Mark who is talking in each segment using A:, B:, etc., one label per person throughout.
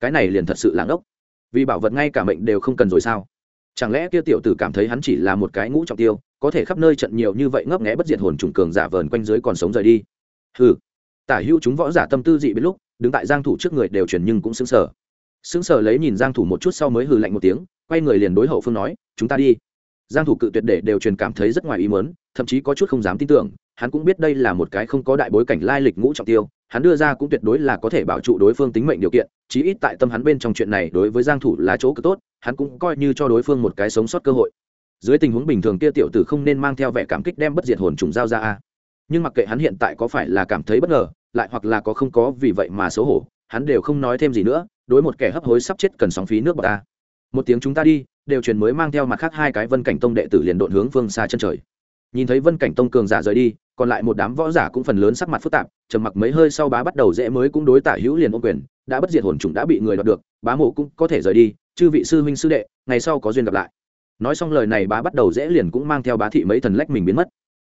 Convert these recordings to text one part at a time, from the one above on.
A: cái này liền thật sự lãng ốc. Vì bảo vật ngay cả mệnh đều không cần rồi sao? Chẳng lẽ kia tiểu tử cảm thấy hắn chỉ là một cái ngũ trọng tiêu, có thể khắp nơi trận nhiều như vậy ngấp nghẽ bất diệt hồn trùng cường giả vờn quanh dưới còn sống rời đi? Ừ tả hữu chúng võ giả tâm tư dị biết lúc, đứng tại giang thủ trước người đều truyền nhưng cũng sững sờ. Sững sờ lấy nhìn giang thủ một chút sau mới hừ lạnh một tiếng, quay người liền đối hậu phương nói, chúng ta đi. Giang thủ cự tuyệt để đều truyền cảm thấy rất ngoài ý muốn, thậm chí có chút không dám tin tưởng, hắn cũng biết đây là một cái không có đại bối cảnh lai lịch ngũ trọng tiêu hắn đưa ra cũng tuyệt đối là có thể bảo trụ đối phương tính mệnh điều kiện, chí ít tại tâm hắn bên trong chuyện này đối với giang thủ là chỗ cực tốt, hắn cũng coi như cho đối phương một cái sống sót cơ hội. Dưới tình huống bình thường kia tiểu tử không nên mang theo vẻ cảm kích đem bất diệt hồn trùng giao ra a. Nhưng mặc kệ hắn hiện tại có phải là cảm thấy bất ngờ, lại hoặc là có không có vì vậy mà xấu hổ, hắn đều không nói thêm gì nữa, đối một kẻ hấp hối sắp chết cần sóng phí nước bọt ta một tiếng chúng ta đi, đều truyền mới mang theo mặt khác hai cái vân cảnh tông đệ tử liền độn hướng phương xa chân trời. Nhìn thấy vân cảnh tông cường giả rời đi còn lại một đám võ giả cũng phần lớn sắc mặt phức tạp, trầm mặc mấy hơi sau bá bắt đầu dễ mới cũng đối tả hữu liền ô quyền, đã bất diệt hồn trùng đã bị người đoạt được, bá mộ cũng có thể rời đi, chư vị sư huynh sư đệ, ngày sau có duyên gặp lại. Nói xong lời này bá bắt đầu dễ liền cũng mang theo bá thị mấy thần lách mình biến mất.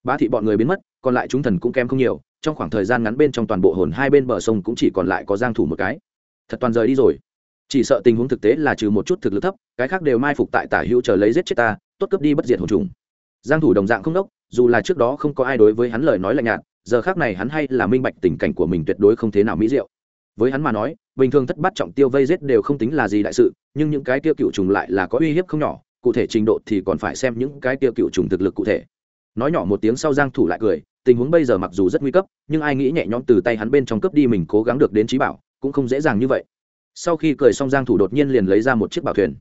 A: Bá thị bọn người biến mất, còn lại chúng thần cũng kém không nhiều, trong khoảng thời gian ngắn bên trong toàn bộ hồn hai bên bờ sông cũng chỉ còn lại có giang thủ một cái. Thật toàn rời đi rồi. Chỉ sợ tình huống thực tế là trừ một chút thực lực thấp, cái khác đều mai phục tại tả hữu chờ lấy giết chết ta, tốt cướp đi bất diệt hồn trùng giang thủ đồng dạng không đốc dù là trước đó không có ai đối với hắn lời nói lạnh nhạt, giờ khác này hắn hay là minh bạch tình cảnh của mình tuyệt đối không thế nào mỹ diệu. Với hắn mà nói, bình thường thất bát trọng tiêu vây giết đều không tính là gì đại sự, nhưng những cái tiêu cựu trùng lại là có uy hiếp không nhỏ, cụ thể trình độ thì còn phải xem những cái tiêu cựu trùng thực lực cụ thể. Nói nhỏ một tiếng sau giang thủ lại cười, tình huống bây giờ mặc dù rất nguy cấp, nhưng ai nghĩ nhẹ nhõm từ tay hắn bên trong cướp đi mình cố gắng được đến trí bảo, cũng không dễ dàng như vậy. Sau khi cười xong giang thủ đột nhiên liền lấy ra một chiếc bảo thuyền.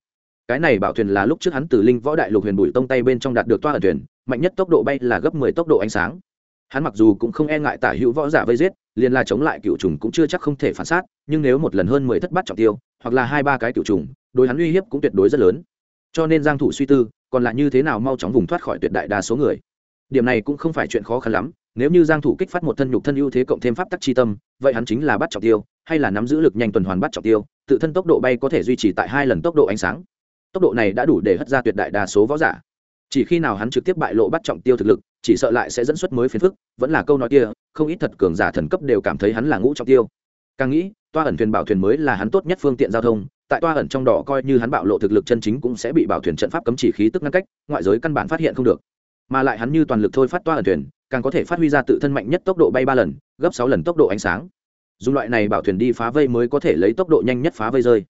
A: Cái này bảo thuyền là lúc trước hắn từ linh võ đại lục huyền bùi tông tay bên trong đạt được toa ở thuyền mạnh nhất tốc độ bay là gấp 10 tốc độ ánh sáng. Hắn mặc dù cũng không e ngại tả hữu võ giả vây giết, liền là chống lại cựu trùng cũng chưa chắc không thể phản sát, nhưng nếu một lần hơn mười thất bát trọng tiêu, hoặc là hai ba cái cựu trùng, đối hắn uy hiếp cũng tuyệt đối rất lớn. Cho nên giang thủ suy tư, còn lại như thế nào mau chóng vùng thoát khỏi tuyệt đại đa số người. Điểm này cũng không phải chuyện khó khăn lắm, nếu như giang thủ kích phát một thân nhục thân ưu thế cộng thêm pháp tắc chi tâm, vậy hắn chính là bắt trọng tiêu, hay là nắm giữ lực nhanh tuần hoàn bắt trọng tiêu, tự thân tốc độ bay có thể duy trì tại hai lần tốc độ ánh sáng. Tốc độ này đã đủ để hất ra tuyệt đại đa số võ giả chỉ khi nào hắn trực tiếp bại lộ bắt trọng tiêu thực lực, chỉ sợ lại sẽ dẫn xuất mới phiền phức, vẫn là câu nói kia, không ít thật cường giả thần cấp đều cảm thấy hắn là ngũ trọng tiêu. Càng nghĩ, toa ẩn thuyền bảo thuyền mới là hắn tốt nhất phương tiện giao thông, tại toa ẩn trong đỏ coi như hắn bạo lộ thực lực chân chính cũng sẽ bị bảo thuyền trận pháp cấm chỉ khí tức ngăn cách, ngoại giới căn bản phát hiện không được. Mà lại hắn như toàn lực thôi phát toa ẩn thuyền, càng có thể phát huy ra tự thân mạnh nhất tốc độ bay ba lần, gấp sáu lần tốc độ ánh sáng. Dùng loại này bảo thuyền đi phá vây mới có thể lấy tốc độ nhanh nhất phá vây rơi.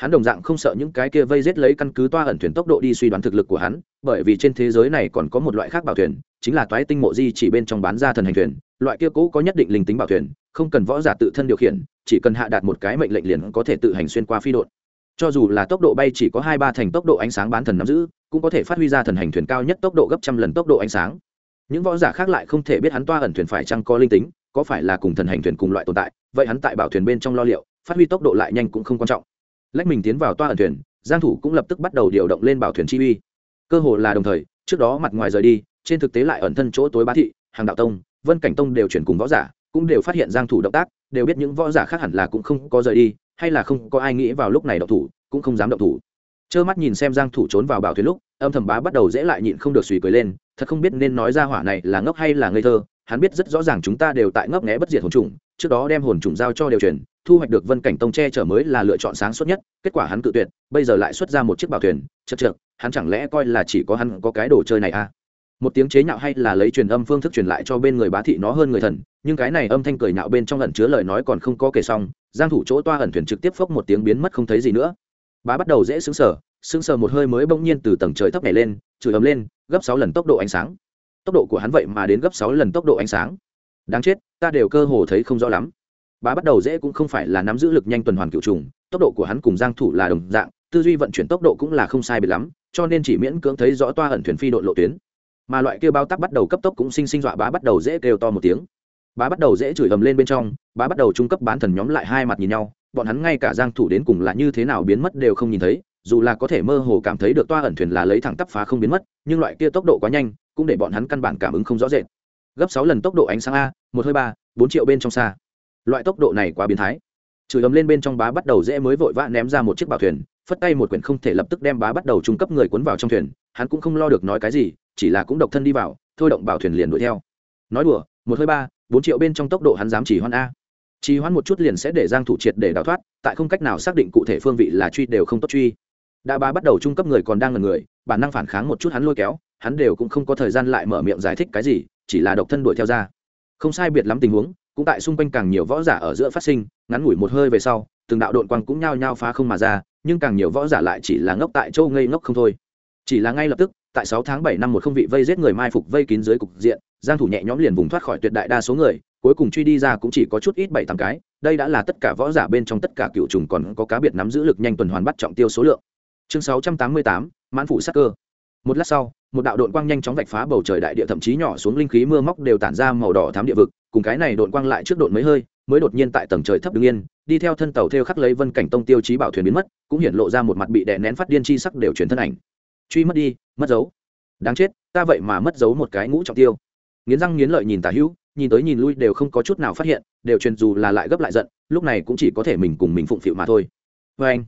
A: Hắn đồng dạng không sợ những cái kia vây rết lấy căn cứ toa ẩn thuyền tốc độ đi suy đoán thực lực của hắn bởi vì trên thế giới này còn có một loại khác bảo thuyền, chính là toái tinh mộ di chỉ bên trong bán ra thần hành thuyền. Loại kia cũ có nhất định linh tính bảo thuyền, không cần võ giả tự thân điều khiển, chỉ cần hạ đạt một cái mệnh lệnh liền có thể tự hành xuyên qua phi đột cho dù là tốc độ bay chỉ có hai ba thành tốc độ ánh sáng bán thần nắm giữ, cũng có thể phát huy ra thần hành thuyền cao nhất tốc độ gấp trăm lần tốc độ ánh sáng. Những võ giả khác lại không thể biết hắn toa ẩn thuyền phải chăng có linh tính, có phải là cùng thần hành thuyền cùng loại tồn tại, vậy hắn tại bảo thuyền bên trong lo liệu, phát huy tốc độ lại nhanh cũng không quan trọng. Lách mình tiến vào toa ẩn thuyền, giang thủ cũng lập tức bắt đầu điều động lên bảo thuyền chi uy cơ hồ là đồng thời, trước đó mặt ngoài rời đi, trên thực tế lại ẩn thân chỗ tối bá thị, hàng đạo tông, vân cảnh tông đều chuyển cùng võ giả, cũng đều phát hiện giang thủ động tác, đều biết những võ giả khác hẳn là cũng không có rời đi, hay là không có ai nghĩ vào lúc này động thủ, cũng không dám động thủ. Trơ mắt nhìn xem giang thủ trốn vào bảo thuyền lúc, âm thầm bá bắt đầu dễ lại nhịn không được suy cười lên, thật không biết nên nói ra hỏa này là ngốc hay là ngây thơ, hắn biết rất rõ ràng chúng ta đều tại ngốc nghé bất diệt hồn trùng, trước đó đem hồn trùng giao cho điều truyền thu hoạch được vân cảnh tông che chở mới là lựa chọn sáng suốt nhất, kết quả hắn cự tuyệt, bây giờ lại xuất ra một chiếc bảo thuyền, chật chật hắn chẳng lẽ coi là chỉ có hắn có cái đồ chơi này à? Một tiếng chế nhạo hay là lấy truyền âm phương thức truyền lại cho bên người bá thị nó hơn người thần, nhưng cái này âm thanh cười nhạo bên trong ẩn chứa lời nói còn không có kể xong, giang thủ chỗ toa ẩn thuyền trực tiếp phốc một tiếng biến mất không thấy gì nữa. Bá bắt đầu dễ sững sờ sững sờ một hơi mới bỗng nhiên từ tầng trời thấp nhảy lên, chửi ầm lên, gấp 6 lần tốc độ ánh sáng. Tốc độ của hắn vậy mà đến gấp 6 lần tốc độ ánh sáng. Đáng chết, ta đều cơ hồ thấy không rõ lắm bá bắt đầu dễ cũng không phải là nắm giữ lực nhanh tuần hoàn cựu trùng, tốc độ của hắn cùng giang thủ là đồng dạng, tư duy vận chuyển tốc độ cũng là không sai biệt lắm, cho nên chỉ miễn cưỡng thấy rõ toa ẩn thuyền phi độ lộ tuyến. Mà loại kia bao tắc bắt đầu cấp tốc cũng sinh sinh dọa bá bắt đầu dễ kêu to một tiếng. Bá bắt đầu dễ chửi ầm lên bên trong, bá bắt đầu trung cấp bán thần nhóm lại hai mặt nhìn nhau, bọn hắn ngay cả giang thủ đến cùng là như thế nào biến mất đều không nhìn thấy, dù là có thể mơ hồ cảm thấy được toa ẩn thuyền là lấy thẳng tắp phá không biến mất, nhưng loại kia tốc độ quá nhanh, cũng để bọn hắn căn bản cảm ứng không rõ rệt. Gấp 6 lần tốc độ ánh sáng a, một hơi ba, bốn triệu bên trong xa loại tốc độ này quá biến thái. Chửi ấm lên bên trong bá bắt đầu dễ mới vội vã ném ra một chiếc bảo thuyền, phất tay một quyển không thể lập tức đem bá bắt đầu trung cấp người cuốn vào trong thuyền, hắn cũng không lo được nói cái gì, chỉ là cũng độc thân đi vào, thôi động bảo thuyền liền đuổi theo. Nói đùa, một hơi ba, bốn triệu bên trong tốc độ hắn dám chỉ hoan a. Trì hoãn một chút liền sẽ để giang thủ triệt để đào thoát, tại không cách nào xác định cụ thể phương vị là truy đều không tốt truy. Đã bá bắt đầu trung cấp người còn đang ngần người, bản năng phản kháng một chút hắn lôi kéo, hắn đều cũng không có thời gian lại mở miệng giải thích cái gì, chỉ là độc thân đuổi theo ra. Không sai biệt lắm tình huống cũng tại xung quanh càng nhiều võ giả ở giữa phát sinh, ngắn ngủi một hơi về sau, từng đạo đội quang cũng nhao nhao phá không mà ra, nhưng càng nhiều võ giả lại chỉ là ngốc tại châu ngây ngốc không thôi. Chỉ là ngay lập tức, tại sáu tháng bảy năm một không vị vây giết người mai phục vây kín dưới cục diện, giang thủ nhẹ nhõm liền vùng thoát khỏi tuyệt đại đa số người, cuối cùng truy đi ra cũng chỉ có chút ít bảy tám cái, đây đã là tất cả võ giả bên trong tất cả cựu trùng còn có cá biệt nắm giữ lực nhanh tuần hoàn bắt trọng tiêu số lượng. Chương sáu trăm tám mươi tám, mãn phủ sát cơ. Một lát sau một đạo đội quang nhanh chóng vạch phá bầu trời đại địa, thậm chí nhỏ xuống linh khí mưa móc đều tản ra màu đỏ thám địa vực, cùng cái này đội quang lại trước đội mấy hơi, mới đột nhiên tại tầng trời thấp đứng yên, đi theo thân tàu theo khắc lấy vân cảnh tông tiêu chí bảo thuyền biến mất, cũng hiện lộ ra một mặt bị đè nén phát điên chi sắc đều chuyển thân ảnh. Truy mất đi, mất dấu. Đáng chết, ta vậy mà mất dấu một cái ngũ trọng tiêu. Nghiến răng nghiến lợi nhìn tả hữu, nhìn tới nhìn lui đều không có chút nào phát hiện, đều truyền dù là lại gấp lại giận, lúc này cũng chỉ có thể mình cùng mình phụng phịu mà thôi. Vê anh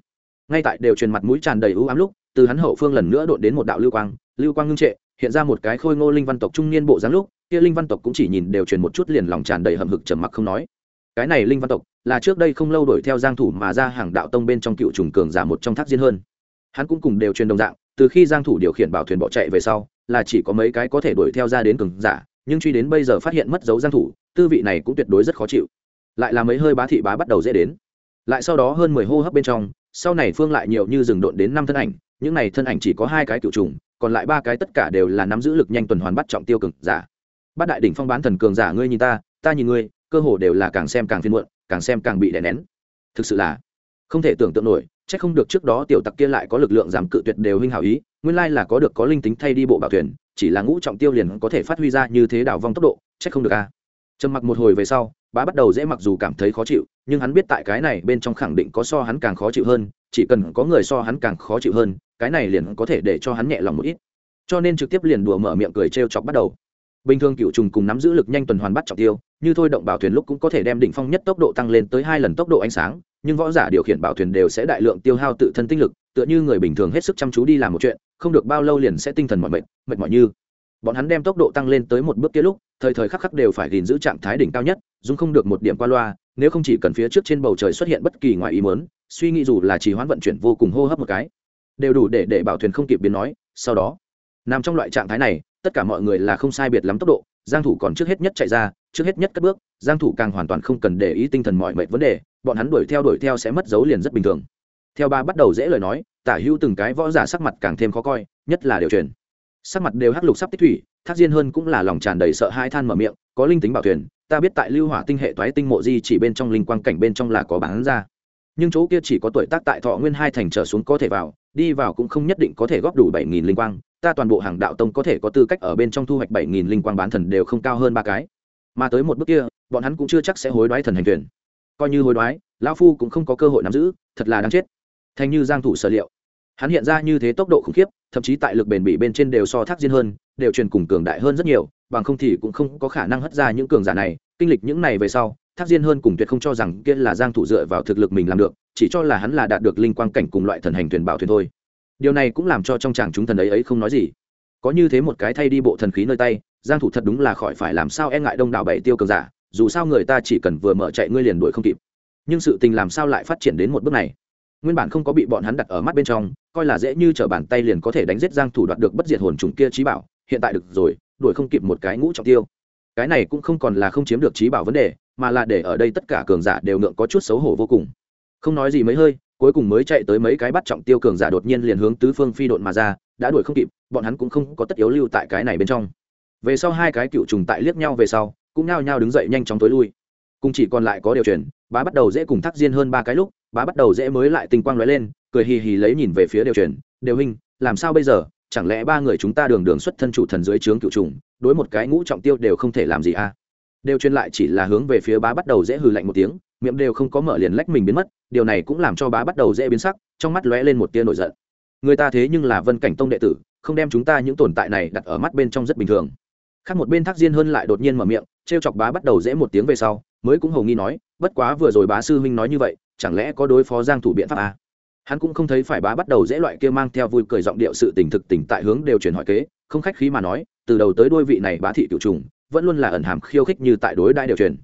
A: ngay tại đều truyền mặt mũi tràn đầy ưu ám lúc, từ hắn hậu phương lần nữa đột đến một đạo lưu quang lưu quang ngưng trệ, hiện ra một cái khôi ngô linh văn tộc trung niên bộ dáng lúc, kia linh văn tộc cũng chỉ nhìn đều truyền một chút liền lòng tràn đầy hầm hực trầm mặc không nói. Cái này linh văn tộc là trước đây không lâu đuổi theo giang thủ mà ra hàng đạo tông bên trong cựu trùng cường giả một trong thác diên hơn. Hắn cũng cùng đều truyền đồng dạng, từ khi giang thủ điều khiển bảo thuyền bỏ chạy về sau, là chỉ có mấy cái có thể đuổi theo ra đến cường giả, nhưng truy đến bây giờ phát hiện mất dấu giang thủ, tư vị này cũng tuyệt đối rất khó chịu. Lại là mấy hơi bá thị bá bắt đầu dễ đến. Lại sau đó hơn 10 hô hấp bên trong, sau này phương lại nhiều như rừng độn đến năm thân ảnh, những này thân ảnh chỉ có hai cái cựu trùng còn lại ba cái tất cả đều là nắm giữ lực nhanh tuần hoàn bắt trọng tiêu cường giả bát đại đỉnh phong bán thần cường giả ngươi nhìn ta ta nhìn ngươi, cơ hồ đều là càng xem càng phiền muộn, càng xem càng bị đè nén thực sự là không thể tưởng tượng nổi, chắc không được trước đó tiểu tặc kia lại có lực lượng giảm cự tuyệt đều hinh hảo ý, nguyên lai là có được có linh tính thay đi bộ bảo thuyền, chỉ là ngũ trọng tiêu liền có thể phát huy ra như thế đảo vong tốc độ, chắc không được a à. trầm mặc một hồi về sau, bá bắt đầu dễ mặc dù cảm thấy khó chịu, nhưng hắn biết tại cái này bên trong khẳng định có so hắn càng khó chịu hơn, chỉ cần có người so hắn càng khó chịu hơn cái này liền có thể để cho hắn nhẹ lòng một ít. Cho nên trực tiếp liền đùa mở miệng cười trêu chọc bắt đầu. Bình thường cựu trùng cùng nắm giữ lực nhanh tuần hoàn bắt trọng tiêu, như thôi động bảo thuyền lúc cũng có thể đem đỉnh phong nhất tốc độ tăng lên tới hai lần tốc độ ánh sáng, nhưng võ giả điều khiển bảo thuyền đều sẽ đại lượng tiêu hao tự thân tinh lực, tựa như người bình thường hết sức chăm chú đi làm một chuyện, không được bao lâu liền sẽ tinh thần mọi mệt mệt mỏi như. Bọn hắn đem tốc độ tăng lên tới một bước kia lúc, thời thời khắc khắc đều phải gìn giữ trạng thái đỉnh cao nhất, dùng không được một điểm qua loa, nếu không chỉ cần phía trước trên bầu trời xuất hiện bất kỳ ngoài ý muốn, suy nghĩ dù là chỉ hoãn vận chuyển vô cùng hô hấp một cái đều đủ để để bảo thuyền không kịp biến nói, sau đó, nằm trong loại trạng thái này, tất cả mọi người là không sai biệt lắm tốc độ, giang thủ còn trước hết nhất chạy ra, trước hết nhất cất bước, giang thủ càng hoàn toàn không cần để ý tinh thần mọi mệt vấn đề, bọn hắn đuổi theo đuổi theo sẽ mất dấu liền rất bình thường. Theo ba bắt đầu dễ lời nói, tả hữu từng cái võ giả sắc mặt càng thêm khó coi, nhất là điều truyền. Sắc mặt đều hắc lục sắp tích thủy, thác diên hơn cũng là lòng tràn đầy sợ hãi than mở miệng, có linh tính bảo thuyền, ta biết tại lưu hỏa tinh hệ toái tinh mộ di chỉ bên trong linh quang cảnh bên trong là có bán ra. Nhưng chỗ kia chỉ có tuổi tác tại thọ nguyên hai thành trở xuống có thể vào đi vào cũng không nhất định có thể góp đủ bảy nghìn linh quang, ta toàn bộ hàng đạo tông có thể có tư cách ở bên trong thu hoạch bảy nghìn linh quang bán thần đều không cao hơn ba cái. Mà tới một bước kia, bọn hắn cũng chưa chắc sẽ hối đoái thần hành thuyền. Coi như hối đoái, lão phu cũng không có cơ hội nắm giữ, thật là đáng chết. Thành như giang thủ sở liệu. Hắn hiện ra như thế tốc độ khủng khiếp, thậm chí tại lực bền bỉ bên trên đều so thác diên hơn, đều truyền cùng cường đại hơn rất nhiều, bằng không thì cũng không có khả năng hất ra những cường giả này. Kinh lịch những này về sau thác diên hơn cùng tuyệt không cho rằng kia là giang thủ dựa vào thực lực mình làm được, chỉ cho là hắn là đạt được linh quang cảnh cùng loại thần hành thuyền bảo thuyền thôi. Điều này cũng làm cho trong chàng chúng thần ấy ấy không nói gì. Có như thế một cái thay đi bộ thần khí nơi tay, giang thủ thật đúng là khỏi phải làm sao e ngại đông đảo bảy tiêu cường giả, dù sao người ta chỉ cần vừa mở chạy ngươi liền đuổi không kịp. Nhưng sự tình làm sao lại phát triển đến một bước này? Nguyên bản không có bị bọn hắn đặt ở mắt bên trong, coi là dễ như trở bàn tay liền có thể đánh giết giang thủ đoạt được bất diệt hồn trùng kia trí bảo, hiện tại được rồi, đuổi không kịp một cái ngũ trọng tiêu. Cái này cũng không còn là không chiếm được trí bảo vấn đề mà là để ở đây tất cả cường giả đều ngượng có chút xấu hổ vô cùng. Không nói gì mấy hơi, cuối cùng mới chạy tới mấy cái bắt trọng tiêu cường giả đột nhiên liền hướng tứ phương phi độn mà ra, đã đuổi không kịp, bọn hắn cũng không có tất yếu lưu tại cái này bên trong. Về sau hai cái cựu trùng tại liếc nhau về sau, cũng nhao nhao đứng dậy nhanh chóng tối lui. Cùng chỉ còn lại có điều chuyển, bá bắt đầu dễ cùng thắc diên hơn ba cái lúc, bá bắt đầu dễ mới lại tình quang lóe lên, cười hì hì lấy nhìn về phía điều chuyển đều hình làm sao bây giờ? Chẳng lẽ ba người chúng ta đường đường xuất thân chủ thần dưới trướng cựu trùng, đối một cái ngũ trọng tiêu đều không thể làm gì à? Đều truyền lại chỉ là hướng về phía bá bắt đầu dễ hừ lạnh một tiếng, miệng đều không có mở liền lách mình biến mất, điều này cũng làm cho bá bắt đầu dễ biến sắc, trong mắt lóe lên một tia nổi giận người ta thế nhưng là vân cảnh tông đệ tử, không đem chúng ta những tồn tại này đặt ở mắt bên trong rất bình thường khác một bên thác diên hơn lại đột nhiên mở miệng t r e o chọc bá bắt đầu dễ một tiếng về sau, mới cũng hầu nghi nói, bất quá vừa rồi bá sư huynh nói như vậy, chẳng lẽ có đối phó giang thủ biện pháp à? hắn cũng không thấy phải bá bắt đầu dễ loại kia mang theo vui cười giọng điệu sự tình thực tình tại hướng đều chuyển hỏi kế, không khách khí mà nói, từ đầu tới đôi vị này bá thị tiểu trùng vẫn luôn là ẩn hàm khiêu khích như tại đối đại điều truyền.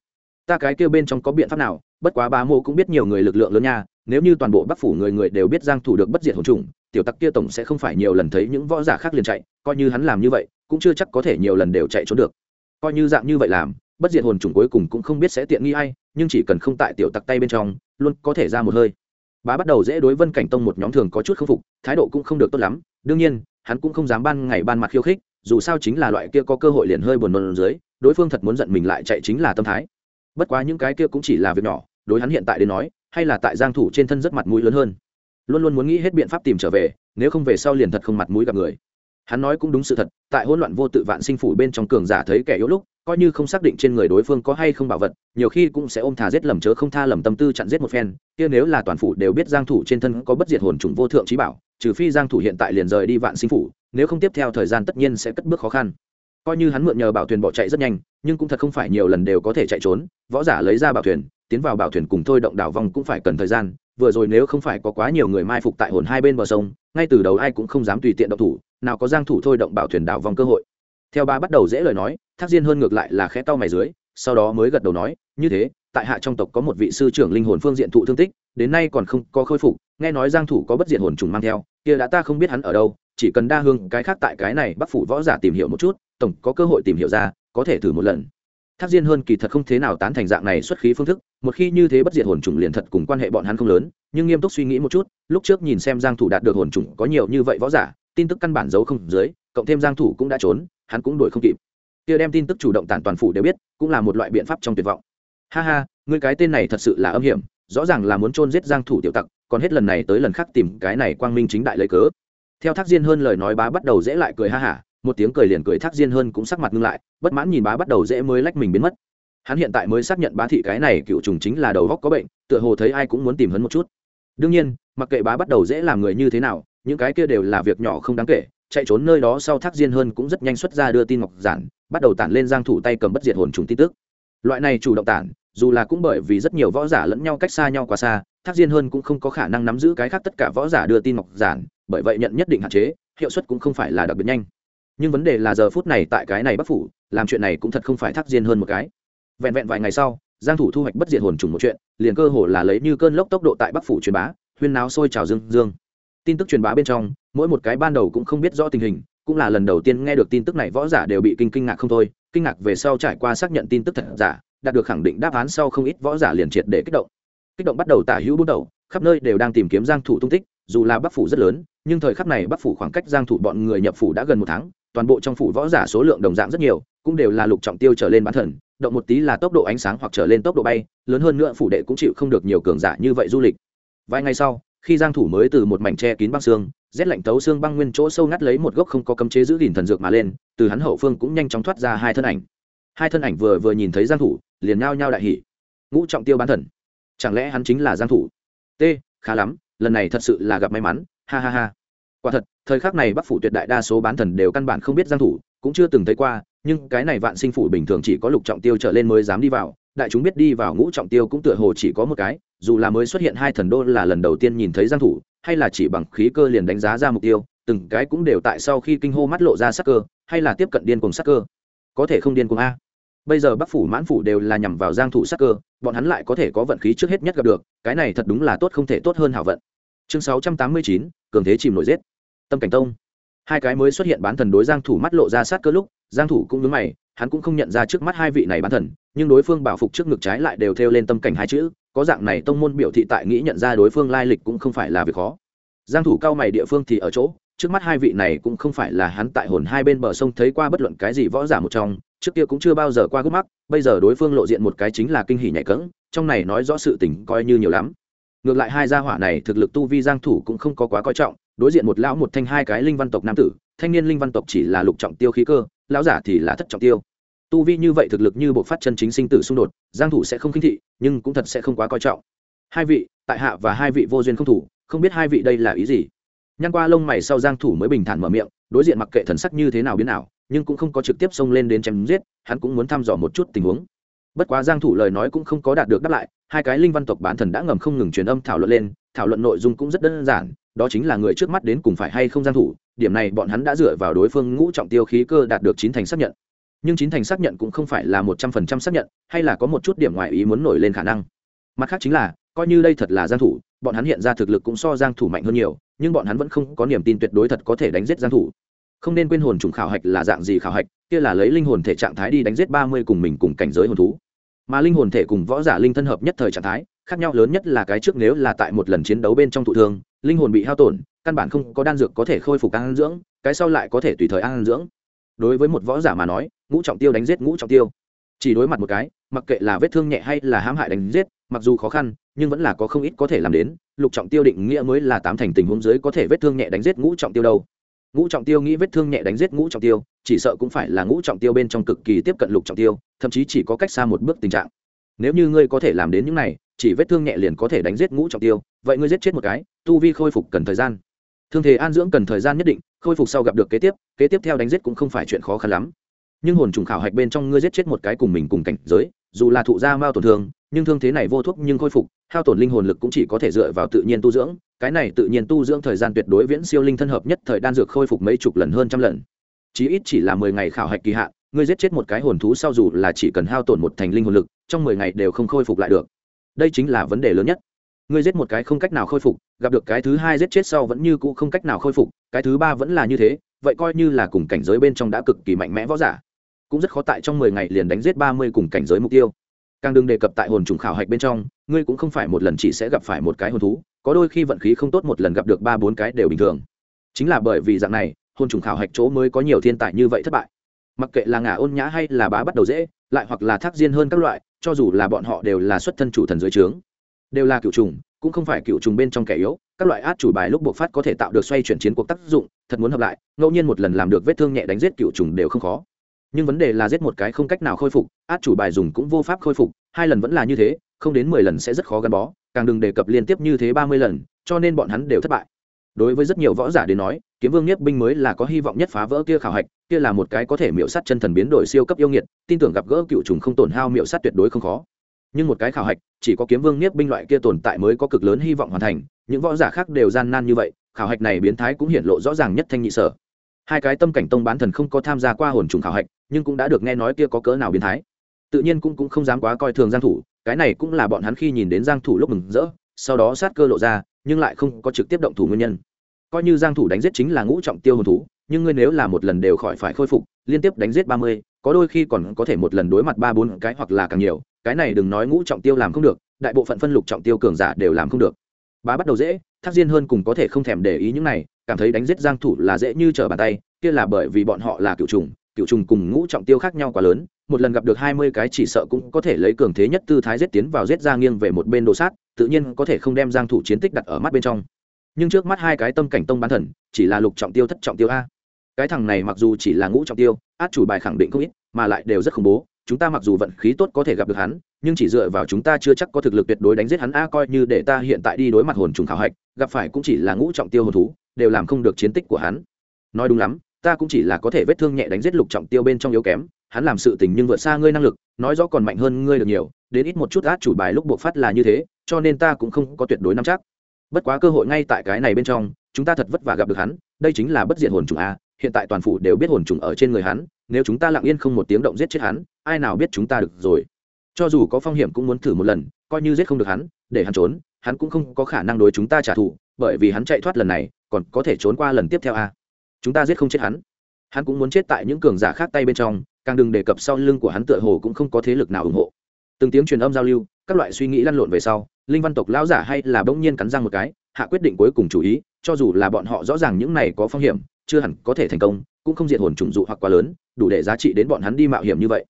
A: Ta cái kêu bên trong có biện pháp nào? Bất quá bá mô cũng biết nhiều người lực lượng lớn nha. Nếu như toàn bộ bắc phủ người người đều biết giang thủ được bất diệt hồn trùng, tiểu tặc kia tổng sẽ không phải nhiều lần thấy những võ giả khác liền chạy. Coi như hắn làm như vậy, cũng chưa chắc có thể nhiều lần đều chạy trốn được. Coi như dạng như vậy làm, bất diệt hồn trùng cuối cùng cũng không biết sẽ tiện nghi ai, nhưng chỉ cần không tại tiểu tặc tay bên trong, luôn có thể ra một hơi. Bá bắt đầu dễ đối vân cảnh tông một nhóm thường có chút khâm phục, thái độ cũng không được tốt lắm. Đương nhiên, hắn cũng không dám ban ngày ban mặt khiêu khích dù sao chính là loại kia có cơ hội liền hơi buồn nôn dưới, đối phương thật muốn giận mình lại chạy chính là tâm thái. Bất quá những cái kia cũng chỉ là việc nhỏ, đối hắn hiện tại đến nói, hay là tại giang thủ trên thân rất mặt mũi lớn hơn. Luôn luôn muốn nghĩ hết biện pháp tìm trở về, nếu không về sau liền thật không mặt mũi gặp người. Hắn nói cũng đúng sự thật, tại hỗn loạn vô tự vạn sinh phủ bên trong cường giả thấy kẻ yếu lúc, coi như không xác định trên người đối phương có hay không bảo vật, nhiều khi cũng sẽ ôm thà giết lầm chớ không tha lầm tâm tư chặn giết một phen, kia nếu là toàn phủ đều biết giang thủ trên thân có bất diệt hồn trùng vô thượng trí bảo, trừ phi giang thủ hiện tại liền rời đi vạn sinh phủ nếu không tiếp theo thời gian tất nhiên sẽ cất bước khó khăn. Coi như hắn mượn nhờ bảo thuyền bỏ chạy rất nhanh, nhưng cũng thật không phải nhiều lần đều có thể chạy trốn. Võ giả lấy ra bảo thuyền, tiến vào bảo thuyền cùng thôi động đảo vòng cũng phải cần thời gian. Vừa rồi nếu không phải có quá nhiều người mai phục tại hồn hai bên bờ sông, ngay từ đầu ai cũng không dám tùy tiện động thủ, nào có giang thủ thôi động bảo thuyền đảo vòng cơ hội. Theo ba bắt đầu dễ lời nói, thác diên hơn ngược lại là khẽ tao mày dưới, sau đó mới gật đầu nói, như thế, tại hạ trong tộc có một vị sư trưởng linh hồn phương diện thụ thương tích, đến nay còn không có khôi phục, nghe nói giang thủ có bất diệt hồn trùng mang theo, kia đã ta không biết hắn ở đâu chỉ cần đa hương cái khác tại cái này bắc phủ võ giả tìm hiểu một chút, tổng có cơ hội tìm hiểu ra, có thể thử một lần. Thác diên hơn kỳ thật không thế nào tán thành dạng này xuất khí phương thức, một khi như thế bất diệt hồn trùng liền thật cùng quan hệ bọn hắn không lớn, nhưng nghiêm túc suy nghĩ một chút, lúc trước nhìn xem giang thủ đạt được hồn trùng có nhiều như vậy võ giả, tin tức căn bản giấu không dưới, cộng thêm giang thủ cũng đã trốn, hắn cũng đuổi không kịp. Kia đem tin tức chủ động tản toàn phủ đều biết, cũng là một loại biện pháp trong tuyệt vọng. Ha ha, ngươi cái tên này thật sự là âm hiểm, rõ ràng là muốn trôn giết giang thủ tiểu tặc, còn hết lần này tới lần khác tìm cái này quang minh chính đại lấy cớ theo thác diên hơn lời nói bá bắt đầu dễ lại cười ha hả, một tiếng cười liền cười thác diên hơn cũng sắc mặt ngưng lại, bất mãn nhìn bá bắt đầu dễ mới lách mình biến mất. Hắn hiện tại mới xác nhận bá thị cái này cựu trùng chính là đầu góc có bệnh, tựa hồ thấy ai cũng muốn tìm hấn một chút. Đương nhiên, mặc kệ bá bắt đầu dễ làm người như thế nào, những cái kia đều là việc nhỏ không đáng kể, chạy trốn nơi đó sau thác diên hơn cũng rất nhanh xuất ra đưa tin ngọc giản, bắt đầu tản lên giang thủ tay cầm bất diệt hồn trùng tin tức. Loại này chủ động tản dù là cũng bởi vì rất nhiều võ giả lẫn nhau cách xa nhau quá xa, thác diên hơn cũng không có khả năng nắm giữ cái khác tất cả võ giả đưa tin ngọc giản, bởi vậy nhận nhất định hạn chế, hiệu suất cũng không phải là đặc biệt nhanh. Nhưng vấn đề là giờ phút này tại cái này bắc phủ, làm chuyện này cũng thật không phải thác diên hơn một cái. Vẹn vẹn vài ngày sau, giang thủ thu hoạch bất diệt hồn trùng một chuyện, liền cơ hồ là lấy như cơn lốc tốc độ tại bắc phủ truyền bá, huyên náo sôi trào dương dương. Tin tức truyền bá bên trong, mỗi một cái ban đầu cũng không biết rõ tình hình, cũng là lần đầu tiên nghe được tin tức này võ giả đều bị kinh kinh ngạc không thôi, kinh ngạc về sau trải qua xác nhận tin tức thật giả đạt được khẳng định đáp án sau không ít võ giả liền triệt để kích động. Kích động bắt đầu tả hữu bút đầu khắp nơi đều đang tìm kiếm giang thủ tung tích, dù là bắc phủ rất lớn, nhưng thời khắc này bắc phủ khoảng cách giang thủ bọn người nhập phủ đã gần một tháng, toàn bộ trong phủ võ giả số lượng đồng dạng rất nhiều, cũng đều là lục trọng tiêu trở lên bán thần, động một tí là tốc độ ánh sáng hoặc trở lên tốc độ bay, lớn hơn nữa phủ đệ cũng chịu không được nhiều cường giả như vậy du lịch. Vài ngày sau, khi giang thủ mới từ một mảnh tre kín băng xương, rét lạnh tấu xương băng nguyên chỗ sâu ngắt lấy một gốc không có cấm chế giữ gìn thần dược mà lên, từ hắn hậu phương cũng nhanh chóng thoát ra hai thân ảnh hai thân ảnh vừa vừa nhìn thấy giang thủ, liền nhao nhao đại hỉ. Ngũ trọng tiêu bán thần. Chẳng lẽ hắn chính là giang thủ? T, khá lắm, lần này thật sự là gặp may mắn, ha ha ha. Quả thật, thời khắc này bắc phủ tuyệt đại đa số bán thần đều căn bản không biết giang thủ, cũng chưa từng thấy qua, nhưng cái này vạn sinh phủ bình thường chỉ có lục trọng tiêu trở lên mới dám đi vào, đại chúng biết đi vào ngũ trọng tiêu cũng tựa hồ chỉ có một cái, dù là mới xuất hiện hai thần đô là lần đầu tiên nhìn thấy giang thủ, hay là chỉ bằng khí cơ liền đánh giá ra mục tiêu, từng cái cũng đều tại sau khi kinh hô mắt lộ ra sắc cơ, hay là tiếp cận điên cuồng sắc cơ có thể không điên cuồng a. Bây giờ bắc phủ mãn phủ đều là nhằm vào giang thủ sắc cơ bọn hắn lại có thể có vận khí trước hết nhất gặp được cái này thật đúng là tốt không thể tốt hơn hảo vận. Chương 689, cường thế chìm nổi giết. Tâm cảnh tông. Hai cái mới xuất hiện bán thần đối giang thủ mắt lộ ra sát cơ lúc giang thủ cũng nhướng mày hắn cũng không nhận ra trước mắt hai vị này bán thần nhưng đối phương bảo phục trước ngực trái lại đều theo lên tâm cảnh hai chữ có dạng này tông môn biểu thị tại nghĩ nhận ra đối phương lai lịch cũng không phải là việc khó. Giang thủ cao mày địa phương thì ở chỗ trước mắt hai vị này cũng không phải là hắn tại hồn hai bên bờ sông thấy qua bất luận cái gì võ giả một trong, trước kia cũng chưa bao giờ qua gốc mắt, bây giờ đối phương lộ diện một cái chính là kinh hỉ nhạy cỡng, trong này nói rõ sự tình coi như nhiều lắm. Ngược lại hai gia hỏa này thực lực tu vi giang thủ cũng không có quá coi trọng, đối diện một lão một thanh hai cái linh văn tộc nam tử, thanh niên linh văn tộc chỉ là lục trọng tiêu khí cơ, lão giả thì là thất trọng tiêu. Tu vi như vậy thực lực như bộ phát chân chính sinh tử xung đột, giang thủ sẽ không khinh thị, nhưng cũng thật sẽ không quá coi trọng. Hai vị, tại hạ và hai vị vô duyên không thủ, không biết hai vị đây là ý gì? Nhăn qua lông mày sau giang thủ mới bình thản mở miệng, đối diện mặc kệ thần sắc như thế nào biến nào nhưng cũng không có trực tiếp xông lên đến chém giết, hắn cũng muốn thăm dò một chút tình huống. Bất quá giang thủ lời nói cũng không có đạt được đáp lại, hai cái linh văn tộc bản thần đã ngầm không ngừng truyền âm thảo luận lên, thảo luận nội dung cũng rất đơn giản, đó chính là người trước mắt đến cùng phải hay không giang thủ, điểm này bọn hắn đã dựa vào đối phương ngũ trọng tiêu khí cơ đạt được chín thành xác nhận. Nhưng chín thành xác nhận cũng không phải là một trăm phần trăm xác nhận, hay là có một chút điểm ngoài ý muốn nổi lên khả năng. Mặt khác chính là, coi như đây thật là giang thủ, bọn hắn hiện ra thực lực cũng so giang thủ mạnh hơn nhiều nhưng bọn hắn vẫn không có niềm tin tuyệt đối thật có thể đánh giết giang thủ. Không nên quên hồn trùng khảo hạch là dạng gì khảo hạch, kia là lấy linh hồn thể trạng thái đi đánh giết 30 cùng mình cùng cảnh giới hồn thú. Mà linh hồn thể cùng võ giả linh thân hợp nhất thời trạng thái, khác nhau lớn nhất là cái trước nếu là tại một lần chiến đấu bên trong thụ thương, linh hồn bị hao tổn, căn bản không có đan dược có thể khôi phục ăn dưỡng, cái sau lại có thể tùy thời ăn dưỡng. Đối với một võ giả mà nói, ngũ trọng tiêu đánh giết ngũ trọng tiêu. Chỉ đối mặt một cái, mặc kệ là vết thương nhẹ hay là hãm hại đánh giết, mặc dù khó khăn, nhưng vẫn là có không ít có thể làm đến lục trọng tiêu định nghĩa mới là tám thành tình huống dưới có thể vết thương nhẹ đánh giết ngũ trọng tiêu đâu. Ngũ trọng tiêu nghĩ vết thương nhẹ đánh giết ngũ trọng tiêu, chỉ sợ cũng phải là ngũ trọng tiêu bên trong cực kỳ tiếp cận lục trọng tiêu, thậm chí chỉ có cách xa một bước tình trạng. Nếu như ngươi có thể làm đến những này, chỉ vết thương nhẹ liền có thể đánh giết ngũ trọng tiêu, vậy ngươi giết chết một cái, tu vi khôi phục cần thời gian. Thương thế an dưỡng cần thời gian nhất định, khôi phục sau gặp được kế tiếp kế tiếp theo đánh giết cũng không phải chuyện khó khăn lắm. Nhưng hồn trùng khảo hạch bên trong ngươi giết chết một cái cùng mình cùng cảnh giới, dù là thụ ra mao tổn thương, nhưng thương thế này vô thuốc nhưng khôi phục hao tổn linh hồn lực cũng chỉ có thể dựa vào tự nhiên tu dưỡng, cái này tự nhiên tu dưỡng thời gian tuyệt đối viễn siêu linh thân hợp nhất thời đan dược khôi phục mấy chục lần hơn trăm lần. Chí ít chỉ là mười ngày khảo hạch kỳ hạn, ngươi giết chết một cái hồn thú sau dù là chỉ cần hao tổn một thành linh hồn lực, trong mười ngày đều không khôi phục lại được. Đây chính là vấn đề lớn nhất. Ngươi giết một cái không cách nào khôi phục, gặp được cái thứ hai giết chết sau vẫn như cũ không cách nào khôi phục, cái thứ ba vẫn là như thế, vậy coi như là cùng cảnh giới bên trong đã cực kỳ mạnh mẽ võ giả, cũng rất khó tại trong mười ngày liền đánh giết ba mươi cùng cảnh giới mục tiêu. Càng đừng đề cập tại hồn trùng khảo hạch bên trong ngươi cũng không phải một lần chỉ sẽ gặp phải một cái hồn thú, có đôi khi vận khí không tốt một lần gặp được ba bốn cái đều bình thường. Chính là bởi vì dạng này, hôn trùng khảo hạch chỗ mới có nhiều thiên tài như vậy thất bại. Mặc kệ là ngả ôn nhã hay là bá bắt đầu dễ, lại hoặc là thác diên hơn các loại, cho dù là bọn họ đều là xuất thân chủ thần dưới trướng, đều là cựu trùng, cũng không phải cựu trùng bên trong kẻ yếu, các loại át chủ bài lúc buộc phát có thể tạo được xoay chuyển chiến cuộc tác dụng, thật muốn hợp lại, ngẫu nhiên một lần làm được vết thương nhẹ đánh giết cựu trùng đều không khó. Nhưng vấn đề là giết một cái không cách nào khôi phục, át chủ bài dùng cũng vô pháp khôi phục, hai lần vẫn là như thế không đến mười lần sẽ rất khó gắn bó, càng đừng đề cập liên tiếp như thế ba mươi lần, cho nên bọn hắn đều thất bại. Đối với rất nhiều võ giả đến nói, kiếm vương nhất binh mới là có hy vọng nhất phá vỡ kia khảo hạch, kia là một cái có thể miễu sát chân thần biến đổi siêu cấp yêu nghiệt, tin tưởng gặp gỡ cựu trùng không tổn hao miễu sát tuyệt đối không khó. Nhưng một cái khảo hạch, chỉ có kiếm vương nhất binh loại kia tồn tại mới có cực lớn hy vọng hoàn thành, những võ giả khác đều gian nan như vậy, khảo hạch này biến thái cũng hiện lộ rõ ràng nhất thanh nhị sở. Hai cái tâm cảnh tông bán thần không có tham gia qua hồn trùng khảo hạch, nhưng cũng đã được nghe nói kia có cỡ nào biến thái tự nhiên cũng cũng không dám quá coi thường giang thủ cái này cũng là bọn hắn khi nhìn đến giang thủ lúc mừng rỡ sau đó sát cơ lộ ra nhưng lại không có trực tiếp động thủ nguyên nhân. Coi như giang thủ đánh giết chính là ngũ trọng tiêu hồn thú nhưng ngươi nếu là một lần đều khỏi phải khôi phục liên tiếp đánh giết 30, có đôi khi còn có thể một lần đối mặt ba bốn cái hoặc là càng nhiều cái này đừng nói ngũ trọng tiêu làm không được đại bộ phận phân lục trọng tiêu cường giả đều làm không được. Bá bắt đầu dễ thác diên hơn cùng có thể không thèm để ý những này cảm thấy đánh giết giang thủ là dễ như trở bàn tay kia là bởi vì bọn họ là cựu trùng cựu trùng cùng ngũ trọng tiêu khác nhau quá lớn một lần gặp được hai mươi cái chỉ sợ cũng có thể lấy cường thế nhất tư thái giết tiến vào giết ra nghiêng về một bên đồ sát, tự nhiên có thể không đem giang thủ chiến tích đặt ở mắt bên trong. Nhưng trước mắt hai cái tâm cảnh tông bán thần, chỉ là lục trọng tiêu thất trọng tiêu a. Cái thằng này mặc dù chỉ là ngũ trọng tiêu, át chủ bài khẳng định không ít, mà lại đều rất khủng bố, chúng ta mặc dù vận khí tốt có thể gặp được hắn, nhưng chỉ dựa vào chúng ta chưa chắc có thực lực tuyệt đối đánh giết hắn a coi như để ta hiện tại đi đối mặt hồn trùng khảo hạch, gặp phải cũng chỉ là ngũ trọng tiêu hồn thú, đều làm không được chiến tích của hắn. Nói đúng lắm, ta cũng chỉ là có thể vết thương nhẹ đánh giết lục trọng tiêu bên trong yếu kém hắn làm sự tình nhưng vượt xa ngươi năng lực, nói rõ còn mạnh hơn ngươi được nhiều, đến ít một chút át chủ bài lúc buộc phát là như thế, cho nên ta cũng không có tuyệt đối nắm chắc. Bất quá cơ hội ngay tại cái này bên trong, chúng ta thật vất vả gặp được hắn, đây chính là bất diện hồn trùng a, hiện tại toàn phủ đều biết hồn trùng ở trên người hắn, nếu chúng ta lặng yên không một tiếng động giết chết hắn, ai nào biết chúng ta được rồi. Cho dù có phong hiểm cũng muốn thử một lần, coi như giết không được hắn, để hắn trốn, hắn cũng không có khả năng đối chúng ta trả thù, bởi vì hắn chạy thoát lần này, còn có thể trốn qua lần tiếp theo a. Chúng ta giết không chết hắn. Hắn cũng muốn chết tại những cường giả khác tay bên trong càng đừng đề cập sau lưng của hắn tựa hồ cũng không có thế lực nào ủng hộ. Từng tiếng truyền âm giao lưu, các loại suy nghĩ lăn lộn về sau, linh văn tộc lão giả hay là bỗng nhiên cắn răng một cái, hạ quyết định cuối cùng chủ ý, cho dù là bọn họ rõ ràng những này có phong hiểm, chưa hẳn có thể thành công, cũng không diệt hồn trùng dụ hoặc quá lớn, đủ để giá trị đến bọn hắn đi mạo hiểm như vậy.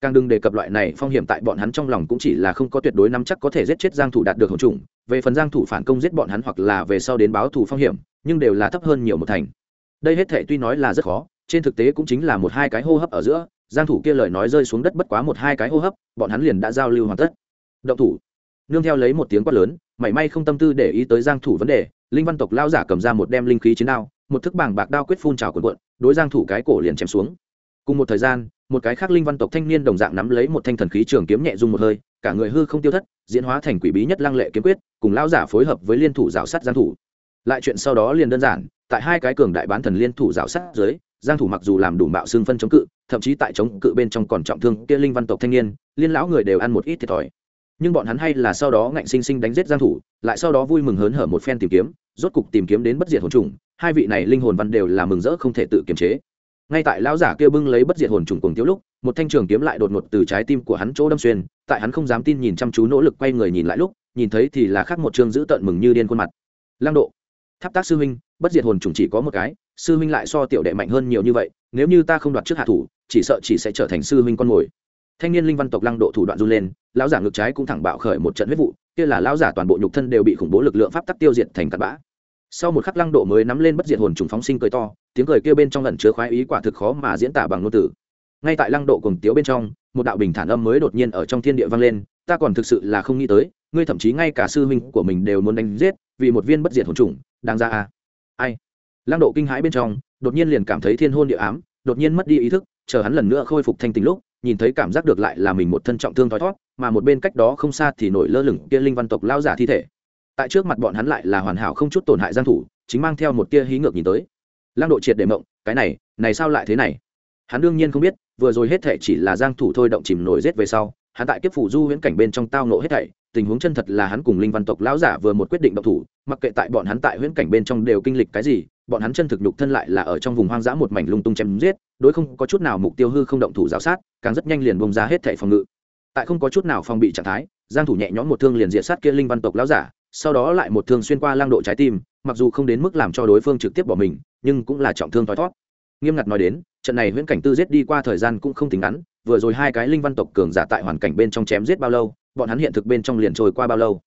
A: Càng đừng đề cập loại này phong hiểm tại bọn hắn trong lòng cũng chỉ là không có tuyệt đối nắm chắc có thể giết chết giang thủ đạt được hồn trùng, về phần giang thủ phản công giết bọn hắn hoặc là về sau đến báo thù phong hiểm, nhưng đều là thấp hơn nhiều một thành. Đây hết thể tuy nói là rất khó, trên thực tế cũng chính là một hai cái hô hấp ở giữa giang thủ kia lời nói rơi xuống đất bất quá một hai cái hô hấp, bọn hắn liền đã giao lưu hoàn tất. Động thủ. Nương theo lấy một tiếng quát lớn, mảy may không tâm tư để ý tới giang thủ vấn đề, linh văn tộc lao giả cầm ra một đem linh khí chiến đao, một thức bảng bạc đao quyết phun trào cuộn cuộn, đối giang thủ cái cổ liền chém xuống. Cùng một thời gian, một cái khác linh văn tộc thanh niên đồng dạng nắm lấy một thanh thần khí trường kiếm nhẹ rung một hơi, cả người hư không tiêu thất, diễn hóa thành quỷ bí nhất lăng lệ kiếm quyết, cùng lao giả phối hợp với liên thủ rào sát giang thủ. Lại chuyện sau đó liền đơn giản, tại hai cái cường đại bán thần liên thủ rào sát dưới giang thủ mặc dù làm đủ bạo xương phân chống cự, thậm chí tại chống cự bên trong còn trọng thương kia linh văn tộc thanh niên, liên lão người đều ăn một ít thiệt thòi. Nhưng bọn hắn hay là sau đó ngạnh sinh sinh đánh giết giang thủ, lại sau đó vui mừng hớn hở một phen tìm kiếm, rốt cục tìm kiếm đến bất diệt hồn trùng, hai vị này linh hồn văn đều là mừng rỡ không thể tự kiềm chế. Ngay tại lão giả kia bưng lấy bất diệt hồn trùng cùng tiêu lúc, một thanh trường kiếm lại đột ngột từ trái tim của hắn chỗ đâm xuyên, tại hắn không dám tin nhìn chăm chú nỗ lực quay người nhìn lại lúc, nhìn thấy thì là khác một trương giữ tận mừng như điên khuôn mặt. Lang độ tháp tác sư huynh, bất diệt hồn trùng chỉ có một cái, sư huynh lại so tiểu đệ mạnh hơn nhiều như vậy, nếu như ta không đoạt trước hạ thủ, chỉ sợ chỉ sẽ trở thành sư huynh con mồi. Thanh niên linh văn tộc lăng độ thủ đoạn run lên, lão giả ngực trái cũng thẳng bạo khởi một trận huyết vụ, kia là lão giả toàn bộ nhục thân đều bị khủng bố lực lượng pháp tắc tiêu diệt thành cát bã. Sau một khắc lăng độ mới nắm lên bất diệt hồn trùng phóng sinh cười to, tiếng cười kia bên trong lần chứa khoái ý quả thực khó mà diễn tả bằng ngôn từ. Ngay tại lăng độ cùng tiếu bên trong, một đạo bình thản âm mới đột nhiên ở trong thiên địa vang lên, ta còn thực sự là không nghĩ tới, ngươi thậm chí ngay cả sư huynh của mình đều muốn đánh giết vì một viên bất diệt hồn trùng, đáng ra à ai? Lăng độ kinh hãi bên trong, đột nhiên liền cảm thấy thiên hôn địa ám, đột nhiên mất đi ý thức, chờ hắn lần nữa khôi phục thanh tình lúc, nhìn thấy cảm giác được lại là mình một thân trọng thương thoi thót mà một bên cách đó không xa thì nổi lơ lửng kia linh văn tộc lao giả thi thể. Tại trước mặt bọn hắn lại là hoàn hảo không chút tổn hại giang thủ, chính mang theo một tia hí ngược nhìn tới. Lang độ triệt để mộng, cái này này sao lại thế này? Hắn đương nhiên không biết, vừa rồi hết thảy chỉ là giang thủ thôi động chìm nổi giết về sau hắn tại kiếp phủ du huyễn cảnh bên trong tao nộ hết thảy, tình huống chân thật là hắn cùng linh văn tộc lão giả vừa một quyết định động thủ, mặc kệ tại bọn hắn tại huyễn cảnh bên trong đều kinh lịch cái gì, bọn hắn chân thực nhục thân lại là ở trong vùng hoang dã một mảnh lung tung chém giết, đối không có chút nào mục tiêu hư không động thủ giáo sát, càng rất nhanh liền bông ra hết thảy phòng ngự. Tại không có chút nào phòng bị trạng thái, giang thủ nhẹ nhõm một thương liền diệt sát kia linh văn tộc lão giả, sau đó lại một thương xuyên qua lang độ trái tim, mặc dù không đến mức làm cho đối phương trực tiếp bỏ mình, nhưng cũng là trọng thương thoi thoát nghiêm ngặt nói đến, trận này huyễn cảnh tư giết đi qua thời gian cũng không tính ngắn vừa rồi hai cái linh văn tộc cường giả tại hoàn cảnh bên trong chém giết bao lâu bọn hắn hiện thực bên trong liền trôi qua bao lâu.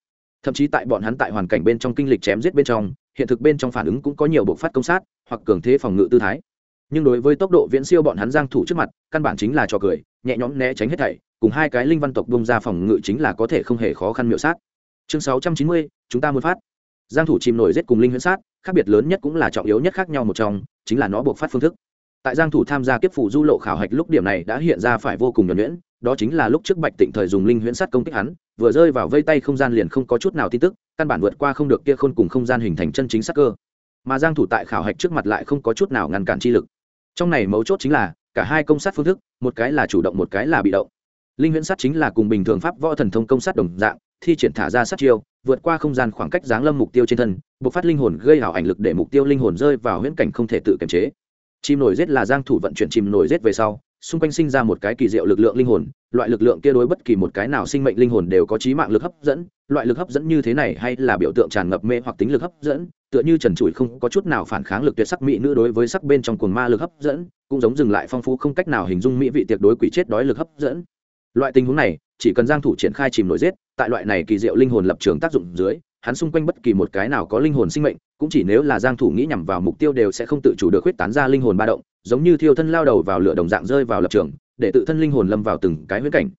A: Thậm chí tại bọn hắn tại hoàn cảnh bên trong kinh lịch chém giết bên trong hiện thực bên trong phản ứng cũng có nhiều bộ phát công sát hoặc cường thế phòng ngự tư thái. Nhưng đối với tốc độ viễn siêu bọn hắn giang thủ trước mặt căn bản chính là trò cười nhẹ nhõm né tránh hết thảy cùng hai cái linh văn tộc bung ra phòng ngự chính là có thể không hề khó khăn miểu sát. Chương 690, chúng ta muốn phát. Giang thủ chìm nổi giết cùng linh huyễn sát khác biệt lớn nhất cũng là trọng yếu nhất khác nhau một trong chính là nó buộc phát phương thức tại giang thủ tham gia kiếp phủ du lộ khảo hạch lúc điểm này đã hiện ra phải vô cùng nhuần nhuyễn, đó chính là lúc trước bạch tịnh thời dùng linh huyễn sát công kích hắn, vừa rơi vào vây tay không gian liền không có chút nào tin tức, căn bản vượt qua không được kia khôn cùng không gian hình thành chân chính sát cơ. Mà giang thủ tại khảo hạch trước mặt lại không có chút nào ngăn cản chi lực. Trong này mấu chốt chính là, cả hai công sát phương thức, một cái là chủ động, một cái là bị động. Linh huyễn sát chính là cùng bình thường pháp võ thần thông công sát đồng dạng, thi triển thả ra sát chiêu, vượt qua không gian khoảng cách giáng lâm mục tiêu trên thân, bộc phát linh hồn, gây hảo ảnh lực để mục tiêu linh hồn rơi vào huyễn cảnh không thể tự kiềm chế chim nổi rết là giang thủ vận chuyển chim nổi rết về sau, xung quanh sinh ra một cái kỳ diệu lực lượng linh hồn, loại lực lượng kia đối bất kỳ một cái nào sinh mệnh linh hồn đều có trí mạng lực hấp dẫn, loại lực hấp dẫn như thế này hay là biểu tượng tràn ngập mê hoặc tính lực hấp dẫn, tựa như trần trụi không có chút nào phản kháng lực tuyệt sắc mỹ nữ đối với sắc bên trong cuồng ma lực hấp dẫn, cũng giống dừng lại phong phú không cách nào hình dung mỹ vị tiệc đối quỷ chết đói lực hấp dẫn. Loại tình huống này, chỉ cần giang thủ triển khai chìm nổi giết, tại loại này kỳ diệu linh hồn lập trường tác dụng dưới hắn xung quanh bất kỳ một cái nào có linh hồn sinh mệnh, cũng chỉ nếu là giang thủ nghĩ nhằm vào mục tiêu đều sẽ không tự chủ được huyết tán ra linh hồn ba động, giống như thiêu thân lao đầu vào lửa đồng dạng rơi vào lập trường, để tự thân linh hồn lâm vào từng cái huyễn cảnh.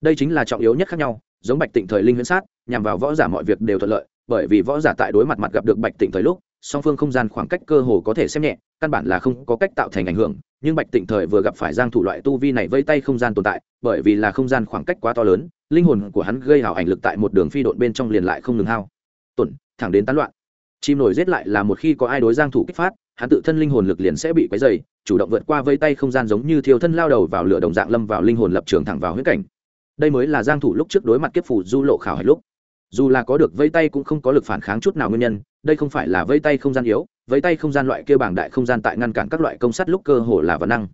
A: Đây chính là trọng yếu nhất khác nhau, giống bạch tịnh thời linh huyễn sát, nhằm vào võ giả mọi việc đều thuận lợi, bởi vì võ giả tại đối mặt mặt gặp được bạch tịnh thời lúc, song phương không gian khoảng cách cơ hồ có thể xem nhẹ, căn bản là không có cách tạo thành ảnh hưởng, nhưng bạch tịnh thời vừa gặp phải giang thủ loại tu vi này vây tay không gian tồn tại, bởi vì là không gian khoảng cách quá to lớn, linh hồn của hắn gây hào ảnh lực tại một đường phi độn bên trong liền lại không ngừng hao thẳng đến tán loạn. Chim nổi giết lại là một khi có ai đối giang thủ kích phát, hắn tự thân linh hồn lực liền sẽ bị quấy dày chủ động vượt qua vây tay không gian giống như thiêu thân lao đầu vào lửa đồng dạng lâm vào linh hồn lập trường thẳng vào huyết cảnh. Đây mới là giang thủ lúc trước đối mặt kiếp phủ du lộ khảo hạch lúc. Dù là có được vây tay cũng không có lực phản kháng chút nào nguyên nhân, đây không phải là vây tay không gian yếu, vây tay không gian loại kia bảng đại không gian tại ngăn cản các loại công sát lúc cơ hồ là vấn năng.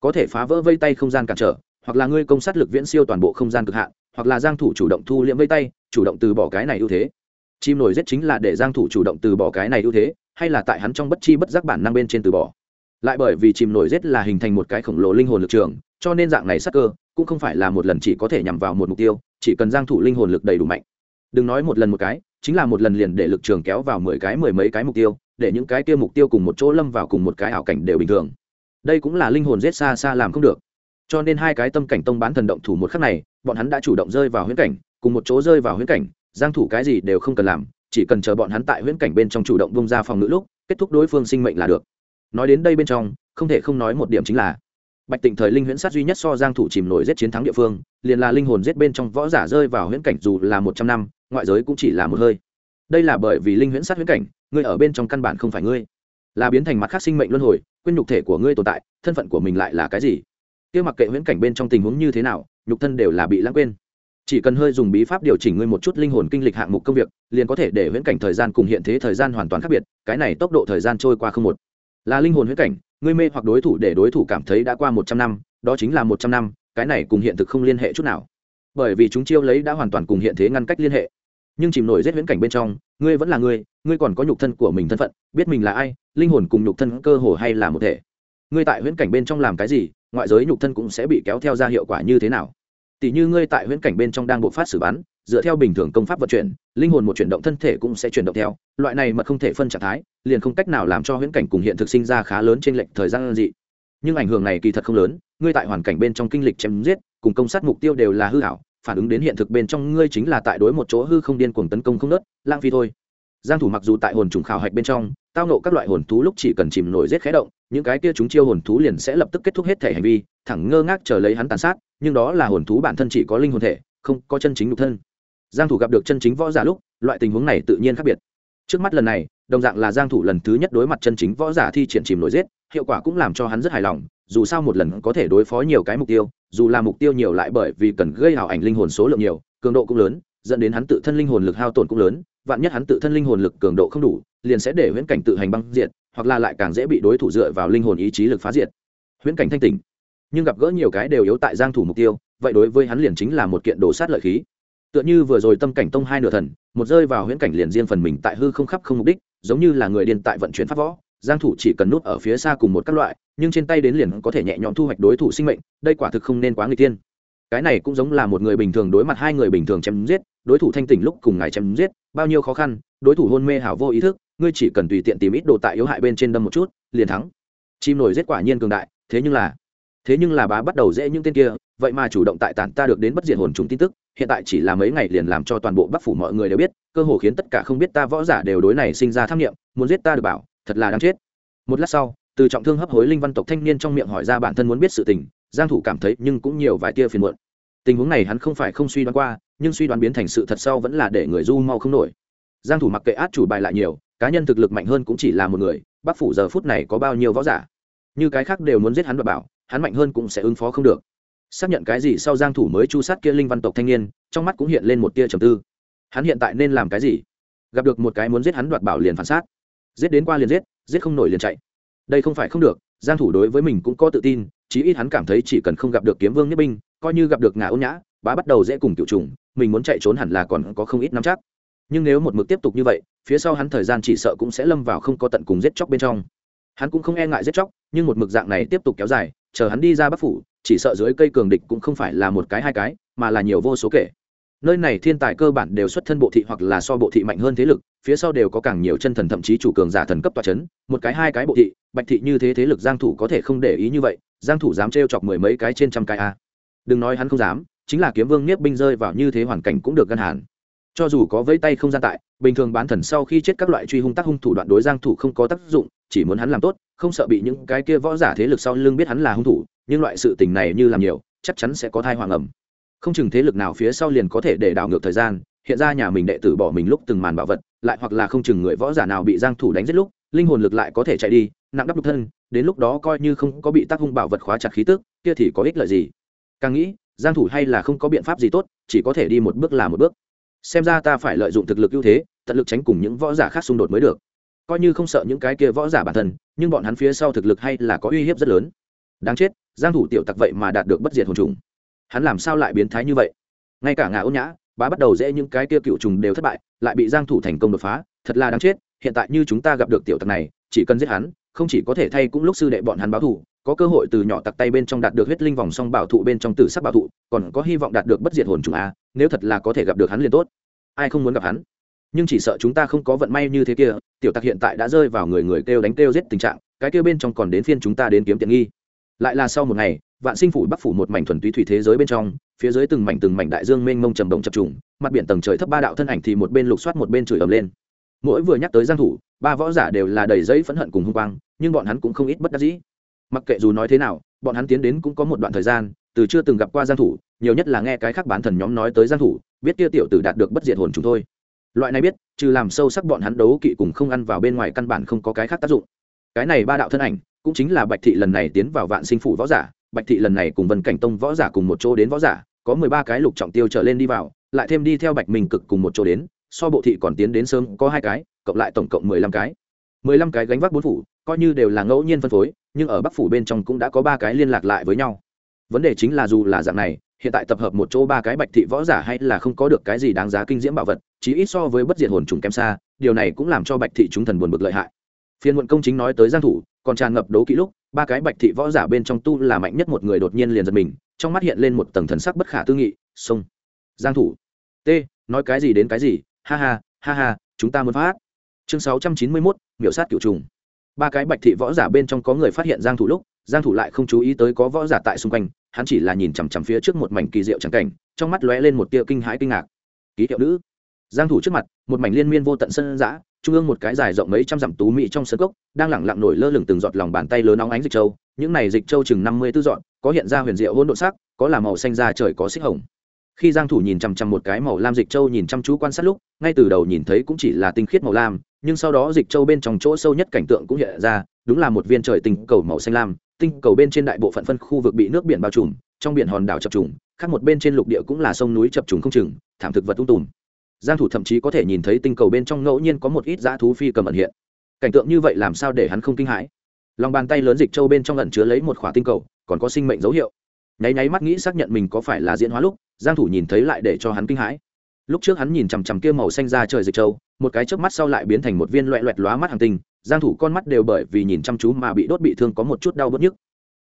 A: Có thể phá vỡ vây tay không gian cản trở, hoặc là ngươi công sát lực viễn siêu toàn bộ không gian cực hạn, hoặc là giang thủ chủ động thu liễm vây tay, chủ động từ bỏ cái này ưu thế chim nổi giết chính là để giang thủ chủ động từ bỏ cái này ưu thế, hay là tại hắn trong bất chi bất giác bản năng bên trên từ bỏ. Lại bởi vì chim nổi giết là hình thành một cái khổng lồ linh hồn lực trường, cho nên dạng này sắc cơ cũng không phải là một lần chỉ có thể nhằm vào một mục tiêu, chỉ cần giang thủ linh hồn lực đầy đủ mạnh. Đừng nói một lần một cái, chính là một lần liền để lực trường kéo vào mười cái, mười mấy cái mục tiêu, để những cái kia mục tiêu cùng một chỗ lâm vào cùng một cái ảo cảnh đều bình thường. Đây cũng là linh hồn giết xa xa làm không được. Cho nên hai cái tâm cảnh tông bán thần động thủ một khắc này, bọn hắn đã chủ động rơi vào huyễn cảnh, cùng một chỗ rơi vào huyễn cảnh giang thủ cái gì đều không cần làm, chỉ cần chờ bọn hắn tại huyễn cảnh bên trong chủ động bung ra phòng ngự lúc, kết thúc đối phương sinh mệnh là được. Nói đến đây bên trong, không thể không nói một điểm chính là, bạch tịnh thời linh huyễn sát duy nhất so giang thủ chìm nổi giết chiến thắng địa phương, liền là linh hồn giết bên trong võ giả rơi vào huyễn cảnh dù là một trăm năm, ngoại giới cũng chỉ là một hơi. Đây là bởi vì linh huyễn sát huyễn cảnh, ngươi ở bên trong căn bản không phải ngươi. Là biến thành mặt khác sinh mệnh luân hồi, quên nhục thể của ngươi tồn tại, thân phận của mình lại là cái gì? Kia mặc kệ huyễn cảnh bên trong tình huống như thế nào, nhục thân đều là bị lãng quên chỉ cần hơi dùng bí pháp điều chỉnh ngươi một chút linh hồn kinh lịch hạng mục công việc, liền có thể để huyễn cảnh thời gian cùng hiện thế thời gian hoàn toàn khác biệt, cái này tốc độ thời gian trôi qua không một. Là linh hồn huyễn cảnh, ngươi mê hoặc đối thủ để đối thủ cảm thấy đã qua một trăm năm, đó chính là một trăm năm, cái này cùng hiện thực không liên hệ chút nào. Bởi vì chúng chiêu lấy đã hoàn toàn cùng hiện thế ngăn cách liên hệ. Nhưng chìm nổi rét huyễn cảnh bên trong, ngươi vẫn là ngươi ngươi còn có nhục thân của mình thân phận, biết mình là ai, linh hồn cùng nhục thân cơ hồ hay là một thể. Ngươi tại huyễn cảnh bên trong làm cái gì, ngoại giới nhục thân cũng sẽ bị kéo theo ra hiệu quả như thế nào tỷ như ngươi tại huyễn cảnh bên trong đang bộ phát xử bắn, dựa theo bình thường công pháp vận chuyển, linh hồn một chuyển động thân thể cũng sẽ chuyển động theo. Loại này mà không thể phân trạng thái, liền không cách nào làm cho huyễn cảnh cùng hiện thực sinh ra khá lớn trên lệnh thời gian dị. Nhưng ảnh hưởng này kỳ thật không lớn, ngươi tại hoàn cảnh bên trong kinh lịch chém giết, cùng công sát mục tiêu đều là hư hảo phản ứng đến hiện thực bên trong ngươi chính là tại đối một chỗ hư không điên cuồng tấn công không nớt, lãng phí thôi giang thủ mặc dù tại hồn trùng khảo hạch bên trong, tao nộ các loại hồn thú lúc chỉ cần chìm nổi giết khẽ động, những cái kia chúng chiêu hồn thú liền sẽ lập tức kết thúc hết thể hành vi, thẳng ngơ ngác chờ lấy hắn tàn sát, nhưng đó là hồn thú bản thân chỉ có linh hồn thể, không có chân chính nhục thân. Giang thủ gặp được chân chính võ giả lúc, loại tình huống này tự nhiên khác biệt. Trước mắt lần này, đồng dạng là giang thủ lần thứ nhất đối mặt chân chính võ giả thi triển chìm nổi giết, hiệu quả cũng làm cho hắn rất hài lòng, dù sao một lần có thể đối phó nhiều cái mục tiêu, dù là mục tiêu nhiều lại bởi vì cần gây hào ảnh linh hồn số lượng nhiều, cường độ cũng lớn, dẫn đến hắn tự thân linh hồn lực hao tổn cũng lớn vạn nhất hắn tự thân linh hồn lực cường độ không đủ, liền sẽ để huyễn cảnh tự hành băng diệt, hoặc là lại càng dễ bị đối thủ dựa vào linh hồn ý chí lực phá diệt. Huyễn cảnh thanh tỉnh. Nhưng gặp gỡ nhiều cái đều yếu tại giang thủ mục tiêu, vậy đối với hắn liền chính là một kiện đồ sát lợi khí. Tựa như vừa rồi tâm cảnh tông hai nửa thần, một rơi vào huyễn cảnh liền riêng phần mình tại hư không khắp không mục đích, giống như là người điên tại vận chuyển pháp võ, giang thủ chỉ cần nút ở phía xa cùng một các loại, nhưng trên tay đến liền có thể nhẹ nhõm thu hoạch đối thủ sinh mệnh, đây quả thực không nên quá nguy tiên cái này cũng giống là một người bình thường đối mặt hai người bình thường chém giết, đối thủ thanh tỉnh lúc cùng ngài chém giết, bao nhiêu khó khăn, đối thủ hôn mê hảo vô ý thức, ngươi chỉ cần tùy tiện tìm ít đồ tại yếu hại bên trên đâm một chút, liền thắng. Chim nổi giết quả nhiên cường đại, thế nhưng là, thế nhưng là bá bắt đầu dễ những tên kia, vậy mà chủ động tại tản ta được đến bất diệt hồn chúng tin tức, hiện tại chỉ là mấy ngày liền làm cho toàn bộ bắc phủ mọi người đều biết, cơ hồ khiến tất cả không biết ta võ giả đều đối này sinh ra tham nghiệm muốn giết ta được bảo, thật là đáng chết. Một lát sau, từ trọng thương hấp hối linh văn tộc thanh niên trong miệng hỏi ra bản thân muốn biết sự tình giang thủ cảm thấy nhưng cũng nhiều vài tia phiền muộn. Tình huống này hắn không phải không suy đoán qua, nhưng suy đoán biến thành sự thật sau vẫn là để người du mau không nổi. Giang thủ mặc kệ át chủ bài lại nhiều, cá nhân thực lực mạnh hơn cũng chỉ là một người bắc phủ giờ phút này có bao nhiêu võ giả. Như cái khác đều muốn giết hắn và bảo, hắn mạnh hơn cũng sẽ ứng phó không được. Xác nhận cái gì sau giang thủ mới chu sát kia linh văn tộc thanh niên, trong mắt cũng hiện lên một tia trầm tư. Hắn hiện tại nên làm cái gì? Gặp được một cái muốn giết hắn đoạt bảo liền phản sát. Giết đến qua liền giết giết không nổi liền chạy. Đây không phải không được, giang thủ đối với mình cũng có tự tin chí ít hắn cảm thấy chỉ cần không gặp được kiếm vương nhất binh, coi như gặp được ngã ôn nhã, bá bắt đầu dễ cùng tiểu trùng, mình muốn chạy trốn hẳn là còn có không ít nắm chắc. Nhưng nếu một mực tiếp tục như vậy, phía sau hắn thời gian chỉ sợ cũng sẽ lâm vào không có tận cùng giết chóc bên trong. Hắn cũng không e ngại giết chóc, nhưng một mực dạng này tiếp tục kéo dài, chờ hắn đi ra bắc phủ, chỉ sợ dưới cây cường địch cũng không phải là một cái hai cái, mà là nhiều vô số kể. Nơi này thiên tài cơ bản đều xuất thân bộ thị hoặc là so bộ thị mạnh hơn thế lực, phía sau đều có càng nhiều chân thần thậm chí chủ cường giả thần cấp tòa c h ấ n một cái hai cái bộ thị, bạch thị như thế thế lực giang thủ có thể không để ý như vậy giang thủ dám trêu chọc mười mấy cái trên trăm cái a. Đừng nói hắn không dám, chính là kiếm vương niếp binh rơi vào như thế hoàn cảnh cũng được ngăn hàn cho dù có vẫy tay không gian tại, bình thường bán thần sau khi chết các loại truy hung tác hung thủ đoạn đối giang thủ không có tác dụng, chỉ muốn hắn làm tốt, không sợ bị những cái kia võ giả thế lực sau lưng biết hắn là hung thủ, nhưng loại sự tình này như làm nhiều, chắc chắn sẽ có thai hoàng ẩm. Không chừng thế lực nào phía sau liền có thể để đảo ngược thời gian, hiện ra nhà mình đệ tử bỏ mình lúc từng màn bảo vật, lại hoặc là không chừng người võ giả nào bị giang thủ đánh giết lúc, linh hồn lực lại có thể chạy đi, nặng đắp đục thân đến lúc đó coi như không có bị tác hung bảo vật khóa chặt khí tức, kia thì có ích lợi gì? Càng nghĩ, giang thủ hay là không có biện pháp gì tốt, chỉ có thể đi một bước là một bước. Xem ra ta phải lợi dụng thực lực ưu thế, tận lực tránh cùng những võ giả khác xung đột mới được. Coi như không sợ những cái kia võ giả bản thân, nhưng bọn hắn phía sau thực lực hay là có uy hiếp rất lớn. Đáng chết, giang thủ tiểu tặc vậy mà đạt được bất diệt hồn trùng. Hắn làm sao lại biến thái như vậy? Ngay cả ngà ôn nhã, bá bắt đầu dễ những cái kia cựu trùng đều thất bại, lại bị giang thủ thành công đột phá, thật là đáng chết, hiện tại như chúng ta gặp được tiểu tặc này, chỉ cần giết hắn không chỉ có thể thay cũng lúc sư đệ bọn hắn báo thủ, có cơ hội từ nhỏ tặc tay bên trong đạt được huyết linh vòng song bảo thụ bên trong tử sắc bảo thụ còn có hy vọng đạt được bất diệt hồn trùng a nếu thật là có thể gặp được hắn liền tốt. Ai không muốn gặp hắn? Nhưng chỉ sợ chúng ta không có vận may như thế kia tiểu tặc hiện tại đã rơi vào người người kêu đánh kêu giết tình trạng cái kêu bên trong còn đến phiên chúng ta đến kiếm tiện nghi. Lại là sau một ngày vạn sinh phủ bắc phủ một mảnh thuần túy thủy thế giới bên trong phía dưới từng mảnh từng mảnh đại dương mênh mông trầm động chập trùng mặt biển tầng trời thấp ba đạo thân ảnh thì một bên lục soát một bên chửi ầm lên mỗi vừa nhắc tới giang thủ, ba võ giả đều là đầy giấy phẫn hận cùng hung quang, nhưng bọn hắn cũng không ít bất đắc dĩ. Mặc kệ dù nói thế nào, bọn hắn tiến đến cũng có một đoạn thời gian, từ chưa từng gặp qua giang thủ, nhiều nhất là nghe cái khác bán thần nhóm nói tới giang thủ, biết kia tiểu tử đạt được bất diệt hồn chúng thôi. Loại này biết, trừ làm sâu sắc bọn hắn đấu kỵ cùng không ăn vào bên ngoài căn bản không có cái khác tác dụng. Cái này ba đạo thân ảnh, cũng chính là bạch thị lần này tiến vào vạn sinh phủ võ giả, bạch thị lần này cùng vân cảnh tông võ giả cùng một chỗ đến võ giả, có mười ba cái lục trọng tiêu trở lên đi vào, lại thêm đi theo bạch minh cực cùng một chỗ đến so bộ thị còn tiến đến sớm có hai cái, cộng lại tổng cộng mười lăm cái. mười lăm cái gánh vác bốn phủ, coi như đều là ngẫu nhiên phân phối, nhưng ở bắc phủ bên trong cũng đã có ba cái liên lạc lại với nhau. Vấn đề chính là dù là dạng này, hiện tại tập hợp một chỗ ba cái bạch thị võ giả hay là không có được cái gì đáng giá kinh diễm bảo vật, chí ít so với bất diệt hồn trùng kém xa, điều này cũng làm cho bạch thị chúng thần buồn bực lợi hại. Phiên muộn công chính nói tới giang thủ, còn tràn ngập đấu kỹ lúc, ba cái bạch thị võ giả bên trong tu là mạnh nhất một người đột nhiên liền giật mình, trong mắt hiện lên một tầng thần sắc bất khả tư nghị xông giang thủ. T, nói cái gì đến cái gì ha ha ha ha chúng ta muốn phát. Chương 691, miểu sát cửu trùng. Ba cái bạch thị võ giả bên trong có người phát hiện giang thủ lúc giang thủ lại không chú ý tới có võ giả tại xung quanh hắn chỉ là nhìn chằm chằm phía trước một mảnh kỳ diệu trắng cảnh trong mắt lóe lên một tia kinh hãi kinh ngạc. Ký hiệu nữ. Giang thủ trước mặt một mảnh liên miên vô tận sân dã trung ương một cái dài rộng mấy trăm dặm tú mỹ trong sân cốc đang lẳng lặng nổi lơ lửng từng giọt lòng bàn tay lớn nóng ánh dịch châu. Những này dịch châu chừng năm mươi tư dọn có hiện ra huyền diệu hỗn độn sắc có là màu xanh da trời có xích hồng khi giang thủ nhìn chằm chằm một cái màu lam dịch châu nhìn chăm chú quan sát lúc, ngay từ đầu nhìn thấy cũng chỉ là tinh khiết màu lam, nhưng sau đó dịch châu bên trong chỗ sâu nhất cảnh tượng cũng hiện ra, đúng là một viên trời tinh cầu màu xanh lam, tinh cầu bên trên đại bộ phận phân khu vực bị nước biển bao trùm, trong biển hòn đảo chập trùng, khác một bên trên lục địa cũng là sông núi chập trùng không chừng, thảm thực vật tung tùm. Giang thủ thậm chí có thể nhìn thấy tinh cầu bên trong ngẫu nhiên có một ít dã thú phi cầm ẩn hiện. Cảnh tượng như vậy làm sao để hắn không kinh hãi? Lòng bàn tay lớn dịch châu bên trong ẩn chứa lấy một khỏa tinh cầu, còn có sinh mệnh dấu hiệu. Nháy nháy mắt nghĩ xác nhận mình có phải là diễn hóa lúc giang thủ nhìn thấy lại để cho hắn kinh hãi. Lúc trước hắn nhìn chằm chằm kia màu xanh ra trời dịch châu, một cái chớp mắt sau lại biến thành một viên loẹt loẹt lóa mắt hàng tinh, giang thủ con mắt đều bởi vì nhìn chăm chú mà bị đốt bị thương có một chút đau bứt nhức.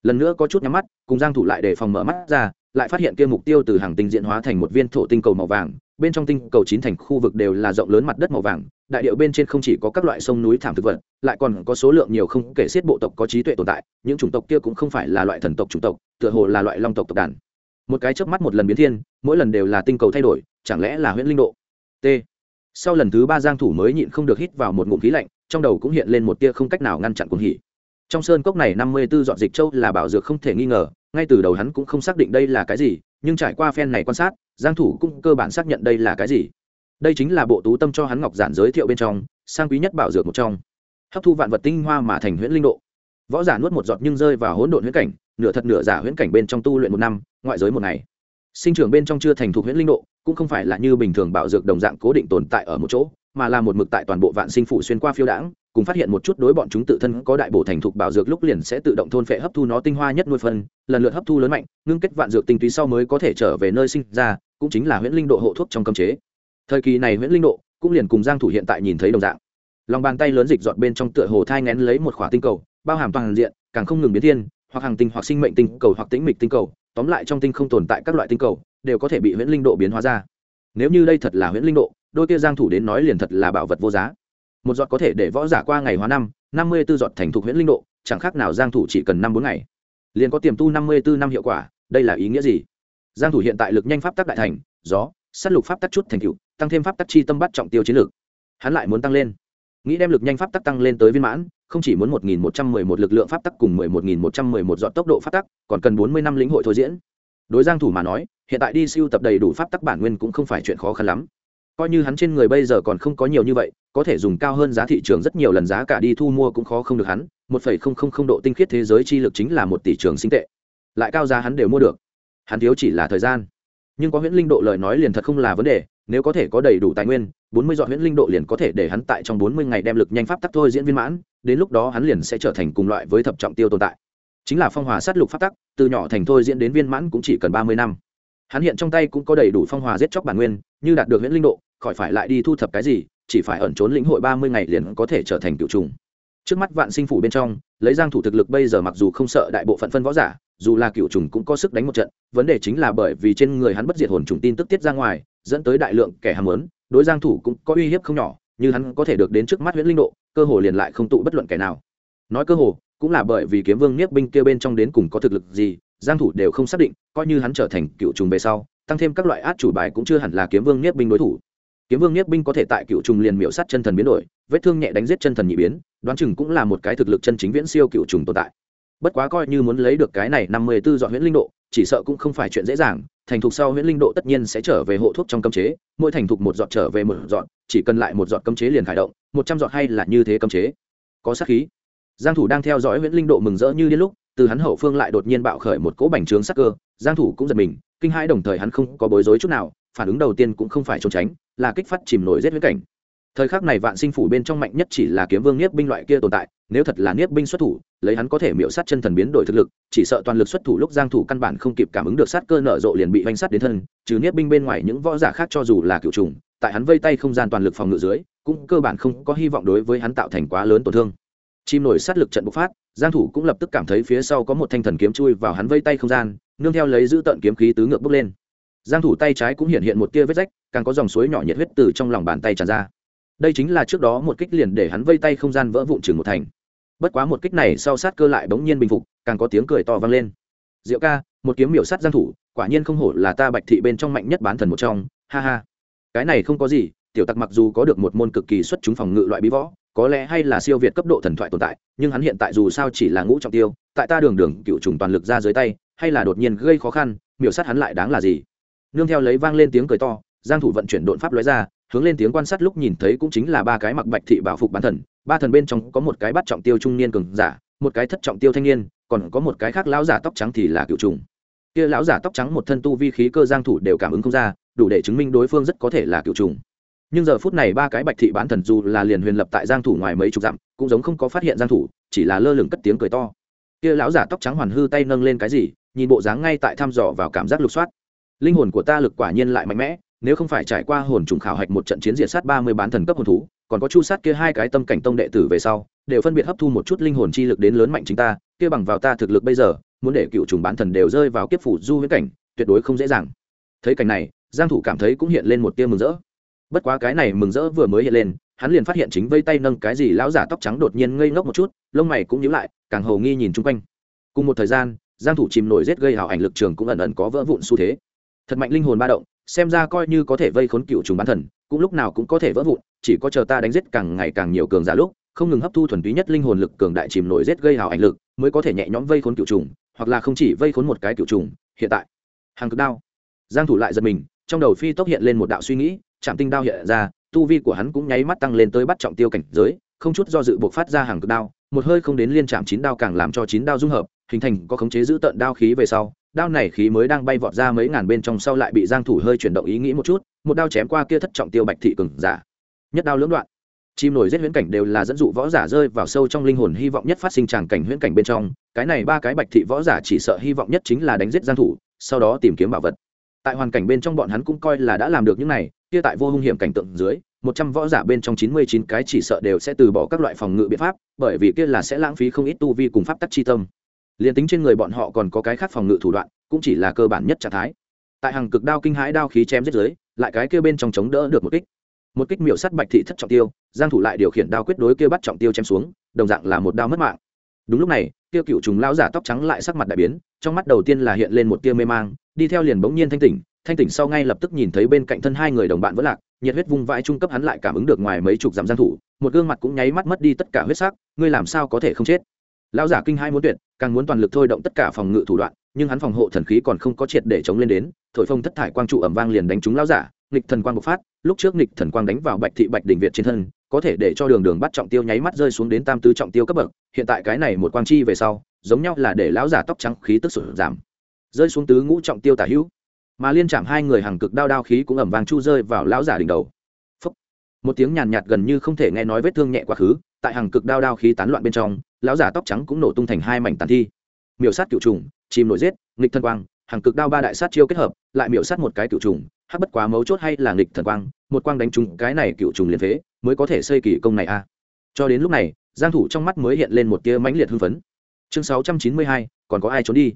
A: Lần nữa có chút nhắm mắt, cùng giang thủ lại để phòng mở mắt ra, lại phát hiện kia mục tiêu từ hàng tinh diễn hóa thành một viên thổ tinh cầu màu vàng, bên trong tinh cầu chín thành khu vực đều là rộng lớn mặt đất màu vàng, đại điệu bên trên không chỉ có các loại sông núi thảm thực vật, lại còn có số lượng nhiều không kể xiết bộ tộc có trí tuệ tồn tại, những chủng tộc kia cũng không phải là loại thần tộc chủng tộc, tựa hồ là loại long tộc tộc đàn một cái chớp mắt một lần biến thiên, mỗi lần đều là tinh cầu thay đổi, chẳng lẽ là huyễn linh độ? T. Sau lần thứ ba giang thủ mới nhịn không được hít vào một ngụm khí lạnh, trong đầu cũng hiện lên một tia không cách nào ngăn chặn cuồng hỉ. Trong sơn cốc này năm mươi 54 dọn dịch châu là bảo dược không thể nghi ngờ, ngay từ đầu hắn cũng không xác định đây là cái gì, nhưng trải qua phen này quan sát, giang thủ cũng cơ bản xác nhận đây là cái gì. Đây chính là bộ tú tâm cho hắn ngọc giản giới thiệu bên trong, sang quý nhất bảo dược một trong. Hấp thu vạn vật tinh hoa mà thành huyễn linh độ. Võ giả nuốt một giọt nhưng rơi vào hỗn độn huyễn cảnh nửa thật nửa giả huyễn cảnh bên trong tu luyện một năm, ngoại giới một ngày. Sinh trưởng bên trong chưa thành thục huyễn linh độ, cũng không phải là như bình thường bảo dược đồng dạng cố định tồn tại ở một chỗ, mà là một mực tại toàn bộ vạn sinh phủ xuyên qua phiêu đãng, cùng phát hiện một chút đối bọn chúng tự thân có đại bổ thành thục bảo dược lúc liền sẽ tự động thôn phệ hấp thu nó tinh hoa nhất nuôi phân, lần lượt hấp thu lớn mạnh, ngưng kết vạn dược tinh túy sau mới có thể trở về nơi sinh ra, cũng chính là huyễn linh độ hộ thuốc trong cơm chế. Thời kỳ này huyễn linh độ cũng liền cùng giang thủ hiện tại nhìn thấy đồng dạng. Lòng bàn tay lớn dịch dọn bên trong tựa hồ thai ngén lấy một khỏa tinh cầu, bao hàm toàn diện, càng không ngừng biến thiên hoặc hàng tinh hoặc sinh mệnh tinh cầu hoặc tĩnh mịch tinh cầu, tóm lại trong tinh không tồn tại các loại tinh cầu, đều có thể bị huyễn linh độ biến hóa ra. Nếu như đây thật là huyễn linh độ, đôi kia giang thủ đến nói liền thật là bảo vật vô giá. Một giọt có thể để võ giả qua ngày hóa năm năm mươi 54 giọt thành thuộc huyễn linh độ, chẳng khác nào giang thủ chỉ cần năm bốn ngày. Liền có tiềm tu năm mươi 54 năm hiệu quả, đây là ý nghĩa gì? Giang thủ hiện tại lực nhanh pháp tắc đại thành, gió, sát lục pháp tắc chút thành tựu, tăng thêm pháp tắc chi tâm bắt trọng tiêu chiến lược. Hắn lại muốn tăng lên nghĩ đem lực nhanh pháp tắc tăng lên tới viên mãn, không chỉ muốn một nghìn một trăm mười một lực lượng pháp tắc cùng mười một nghìn một trăm mười một dọn tốc độ pháp tắc, còn cần bốn mươi năm lĩnh hội thôi diễn. Đối giang thủ mà nói, hiện tại đi siêu tập đầy đủ pháp tắc bản nguyên cũng không phải chuyện khó khăn lắm. Coi như hắn trên người bây giờ còn không có nhiều như vậy, có thể dùng cao hơn giá thị trường rất nhiều lần giá cả đi thu mua cũng khó không được hắn, một phẩy không không không độ tinh khiết thế giới chi lực chính là một tỷ trường sinh tệ. Lại cao giá hắn đều mua được. Hắn thiếu chỉ là thời gian. Nhưng có huyễn linh độ lời nói liền thật không là vấn đề nếu có thể có đầy đủ tài nguyên, bốn mươi dọn huyễn linh độ liền có thể để hắn tại trong bốn mươi ngày đem lực nhanh pháp tắc thôi diễn viên mãn, đến lúc đó hắn liền sẽ trở thành cùng loại với thập trọng tiêu tồn tại. Chính là phong hòa sát lục pháp tắc, từ nhỏ thành thôi diễn đến viên mãn cũng chỉ cần ba mươi năm. Hắn hiện trong tay cũng có đầy đủ phong hòa giết chóc bản nguyên, như đạt được huyễn linh độ, khỏi phải lại đi thu thập cái gì, chỉ phải ẩn trốn lĩnh hội ba mươi ngày liền có thể trở thành cựu trùng. Trước mắt vạn sinh phủ bên trong, lấy giang thủ thực lực bây giờ mặc dù không sợ đại bộ phận phân võ giả, dù là cựu trùng cũng có sức đánh một trận, vấn đề chính là bởi vì trên người hắn bất diệt hồn trùng tin tức tiết ra ngoài dẫn tới đại lượng kẻ ham muốn, đối giang thủ cũng có uy hiếp không nhỏ, như hắn có thể được đến trước mắt huyễn linh độ, cơ hồ liền lại không tụ bất luận kẻ nào. Nói cơ hồ, cũng là bởi vì kiếm vương niếp binh kia bên trong đến cùng có thực lực gì, giang thủ đều không xác định, coi như hắn trở thành cựu trùng về sau, tăng thêm các loại át chủ bài cũng chưa hẳn là kiếm vương niếp binh đối thủ. Kiếm vương niếp binh có thể tại cựu trùng liền miểu sát chân thần biến đổi, vết thương nhẹ đánh giết chân thần nhị biến, đoán chừng cũng là một cái thực lực chân chính viễn siêu cựu trùng tồn tại. Bất quá coi như muốn lấy được cái này năm mươi 54 dọn huyễn linh độ chỉ sợ cũng không phải chuyện dễ dàng, thành thục sau huyễn linh độ tất nhiên sẽ trở về hộ thuốc trong cấm chế, mỗi thành thục một giọt trở về một giọt, chỉ cần lại một giọt cấm chế liền khởi động, một trăm giọt hay là như thế cấm chế. Có sát khí. Giang thủ đang theo dõi nguyễn linh độ mừng rỡ như điên lúc, từ hắn hậu phương lại đột nhiên bạo khởi một cỗ bành trướng sắc cơ, giang thủ cũng giật mình, kinh hãi đồng thời hắn không có bối rối chút nào, phản ứng đầu tiên cũng không phải trốn tránh, là kích phát chìm nổi giết huyễn cảnh. Thời khắc này vạn sinh phủ bên trong mạnh nhất chỉ là kiếm vương niết binh loại kia tồn tại, nếu thật là niết binh xuất thủ lấy hắn có thể miễu sát chân thần biến đổi thực lực, chỉ sợ toàn lực xuất thủ lúc giang thủ căn bản không kịp cảm ứng được sát cơ nở rộ liền bị vanh sát đến thân, trừ niết binh bên ngoài những võ giả khác cho dù là cựu trùng tại hắn vây tay không gian toàn lực phòng ngự dưới, cũng cơ bản không có hy vọng đối với hắn tạo thành quá lớn tổn thương. Chim nổi sát lực trận bộc phát, giang thủ cũng lập tức cảm thấy phía sau có một thanh thần kiếm chui vào hắn vây tay không gian, nương theo lấy giữ tận kiếm khí tứ ngược bốc lên. Giang thủ tay trái cũng hiện hiện một tia vết rách, càng có dòng suối nhỏ nhiệt huyết từ trong lòng bàn tay tràn ra. Đây chính là trước đó một kích liền để hắn vây tay không gian vỡ vụn chừng một thành bất quá một kích này sau sát cơ lại bỗng nhiên bình phục, càng có tiếng cười to vang lên. Diệu ca, một kiếm miểu sát giang thủ, quả nhiên không hổ là ta bạch thị bên trong mạnh nhất bán thần một trong, ha ha. Cái này không có gì, tiểu tặc mặc dù có được một môn cực kỳ xuất chúng phòng ngự loại bí võ, có lẽ hay là siêu việt cấp độ thần thoại tồn tại, nhưng hắn hiện tại dù sao chỉ là ngũ trọng tiêu, tại ta đường đường cựu trùng toàn lực ra dưới tay, hay là đột nhiên gây khó khăn, miểu sát hắn lại đáng là gì? Nương theo lấy vang lên tiếng cười to, giang thủ vận chuyển đột pháp lóe ra hướng lên tiếng quan sát lúc nhìn thấy cũng chính là ba cái mặc bạch thị bảo phục bán thần, ba thần bên trong có một cái bắt trọng tiêu trung niên cường giả, một cái thất trọng tiêu thanh niên, còn có một cái khác lão giả tóc trắng thì là cựu trùng. Kia lão giả tóc trắng một thân tu vi khí cơ giang thủ đều cảm ứng không ra, đủ để chứng minh đối phương rất có thể là cựu trùng. Nhưng giờ phút này ba cái bạch thị bán thần dù là liền huyền lập tại giang thủ ngoài mấy chục dặm, cũng giống không có phát hiện giang thủ, chỉ là lơ lửng cất tiếng cười to. Kia lão giả tóc trắng hoàn hư tay nâng lên cái gì, nhìn bộ dáng ngay tại thăm dò vào cảm giác lục soát. Linh hồn của ta lực quả nhiên lại mạnh mẽ nếu không phải trải qua hồn trùng khảo hạch một trận chiến diệt sát ba mươi bán thần cấp hồn thú, còn có chu sát kia hai cái tâm cảnh tông đệ tử về sau, đều phân biệt hấp thu một chút linh hồn chi lực đến lớn mạnh chính ta, kia bằng vào ta thực lực bây giờ, muốn để cựu trùng bán thần đều rơi vào kiếp phủ du huyễn cảnh, tuyệt đối không dễ dàng. Thấy cảnh này, giang thủ cảm thấy cũng hiện lên một tia mừng rỡ. Bất quá cái này mừng rỡ vừa mới hiện lên, hắn liền phát hiện chính vây tay nâng cái gì lão giả tóc trắng đột nhiên ngây ngốc một chút, lông mày cũng nhíu lại, càng hồ nghi nhìn chung quanh. Cùng một thời gian, giang thủ chìm nổi giết gây hào ảnh lực trường cũng ẩn ẩn có vỡ vụn xu thế. Thật mạnh linh hồn ba động xem ra coi như có thể vây khốn cựu trùng bán thần, cũng lúc nào cũng có thể vỡ vụn, chỉ có chờ ta đánh giết càng ngày càng nhiều cường giả lúc, không ngừng hấp thu thuần túy nhất linh hồn lực cường đại chìm nổi giết gây hào ảnh lực, mới có thể nhẹ nhõm vây khốn cựu trùng, hoặc là không chỉ vây khốn một cái cựu trùng, hiện tại. Hàng cực đao. Giang thủ lại giật mình, trong đầu phi tốc hiện lên một đạo suy nghĩ, chạm tinh đao hiện ra, tu vi của hắn cũng nháy mắt tăng lên tới bắt trọng tiêu cảnh giới, không chút do dự buộc phát ra hàng cực đao một hơi không đến liên chạm chín đao càng làm cho chín đao dung hợp, hình thành có khống chế giữ tận đao khí về sau, đao này khí mới đang bay vọt ra mấy ngàn bên trong sau lại bị giang thủ hơi chuyển động ý nghĩ một chút, một đao chém qua kia thất trọng tiêu bạch thị cường giả. Nhất đao lưỡng đoạn. Chim nổi giết huyễn cảnh đều là dẫn dụ võ giả rơi vào sâu trong linh hồn hy vọng nhất phát sinh tràng cảnh huyễn cảnh bên trong, cái này ba cái bạch thị võ giả chỉ sợ hy vọng nhất chính là đánh giết giang thủ, sau đó tìm kiếm bảo vật. Tại hoàn cảnh bên trong bọn hắn cũng coi là đã làm được những này, kia tại vô hung hiểm cảnh tượng dưới một trăm võ giả bên trong chín mươi chín cái chỉ sợ đều sẽ từ bỏ các loại phòng ngự biện pháp bởi vì kia là sẽ lãng phí không ít tu vi cùng pháp tắc chi tâm. Liền tính trên người bọn họ còn có cái khác phòng ngự thủ đoạn cũng chỉ là cơ bản nhất trạng thái. Tại hàng cực đao kinh hãi đao khí chém giết giới, lại cái kia bên trong chống đỡ được một kích. Một kích miểu sắt bạch thị thất trọng tiêu giang thủ lại điều khiển đao quyết đối kia bắt trọng tiêu chém xuống đồng dạng là một đao mất mạng. Đúng lúc này kia cựu trùng lão giả tóc trắng lại sắc mặt đại biến trong mắt đầu tiên là hiện lên một tia mê mang đi theo liền bỗng nhiên thanh tỉnh thanh tỉnh sau ngay lập tức nhìn thấy bên cạnh thân hai người đồng bạn vẫn lạc nhiệt huyết vung vãi trung cấp hắn lại cảm ứng được ngoài mấy chục dặm giang thủ, một gương mặt cũng nháy mắt mất đi tất cả huyết sắc, ngươi làm sao có thể không chết? Lão giả kinh hai muốn tuyệt, càng muốn toàn lực thôi động tất cả phòng ngự thủ đoạn, nhưng hắn phòng hộ thần khí còn không có triệt để chống lên đến, thổi phong thất thải quang trụ ầm vang liền đánh trúng lão giả, nghịch thần quang bộc phát, lúc trước nghịch thần quang đánh vào bạch thị bạch đỉnh việt trên thân, có thể để cho đường đường bắt trọng tiêu nháy mắt rơi xuống đến tam tứ trọng tiêu cấp bậc, hiện tại cái này một quang chi về sau, giống nhau là để lão giả tóc trắng khí tức sụt giảm. Rơi xuống tứ ngũ trọng tiêu tả hữu mà liên chạm hai người hàng cực đao đao khí cũng ẩm vang chu rơi vào lão giả đỉnh đầu. Phúc. một tiếng nhàn nhạt gần như không thể nghe nói vết thương nhẹ quá khứ tại hàng cực đao đao khí tán loạn bên trong lão giả tóc trắng cũng nổ tung thành hai mảnh tàn thi. Miểu sát cựu trùng chìm nổi giết nghịch thần quang hàng cực đao ba đại sát chiêu kết hợp lại miểu sát một cái cựu trùng hắc bất quá mấu chốt hay là nghịch thần quang một quang đánh trúng cái này cựu trùng liền phế mới có thể xây kỳ công này a cho đến lúc này giang thủ trong mắt mới hiện lên một tia mãnh liệt hưng phấn. Chương 692, còn có ai trốn đi?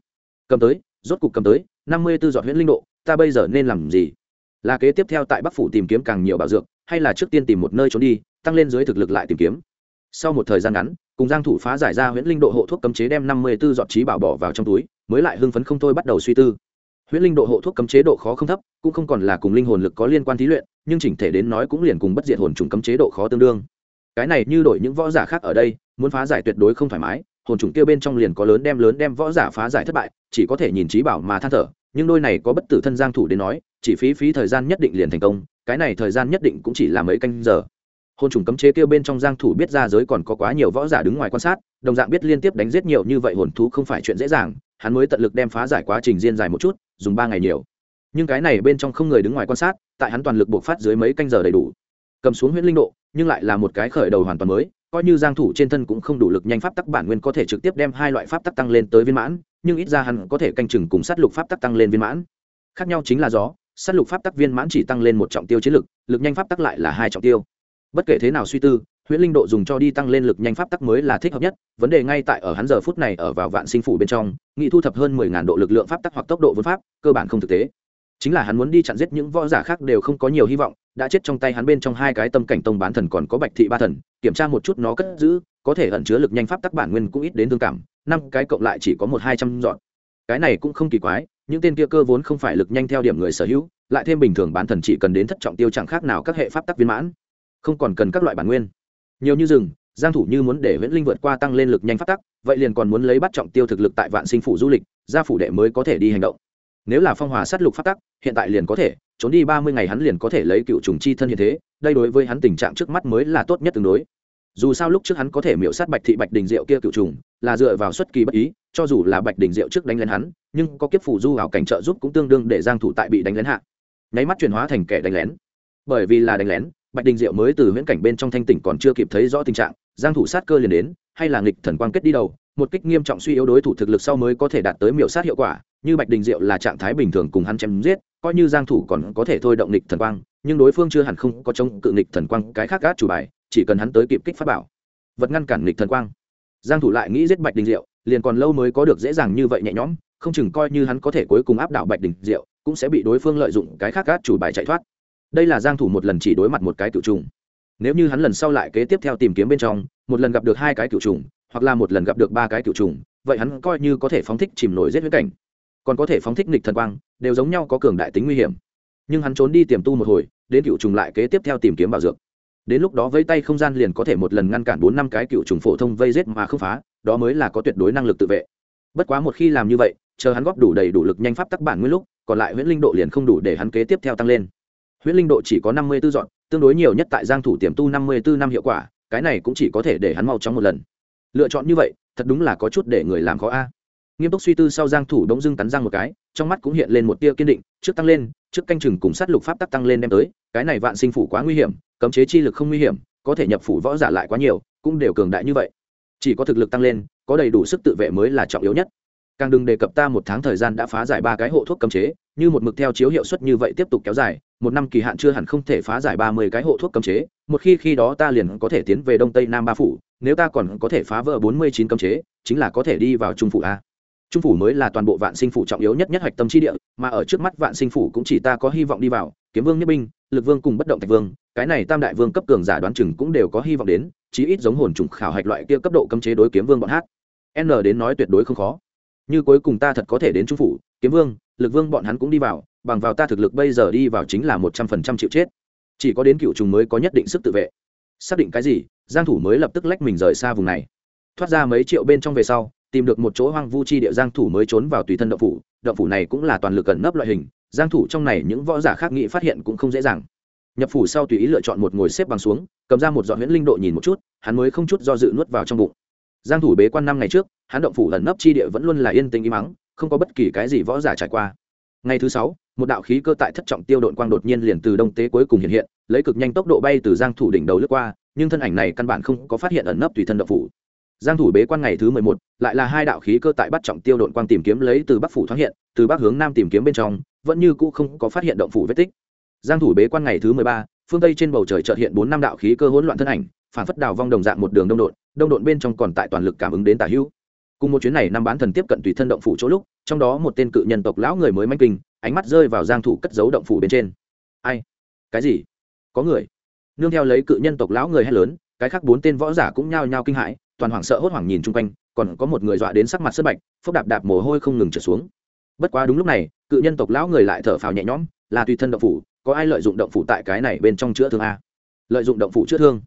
A: Cầm tới rốt cục cầm tới 54 giọt huyễn linh độ ta bây giờ nên làm gì? Là kế tiếp theo tại bắc phủ tìm kiếm càng nhiều bảo dược, hay là trước tiên tìm một nơi trốn đi, tăng lên dưới thực lực lại tìm kiếm? Sau một thời gian ngắn, cùng giang thủ phá giải ra huyễn linh độ hộ thuốc cấm chế đem 54 giọt trí bảo bỏ vào trong túi, mới lại hưng phấn không thôi bắt đầu suy tư. Huyễn linh độ hộ thuốc cấm chế độ khó không thấp, cũng không còn là cùng linh hồn lực có liên quan thí luyện, nhưng chỉnh thể đến nói cũng liền cùng bất diệt hồn trùng cấm chế độ khó tương đương. Cái này như đổi những võ giả khác ở đây, muốn phá giải tuyệt đối không thoải mái, hồn trùng kia bên trong liền có lớn đem lớn đem võ giả phá giải thất bại, chỉ có thể nhìn trí bảo mà than thở nhưng đôi này có bất tử thân giang thủ đến nói, chỉ phí phí thời gian nhất định liền thành công, cái này thời gian nhất định cũng chỉ là mấy canh giờ. Hôn trùng cấm chế kia bên trong giang thủ biết ra giới còn có quá nhiều võ giả đứng ngoài quan sát, đồng dạng biết liên tiếp đánh giết nhiều như vậy hồn thú không phải chuyện dễ dàng, hắn mới tận lực đem phá giải quá trình diên dài một chút, dùng ba ngày nhiều. Nhưng cái này bên trong không người đứng ngoài quan sát, tại hắn toàn lực buộc phát dưới mấy canh giờ đầy đủ. Cầm xuống huyễn linh độ, nhưng lại là một cái khởi đầu hoàn toàn mới coi như giang thủ trên thân cũng không đủ lực nhanh pháp tắc bản nguyên có thể trực tiếp đem hai loại pháp tắc tăng lên tới viên mãn, nhưng ít ra hắn có thể canh chừng cùng sát lục pháp tắc tăng lên viên mãn. Khác nhau chính là gió, sát lục pháp tắc viên mãn chỉ tăng lên một trọng tiêu chiến lực lực nhanh pháp tắc lại là hai trọng tiêu. Bất kể thế nào suy tư, huyễn linh độ dùng cho đi tăng lên lực nhanh pháp tắc mới là thích hợp nhất, vấn đề ngay tại ở hắn giờ phút này ở vào vạn sinh phủ bên trong, nghị thu thập hơn mười ngàn độ lực lượng pháp tắc hoặc tốc độ vốn pháp, cơ bản không thực tế chính là hắn muốn đi chặn giết những võ giả khác đều không có nhiều hy vọng, đã chết trong tay hắn bên trong hai cái tâm cảnh tông bán thần còn có bạch thị ba thần, kiểm tra một chút nó cất giữ, có thể ẩn chứa lực nhanh pháp tắc bản nguyên cũng ít đến thương cảm, năm cái cộng lại chỉ có một hai trăm dọn. Cái này cũng không kỳ quái, những tên kia cơ vốn không phải lực nhanh theo điểm người sở hữu, lại thêm bình thường bán thần chỉ cần đến thất trọng tiêu chẳng khác nào các hệ pháp tắc viên mãn, không còn cần các loại bản nguyên. Nhiều như rừng, giang thủ như muốn để viễn linh vượt qua tăng lên lực nhanh pháp tắc, vậy liền còn muốn lấy bắt trọng tiêu thực lực tại vạn sinh phủ du lịch, gia phủ đệ mới có thể đi hành động nếu là phong hòa sát lục pháp tắc, hiện tại liền có thể, trốn đi ba mươi ngày hắn liền có thể lấy cựu trùng chi thân hiện thế, đây đối với hắn tình trạng trước mắt mới là tốt nhất tương đối. Dù sao lúc trước hắn có thể miễu sát bạch thị bạch đình diệu kia cựu trùng, là dựa vào xuất kỳ bất ý, cho dù là bạch đình diệu trước đánh lén hắn, nhưng có kiếp phủ du hào cảnh trợ giúp cũng tương đương để giang thủ tại bị đánh lén hạ. Nháy mắt chuyển hóa thành kẻ đánh lén. Bởi vì là đánh lén, bạch đình diệu mới từ huyễn cảnh bên trong thanh tỉnh còn chưa kịp thấy rõ tình trạng, giang thủ sát cơ liền đến, hay là nghịch thần quang kết đi đầu một kích nghiêm trọng suy yếu đối thủ thực lực sau mới có thể đạt tới miểu sát hiệu quả, như bạch đình diệu là trạng thái bình thường cùng hắn chém giết, coi như giang thủ còn có thể thôi động nghịch thần quang, nhưng đối phương chưa hẳn không có chống cự nghịch thần quang cái khác gác chủ bài, chỉ cần hắn tới kịp kích phát bảo, vật ngăn cản nghịch thần quang. Giang thủ lại nghĩ giết bạch đình diệu, liền còn lâu mới có được dễ dàng như vậy nhẹ nhõm, không chừng coi như hắn có thể cuối cùng áp đảo bạch đình diệu, cũng sẽ bị đối phương lợi dụng cái khác gác chủ bài chạy thoát. Đây là giang thủ một lần chỉ đối mặt một cái cựu trùng. Nếu như hắn lần sau lại kế tiếp theo tìm kiếm bên trong, một lần gặp được hai cái cựu trùng hoặc là một lần gặp được ba cái cựu trùng, vậy hắn coi như có thể phóng thích chìm nổi giết huyết cảnh. Còn có thể phóng thích nghịch thần quang, đều giống nhau có cường đại tính nguy hiểm. Nhưng hắn trốn đi tiềm tu một hồi, đến cựu trùng lại kế tiếp theo tìm kiếm bảo dược. Đến lúc đó vây tay không gian liền có thể một lần ngăn cản bốn năm cái cựu trùng phổ thông vây giết mà không phá, đó mới là có tuyệt đối năng lực tự vệ. Bất quá một khi làm như vậy, chờ hắn góp đủ đầy đủ lực nhanh pháp tắc bản nguyên lúc, còn lại huyễn linh độ liền không đủ để hắn kế tiếp theo tăng lên. Huyễn linh độ chỉ có năm mươi b ố dọn, tương đối nhiều nhất tại giang thủ tiềm tu năm mươi b ố năm hiệu quả, cái này cũng chỉ có thể để hắn mau chóng một lần lựa chọn như vậy, thật đúng là có chút để người làm khó a. Nghiêm túc suy tư sau giang thủ đống dưng cắn răng một cái, trong mắt cũng hiện lên một tia kiên định, trước tăng lên, trước canh chừng cùng sát lục pháp tắc tăng lên đem tới, cái này vạn sinh phủ quá nguy hiểm, cấm chế chi lực không nguy hiểm, có thể nhập phủ võ giả lại quá nhiều, cũng đều cường đại như vậy. Chỉ có thực lực tăng lên, có đầy đủ sức tự vệ mới là trọng yếu nhất càng đừng đề cập ta một tháng thời gian đã phá giải ba cái hộ thuốc cấm chế, như một mực theo chiếu hiệu suất như vậy tiếp tục kéo dài, một năm kỳ hạn chưa hẳn không thể phá giải ba mươi cái hộ thuốc cấm chế, một khi khi đó ta liền có thể tiến về đông tây nam ba phủ, nếu ta còn có thể phá vỡ bốn mươi chín cấm chế, chính là có thể đi vào trung phủ a. Trung phủ mới là toàn bộ vạn sinh phủ trọng yếu nhất nhất hoạch tâm trí địa, mà ở trước mắt vạn sinh phủ cũng chỉ ta có hy vọng đi vào, kiếm vương nhất binh, lực vương cùng bất động thạch vương, cái này tam đại vương cấp cường giả đoán chừng cũng đều có hy vọng đến, chí ít giống hồn trùng khảo hạch loại kia cấp độ cấm chế đối kiếm vương bọn hát. N đến nói tuyệt đối không khó như cuối cùng ta thật có thể đến trung phủ, kiếm vương, lực vương bọn hắn cũng đi vào, bằng vào ta thực lực bây giờ đi vào chính là một trăm phần trăm chịu chết. Chỉ có đến cựu trùng mới có nhất định sức tự vệ. Xác định cái gì, giang thủ mới lập tức lách mình rời xa vùng này. Thoát ra mấy triệu bên trong về sau, tìm được một chỗ hoang vu chi địa giang thủ mới trốn vào tùy thân động phủ. Động phủ này cũng là toàn lực cẩn nấp loại hình, giang thủ trong này những võ giả khác nghị phát hiện cũng không dễ dàng. Nhập phủ sau tùy ý lựa chọn một ngồi xếp bằng xuống, cầm ra một giọt huyễn linh độ nhìn một chút, hắn mới không chút do dự nuốt vào trong bụng giang thủ bế quan năm ngày trước hắn động phủ lần nấp chi địa vẫn luôn là yên tĩnh im mắng không có bất kỳ cái gì võ giả trải qua. Ngày thứ sáu một đạo khí cơ tại thất trọng tiêu độn quang đột nhiên liền từ đông tế cuối cùng hiện hiện lấy cực nhanh tốc độ bay từ giang thủ đỉnh đầu lướt qua nhưng thân ảnh này căn bản không có phát hiện ẩn nấp tùy thân động phủ. Giang thủ bế quan ngày thứ 11, lại là hai đạo khí cơ tại bắt trọng tiêu độn quang tìm kiếm lấy từ bắc phủ thoáng hiện từ bắc hướng nam tìm kiếm bên trong vẫn như cũ không có phát hiện động phủ vết tích. Giang thủ bế quan ngày thứ 13, phương tây trên bầu trời chợt hiện bốn năm đạo khí cơ hỗn loạn thân ảnh phản phất đào vong đồng dạng một đường đông độn đông độn bên trong còn tại toàn lực cảm ứng đến tả hữu. Cùng một chuyến này năm bán thần tiếp cận tùy thân động phủ chỗ lúc, trong đó một tên cự nhân tộc lão người mới manh kinh, ánh mắt rơi vào giang thủ cất giấu động phủ bên trên. Ai? Cái gì? Có người? Nương theo lấy cự nhân tộc lão người hay lớn, cái khác bốn tên võ giả cũng nhao nhao kinh hãi, toàn hoảng sợ hốt hoảng nhìn chung quanh, còn có một người dọa đến sắc mặt sứt bạch, phốc đạp đạp mồ hôi không ngừng trượt xuống. Bất quá đúng lúc này, cự nhân tộc lão người lại thở phào nhẹ nhõm, là tùy thân động phủ, có ai lợi dụng động phủ tại cái này bên trong chữa thương a? Lợi dụng động phủ chữa thương?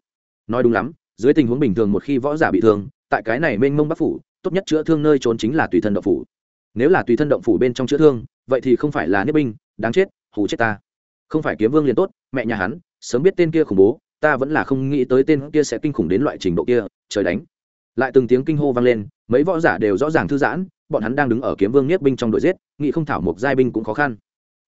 A: Nói đúng lắm, dưới tình huống bình thường một khi võ giả bị thương, tại cái này mênh mông bắc phủ, tốt nhất chữa thương nơi trốn chính là tùy thân động phủ. Nếu là tùy thân động phủ bên trong chữa thương, vậy thì không phải là niết binh, đáng chết, hù chết ta. Không phải kiếm vương liền tốt, mẹ nhà hắn, sớm biết tên kia khủng bố, ta vẫn là không nghĩ tới tên kia sẽ kinh khủng đến loại trình độ kia, trời đánh. Lại từng tiếng kinh hô vang lên, mấy võ giả đều rõ ràng thư giãn, bọn hắn đang đứng ở kiếm vương niết binh trong đội giết, nghị không thảo một giai binh cũng khó khăn.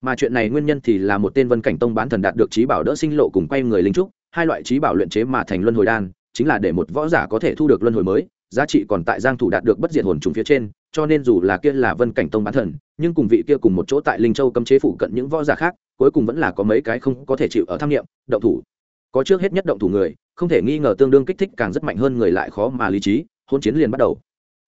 A: Mà chuyện này nguyên nhân thì là một tên vân cảnh tông bán thần đạt được trí bảo đỡ sinh lộ cùng quay người linh trúc hai loại trí bảo luyện chế mà thành luân hồi đan, chính là để một võ giả có thể thu được luân hồi mới, giá trị còn tại giang thủ đạt được bất diệt hồn trùng phía trên, cho nên dù là kia là vân cảnh tông bán thần, nhưng cùng vị kia cùng một chỗ tại linh châu cấm chế phụ cận những võ giả khác, cuối cùng vẫn là có mấy cái không có thể chịu ở tham nghiệm động thủ. Có trước hết nhất động thủ người, không thể nghi ngờ tương đương kích thích càng rất mạnh hơn người lại khó mà lý trí hôn chiến liền bắt đầu.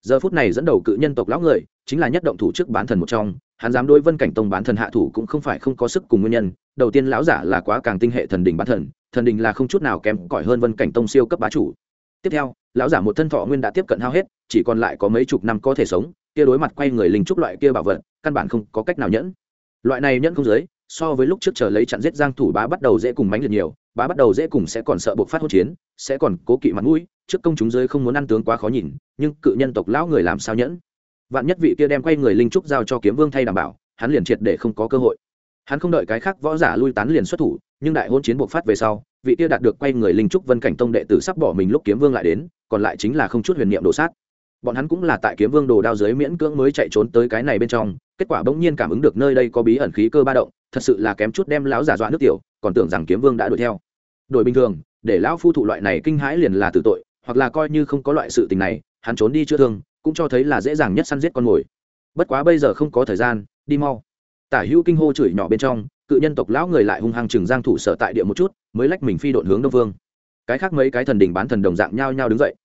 A: Giờ phút này dẫn đầu cự nhân tộc lão người, chính là nhất động thủ trước bán thần một trong, hắn dám đối vân cảnh tông bán thần hạ thủ cũng không phải không có sức cùng nguyên nhân, đầu tiên lão giả là quá càng tinh hệ thần đình bán thần thần đình là không chút nào kém cỏi hơn vân cảnh tông siêu cấp bá chủ. Tiếp theo, lão giả một thân thọ nguyên đã tiếp cận hao hết, chỉ còn lại có mấy chục năm có thể sống, kia đối mặt quay người linh trúc loại kia bảo vật, căn bản không có cách nào nhẫn. Loại này nhẫn không giới, so với lúc trước chờ lấy chặn giết giang thủ bá bắt đầu dễ cùng mánh liệt nhiều, bá bắt đầu dễ cùng sẽ còn sợ buộc phát hỗn chiến, sẽ còn cố kỵ mặt mũi, trước công chúng giới không muốn ăn tướng quá khó nhìn, nhưng cự nhân tộc lão người làm sao nhẫn? Vạn nhất vị kia đem quay người linh trúc giao cho kiếm vương thay đảm bảo, hắn liền triệt để không có cơ hội. Hắn không đợi cái khác võ giả lui tán liền xuất thủ nhưng đại hôn chiến buộc phát về sau, vị tiêu đạt được quay người linh trúc vân cảnh tông đệ tử sắp bỏ mình lúc kiếm vương lại đến, còn lại chính là không chút huyền niệm đổ sát. Bọn hắn cũng là tại kiếm vương đồ đao dưới miễn cưỡng mới chạy trốn tới cái này bên trong, kết quả bỗng nhiên cảm ứng được nơi đây có bí ẩn khí cơ ba động, thật sự là kém chút đem lão giả dọa nước tiểu, còn tưởng rằng kiếm vương đã đuổi theo. Đổi bình thường, để lão phu thụ loại này kinh hãi liền là tử tội, hoặc là coi như không có loại sự tình này, hắn trốn đi chữa thương, cũng cho thấy là dễ dàng nhất săn giết con mồi. Bất quá bây giờ không có thời gian, đi mau. Tả hữu kinh hô chửi nhỏ bên trong cự nhân tộc lão người lại hung hăng chừng giang thủ sở tại địa một chút, mới lách mình phi độn hướng đông vương. Cái khác mấy cái thần đình bán thần đồng dạng nhau nhau đứng dậy.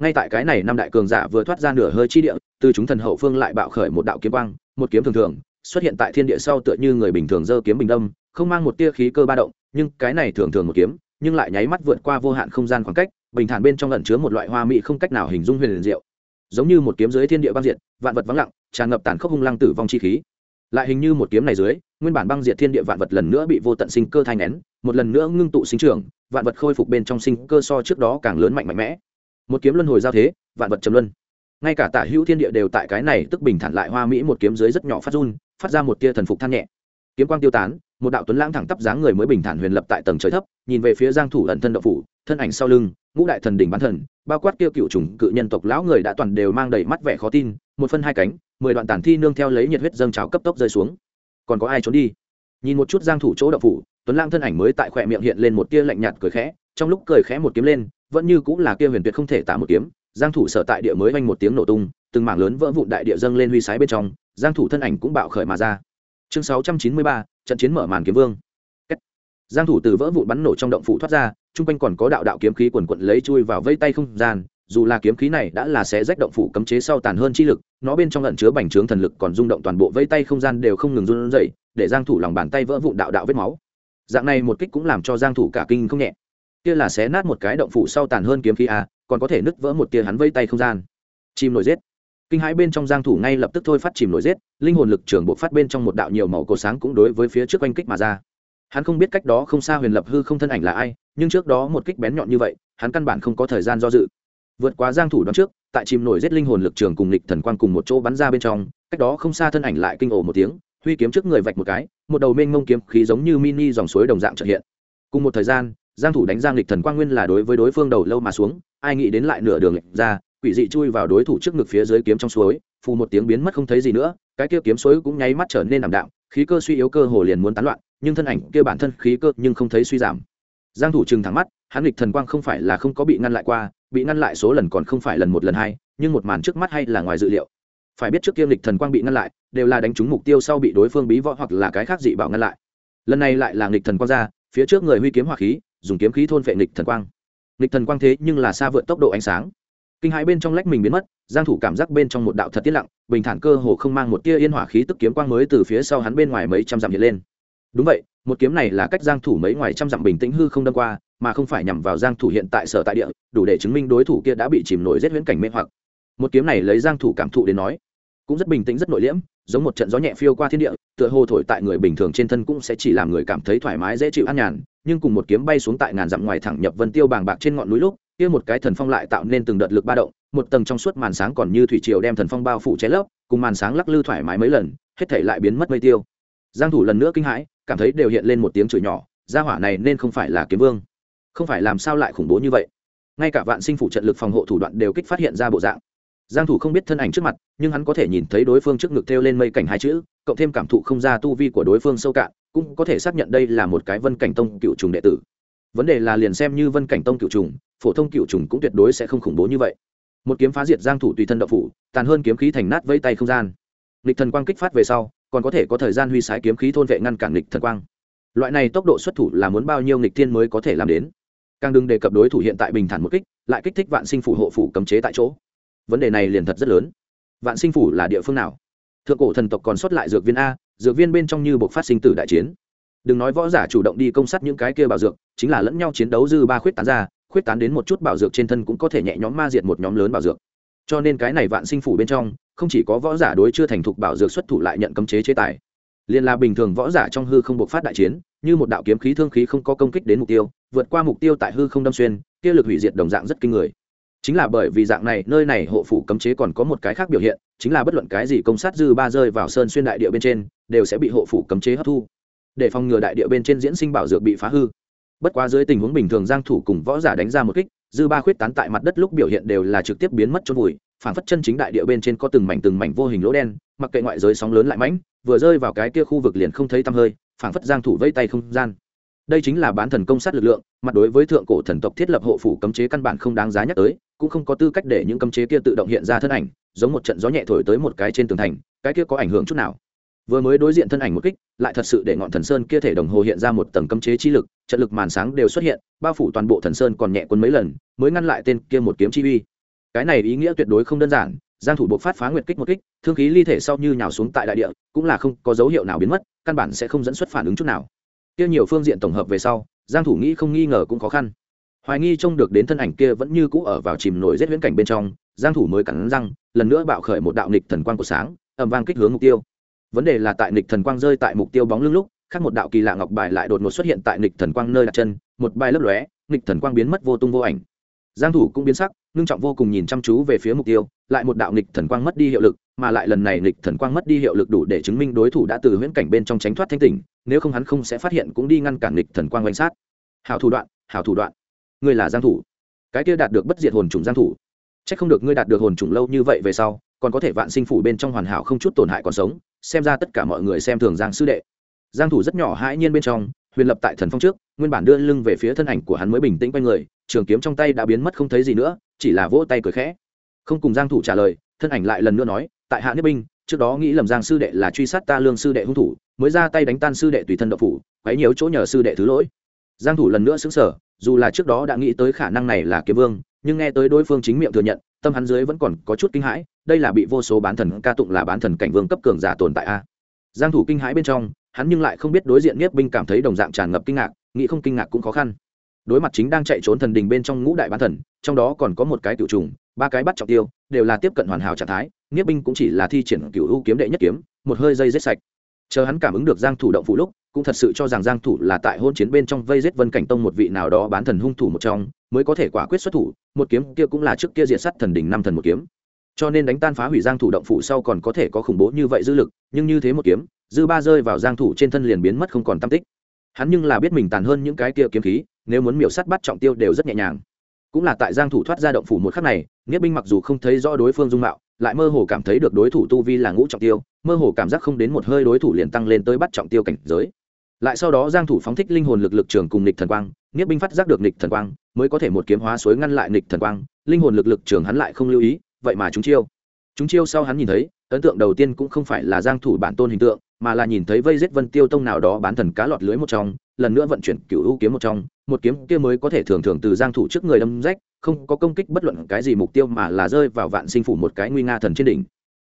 A: Ngay tại cái này năm đại cường giả vừa thoát ra nửa hơi chi địa, từ chúng thần hậu phương lại bạo khởi một đạo kiếm quang, một kiếm thường thường, xuất hiện tại thiên địa sau tựa như người bình thường giơ kiếm bình đâm, không mang một tia khí cơ ba động, nhưng cái này thường thường một kiếm, nhưng lại nháy mắt vượt qua vô hạn không gian khoảng cách, bình thản bên trong ẩn chứa một loại hoa mỹ không cách nào hình dung huyền diệu. Giống như một kiếm dưới thiên địa băng diệt, vạn vật vắng lặng, tràn ngập tàn khốc hung lăng tử vong chi khí lại hình như một kiếm này dưới, nguyên bản băng diệt thiên địa vạn vật lần nữa bị vô tận sinh cơ thai nén một lần nữa ngưng tụ sinh trưởng, vạn vật khôi phục bên trong sinh cơ so trước đó càng lớn mạnh mạnh mẽ. Một kiếm luân hồi giao thế, vạn vật trầm luân. Ngay cả tả hữu thiên địa đều tại cái này tức bình thản lại hoa mỹ một kiếm dưới rất nhỏ phát run, phát ra một tia thần phục than nhẹ. Kiếm quang tiêu tán, một đạo tuấn lãng thẳng tắp dáng người mới bình thản huyền lập tại tầng trời thấp, nhìn về phía giang thủ ẩn thân đậu phủ, thân ảnh sau lưng ngũ đại thần đỉnh bán thần bao quát kia cựu trùng cự nhân tộc lão người đã toàn đều mang đầy mắt vẻ khó tin một phân hai cánh mười đoạn tản thi nương theo lấy nhiệt huyết dâng trào cấp tốc rơi xuống. Còn có ai trốn đi? Nhìn một chút giang thủ chỗ đậu phủ tuấn Lang thân ảnh mới tại khỏe miệng hiện lên một tia lạnh nhạt cười khẽ trong lúc cười khẽ một kiếm lên vẫn như cũng là kia huyền tuyệt không thể tả một kiếm giang thủ sở tại địa mới vang một tiếng nổ tung từng mảng lớn vỡ vụn đại địa dâng lên huy sái bên trong giang thủ thân ảnh cũng bạo khởi mà ra. Chương 693, trận chiến mở màn kiếm vương. Giang thủ từ vỡ vụn bắn nổ trong động phủ thoát ra trung quanh còn có đạo đạo kiếm khí quần quận lấy chui vào vây tay không gian dù là kiếm khí này đã là sẽ rách động phủ cấm chế sau tàn hơn chi lực nó bên trong lận chứa bành trướng thần lực còn rung động toàn bộ vây tay không gian đều không ngừng run dậy, để giang thủ lòng bàn tay vỡ vụn đạo đạo vết máu. Dạng này một kích cũng làm cho giang thủ cả kinh không nhẹ. Kia là xé nát một cái động phủ sau tàn hơn kiếm khí a còn có thể nứt vỡ một tia hắn vây tay không gian. Chìm nổi giết. Kinh hãi bên trong giang thủ ngay lập tức thôi phát chìm nổi giết linh hồn lực trường bộ phát bên trong một đạo nhiều màu cổ sáng cũng đối với phía trước anh kích mà ra. Hắn không biết cách đó không xa huyền lập hư không thân ảnh là ai nhưng trước đó một kích bén nhọn như vậy, hắn căn bản không có thời gian do dự. Vượt qua giang thủ đón trước, tại chìm nổi giết linh hồn lực trường cùng lịch thần quang cùng một chỗ bắn ra bên trong, cách đó không xa thân ảnh lại kinh ồ một tiếng, huy kiếm trước người vạch một cái, một đầu mênh mông kiếm khí giống như mini dòng suối đồng dạng trợ hiện. Cùng một thời gian, giang thủ đánh giang lịch thần quang nguyên là đối với đối phương đầu lâu mà xuống, ai nghĩ đến lại nửa đường lệch ra, quỷ dị chui vào đối thủ trước ngực phía dưới kiếm trong suối, phù một tiếng biến mất không thấy gì nữa, cái kia kiếm suối cũng nháy mắt trở nên ảm đạm, khí cơ suy yếu cơ hồ liền muốn tán loạn, nhưng thân ảnh kia bản thân khí cơ nhưng không thấy suy giảm giang thủ trừng thẳng mắt, hắn lịch thần quang không phải là không có bị ngăn lại qua, bị ngăn lại số lần còn không phải lần một lần hai, nhưng một màn trước mắt hay là ngoài dự liệu. Phải biết trước kia lịch thần quang bị ngăn lại, đều là đánh trúng mục tiêu sau bị đối phương bí võ hoặc là cái khác dị bảo ngăn lại. Lần này lại là lịch thần quang ra, phía trước người huy kiếm hỏa khí, dùng kiếm khí thôn phệ lịch thần quang. Lịch thần quang thế nhưng là xa vượt tốc độ ánh sáng. Kinh hãi bên trong lách mình biến mất, giang thủ cảm giác bên trong một đạo thật tiết lặng, bình thản cơ hồ không mang một tia yên hỏa khí tức kiếm quang mới từ phía sau hắn bên ngoài mấy trăm dặm hiện lên. Đúng vậy một kiếm này là cách giang thủ mấy ngoài trăm dặm bình tĩnh hư không đâm qua, mà không phải nhằm vào giang thủ hiện tại sở tại địa, đủ để chứng minh đối thủ kia đã bị chìm nổi giết huyễn cảnh mê hoặc. Một kiếm này lấy giang thủ cảm thụ đến nói, cũng rất bình tĩnh, rất nội liễm, giống một trận gió nhẹ phiêu qua thiên địa, tựa hồ thổi tại người bình thường trên thân cũng sẽ chỉ làm người cảm thấy thoải mái, dễ chịu an nhàn. Nhưng cùng một kiếm bay xuống tại ngàn dặm ngoài thẳng nhập vân tiêu bàng bạc trên ngọn núi lúc, kia một cái thần phong lại tạo nên từng đợt lực ba động, một tầng trong suốt màn sáng còn như thủy triều đem thần phong bao phủ cháy lấp, cùng màn sáng lắc lư thoải mái mấy lần, hết thể lại biến mất mây tiêu. Giang thủ lần nữa kinh hãi cảm thấy đều hiện lên một tiếng chửi nhỏ, gia hỏa này nên không phải là kiếm vương. Không phải làm sao lại khủng bố như vậy? Ngay cả vạn sinh phủ trận lực phòng hộ thủ đoạn đều kích phát hiện ra bộ dạng. Giang thủ không biết thân ảnh trước mặt, nhưng hắn có thể nhìn thấy đối phương trước ngực treo lên mây cảnh hai chữ, cộng thêm cảm thụ không ra tu vi của đối phương sâu cạn, cũng có thể xác nhận đây là một cái vân cảnh tông cựu trùng đệ tử. Vấn đề là liền xem như vân cảnh tông cựu trùng, phổ thông cựu trùng cũng tuyệt đối sẽ không khủng bố như vậy. Một kiếm phá diệt giang thủ tùy thân đậu phủ, tàn hơn kiếm khí thành nát vây tay không gian. Lịch thần quang kích phát về sau còn có thể có thời gian huy sái kiếm khí thôn vệ ngăn cản nghịch thần quang. Loại này tốc độ xuất thủ là muốn bao nhiêu nghịch thiên mới có thể làm đến? Càng đừng đề cập đối thủ hiện tại bình thản một kích, lại kích thích vạn sinh phủ hộ phủ cấm chế tại chỗ. Vấn đề này liền thật rất lớn. Vạn sinh phủ là địa phương nào? Thượng cổ thần tộc còn sót lại dược viên a, dược viên bên trong như buộc phát sinh tử đại chiến. Đừng nói võ giả chủ động đi công sát những cái kia bảo dược, chính là lẫn nhau chiến đấu dư ba khuyết tán ra, khuyết tán đến một chút bảo dược trên thân cũng có thể nhẹ nhóm ma diệt một nhóm lớn bảo dược. Cho nên cái này vạn sinh phủ bên trong không chỉ có võ giả đối chưa thành thục bảo dược xuất thủ lại nhận cấm chế chế tài, liền là bình thường võ giả trong hư không bộc phát đại chiến, như một đạo kiếm khí thương khí không có công kích đến mục tiêu, vượt qua mục tiêu tại hư không đâm xuyên, kia lực hủy diệt đồng dạng rất kinh người. Chính là bởi vì dạng này, nơi này hộ phủ cấm chế còn có một cái khác biểu hiện, chính là bất luận cái gì công sát dư ba rơi vào sơn xuyên đại địa bên trên, đều sẽ bị hộ phủ cấm chế hấp thu, để phòng ngừa đại địa bên trên diễn sinh bảo dược bị phá hư. Bất quá dưới tình huống bình thường giang thủ cùng võ giả đánh ra một kích, dư ba khuyết tán tại mặt đất lúc biểu hiện đều là trực tiếp biến mất chôn vùi phản phất chân chính đại địa bên trên có từng mảnh từng mảnh vô hình lỗ đen, mặc kệ ngoại giới sóng lớn lại mãnh, vừa rơi vào cái kia khu vực liền không thấy tăm hơi phản phất giang thủ vây tay không gian. Đây chính là bán thần công sát lực lượng, mặt đối với thượng cổ thần tộc thiết lập hộ phủ cấm chế căn bản không đáng giá nhắc tới, cũng không có tư cách để những cấm chế kia tự động hiện ra thân ảnh, giống một trận gió nhẹ thổi tới một cái trên tường thành, cái kia có ảnh hưởng chút nào. Vừa mới đối diện thân ảnh một kích, lại thật sự để ngọn thần sơn kia thể đồng hồ hiện ra một tầng cấm chế chi lực, trận lực màn sáng đều xuất hiện, bao phủ toàn bộ thần sơn còn nhẹ quân mấy lần, mới ngăn lại tên kia một kiếm chi uy cái này ý nghĩa tuyệt đối không đơn giản, giang thủ buộc phát phá nguyệt kích một kích, thương khí ly thể sau như nhào xuống tại đại địa, cũng là không có dấu hiệu nào biến mất, căn bản sẽ không dẫn xuất phản ứng chút nào. Kia nhiều phương diện tổng hợp về sau, giang thủ nghĩ không nghi ngờ cũng khó khăn. Hoài nghi trông được đến thân ảnh kia vẫn như cũ ở vào chìm nổi giết huyễn cảnh bên trong, giang thủ mới cắn răng, lần nữa bạo khởi một đạo nghịch thần quang của sáng, ầm vang kích hướng mục tiêu. Vấn đề là tại nghịch thần quang rơi tại mục tiêu bóng lưng lúc, khác một đạo kỳ lạ ngọc bài lại đột ngột xuất hiện tại nghịch thần quang nơi đặt chân, một bài lấp lóe, nghịch thần quang biến mất vô tung vô ảnh giang thủ cũng biến sắc, ngưng trọng vô cùng nhìn chăm chú về phía mục tiêu, lại một đạo nghịch thần quang mất đi hiệu lực, mà lại lần này nghịch thần quang mất đi hiệu lực đủ để chứng minh đối thủ đã từ huyễn cảnh bên trong tránh thoát thanh tỉnh, nếu không hắn không sẽ phát hiện cũng đi ngăn cản nghịch thần quang quanh sát. Hảo thủ đoạn, hảo thủ đoạn. Ngươi là giang thủ. Cái kia đạt được bất diệt hồn trùng giang thủ. Chắc không được ngươi đạt được hồn trùng lâu như vậy về sau, còn có thể vạn sinh phủ bên trong hoàn hảo không chút tổn hại còn sống, xem ra tất cả mọi người xem thường giang sư đệ. Giang thủ rất nhỏ hãi nhiên bên trong huyền lập tại thần phong trước, nguyên bản đưa lưng về phía thân ảnh của hắn mới bình tĩnh quay người, trường kiếm trong tay đã biến mất không thấy gì nữa, chỉ là vỗ tay cười khẽ. Không cùng giang thủ trả lời, thân ảnh lại lần nữa nói, tại hạ niết binh, trước đó nghĩ lầm giang sư đệ là truy sát ta lương sư đệ hung thủ, mới ra tay đánh tan sư đệ tùy thân độc phủ, quấy nhiều chỗ nhờ sư đệ thứ lỗi. Giang thủ lần nữa sững sờ, dù là trước đó đã nghĩ tới khả năng này là kiếm vương, nhưng nghe tới đối phương chính miệng thừa nhận, tâm hắn dưới vẫn còn có chút kinh hãi, đây là bị vô số bán thần ca tụng là bán thần cảnh vương cấp cường giả tồn tại a. Giang thủ kinh hãi bên trong hắn nhưng lại không biết đối diện Niếp binh cảm thấy đồng dạng tràn ngập kinh ngạc, nghĩ không kinh ngạc cũng khó khăn. Đối mặt chính đang chạy trốn thần đình bên trong ngũ đại bán thần, trong đó còn có một cái tiểu trùng, ba cái bắt trọng tiêu, đều là tiếp cận hoàn hảo trạng thái Niếp binh cũng chỉ là thi triển cửu u kiếm đệ nhất kiếm, một hơi dây rết sạch. Chờ hắn cảm ứng được giang thủ động phụ lúc, cũng thật sự cho rằng giang thủ là tại hôn chiến bên trong vây giết vân cảnh tông một vị nào đó bán thần hung thủ một trong, mới có thể quả quyết xuất thủ, một kiếm kia cũng là trước kia diệt sát thần đỉnh năm thần một kiếm. Cho nên đánh tan phá hủy giang thủ động phủ sau còn có thể có khủng bố như vậy dư lực, nhưng như thế một kiếm dư ba rơi vào giang thủ trên thân liền biến mất không còn tâm tích. Hắn nhưng là biết mình tàn hơn những cái kia kiếm khí, nếu muốn miểu sát bắt trọng tiêu đều rất nhẹ nhàng. Cũng là tại giang thủ thoát ra động phủ một khắc này nghĩa binh mặc dù không thấy rõ đối phương dung mạo, lại mơ hồ cảm thấy được đối thủ tu vi là ngũ trọng tiêu, mơ hồ cảm giác không đến một hơi đối thủ liền tăng lên tới bắt trọng tiêu cảnh giới. Lại sau đó giang thủ phóng thích linh hồn lực lực trường cùng nịch thần quang nghĩa binh phát giác được nịch thần quang, mới có thể một kiếm hóa suối ngăn lại nịch thần quang, linh hồn lực lực trường hắn lại không lưu ý, vậy mà chúng chiêu. Chúng chiêu sau hắn nhìn thấy, ấn tượng đầu tiên cũng không phải là giang thủ bản tôn hình tượng mà là nhìn thấy vây giết vân tiêu tông nào đó bán thần cá lọt lưới một trong, lần nữa vận chuyển cựu u kiếm một trong, một kiếm kia mới có thể thường thường từ giang thủ trước người đâm rách, không có công kích bất luận cái gì mục tiêu mà là rơi vào vạn sinh phủ một cái nguy nga thần trên đỉnh.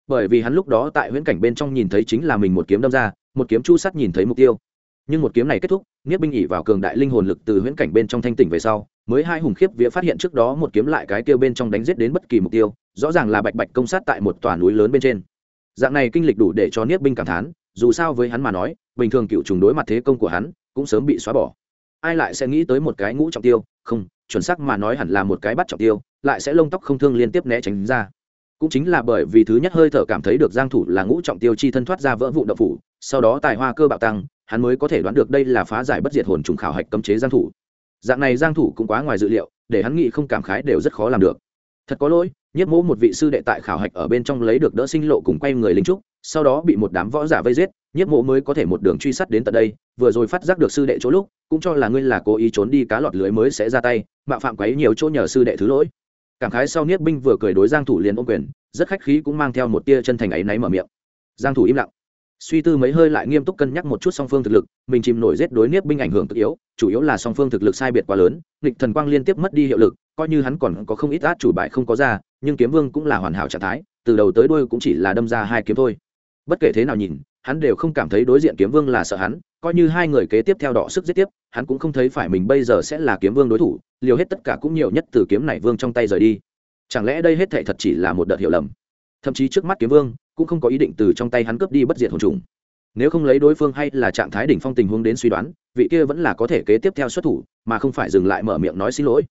A: Bởi vì hắn lúc đó tại huyễn cảnh bên trong nhìn thấy chính là mình một kiếm đâm ra, một kiếm chu sắt nhìn thấy mục tiêu. Nhưng một kiếm này kết thúc nghiếp binh ỉ vào cường đại linh hồn lực từ huyễn cảnh bên trong thanh tỉnh về sau, mới hai hùng khiếp vía phát hiện trước đó một kiếm lại cái kêu bên trong đánh giết đến bất kỳ mục tiêu, rõ ràng là bạch bạch công sát tại một tòa núi lớn bên trên. Dạng này kinh lịch đủ để cho niết binh cảm thán dù sao với hắn mà nói, bình thường cựu trùng đối mặt thế công của hắn, cũng sớm bị xóa bỏ. Ai lại sẽ nghĩ tới một cái ngũ trọng tiêu? Không, chuẩn xác mà nói hẳn là một cái bắt trọng tiêu, lại sẽ lông tóc không thương liên tiếp né tránh ra. Cũng chính là bởi vì thứ nhất hơi thở cảm thấy được giang thủ là ngũ trọng tiêu chi thân thoát ra vỡ vụ động phủ, sau đó tài hoa cơ bạo tăng, hắn mới có thể đoán được đây là phá giải bất diệt hồn trùng khảo hạch cấm chế giang thủ. Dạng này giang thủ cũng quá ngoài dự liệu, để hắn nghĩ không cảm khái đều rất khó làm được. Thật có lỗi, nhất mỗ một vị sư đệ tại khảo hạch ở bên trong lấy được đỡ sinh lộ cùng quay người lính trúc sau đó bị một đám võ giả vây giết, nhiếp mộ mới có thể một đường truy sát đến tận đây, vừa rồi phát giác được sư đệ chỗ lúc, cũng cho là ngươi là cố ý trốn đi cá lọt lưới mới sẽ ra tay, mạo phạm quấy nhiều chỗ nhờ sư đệ thứ lỗi. Cảm khái sau nhiếp binh vừa cười đối giang thủ liền ôm quyền, rất khách khí cũng mang theo một tia chân thành ấy náy mở miệng. Giang thủ im lặng. Suy tư mấy hơi lại nghiêm túc cân nhắc một chút song phương thực lực, mình chìm nổi giết đối nhiếp binh ảnh hưởng cực yếu, chủ yếu là song phương thực lực sai biệt quá lớn, nghịch thần quang liên tiếp mất đi hiệu lực, coi như hắn còn có không ít át chủ bại không có ra, nhưng kiếm vương cũng là hoàn hảo trạng thái, từ đầu tới đuôi cũng chỉ là đâm ra hai kiếm thôi bất kể thế nào nhìn, hắn đều không cảm thấy đối diện kiếm vương là sợ hắn, coi như hai người kế tiếp theo đọ sức giết tiếp, hắn cũng không thấy phải mình bây giờ sẽ là kiếm vương đối thủ, liều hết tất cả cũng nhiều nhất từ kiếm này vương trong tay rời đi. Chẳng lẽ đây hết thệ thật chỉ là một đợt hiểu lầm? Thậm chí trước mắt kiếm vương cũng không có ý định từ trong tay hắn cướp đi bất diệt hồn trùng. Nếu không lấy đối phương hay là trạng thái đỉnh phong tình huống đến suy đoán, vị kia vẫn là có thể kế tiếp theo xuất thủ, mà không phải dừng lại mở miệng nói xin lỗi.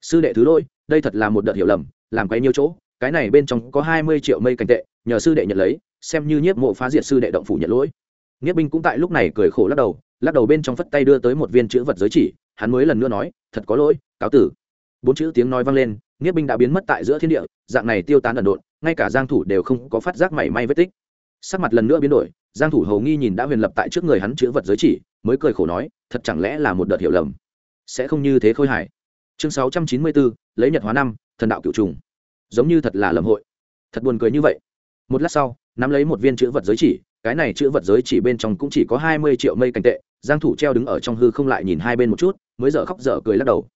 A: Sư đệ thứ lỗi, đây thật là một đợt hiểu lầm, làm quay nhiều chỗ, cái này bên trong có hai mươi triệu mây cảnh tệ, nhờ sư đệ nhận lấy xem như nhiếp mộ phá diệt sư đệ động phủ nhận lỗi. Nghĩa binh cũng tại lúc này cười khổ lắc đầu lắc đầu bên trong phất tay đưa tới một viên chữ vật giới chỉ hắn mới lần nữa nói thật có lỗi cáo tử. Bốn chữ tiếng nói vang lên nghĩa binh đã biến mất tại giữa thiên địa dạng này tiêu tán ẩn độn ngay cả giang thủ đều không có phát giác mảy may vết tích. Sắc mặt lần nữa biến đổi giang thủ hầu nghi nhìn đã huyền lập tại trước người hắn chữ vật giới chỉ mới cười khổ nói thật chẳng lẽ là một đợt hiểu lầm? Sẽ không như thế khôi hài. Chương 694, lấy nhật hóa năm thần đạo cửu trùng. Giống như thật là lầm hội. Thật buồn cười như vậy. Một lát sau nắm lấy một viên chữ vật giới chỉ, cái này chữ vật giới chỉ bên trong cũng chỉ có hai mươi triệu mây cảnh tệ, giang thủ treo đứng ở trong hư không lại nhìn hai bên một chút, mới dở khóc dở cười lắc đầu.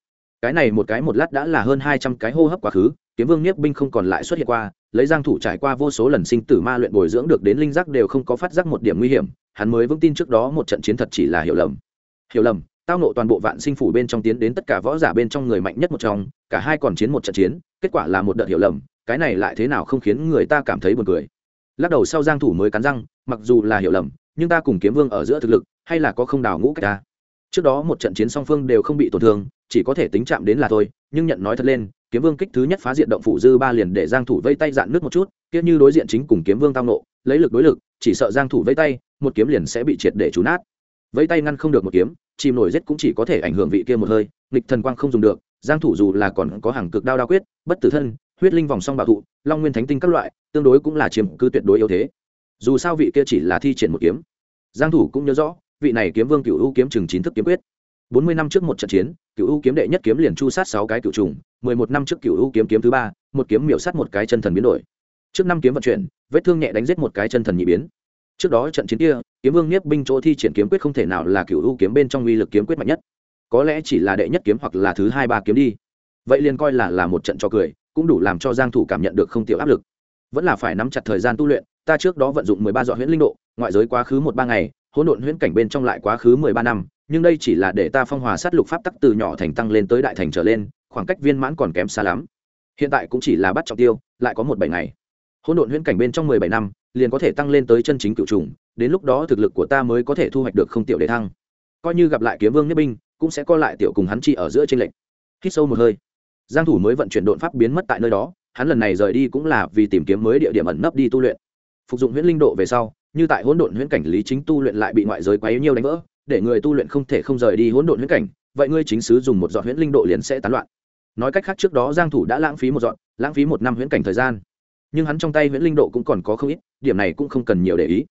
A: Cái này một cái một lát đã là hơn hai trăm cái hô hấp quá khứ, kiếm vương niếp binh không còn lại xuất hiện qua, lấy giang thủ trải qua vô số lần sinh tử ma luyện bồi dưỡng được đến linh giác đều không có phát giác một điểm nguy hiểm, hắn mới vững tin trước đó một trận chiến thật chỉ là hiểu lầm. Hiểu lầm, tao nộ toàn bộ vạn sinh phủ bên trong tiến đến tất cả võ giả bên trong người mạnh nhất một trong, cả hai còn chiến một trận chiến, kết quả là một đợt hiểu lầm, cái này lại thế nào không khiến người ta cảm thấy buồn cười lắc đầu sau giang thủ mới cắn răng, mặc dù là hiểu lầm, nhưng ta cùng kiếm vương ở giữa thực lực, hay là có không đào ngũ cách ta. Trước đó một trận chiến song phương đều không bị tổn thương, chỉ có thể tính chạm đến là thôi, nhưng nhận nói thật lên, kiếm vương kích thứ nhất phá diện động phủ dư ba liền để giang thủ vây tay dạn nước một chút, kia như đối diện chính cùng kiếm vương tao nộ lấy lực đối lực, chỉ sợ giang thủ vây tay, một kiếm liền sẽ bị triệt để trú nát. Vây tay ngăn không được một kiếm, chìm nổi giết cũng chỉ có thể ảnh hưởng vị kia một hơi, nghịch thần quang không dùng được, giang thủ dù là còn có hàng cực đao đao quyết, bất tử thân huyết linh vòng song bảo thụ, long nguyên thánh tinh các loại, tương đối cũng là chiếm cứ tuyệt đối yếu thế. Dù sao vị kia chỉ là thi triển một kiếm. Giang thủ cũng nhớ rõ, vị này kiếm vương cửu u kiếm chừng chín thức kiếm quyết. 40 năm trước một trận chiến, cửu u kiếm đệ nhất kiếm liền chu sát sáu cái cửu trùng 11 năm trước cửu u kiếm kiếm thứ ba, một kiếm miểu sát một cái chân thần biến đổi. Trước năm kiếm vận chuyển, vết thương nhẹ đánh giết một cái chân thần nhị biến. Trước đó trận chiến kia, kiếm vương Niếp binh chỗ thi triển kiếm quyết không thể nào là cửu u kiếm bên trong uy lực kiếm quyết mạnh nhất. Có lẽ chỉ là đệ nhất kiếm hoặc là thứ hai ba kiếm đi. Vậy liền coi là là một trận cho cười cũng đủ làm cho giang thủ cảm nhận được không tiểu áp lực. Vẫn là phải nắm chặt thời gian tu luyện, ta trước đó vận dụng 13 dọa huyễn linh độ, ngoại giới quá khứ một ba ngày, hỗn độn huyễn cảnh bên trong lại quá khứ 13 năm, nhưng đây chỉ là để ta phong hòa sát lục pháp tắc từ nhỏ thành tăng lên tới đại thành trở lên, khoảng cách viên mãn còn kém xa lắm. Hiện tại cũng chỉ là bắt trọng tiêu, lại có một bảy ngày. Hỗn độn huyễn cảnh bên trong 17 năm, liền có thể tăng lên tới chân chính cựu trùng, đến lúc đó thực lực của ta mới có thể thu hoạch được không tiểu để thăng. Coi như gặp lại kiếm vương nhất binh, cũng sẽ co lại tiểu cùng hắn chi ở giữa trên lệnh hít sâu một hơi giang thủ mới vận chuyển đột pháp biến mất tại nơi đó, hắn lần này rời đi cũng là vì tìm kiếm mới địa điểm ẩn nấp đi tu luyện. Phục dụng huyễn linh độ về sau, như tại hỗn độn huyễn cảnh lý chính tu luyện lại bị ngoại giới quá yếu nhiều đánh vỡ, để người tu luyện không thể không rời đi hỗn độn huyễn cảnh, vậy ngươi chính sứ dùng một giọt huyễn linh độ liền sẽ tán loạn. Nói cách khác trước đó giang thủ đã lãng phí một giọt, lãng phí một năm huyễn cảnh thời gian. Nhưng hắn trong tay huyễn linh độ cũng còn có không ít, điểm này cũng không cần nhiều để ý.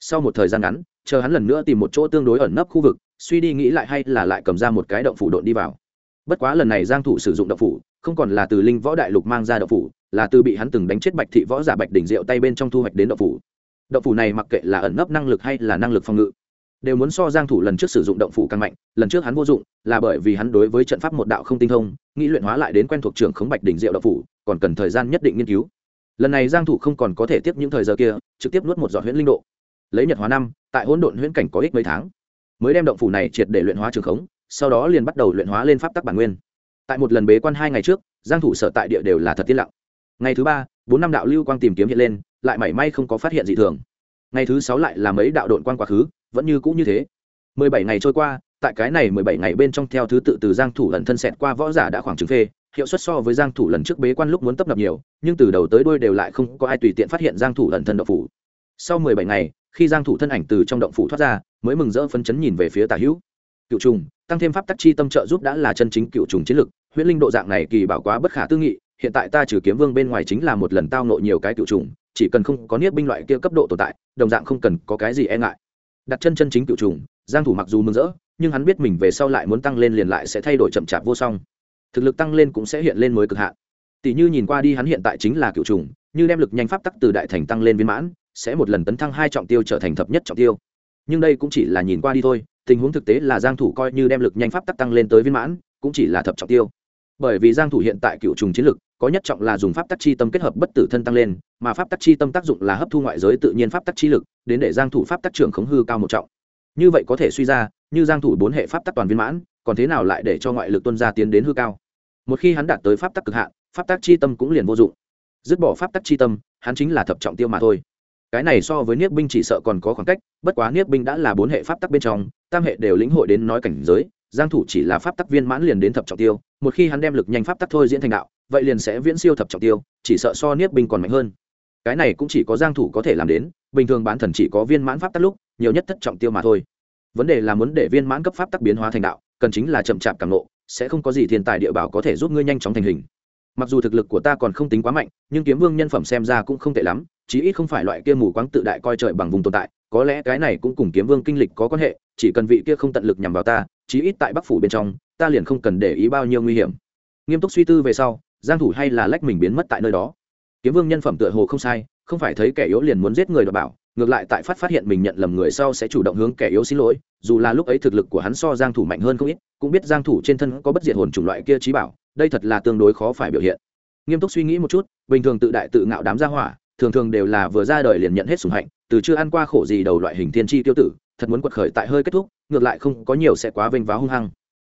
A: Sau một thời gian ngắn, chờ hắn lần nữa tìm một chỗ tương đối ẩn nấp khu vực, suy đi nghĩ lại hay là lại cầm ra một cái động phủ độn đi vào bất quá lần này giang thủ sử dụng độc phủ, không còn là từ linh võ đại lục mang ra độc phủ, là từ bị hắn từng đánh chết bạch thị võ giả bạch đỉnh Diệu tay bên trong thu hoạch đến độc phủ. Độc phủ này mặc kệ là ẩn nấp năng lực hay là năng lực phòng ngự, đều muốn so giang thủ lần trước sử dụng động phủ càng mạnh, lần trước hắn vô dụng là bởi vì hắn đối với trận pháp một đạo không tinh thông, nghĩ luyện hóa lại đến quen thuộc trưởng khống bạch đỉnh diệu động phủ, còn cần thời gian nhất định nghiên cứu. Lần này giang thủ không còn có thể tiếp những thời giờ kia, trực tiếp nuốt một giọt huyễn linh độ. Lấy nhật hóa năm, tại hỗn độn huyễn cảnh có ích mấy tháng, mới đem động phủ này triệt để luyện hóa trường khống sau đó liền bắt đầu luyện hóa lên pháp tắc bản nguyên. Tại một lần bế quan hai ngày trước, giang thủ sở tại địa đều là thật tiết lặng. Ngày thứ ba, bốn năm đạo lưu quang tìm kiếm hiện lên, lại mảy may không có phát hiện gì thường. Ngày thứ sáu lại là mấy đạo độn quang quá khứ, vẫn như cũ như thế. 17 ngày trôi qua, tại cái này 17 ngày bên trong theo thứ tự từ giang thủ lần thân xẹt qua võ giả đã khoảng chừng phê, hiệu suất so với giang thủ lần trước bế quan lúc muốn tấp nập nhiều, nhưng từ đầu tới đuôi đều lại không có ai tùy tiện phát hiện giang thủ lần thân động phủ. Sau 17 ngày, khi giang thủ thân ảnh từ trong động phủ thoát ra, mới mừng rỡ phấn chấn nhìn về phía tả hữu cựu trùng, tăng thêm pháp tắc chi tâm trợ giúp đã là chân chính cựu trùng chiến lực. Huyễn linh độ dạng này kỳ bảo quá bất khả tư nghị, hiện tại ta trừ kiếm vương bên ngoài chính là một lần tao nộ nhiều cái cựu trùng, chỉ cần không có niết binh loại kia cấp độ tồn tại, đồng dạng không cần có cái gì e ngại. Đặt chân chân chính cựu trùng, giang thủ mặc dù mừng rỡ, nhưng hắn biết mình về sau lại muốn tăng lên liền lại sẽ thay đổi chậm chạp vô song. Thực lực tăng lên cũng sẽ hiện lên mới cực hạn. Tỷ như nhìn qua đi hắn hiện tại chính là cựu trùng, như đem lực nhanh pháp tắc từ đại thành tăng lên viên mãn, sẽ một lần tấn thăng hai trọng tiêu trở thành thập nhất trọng tiêu. Nhưng đây cũng chỉ là nhìn qua đi thôi tình huống thực tế là giang thủ coi như đem lực nhanh pháp tắc tăng lên tới viên mãn, cũng chỉ là thập trọng tiêu. Bởi vì giang thủ hiện tại cựu trùng chiến lực, có nhất trọng là dùng pháp tắc chi tâm kết hợp bất tử thân tăng lên, mà pháp tắc chi tâm tác dụng là hấp thu ngoại giới tự nhiên pháp tắc chi lực, đến để giang thủ pháp tắc trưởng khống hư cao một trọng. Như vậy có thể suy ra, như giang thủ bốn hệ pháp tắc toàn viên mãn, còn thế nào lại để cho ngoại lực tuân ra tiến đến hư cao? Một khi hắn đạt tới pháp tắc cực hạn, pháp tắc chi tâm cũng liền vô dụng. Dứt bỏ pháp tắc chi tâm, hắn chính là thập trọng tiêu mà thôi cái này so với niết binh chỉ sợ còn có khoảng cách, bất quá niết binh đã là bốn hệ pháp tắc bên trong, tam hệ đều lĩnh hội đến nói cảnh giới, giang thủ chỉ là pháp tắc viên mãn liền đến thập trọng tiêu, một khi hắn đem lực nhanh pháp tắc thôi diễn thành đạo, vậy liền sẽ viễn siêu thập trọng tiêu, chỉ sợ so niết binh còn mạnh hơn. Cái này cũng chỉ có giang thủ có thể làm đến, bình thường bán thần chỉ có viên mãn pháp tắc lúc, nhiều nhất thất trọng tiêu mà thôi. Vấn đề là muốn để viên mãn cấp pháp tắc biến hóa thành đạo, cần chính là chậm chạp càng nộ sẽ không có gì thiên tài địa bảo có thể giúp ngươi nhanh chóng thành hình. Mặc dù thực lực của ta còn không tính quá mạnh, nhưng kiếm vương nhân phẩm xem ra cũng không tệ lắm chí ít không phải loại kia mù quáng tự đại coi trời bằng vùng tồn tại, có lẽ cái này cũng cùng kiếm vương kinh lịch có quan hệ, chỉ cần vị kia không tận lực nhằm vào ta, chí ít tại bắc phủ bên trong, ta liền không cần để ý bao nhiêu nguy hiểm. Nghiêm túc suy tư về sau, giang thủ hay là lách mình biến mất tại nơi đó. Kiếm vương nhân phẩm tựa hồ không sai, không phải thấy kẻ yếu liền muốn giết người đoạt bảo, ngược lại tại phát phát hiện mình nhận lầm người sau sẽ chủ động hướng kẻ yếu xin lỗi, dù là lúc ấy thực lực của hắn so giang thủ mạnh hơn không ít, cũng biết giang thủ trên thân có bất diệt hồn chủng loại kia trí bảo, đây thật là tương đối khó phải biểu hiện. Nghiêm túc suy nghĩ một chút, bình thường tự đại tự ngạo đám gia hỏa thường thường đều là vừa ra đời liền nhận hết sủng hạnh, từ chưa ăn qua khổ gì đầu loại hình thiên chi tiêu tử, thật muốn quật khởi tại hơi kết thúc, ngược lại không có nhiều sẽ quá vênh váo hung hăng.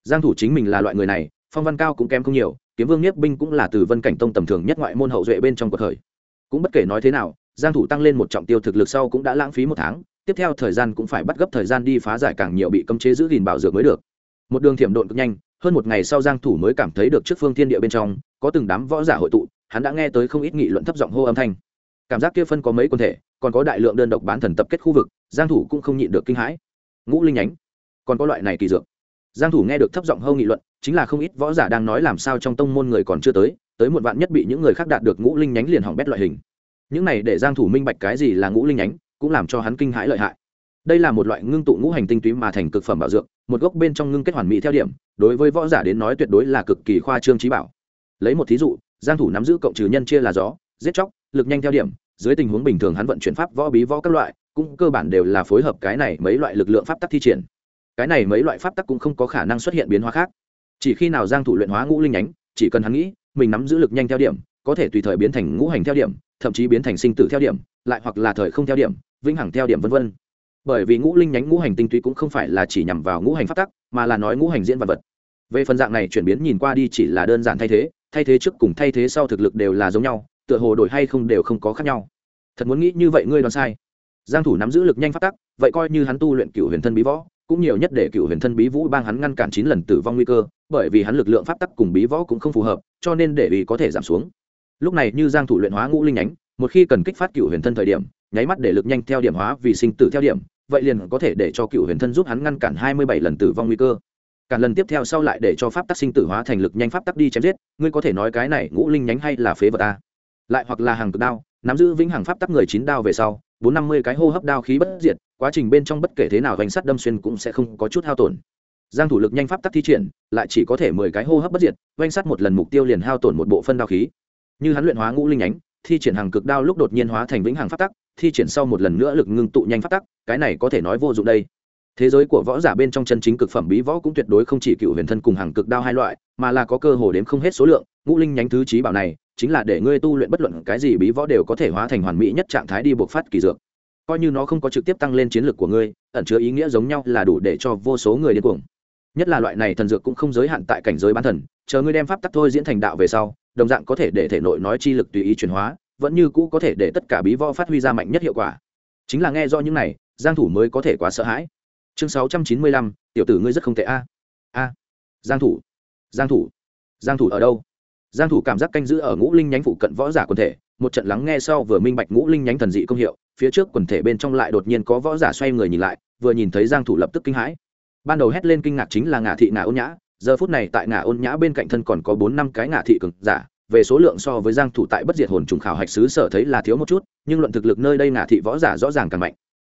A: Giang thủ chính mình là loại người này, phong văn cao cũng kém không nhiều, kiếm vương nhiếp binh cũng là từ vân cảnh tông tầm thường nhất ngoại môn hậu duệ bên trong quật khởi. Cũng bất kể nói thế nào, giang thủ tăng lên một trọng tiêu thực lực sau cũng đã lãng phí một tháng, tiếp theo thời gian cũng phải bắt gấp thời gian đi phá giải càng nhiều bị cấm chế giữ gìn bảo dược mới được. Một đường thiểm độn cực nhanh, hơn một ngày sau giang thủ mới cảm thấy được trước phương thiên địa bên trong, có từng đám võ giả hội tụ, hắn đã nghe tới không ít nghị luận thấp giọng hô âm thanh cảm giác kia phân có mấy quân thể, còn có đại lượng đơn độc bán thần tập kết khu vực, giang thủ cũng không nhịn được kinh hãi. Ngũ linh nhánh, còn có loại này kỳ dược. Giang thủ nghe được thấp giọng hô nghị luận, chính là không ít võ giả đang nói làm sao trong tông môn người còn chưa tới tới một vạn nhất bị những người khác đạt được ngũ linh nhánh liền hỏng bét loại hình. Những này để giang thủ minh bạch cái gì là ngũ linh nhánh, cũng làm cho hắn kinh hãi lợi hại. Đây là một loại ngưng tụ ngũ hành tinh túy mà thành cực phẩm bảo dược, một gốc bên trong ngưng kết hoàn mỹ theo điểm, đối với võ giả đến nói tuyệt đối là cực kỳ khoa trương trí bảo. Lấy một thí dụ, giang thủ nắm giữ cộng trừ nhân chia là gió, giết chóc lực nhanh theo điểm, dưới tình huống bình thường hắn vận chuyển pháp võ bí võ các loại, cũng cơ bản đều là phối hợp cái này mấy loại lực lượng pháp tắc thi triển. Cái này mấy loại pháp tắc cũng không có khả năng xuất hiện biến hóa khác. Chỉ khi nào giang thủ luyện hóa ngũ linh nhánh, chỉ cần hắn nghĩ, mình nắm giữ lực nhanh theo điểm, có thể tùy thời biến thành ngũ hành theo điểm, thậm chí biến thành sinh tử theo điểm, lại hoặc là thời không theo điểm, vĩnh hằng theo điểm vân vân. Bởi vì ngũ linh nhánh ngũ hành tinh túy cũng không phải là chỉ nhằm vào ngũ hành pháp tắc, mà là nói ngũ hành diễn vật vật. Về phần dạng này chuyển biến nhìn qua đi chỉ là đơn giản thay thế thay thế trước cùng thay thế sau thực lực đều là giống nhau tựa hồ đổi hay không đều không có khác nhau. Thật muốn nghĩ như vậy ngươi đoán sai. Giang thủ nắm giữ lực nhanh pháp tắc, vậy coi như hắn tu luyện cửu huyền thân bí võ, cũng nhiều nhất để cửu huyền thân bí vũ bang hắn ngăn cản chín lần tử vong nguy cơ, bởi vì hắn lực lượng pháp tắc cùng bí võ cũng không phù hợp, cho nên để ý có thể giảm xuống. Lúc này như giang thủ luyện hóa ngũ linh nhánh, một khi cần kích phát cửu huyền thân thời điểm, nháy mắt để lực nhanh theo điểm hóa vì sinh tử theo điểm, vậy liền có thể để cho cửu huyền thân giúp hắn ngăn cản 27 lần tử vong nguy cơ. Cả lần tiếp theo sau lại để cho pháp tắc sinh tử hóa thành lực nhanh pháp tắc đi chém giết, ngươi có thể nói cái này ngũ linh nhánh hay là phế vật a lại hoặc là hàng cực đao, nắm giữ vĩnh hằng pháp tắc người chín đao về sau, bốn năm mươi cái hô hấp đao khí bất diệt, quá trình bên trong bất kể thế nào vành sắt đâm xuyên cũng sẽ không có chút hao tổn. Giang thủ lực nhanh pháp tắc thi triển, lại chỉ có thể mười cái hô hấp bất diệt vành sắt một lần mục tiêu liền hao tổn một bộ phân đao khí. Như hắn luyện hóa ngũ linh nhánh thi triển hàng cực đao lúc đột nhiên hóa thành vĩnh hằng pháp tắc, thi triển sau một lần nữa lực ngưng tụ nhanh pháp tắc, cái này có thể nói vô dụng đây. Thế giới của võ giả bên trong chân chính cực phẩm bí võ cũng tuyệt đối không chỉ cựu huyền thân cùng hàng cực đao hai loại, mà là có cơ hồ đếm không hết số lượng, ngũ linh nhánh thứ trí bảo này chính là để ngươi tu luyện bất luận cái gì bí võ đều có thể hóa thành hoàn mỹ nhất trạng thái đi buộc phát kỳ dược. Coi như nó không có trực tiếp tăng lên chiến lược của ngươi ẩn chứa ý nghĩa giống nhau là đủ để cho vô số người điên cuồng. Nhất là loại này thần dược cũng không giới hạn tại cảnh giới bán thần chờ ngươi đem pháp tắc thôi diễn thành đạo về sau đồng dạng có thể để thể nội nói chi lực tùy ý chuyển hóa vẫn như cũ có thể để tất cả bí võ phát huy ra mạnh nhất hiệu quả. Chính là nghe do những này giang thủ mới có thể quá sợ hãi. Chương 695, tiểu tử ngươi rất không tệ a. A. Giang thủ. Giang thủ. Giang thủ ở đâu? Giang thủ cảm giác canh giữ ở ngũ linh nhánh phụ cận võ giả quần thể, một trận lắng nghe sau vừa minh bạch ngũ linh nhánh thần dị công hiệu, phía trước quần thể bên trong lại đột nhiên có võ giả xoay người nhìn lại, vừa nhìn thấy giang thủ lập tức kinh hãi. Ban đầu hét lên kinh ngạc chính là ngả thị ngả ôn nhã, giờ phút này tại ngả ôn nhã bên cạnh thân còn có bốn năm cái ngả thị cường giả, về số lượng so với giang thủ tại bất diệt hồn trùng khảo hạch sứ sở thấy là thiếu một chút, nhưng luận thực lực nơi đây ngả thị võ giả rõ ràng càng mạnh.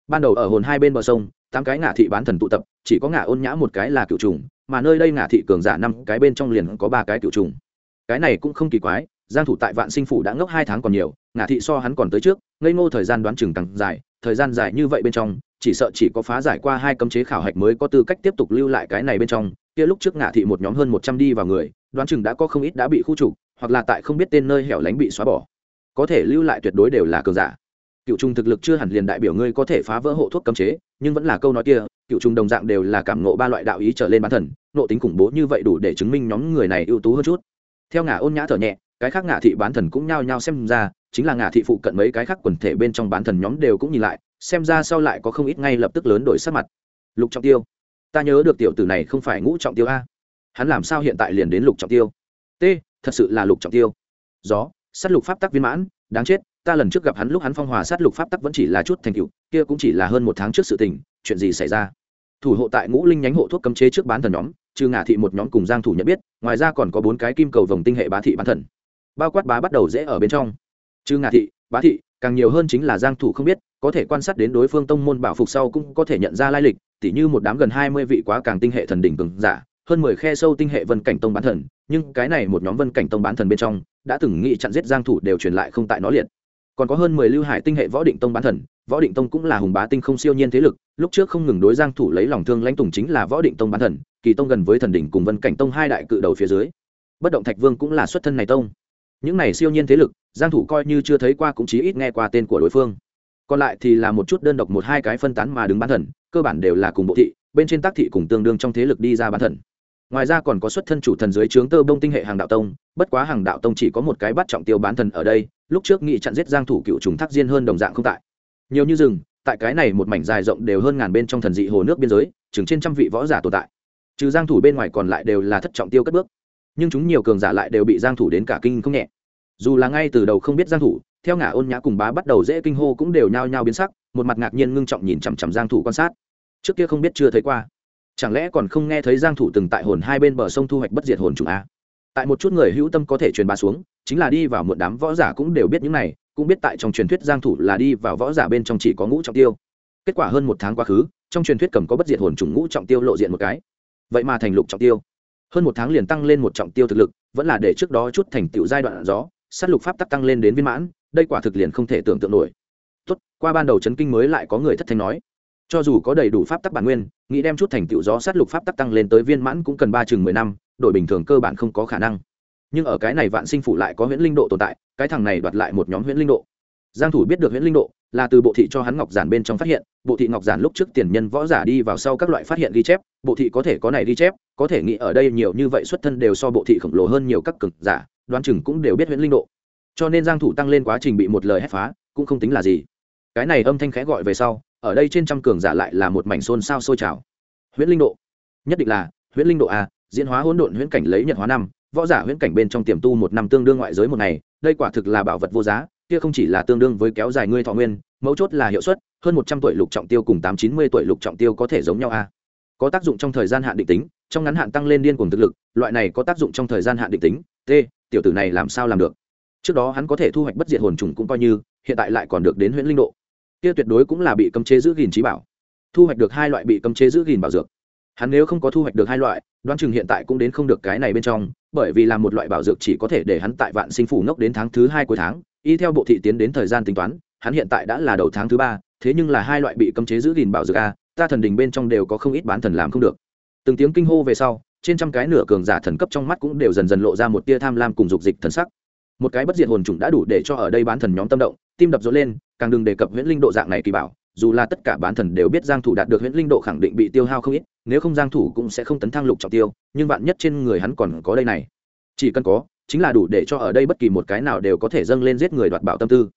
A: Ban đầu ở hồn hai bên bờ sông, tám cái ngả thị bán thần tụ tập, chỉ có ngả ôn nhã một cái là cựu trùng, mà nơi đây ngả thị cường giả năm cái bên trong liền có ba cái cựu trùng cái này cũng không kỳ quái, giang thủ tại vạn sinh phủ đã ngốc hai tháng còn nhiều, ngả thị so hắn còn tới trước, ngây ngô thời gian đoán chừng càng dài, thời gian dài như vậy bên trong, chỉ sợ chỉ có phá giải qua hai cấm chế khảo hạch mới có tư cách tiếp tục lưu lại cái này bên trong, kia lúc trước ngả thị một nhóm hơn một trăm đi vào người, đoán chừng đã có không ít đã bị khu trục, hoặc là tại không biết tên nơi hẻo lánh bị xóa bỏ. Có thể lưu lại tuyệt đối đều là cường giả. Cựu trùng thực lực chưa hẳn liền đại biểu ngươi có thể phá vỡ hộ thuốc cấm chế, nhưng vẫn là câu nói kia, cựu trùng đồng dạng đều là cảm ngộ ba loại đạo ý trở lên bán thần, nộ tính khủng bố như vậy đủ để chứng minh nhóm người này ưu tú hơn chút theo ngả ôn nhã thở nhẹ, cái khác ngả thị bán thần cũng nhao nhao xem ra, chính là ngả thị phụ cận mấy cái khác quần thể bên trong bán thần nhóm đều cũng nhìn lại, xem ra sau lại có không ít ngay lập tức lớn đổi sắc mặt. Lục trọng tiêu, ta nhớ được tiểu tử này không phải ngũ trọng tiêu a. Hắn làm sao hiện tại liền đến lục trọng tiêu? T, thật sự là lục trọng tiêu. Gió s á t lục pháp tắc viên mãn, đáng chết, ta lần trước gặp hắn lúc hắn phong hòa sát lục pháp tắc vẫn chỉ là chút thành cựu kia cũng chỉ là hơn một tháng trước sự tình, chuyện gì xảy ra? Thủ hộ tại ngũ linh nhánh hộ thuốc cấm chế trước bán thần nhóm trừ ngả thị một nhóm cùng giang thủ nhận biết, ngoài ra còn có bốn cái kim cầu vòng tinh hệ bá thị bán thần. Bao quát bá bắt đầu dễ ở bên trong. Trừ ngả thị, bá thị, càng nhiều hơn chính là giang thủ không biết, có thể quan sát đến đối phương tông môn bảo phục sau cũng có thể nhận ra lai lịch, tỉ như một đám gần 20 vị quá càng tinh hệ thần đỉnh cường giả, hơn 10 khe sâu tinh hệ vân cảnh tông bán thần, nhưng cái này một nhóm vân cảnh tông bán thần bên trong, đã từng nghĩ chặn giết giang thủ đều truyền lại không tại nó liệt. Còn có hơn mười lưu hải tinh hệ võ định tông bán thần, võ định tông cũng là hùng bá tinh không siêu nhiên thế lực, lúc trước không ngừng đối giang thủ lấy lòng thương lãnh tùng chính là võ định tông bán thần kỳ tông gần với thần đỉnh cùng vân cảnh tông hai đại cự đầu phía dưới. Bất động thạch vương cũng là xuất thân này tông. Những này siêu nhiên thế lực, giang thủ coi như chưa thấy qua cũng chí ít nghe qua tên của đối phương. Còn lại thì là một chút đơn độc một hai cái phân tán mà đứng bán thần, cơ bản đều là cùng bộ thị, bên trên tác thị cùng tương đương trong thế lực đi ra bán thần. Ngoài ra còn có xuất thân chủ thần dưới trướng tơ bông tinh hệ hàng đạo tông, bất quá hàng đạo tông chỉ có một cái bắt trọng tiêu bán thần ở đây, lúc trước nghị chặn giết giang thủ cựu trùng thác diên hơn đồng dạng không tại. Nhiều như rừng, tại cái này một mảnh dài rộng đều hơn ngàn bên trong thần dị hồ nước biên giới, chừng trên trăm vị võ giả tồn tại trừ giang thủ bên ngoài còn lại đều là thất trọng tiêu cất bước. Nhưng chúng nhiều cường giả lại đều bị giang thủ đến cả kinh không nhẹ. Dù là ngay từ đầu không biết giang thủ, theo ngả ôn nhã cùng bá bắt đầu dễ kinh hô cũng đều nhao nhao biến sắc, một mặt ngạc nhiên ngưng trọng nhìn chằm chằm giang thủ quan sát. Trước kia không biết chưa thấy qua. Chẳng lẽ còn không nghe thấy giang thủ từng tại hồn hai bên bờ sông thu hoạch bất diệt hồn trùng a? Tại một chút người hữu tâm có thể truyền bá xuống, chính là đi vào một đám võ giả cũng đều biết những này, cũng biết tại trong truyền thuyết giang thủ là đi vào võ giả bên trong chỉ có ngũ trọng tiêu. Kết quả hơn một tháng quá khứ, trong truyền thuyết cầm có bất diệt hồn trùng ngũ trọng tiêu lộ diện một cái vậy mà thành lục trọng tiêu. Hơn một tháng liền tăng lên một trọng tiêu thực lực, vẫn là để trước đó chút thành tựu giai đoạn gió, sát lục pháp tắc tăng lên đến viên mãn, đây quả thực liền không thể tưởng tượng nổi. Tốt, qua ban đầu chấn kinh mới lại có người thất thanh nói. Cho dù có đầy đủ pháp tắc bản nguyên, nghĩ đem chút thành tựu gió sát lục pháp tắc tăng lên tới viên mãn cũng cần ba chừng mười năm đội bình thường cơ bản không có khả năng. Nhưng ở cái này vạn sinh phủ lại có huyễn linh độ tồn tại, cái thằng này đoạt lại một nhóm huyễn linh độ. Giang thủ biết được huyễn linh độ là từ bộ thị cho hắn ngọc giản bên trong phát hiện bộ thị ngọc giản lúc trước tiền nhân võ giả đi vào sau các loại phát hiện ghi chép, bộ thị có thể có này ghi chép, có thể nghĩ ở đây nhiều như vậy xuất thân đều so bộ thị khổng lồ hơn nhiều các cực giả, đoán chừng cũng đều biết huyễn linh độ. Cho nên giang thủ tăng lên quá trình bị một lời hét phá, cũng không tính là gì. Cái này âm thanh khẽ gọi về sau, ở đây trên trăm cường giả lại là một mảnh xôn xao sôi trào. Huyễn linh độ. Nhất định là, huyễn linh độ a, diễn hóa hỗn độn huyễn cảnh lấy nhật hóa năm, võ giả huyễn cảnh bên trong tiềm tu một năm tương đương ngoại giới một ngày, đây quả thực là bảo vật vô giá, kia không chỉ là tương đương với kéo dài ngươi thọ nguyên, mấu chốt là hiệu suất hơn một trăm tuổi lục trọng tiêu cùng tám chín mươi tuổi lục trọng tiêu có thể giống nhau a. Có tác dụng trong thời gian hạn định tính, trong ngắn hạn tăng lên điên cuồng thực lực, loại này có tác dụng trong thời gian hạn định tính, t, tiểu tử này làm sao làm được? Trước đó hắn có thể thu hoạch bất diệt hồn trùng cũng coi như, hiện tại lại còn được đến huyện linh độ. Kia tuyệt đối cũng là bị cấm chế giữ gìn trí bảo. Thu hoạch được hai loại bị cấm chế giữ gìn bảo dược. Hắn nếu không có thu hoạch được hai loại, đoán chừng hiện tại cũng đến không được cái này bên trong, bởi vì là một loại bảo dược chỉ có thể để hắn tại vạn sinh phủ ngốc đến tháng thứ hai cuối tháng, y theo bộ thị tiến đến thời gian tính toán, hắn hiện tại đã là đầu tháng thứ ba thế nhưng là hai loại bị cấm chế giữ gìn bảo dược a, ta thần đình bên trong đều có không ít bán thần làm không được. Từng tiếng kinh hô về sau, trên trăm cái nửa cường giả thần cấp trong mắt cũng đều dần dần lộ ra một tia tham lam cùng dục dịch thần sắc. Một cái bất diệt hồn trùng đã đủ để cho ở đây bán thần nhóm tâm động, tim đập rộn lên, càng đừng đề cập huyễn linh độ dạng này kỳ bảo, dù là tất cả bán thần đều biết giang thủ đạt được huyễn linh độ khẳng định bị tiêu hao không ít, nếu không giang thủ cũng sẽ không tấn thăng lục trọng tiêu, nhưng vạn nhất trên người hắn còn có đây này. Chỉ cần có, chính là đủ để cho ở đây bất kỳ một cái nào đều có thể dâng lên giết người đoạt bảo tâm tư.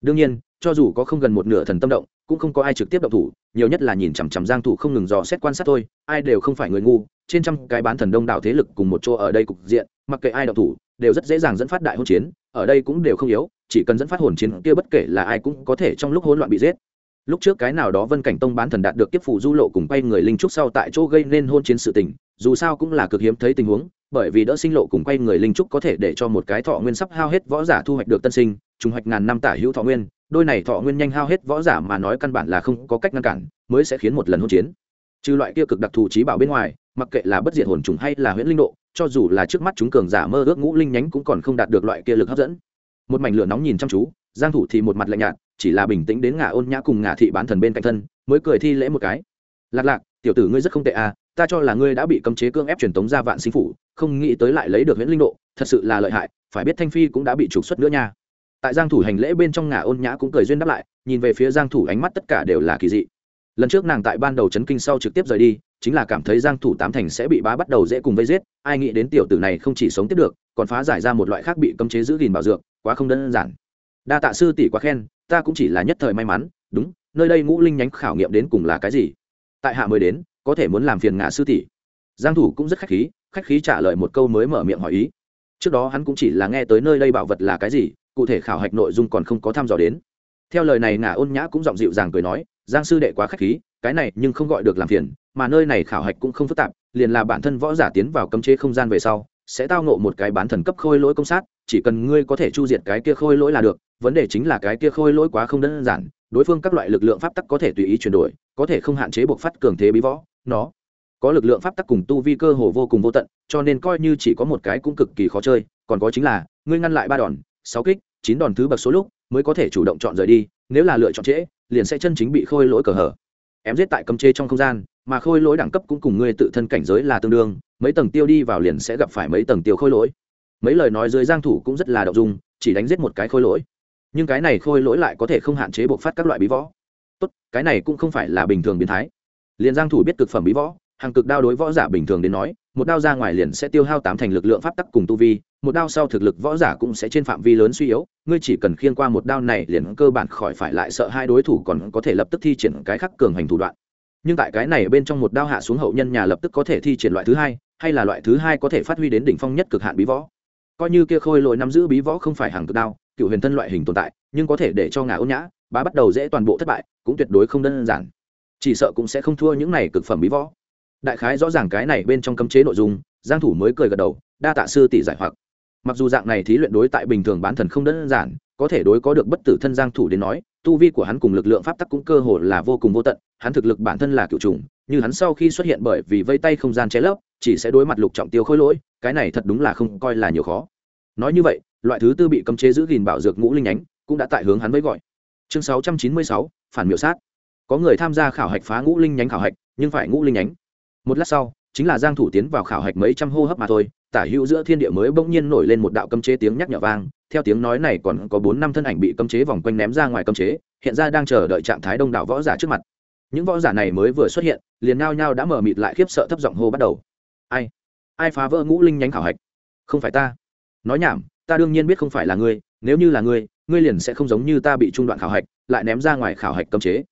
A: Đương nhiên, cho dù có không gần một nửa thần tâm động cũng không có ai trực tiếp động thủ, nhiều nhất là nhìn chằm chằm giang thủ không ngừng dò xét quan sát thôi, ai đều không phải người ngu, trên trăm cái bán thần đông đảo thế lực cùng một chỗ ở đây cục diện, mặc kệ ai động thủ, đều rất dễ dàng dẫn phát đại hôn chiến, ở đây cũng đều không yếu, chỉ cần dẫn phát hồn chiến kia bất kể là ai cũng có thể trong lúc hỗn loạn bị giết. Lúc trước cái nào đó vân cảnh tông bán thần đạt được tiếp phủ du lộ cùng bay người linh trúc sau tại chỗ gây nên hôn chiến sự tình, dù sao cũng là cực hiếm thấy tình huống, bởi vì đỡ sinh lộ cùng quay người linh trúc có thể để cho một cái thọ nguyên sắp hao hết võ giả thu hoạch được tân sinh, trùng hoạch ngàn năm tả hữu thọ nguyên đôi này thọ nguyên nhanh hao hết võ giả mà nói căn bản là không có cách ngăn cản, mới sẽ khiến một lần hỗn chiến. Trừ loại kia cực đặc thù trí bảo bên ngoài, mặc kệ là bất diệt hồn trùng hay là huyễn linh độ, cho dù là trước mắt chúng cường giả mơ ước ngũ linh nhánh cũng còn không đạt được loại kia lực hấp dẫn. Một mảnh lửa nóng nhìn chăm chú, giang thủ thì một mặt lạnh nhạt, chỉ là bình tĩnh đến ngả ôn nhã cùng ngả thị bán thần bên cạnh thân, mới cười thi lễ một cái. Lạc lạc, tiểu tử ngươi rất không tệ à ta cho là ngươi đã bị cấm chế cương ép truyền tống ra vạn sinh phủ, không nghĩ tới lại lấy được huyễn linh độ, thật sự là lợi hại, phải biết thanh phi cũng đã bị trục xuất nữa nha tại giang thủ hành lễ bên trong ngả ôn nhã cũng cười duyên đáp lại, nhìn về phía giang thủ ánh mắt tất cả đều là kỳ dị. Lần trước nàng tại ban đầu chấn kinh sau trực tiếp rời đi, chính là cảm thấy giang thủ tám thành sẽ bị bá bắt đầu dễ cùng vây giết, ai nghĩ đến tiểu tử này không chỉ sống tiếp được, còn phá giải ra một loại khác bị cấm chế giữ gìn bảo dược, quá không đơn giản. Đa tạ sư tỷ quá khen, ta cũng chỉ là nhất thời may mắn, đúng, nơi đây ngũ linh nhánh khảo nghiệm đến cùng là cái gì? Tại hạ mới đến, có thể muốn làm phiền ngã sư tỷ. Giang thủ cũng rất khách khí khách khí trả lời một câu mới mở miệng hỏi ý. Trước đó hắn cũng chỉ là nghe tới nơi đây bảo vật là cái gì cụ thể khảo hạch nội dung còn không có thăm dò đến. Theo lời này, ngà ôn nhã cũng giọng dịu dàng cười nói, giang sư đệ quá khách khí, cái này nhưng không gọi được làm phiền, mà nơi này khảo hạch cũng không phức tạp, liền là bản thân võ giả tiến vào cấm chế không gian về sau, sẽ tao ngộ một cái bán thần cấp khôi lỗi công sát, chỉ cần ngươi có thể chu diệt cái kia khôi lỗi là được, vấn đề chính là cái kia khôi lỗi quá không đơn giản, đối phương các loại lực lượng pháp tắc có thể tùy ý chuyển đổi, có thể không hạn chế buộc phát cường thế bí võ, nó có lực lượng pháp tắc cùng tu vi cơ hồ vô cùng vô tận, cho nên coi như chỉ có một cái cũng cực kỳ khó chơi, còn có chính là, ngươi ngăn lại ba đòn sáu kích, chín đòn thứ bậc số lúc, mới có thể chủ động chọn rời đi, nếu là lựa chọn trễ, liền sẽ chân chính bị khôi lỗi cờ hở. Ém giết tại cấm chê trong không gian, mà khôi lỗi đẳng cấp cũng cùng ngươi tự thân cảnh giới là tương đương, mấy tầng tiêu đi vào liền sẽ gặp phải mấy tầng tiêu khôi lỗi. Mấy lời nói dưới giang thủ cũng rất là động dung, chỉ đánh giết một cái khôi lỗi. Nhưng cái này khôi lỗi lại có thể không hạn chế bộc phát các loại bí võ. Tốt, cái này cũng không phải là bình thường biến thái. Liền giang thủ biết cực phẩm bí võ hàng cực đao đối võ giả bình thường đến nói, một đao ra ngoài liền sẽ tiêu hao tám thành lực lượng pháp tắc cùng tu vi, một đao sau thực lực võ giả cũng sẽ trên phạm vi lớn suy yếu, ngươi chỉ cần khiêng qua một đao này liền cơ bản khỏi phải lại sợ hai đối thủ còn có thể lập tức thi triển cái khắc cường hành thủ đoạn. Nhưng tại cái này bên trong một đao hạ xuống hậu nhân nhà lập tức có thể thi triển loại thứ hai, hay là loại thứ hai có thể phát huy đến đỉnh phong nhất cực hạn bí võ. Coi như kia khôi lội nắm giữ bí võ không phải hàng cực đao, cựu huyền thân loại hình tồn tại, nhưng có thể để cho ngà ôn nhã, bá bắt đầu dễ toàn bộ thất bại, cũng tuyệt đối không đơn giản. Chỉ sợ cũng sẽ không thua những này cực phẩm bí võ đại khái rõ ràng cái này bên trong cấm chế nội dung giang thủ mới cười gật đầu đa tạ sư tỷ giải hoặc. Mặc dù dạng này thí luyện đối tại bình thường bán thần không đơn giản có thể đối có được bất tử thân giang thủ đến nói tu vi của hắn cùng lực lượng pháp tắc cũng cơ hồ là vô cùng vô tận hắn thực lực bản thân là cựu trùng như hắn sau khi xuất hiện bởi vì vây tay không gian che lấp chỉ sẽ đối mặt lục trọng tiêu khôi lỗi cái này thật đúng là không coi là nhiều khó. Nói như vậy loại thứ tư bị cấm chế giữ gìn bảo dược ngũ linh nhánh cũng đã tại hướng hắn với gọi. Chương 696, phản miểu sát. Có người tham gia khảo hạch phá ngũ linh nhánh khảo hạch nhưng phải ngũ linh nhánh một lát sau, chính là giang thủ tiến vào khảo hạch mấy trăm hô hấp mà thôi, tả hữu giữa thiên địa mới bỗng nhiên nổi lên một đạo cấm chế tiếng nhắc nhở vang. Theo tiếng nói này còn có bốn năm thân ảnh bị cấm chế vòng quanh ném ra ngoài cấm chế, hiện ra đang chờ đợi trạng thái đông đảo võ giả trước mặt. Những võ giả này mới vừa xuất hiện, liền nao nhao đã mở mịt lại khiếp sợ thấp giọng hô bắt đầu. Ai? Ai phá vỡ ngũ linh nhánh khảo hạch? Không phải ta. Nói nhảm, ta đương nhiên biết không phải là ngươi, nếu như là ngươi ngươi liền sẽ không giống như ta bị trung đoạn khảo hạch, lại ném ra ngoài khảo hạch cấm chế.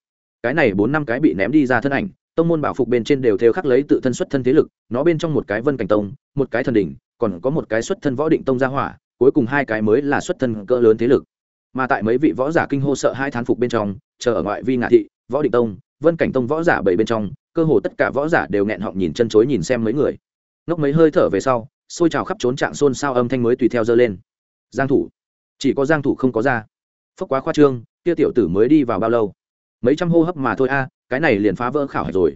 A: Cái này bốn năm cái bị ném đi ra thân ảnh tông môn bảo phục bên trên đều theo khắc lấy tự thân xuất thân thế lực, nó bên trong một cái vân cảnh tông, một cái thần đỉnh, còn có một cái xuất thân võ định tông gia hỏa, cuối cùng hai cái mới là xuất thân cỡ lớn thế lực. Mà tại mấy vị võ giả kinh hô sợ hai thán phục bên trong, chờ ở ngoại vi ngạ thị, võ định tông, vân cảnh tông võ giả bảy bên trong, cơ hồ tất cả võ giả đều nghẹn họng nhìn chân chối nhìn xem mấy người. Ngốc mấy hơi thở về sau, xôi trào khắp trốn trạng xôn xao âm thanh mới tùy theo dơ lên. Giang thủ. Chỉ có giang thủ không có ra. Phốc quá khoa trương, kia tiểu tử mới đi vào bao lâu? Mấy trăm hô hấp mà thôi a cái này liền phá vỡ khảo hạch rồi.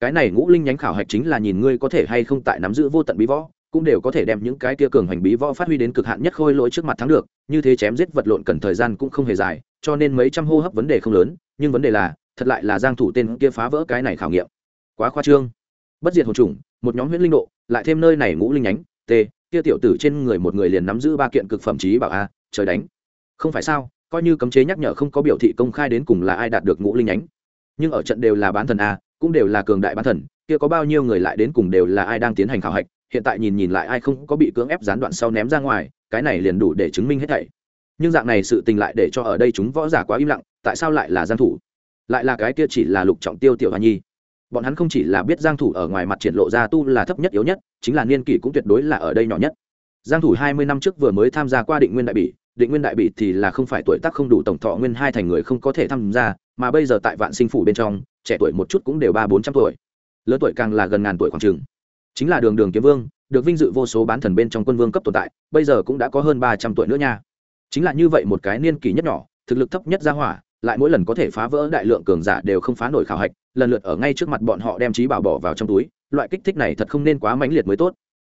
A: Cái này ngũ linh nhánh khảo hạch chính là nhìn ngươi có thể hay không tại nắm giữ vô tận bí võ, cũng đều có thể đem những cái kia cường hành bí võ phát huy đến cực hạn nhất khôi lỗi trước mặt thắng được, như thế chém giết vật lộn cần thời gian cũng không hề dài, cho nên mấy trăm hô hấp vấn đề không lớn, nhưng vấn đề là, thật lại là giang thủ tên kia phá vỡ cái này khảo nghiệm. Quá khoa trương. Bất diệt hồn trùng một nhóm huyễn linh độ, lại thêm nơi này ngũ linh nhánh, t, kia tiểu tử trên người một người liền nắm giữ ba kiện cực phẩm trí bảo a, trời đánh. Không phải sao, coi như cấm chế nhắc nhở không có biểu thị công khai đến cùng là ai đạt được ngũ linh nhánh nhưng ở trận đều là bán thần a, cũng đều là cường đại bán thần, kia có bao nhiêu người lại đến cùng đều là ai đang tiến hành khảo hạch, hiện tại nhìn nhìn lại ai không có bị cưỡng ép gián đoạn sau ném ra ngoài, cái này liền đủ để chứng minh hết thảy. Nhưng dạng này sự tình lại để cho ở đây chúng võ giả quá im lặng, tại sao lại là giang thủ? Lại là cái kia chỉ là lục trọng tiêu tiểu hoa nhi. Bọn hắn không chỉ là biết giang thủ ở ngoài mặt triển lộ ra tu là thấp nhất yếu nhất, chính là niên kỷ cũng tuyệt đối là ở đây nhỏ nhất. Giang thủ 20 năm trước vừa mới tham gia qua định nguyên đại bỉ, định nguyên đại bỉ thì là không phải tuổi tác không đủ tổng thọ nguyên hai thành người không có thể tham gia mà bây giờ tại vạn sinh phủ bên trong, trẻ tuổi một chút cũng đều ba bốn trăm tuổi. Lớn tuổi càng là gần ngàn tuổi khoảng trường chính là đường đường kiếm vương, được vinh dự vô số bán thần bên trong quân vương cấp tồn tại, bây giờ cũng đã có hơn ba trăm tuổi nữa nha. Chính là như vậy một cái niên kỷ nhất nhỏ, thực lực thấp nhất ra hỏa, lại mỗi lần có thể phá vỡ đại lượng cường giả đều không phá nổi khảo hạch, lần lượt ở ngay trước mặt bọn họ đem trí bảo bỏ vào trong túi, loại kích thích này thật không nên quá mãnh liệt mới tốt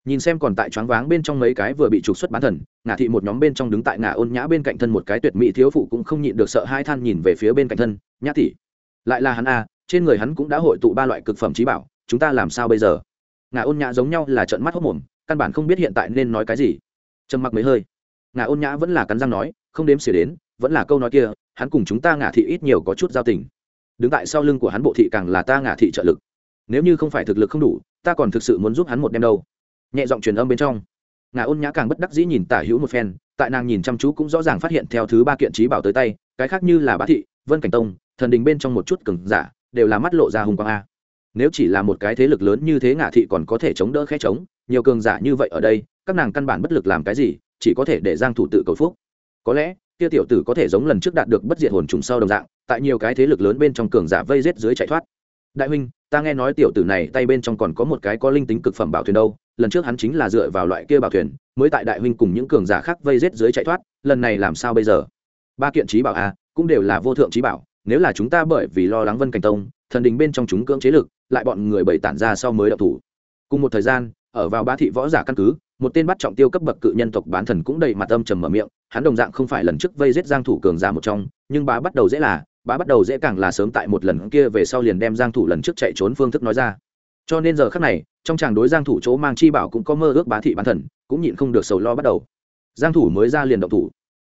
A: nhìn xem còn tại choáng váng bên trong mấy cái vừa bị trục xuất bán thần, ngả thị một nhóm bên trong đứng tại ngả ôn nhã bên cạnh thân một cái tuyệt mỹ thiếu phụ cũng không nhịn được sợ hai than nhìn về phía bên cạnh thân, nhã tỷ, lại là hắn a trên người hắn cũng đã hội tụ ba loại cực phẩm trí bảo, chúng ta làm sao bây giờ? Ngả ôn nhã giống nhau là trận mắt hốc mồm, căn bản không biết hiện tại nên nói cái gì. Trầm mặc mấy hơi, ngả ôn nhã vẫn là cắn răng nói, không đếm xỉa đến, vẫn là câu nói kia, hắn cùng chúng ta ngả thị ít nhiều có chút giao tình. Đứng tại sau lưng của hắn bộ thị càng là ta ngả thị trợ lực. Nếu như không phải thực lực không đủ, ta còn thực sự muốn giúp hắn một đêm đâu nhẹ giọng truyền âm bên trong. Ngà ôn nhã càng bất đắc dĩ nhìn tả hữu một phen, tại nàng nhìn chăm chú cũng rõ ràng phát hiện theo thứ ba kiện trí bảo tới tay, cái khác như là bá thị, vân cảnh tông, thần đình bên trong một chút cừng giả, đều là mắt lộ ra hùng quang a. Nếu chỉ là một cái thế lực lớn như thế ngả thị còn có thể chống đỡ khẽ chống, nhiều cường giả như vậy ở đây, các nàng căn bản bất lực làm cái gì, chỉ có thể để giang thủ tự cầu phúc. Có lẽ, kia tiểu tử có thể giống lần trước đạt được bất diệt hồn trùng sau đồng dạng, tại nhiều cái thế lực lớn bên trong cường giả vây rết dưới chạy thoát. Đại huynh, ta nghe nói tiểu tử này tay bên trong còn có một cái có linh tính cực phẩm bảo thuyền đâu lần trước hắn chính là dựa vào loại kia bảo thuyền, mới tại đại huynh cùng những cường giả khác vây rết dưới chạy thoát, lần này làm sao bây giờ? Ba kiện trí bảo a cũng đều là vô thượng trí bảo, nếu là chúng ta bởi vì lo lắng vân cảnh tông, thần đình bên trong chúng cưỡng chế lực, lại bọn người bày tản ra sau mới đậu thủ. Cùng một thời gian, ở vào ba thị võ giả căn cứ, một tên bắt trọng tiêu cấp bậc cự nhân tộc bán thần cũng đầy mặt âm trầm mở miệng, hắn đồng dạng không phải lần trước vây giết giang thủ cường giả một trong, nhưng bá bắt đầu dễ là, bá bắt đầu dễ càng là sớm tại một lần kia về sau liền đem giang thủ lần trước chạy trốn phương thức nói ra cho nên giờ khắc này, trong chàng đối giang thủ chỗ mang chi bảo cũng có mơ ước bá thị bán thần, cũng nhịn không được sầu lo bắt đầu. Giang thủ mới ra liền động thủ.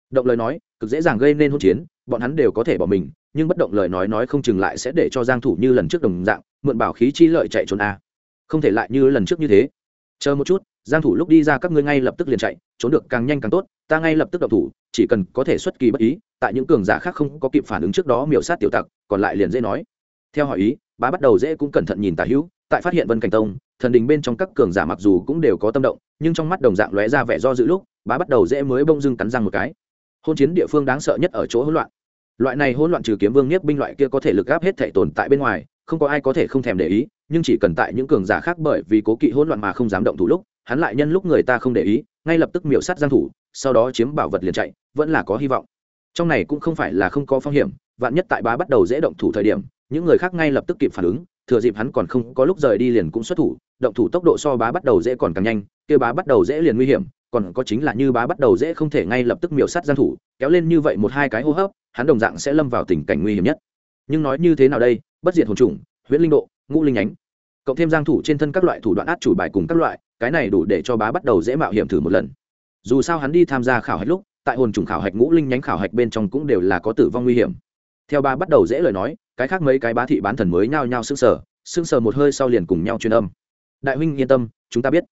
A: Động lời nói, cực dễ dàng gây nên hỗn chiến, bọn hắn đều có thể bỏ mình, nhưng bất động lời nói nói không chừng lại sẽ để cho giang thủ như lần trước đồng dạng, mượn bảo khí chi lợi chạy trốn a. Không thể lại như lần trước như thế. Chờ một chút, giang thủ lúc đi ra các ngươi ngay lập tức liền chạy, trốn được càng nhanh càng tốt, ta ngay lập tức động thủ, chỉ cần có thể xuất kỳ bất ý, tại những cường giả khác không có kịp phản ứng trước đó miểu sát tiểu tặc, còn lại liền dễ nói. Theo hỏi ý, bá bắt đầu dễ cũng cẩn thận nhìn tả hữu tại phát hiện vân cảnh tông, thần đình bên trong các cường giả mặc dù cũng đều có tâm động, nhưng trong mắt đồng dạng lóe ra vẻ do dự lúc, bá bắt đầu dễ mới bông dưng cắn răng một cái. Hôn chiến địa phương đáng sợ nhất ở chỗ hỗn loạn. Loại này hỗn loạn trừ kiếm vương nhất binh loại kia có thể lực gáp hết thể tồn tại bên ngoài, không có ai có thể không thèm để ý, nhưng chỉ cần tại những cường giả khác bởi vì cố kỵ hỗn loạn mà không dám động thủ lúc, hắn lại nhân lúc người ta không để ý, ngay lập tức miểu sát giang thủ, sau đó chiếm bảo vật liền chạy, vẫn là có hy vọng. Trong này cũng không phải là không có phong hiểm, vạn nhất tại bá bắt đầu dễ động thủ thời điểm, những người khác ngay lập tức kịp phản ứng thừa dịp hắn còn không có lúc rời đi liền cũng xuất thủ, động thủ tốc độ so bá bắt đầu dễ còn càng nhanh, kia bá bắt đầu dễ liền nguy hiểm, còn có chính là như bá bắt đầu dễ không thể ngay lập tức miểu sát giang thủ, kéo lên như vậy một hai cái hô hấp, hắn đồng dạng sẽ lâm vào tình cảnh nguy hiểm nhất. Nhưng nói như thế nào đây? Bất diệt hồn trùng huyễn linh độ, ngũ linh nhánh. Cộng thêm giang thủ trên thân các loại thủ đoạn át chủ bài cùng các loại, cái này đủ để cho bá bắt đầu dễ mạo hiểm thử một lần. Dù sao hắn đi tham gia khảo hạch lúc, tại hồn trùng khảo hạch ngũ linh nhánh khảo hạch bên trong cũng đều là có tử vong nguy hiểm. Theo bá bắt đầu dễ lời nói cái khác mấy cái bá thị bán thần mới nhao nhao sững sờ sững sờ một hơi sau liền cùng nhau truyền âm. Đại huynh yên tâm, chúng ta biết.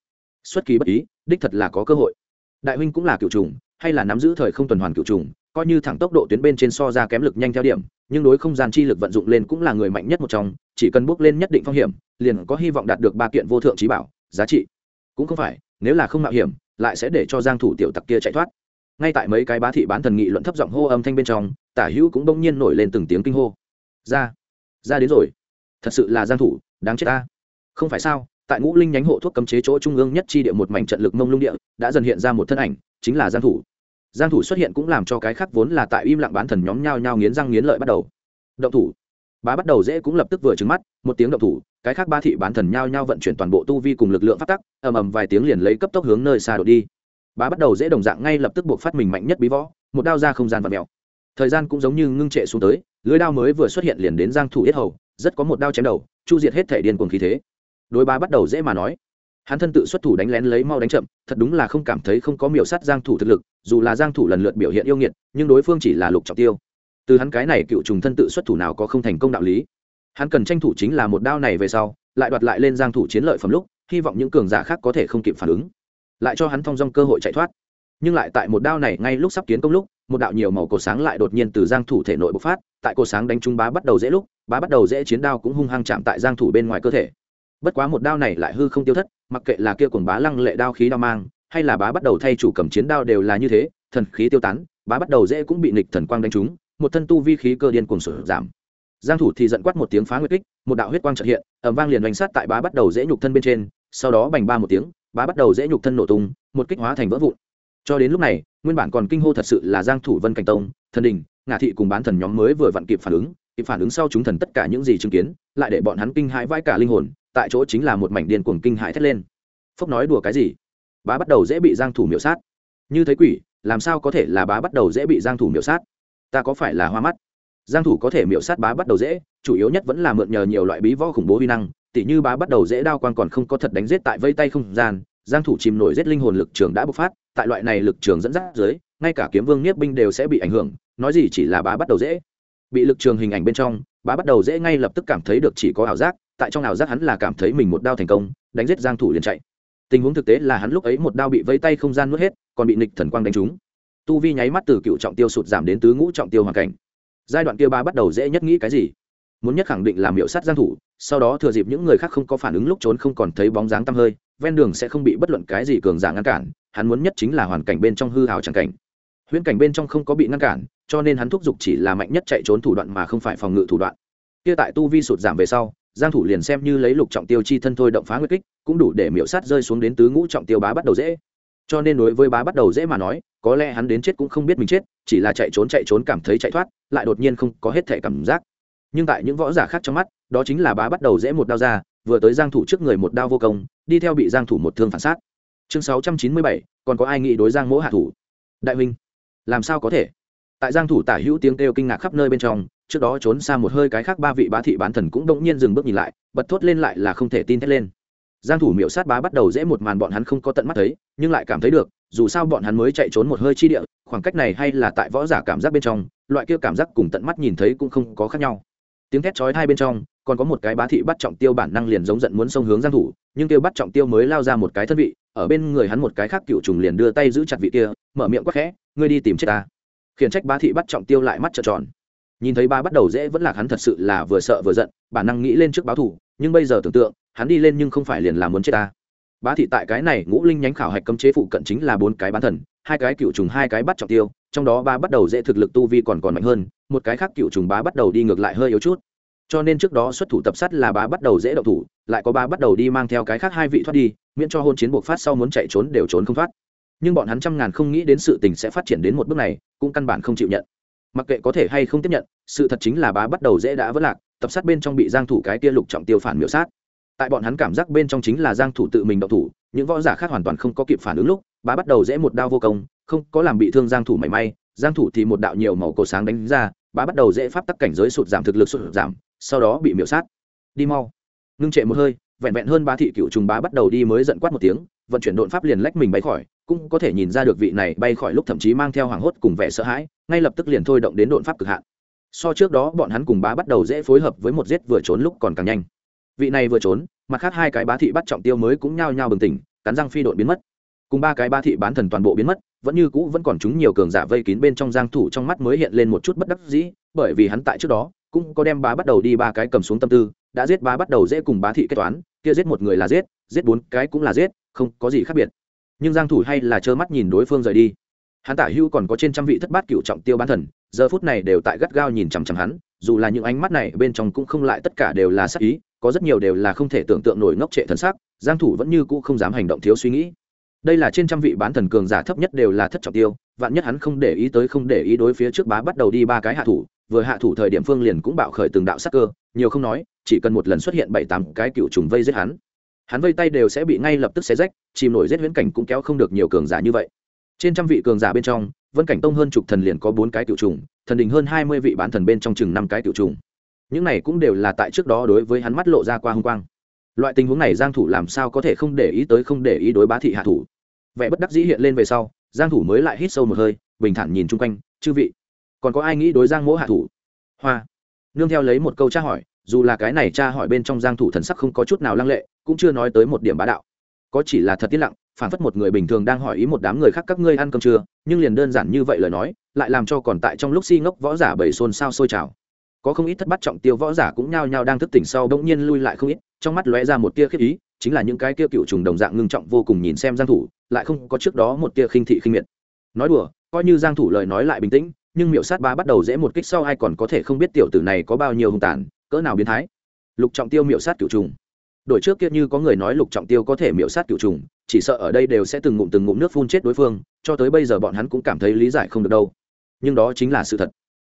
A: Xuất kỳ bất ý, đích thật là có cơ hội. Đại huynh cũng là cựu trùng, hay là nắm giữ thời không tuần hoàn cựu trùng, coi như thẳng tốc độ tuyến bên trên so ra kém lực nhanh theo điểm, nhưng đối không gian chi lực vận dụng lên cũng là người mạnh nhất một trong, chỉ cần bước lên nhất định phong hiểm, liền có hy vọng đạt được ba kiện vô thượng trí bảo, giá trị. Cũng không phải, nếu là không mạo hiểm, lại sẽ để cho giang thủ tiểu tặc kia chạy thoát. Ngay tại mấy cái bá thị bán thần nghị luận thấp giọng hô âm thanh bên trong, tả hữu cũng bỗng nhiên nổi lên từng tiếng kinh hô ra. Ra đến rồi. Thật sự là giang thủ, đáng chết ta. Không phải sao, tại ngũ linh nhánh hộ thuốc cấm chế chỗ trung ương nhất chi địa một mảnh trận lực mông lung địa, đã dần hiện ra một thân ảnh, chính là giang thủ. Giang thủ xuất hiện cũng làm cho cái khác vốn là tại im lặng bán thần nhóm nhao nhao nghiến răng nghiến lợi bắt đầu. Động thủ. Bá bắt đầu dễ cũng lập tức vừa trừng mắt, một tiếng động thủ, cái khác ba thị bán thần nhao nhao vận chuyển toàn bộ tu vi cùng lực lượng phát tắc, ầm ầm vài tiếng liền lấy cấp tốc hướng nơi xa đột đi. Bá bắt đầu dễ đồng dạng ngay lập tức buộc phát mình mạnh nhất bí võ, một đao ra không gian vặn mèo. Thời gian cũng giống như ngưng trệ xuống tới lưới đao mới vừa xuất hiện liền đến giang thủ yết hầu, rất có một đao chém đầu, chu diệt hết thể điên cuồng khí thế. Đối bá bắt đầu dễ mà nói. Hắn thân tự xuất thủ đánh lén lấy mau đánh chậm, thật đúng là không cảm thấy không có miểu sát giang thủ thực lực, dù là giang thủ lần lượt biểu hiện yêu nghiệt, nhưng đối phương chỉ là lục trọng tiêu. Từ hắn cái này cựu trùng thân tự xuất thủ nào có không thành công đạo lý. Hắn cần tranh thủ chính là một đao này về sau, lại đoạt lại lên giang thủ chiến lợi phẩm lúc, hy vọng những cường giả khác có thể không kịp phản ứng. Lại cho hắn thông dong cơ hội chạy thoát. Nhưng lại tại một đao này ngay lúc sắp kiến công lúc một đạo nhiều màu cổ sáng lại đột nhiên từ giang thủ thể nội bộc phát, tại cột sáng đánh trúng bá bắt đầu dễ lúc, bá bắt đầu dễ chiến đao cũng hung hăng chạm tại giang thủ bên ngoài cơ thể. Bất quá một đao này lại hư không tiêu thất, mặc kệ là kia cuồng bá lăng lệ đao khí đao mang, hay là bá bắt đầu thay chủ cầm chiến đao đều là như thế, thần khí tiêu tán, bá bắt đầu dễ cũng bị nghịch thần quang đánh trúng, một thân tu vi khí cơ điên cuồng sụt giảm. Giang thủ thì giận quát một tiếng phá nguyệt kích, một đạo huyết quang chợt hiện, ầm vang liền đánh sát tại bá bắt đầu dễ nhục thân bên trên, sau đó bành ba một tiếng, bá bắt đầu dễ nhục thân nổ tung, một kích hóa thành vỡ vụn cho đến lúc này, nguyên bản còn kinh hô thật sự là giang thủ vân cảnh tông, thần đình, ngạ thị cùng bán thần nhóm mới vừa vặn kịp phản ứng, kịp phản ứng sau chúng thần tất cả những gì chứng kiến, lại để bọn hắn kinh hãi vãi cả linh hồn, tại chỗ chính là một mảnh điên cuồng kinh hãi thét lên. Phúc nói đùa cái gì? Bá bắt đầu dễ bị giang thủ miểu sát. Như thấy quỷ, làm sao có thể là bá bắt đầu dễ bị giang thủ miểu sát? Ta có phải là hoa mắt? Giang thủ có thể miểu sát bá bắt đầu dễ, chủ yếu nhất vẫn là mượn nhờ nhiều loại bí võ khủng bố uy năng tỷ như bá bắt đầu dễ đao quang còn không có thật đánh giết tại vây tay không gian, giang thủ chìm nổi giết linh hồn lực trường đã bộc phát tại loại này lực trường dẫn dắt dưới, ngay cả kiếm vương niết binh đều sẽ bị ảnh hưởng, nói gì chỉ là bá bắt đầu dễ. Bị lực trường hình ảnh bên trong, bá bắt đầu dễ ngay lập tức cảm thấy được chỉ có ảo giác, tại trong ảo giác hắn là cảm thấy mình một đao thành công, đánh giết giang thủ liền chạy. Tình huống thực tế là hắn lúc ấy một đao bị vây tay không gian nuốt hết, còn bị nịch thần quang đánh trúng. Tu vi nháy mắt từ cựu trọng tiêu sụt giảm đến tứ ngũ trọng tiêu hoàn cảnh. Giai đoạn kia ba bắt đầu dễ nhất nghĩ cái gì? Muốn nhất khẳng định làm hiệu sát giang thủ, sau đó thừa dịp những người khác không có phản ứng lúc trốn không còn thấy bóng dáng tăm hơi, ven đường sẽ không bị bất luận cái gì cường giả ngăn cản hắn muốn nhất chính là hoàn cảnh bên trong hư hào chẳng cảnh. Huyễn cảnh bên trong không có bị ngăn cản, cho nên hắn thúc giục chỉ là mạnh nhất chạy trốn thủ đoạn mà không phải phòng ngự thủ đoạn. Kia tại tu vi sụt giảm về sau, giang thủ liền xem như lấy lục trọng tiêu chi thân thôi động phá nguyệt kích, cũng đủ để miểu sát rơi xuống đến tứ ngũ trọng tiêu bá bắt đầu dễ. Cho nên đối với bá bắt đầu dễ mà nói, có lẽ hắn đến chết cũng không biết mình chết, chỉ là chạy trốn chạy trốn cảm thấy chạy thoát, lại đột nhiên không có hết thể cảm giác. Nhưng tại những võ giả khác trong mắt, đó chính là bá bắt đầu dễ một đao ra, vừa tới giang thủ trước người một đao vô công, đi theo bị giang thủ một thương phản sát chương 697, còn có ai nghĩ đối giang mỗ hạ thủ? Đại huynh làm sao có thể? Tại giang thủ tả hữu tiếng kêu kinh ngạc khắp nơi bên trong trước đó trốn xa một hơi cái khác ba vị bá thị bán thần cũng động nhiên dừng bước nhìn lại bật thốt lên lại là không thể tin thét lên. Giang thủ miểu sát bá bắt đầu dễ một màn bọn hắn không có tận mắt thấy nhưng lại cảm thấy được dù sao bọn hắn mới chạy trốn một hơi chi địa khoảng cách này hay là tại võ giả cảm giác bên trong loại kia cảm giác cùng tận mắt nhìn thấy cũng không có khác nhau. Tiếng thét chói hai bên trong còn có một cái bá thị bắt trọng tiêu bản năng liền giống giận muốn xông hướng giang thủ, nhưng tiêu bắt trọng tiêu mới lao ra một cái thân vị, ở bên người hắn một cái khác cựu trùng liền đưa tay giữ chặt vị kia, mở miệng quát khẽ, ngươi đi tìm chết ta. Khiển trách bá thị bắt trọng tiêu lại mắt trợn tròn. Nhìn thấy ba bắt đầu dễ vẫn là hắn thật sự là vừa sợ vừa giận, bản năng nghĩ lên trước báo thủ, nhưng bây giờ tưởng tượng, hắn đi lên nhưng không phải liền làm muốn chết ta. Bá thị tại cái này ngũ linh nhánh khảo hạch cấm chế phụ cận chính là bốn cái bán thần, hai cái cựu trùng, hai cái bắt trọng tiêu, trong đó ba bắt đầu dễ thực lực tu vi còn còn mạnh hơn, một cái khác cựu trùng bá bắt đầu đi ngược lại hơi yếu chút cho nên trước đó xuất thủ tập sát là bá bắt đầu dễ đậu thủ, lại có bá bắt đầu đi mang theo cái khác hai vị thoát đi, miễn cho hôn chiến buộc phát sau muốn chạy trốn đều trốn không thoát. Nhưng bọn hắn trăm ngàn không nghĩ đến sự tình sẽ phát triển đến một bước này, cũng căn bản không chịu nhận. Mặc kệ có thể hay không tiếp nhận, sự thật chính là bá bắt đầu dễ đã vất lạc, tập sát bên trong bị giang thủ cái kia lục trọng tiêu phản miểu sát. Tại bọn hắn cảm giác bên trong chính là giang thủ tự mình động thủ, những võ giả khác hoàn toàn không có kịp phản ứng lúc, bá bắt đầu dễ một đao vô công, không có làm bị thương giang thủ mảy may, giang thủ thì một đạo nhiều màu cổ sáng đánh ra, bá bắt đầu dễ pháp tắc cảnh giới sụt giảm, thực lực sụt giảm sau đó bị miễu sát. Đi mau. Ngưng trệ một hơi, vẹn vẹn hơn ba thị cựu trùng bá bắt đầu đi mới giận quát một tiếng, vận chuyển độn pháp liền lách mình bay khỏi, cũng có thể nhìn ra được vị này bay khỏi lúc thậm chí mang theo hoàng hốt cùng vẻ sợ hãi, ngay lập tức liền thôi động đến độn pháp cực hạn. So trước đó bọn hắn cùng bá bắt đầu dễ phối hợp với một giết vừa trốn lúc còn càng nhanh. Vị này vừa trốn, mặt khác hai cái bá thị bắt trọng tiêu mới cũng nhao nhao bừng tỉnh, cắn răng phi đội biến mất. Cùng ba cái bá thị bán thần toàn bộ biến mất, vẫn như cũ vẫn còn chúng nhiều cường giả vây kín bên trong giang thủ trong mắt mới hiện lên một chút bất đắc dĩ, bởi vì hắn tại trước đó cũng có đem bá bắt đầu đi ba cái cầm xuống tâm tư, đã giết bá bắt đầu dễ cùng bá thị kết toán, kia giết một người là giết giết bốn cái cũng là giết, không có gì khác biệt. Nhưng giang thủ hay là trơ mắt nhìn đối phương rời đi. Hắn tả hưu còn có trên trăm vị thất bát cựu trọng tiêu bán thần, giờ phút này đều tại gắt gao nhìn chằm chằm hắn, dù là những ánh mắt này bên trong cũng không lại tất cả đều là sắc ý, có rất nhiều đều là không thể tưởng tượng nổi ngốc trệ thần sắc, giang thủ vẫn như cũ không dám hành động thiếu suy nghĩ. Đây là trên trăm vị bán thần cường giả thấp nhất đều là thất trọng tiêu, vạn nhất hắn không để ý tới không để ý đối phía trước bá bắt đầu đi ba cái hạ thủ vừa hạ thủ thời điểm phương liền cũng bạo khởi từng đạo sắc cơ, nhiều không nói, chỉ cần một lần xuất hiện bảy tám cái cựu trùng vây giết hắn hắn vây tay đều sẽ bị ngay lập tức xé rách, chìm nổi giết huyễn cảnh cũng kéo không được nhiều cường giả như vậy. Trên trăm vị cường giả bên trong, vân cảnh tông hơn chục thần liền có bốn cái cựu trùng, thần đình hơn hai mươi vị bán thần bên trong chừng năm cái cựu trùng. Những này cũng đều là tại trước đó đối với hắn mắt lộ ra qua h ư n g quang. Loại tình huống này giang thủ làm sao có thể không để ý tới không để ý đối bá thị hạ thủ? Vẻ bất đắc dĩ hiện lên về sau, giang thủ mới lại hít sâu một hơi, bình thản nhìn chung quanh, chư vị còn có ai nghĩ đối giang mỗ hạ thủ? Hoa. Nương theo lấy một câu tra hỏi, dù là cái này tra hỏi bên trong giang thủ thần sắc không có chút nào lăng lệ, cũng chưa nói tới một điểm bá đạo. Có chỉ là thật tiết lặng, phản phất một người bình thường đang hỏi ý một đám người khác các ngươi ăn cơm chưa, nhưng liền đơn giản như vậy lời nói, lại làm cho còn tại trong lúc si ngốc võ giả bảy xôn xao sôi trào. Có không ít thất bắt trọng tiêu võ giả cũng nhao nhao đang thức tỉnh sau bỗng nhiên lui lại không ít, trong mắt lóe ra một tia khiếp ý, chính là những cái kia cựu trùng đồng dạng ngưng trọng vô cùng nhìn xem giang thủ, lại không có trước đó một tia khinh thị khinh miệt. Nói đùa, coi như giang thủ lời nói lại bình tĩnh nhưng miệu sát ba bắt đầu dễ một kích sau ai còn có thể không biết tiểu tử này có bao nhiêu hung tàn, cỡ nào biến thái. Lục trọng tiêu miệu sát cửu trùng. Đổi trước kia như có người nói lục trọng tiêu có thể miệu sát cửu trùng, chỉ sợ ở đây đều sẽ từng ngụm từng ngụm nước phun chết đối phương, cho tới bây giờ bọn hắn cũng cảm thấy lý giải không được đâu. Nhưng đó chính là sự thật.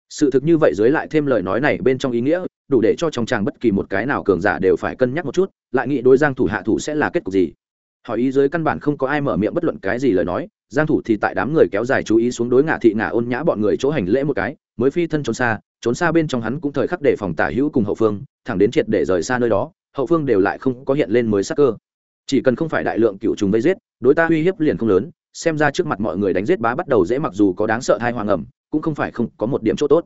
A: Sự thực như vậy dưới lại thêm lời nói này bên trong ý nghĩa, đủ để cho trong chàng bất kỳ một cái nào cường giả đều phải cân nhắc một chút, lại nghĩ đối giang thủ hạ thủ sẽ là kết cục gì hỏi ý dưới căn bản không có ai mở miệng bất luận cái gì lời nói, giang thủ thì tại đám người kéo dài chú ý xuống đối ngạ thị ngạ ôn nhã bọn người chỗ hành lễ một cái, mới phi thân trốn xa trốn xa bên trong hắn cũng thời khắc để phòng tả hữu cùng hậu phương, thẳng đến triệt để rời xa nơi đó, hậu phương đều lại không có hiện lên mới sắc cơ. Chỉ cần không phải đại lượng cựu trùng vây giết, đối ta uy hiếp liền không lớn, xem ra trước mặt mọi người đánh giết bá bắt đầu dễ mặc dù có đáng sợ thai hoàng ẩm, cũng không phải không có một điểm chỗ tốt.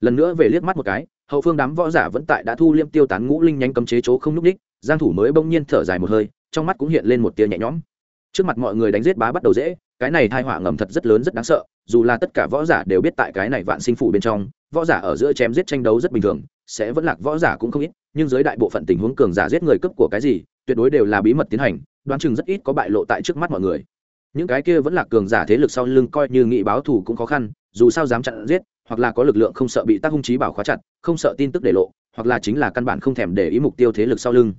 A: Lần nữa về liếc mắt một cái, hậu phương đám võ giả vẫn tại đã thu liêm tiêu tán ngũ linh nhanh cấm chế chỗ không núp đích ních, giang thủ mới bỗng nhiên thở dài một hơi trong mắt cũng hiện lên một tia nhẹ nhõm. Trước mặt mọi người đánh giết bá bắt đầu dễ, cái này thai họa ngầm thật rất lớn rất đáng sợ, dù là tất cả võ giả đều biết tại cái này vạn sinh phủ bên trong, võ giả ở giữa chém giết tranh đấu rất bình thường, sẽ vẫn lạc võ giả cũng không ít, nhưng dưới đại bộ phận tình huống cường giả giết người cấp của cái gì, tuyệt đối đều là bí mật tiến hành, đoán chừng rất ít có bại lộ tại trước mắt mọi người. Những cái kia vẫn là cường giả thế lực sau lưng coi như nghị báo thù cũng khó khăn, dù sao dám chặn giết, hoặc là có lực lượng không sợ bị tác hung trí bảo khóa chặt, không sợ tin tức để lộ, hoặc là chính là căn bản không thèm để ý mục tiêu thế lực sau lưng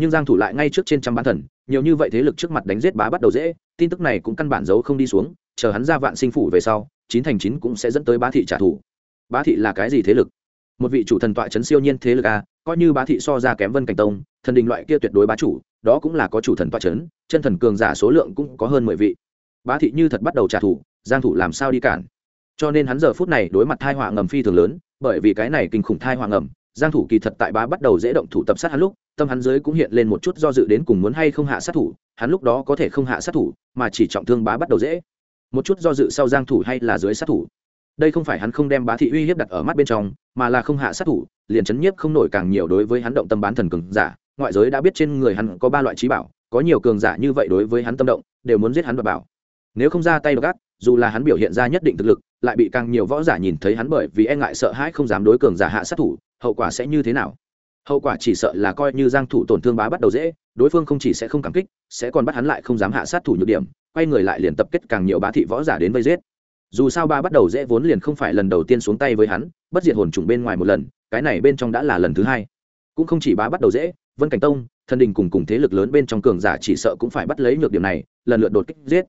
A: nhưng giang thủ lại ngay trước trên trăm bán thần, nhiều như vậy thế lực trước mặt đánh giết bá bắt đầu dễ, tin tức này cũng căn bản giấu không đi xuống, chờ hắn ra vạn sinh phủ về sau, chín thành chín cũng sẽ dẫn tới bá thị trả thù. Bá thị là cái gì thế lực? Một vị chủ thần tọa chấn siêu nhiên thế lực a, coi như bá thị so ra kém vân cảnh tông, thần đình loại kia tuyệt đối bá chủ, đó cũng là có chủ thần tọa chấn chân thần cường giả số lượng cũng có hơn mười vị. Bá thị như thật bắt đầu trả thù, giang thủ làm sao đi cản? Cho nên hắn giờ phút này đối mặt thai họa ngầm phi thường lớn, bởi vì cái này kinh khủng thai họa ngầm giang thủ kỳ thật tại bá bắt đầu dễ động thủ tập sát hắn lúc, tâm hắn dưới cũng hiện lên một chút do dự đến cùng muốn hay không hạ sát thủ, hắn lúc đó có thể không hạ sát thủ, mà chỉ trọng thương bá bắt đầu dễ. Một chút do dự sau giang thủ hay là dưới sát thủ. Đây không phải hắn không đem bá thị uy hiếp đặt ở mắt bên trong, mà là không hạ sát thủ, liền chấn nhiếp không nổi càng nhiều đối với hắn động tâm bán thần cường giả. Ngoại giới đã biết trên người hắn có ba loại trí bảo, có nhiều cường giả như vậy đối với hắn tâm động, đều muốn giết hắn và bảo. Nếu không ra tay gắt dù là hắn biểu hiện ra nhất định thực lực, lại bị càng nhiều võ giả nhìn thấy hắn bởi vì e ngại sợ hãi không dám đối cường giả hạ sát thủ hậu quả sẽ như thế nào? Hậu quả chỉ sợ là coi như giang thủ tổn thương bá bắt đầu dễ, đối phương không chỉ sẽ không cảm kích, sẽ còn bắt hắn lại không dám hạ sát thủ nhược điểm, quay người lại liền tập kết càng nhiều bá thị võ giả đến vây giết. Dù sao ba bắt đầu dễ vốn liền không phải lần đầu tiên xuống tay với hắn, bất diệt hồn trùng bên ngoài một lần, cái này bên trong đã là lần thứ hai. Cũng không chỉ bá bắt đầu dễ, vân cảnh tông, thần đình cùng cùng thế lực lớn bên trong cường giả chỉ sợ cũng phải bắt lấy nhược điểm này, lần lượt đột kích giết.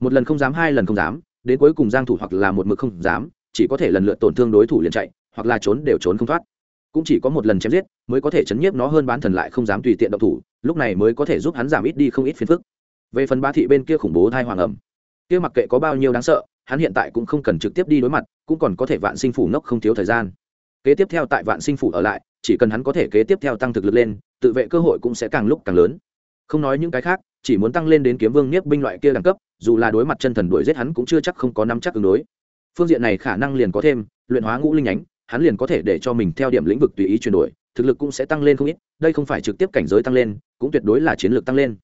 A: Một lần không dám, hai lần không dám, đến cuối cùng giang thủ hoặc là một mực không dám, chỉ có thể lần lượt tổn thương đối thủ liền chạy, hoặc là trốn đều trốn không thoát cũng chỉ có một lần chém giết, mới có thể chấn nhiếp nó hơn bán thần lại không dám tùy tiện động thủ, lúc này mới có thể giúp hắn giảm ít đi không ít phiền phức. Về phần ba thị bên kia khủng bố thai hoàng ẩm, kia mặc kệ có bao nhiêu đáng sợ, hắn hiện tại cũng không cần trực tiếp đi đối mặt, cũng còn có thể vạn sinh phủ nốc không thiếu thời gian. Kế tiếp theo tại vạn sinh phủ ở lại, chỉ cần hắn có thể kế tiếp theo tăng thực lực lên, tự vệ cơ hội cũng sẽ càng lúc càng lớn. Không nói những cái khác, chỉ muốn tăng lên đến kiếm vương nhiếp binh loại kia đẳng cấp, dù là đối mặt chân thần đuổi giết hắn cũng chưa chắc không có nắm chắc ứng đối. Phương diện này khả năng liền có thêm, luyện hóa ngũ linh nhánh hắn liền có thể để cho mình theo điểm lĩnh vực tùy ý chuyển đổi, thực lực cũng sẽ tăng lên không ít, đây không phải trực tiếp cảnh giới tăng lên, cũng tuyệt đối là chiến lược tăng lên.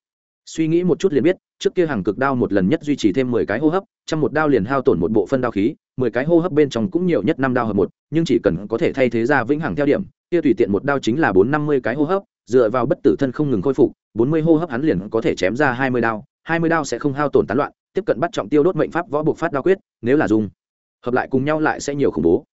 A: Suy nghĩ một chút liền biết, trước kia hàng cực đao một lần nhất duy trì thêm mười cái hô hấp, trong một đao liền hao tổn một bộ phân đao khí, mười cái hô hấp bên trong cũng nhiều nhất năm đao hợp một, nhưng chỉ cần có thể thay thế ra vĩnh hằng theo điểm, kia tùy tiện một đao chính là bốn năm mươi cái hô hấp, dựa vào bất tử thân không ngừng khôi phục, bốn mươi hô hấp hắn liền có thể chém ra hai mươi đao, hai mươi đao sẽ không hao tổn tán loạn, tiếp cận bắt trọng tiêu đốt mệnh pháp võ buộc phát đao quyết, nếu là dùng, hợp lại cùng nhau lại sẽ nhiều khủng bố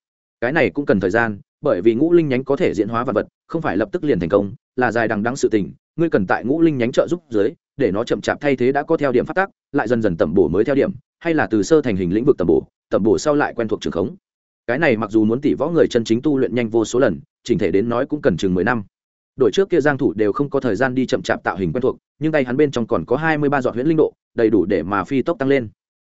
A: cái này cũng cần thời gian, bởi vì ngũ linh nhánh có thể diễn hóa vật vật, không phải lập tức liền thành công, là dài đằng đắng sự tình, ngươi cần tại ngũ linh nhánh trợ giúp dưới, để nó chậm chạp thay thế đã có theo điểm phát tác, lại dần dần tẩm bổ mới theo điểm, hay là từ sơ thành hình lĩnh vực tẩm bổ tẩm bổ sau lại quen thuộc trường khống. Cái này mặc dù muốn tỷ võ người chân chính tu luyện nhanh vô số lần, chỉnh thể đến nói cũng cần chừng mười năm. Đội trước kia giang thủ đều không có thời gian đi chậm chạp tạo hình quen thuộc, nhưng tay hắn bên trong còn có hai mươi ba giọt huyễn linh độ, đầy đủ để mà phi tốc tăng lên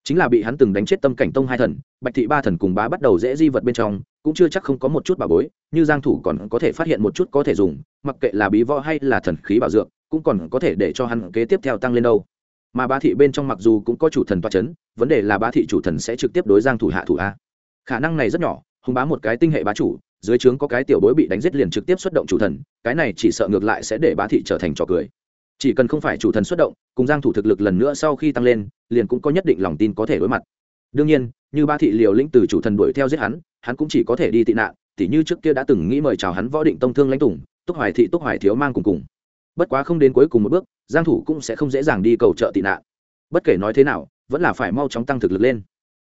A: chính là bị hắn từng đánh chết tâm cảnh tông hai thần, bạch thị ba thần cùng bá bắt đầu dễ di vật bên trong, cũng chưa chắc không có một chút bảo bối, như giang thủ còn có thể phát hiện một chút có thể dùng, mặc kệ là bí võ hay là thần khí bảo dược, cũng còn có thể để cho hắn kế tiếp theo tăng lên đâu. Mà bá thị bên trong mặc dù cũng có chủ thần toa chấn, vấn đề là bá thị chủ thần sẽ trực tiếp đối giang thủ hạ thủ a. Khả năng này rất nhỏ, hùng bá một cái tinh hệ bá chủ, dưới trướng có cái tiểu bối bị đánh giết liền trực tiếp xuất động chủ thần, cái này chỉ sợ ngược lại sẽ để bá thị trở thành trò cười. Chỉ cần không phải chủ thần xuất động, cùng giang thủ thực lực lần nữa sau khi tăng lên liền cũng có nhất định lòng tin có thể đối mặt. Đương nhiên như ba thị liều lĩnh từ chủ thần đuổi theo giết hắn hắn cũng chỉ có thể đi tị nạn tỉ như trước kia đã từng nghĩ mời chào hắn võ định tông thương lãnh tùng túc hoài thị túc hoài thiếu mang cùng cùng. Bất quá không đến cuối cùng một bước giang thủ cũng sẽ không dễ dàng đi cầu trợ tị nạn. Bất kể nói thế nào vẫn là phải mau chóng tăng thực lực lên.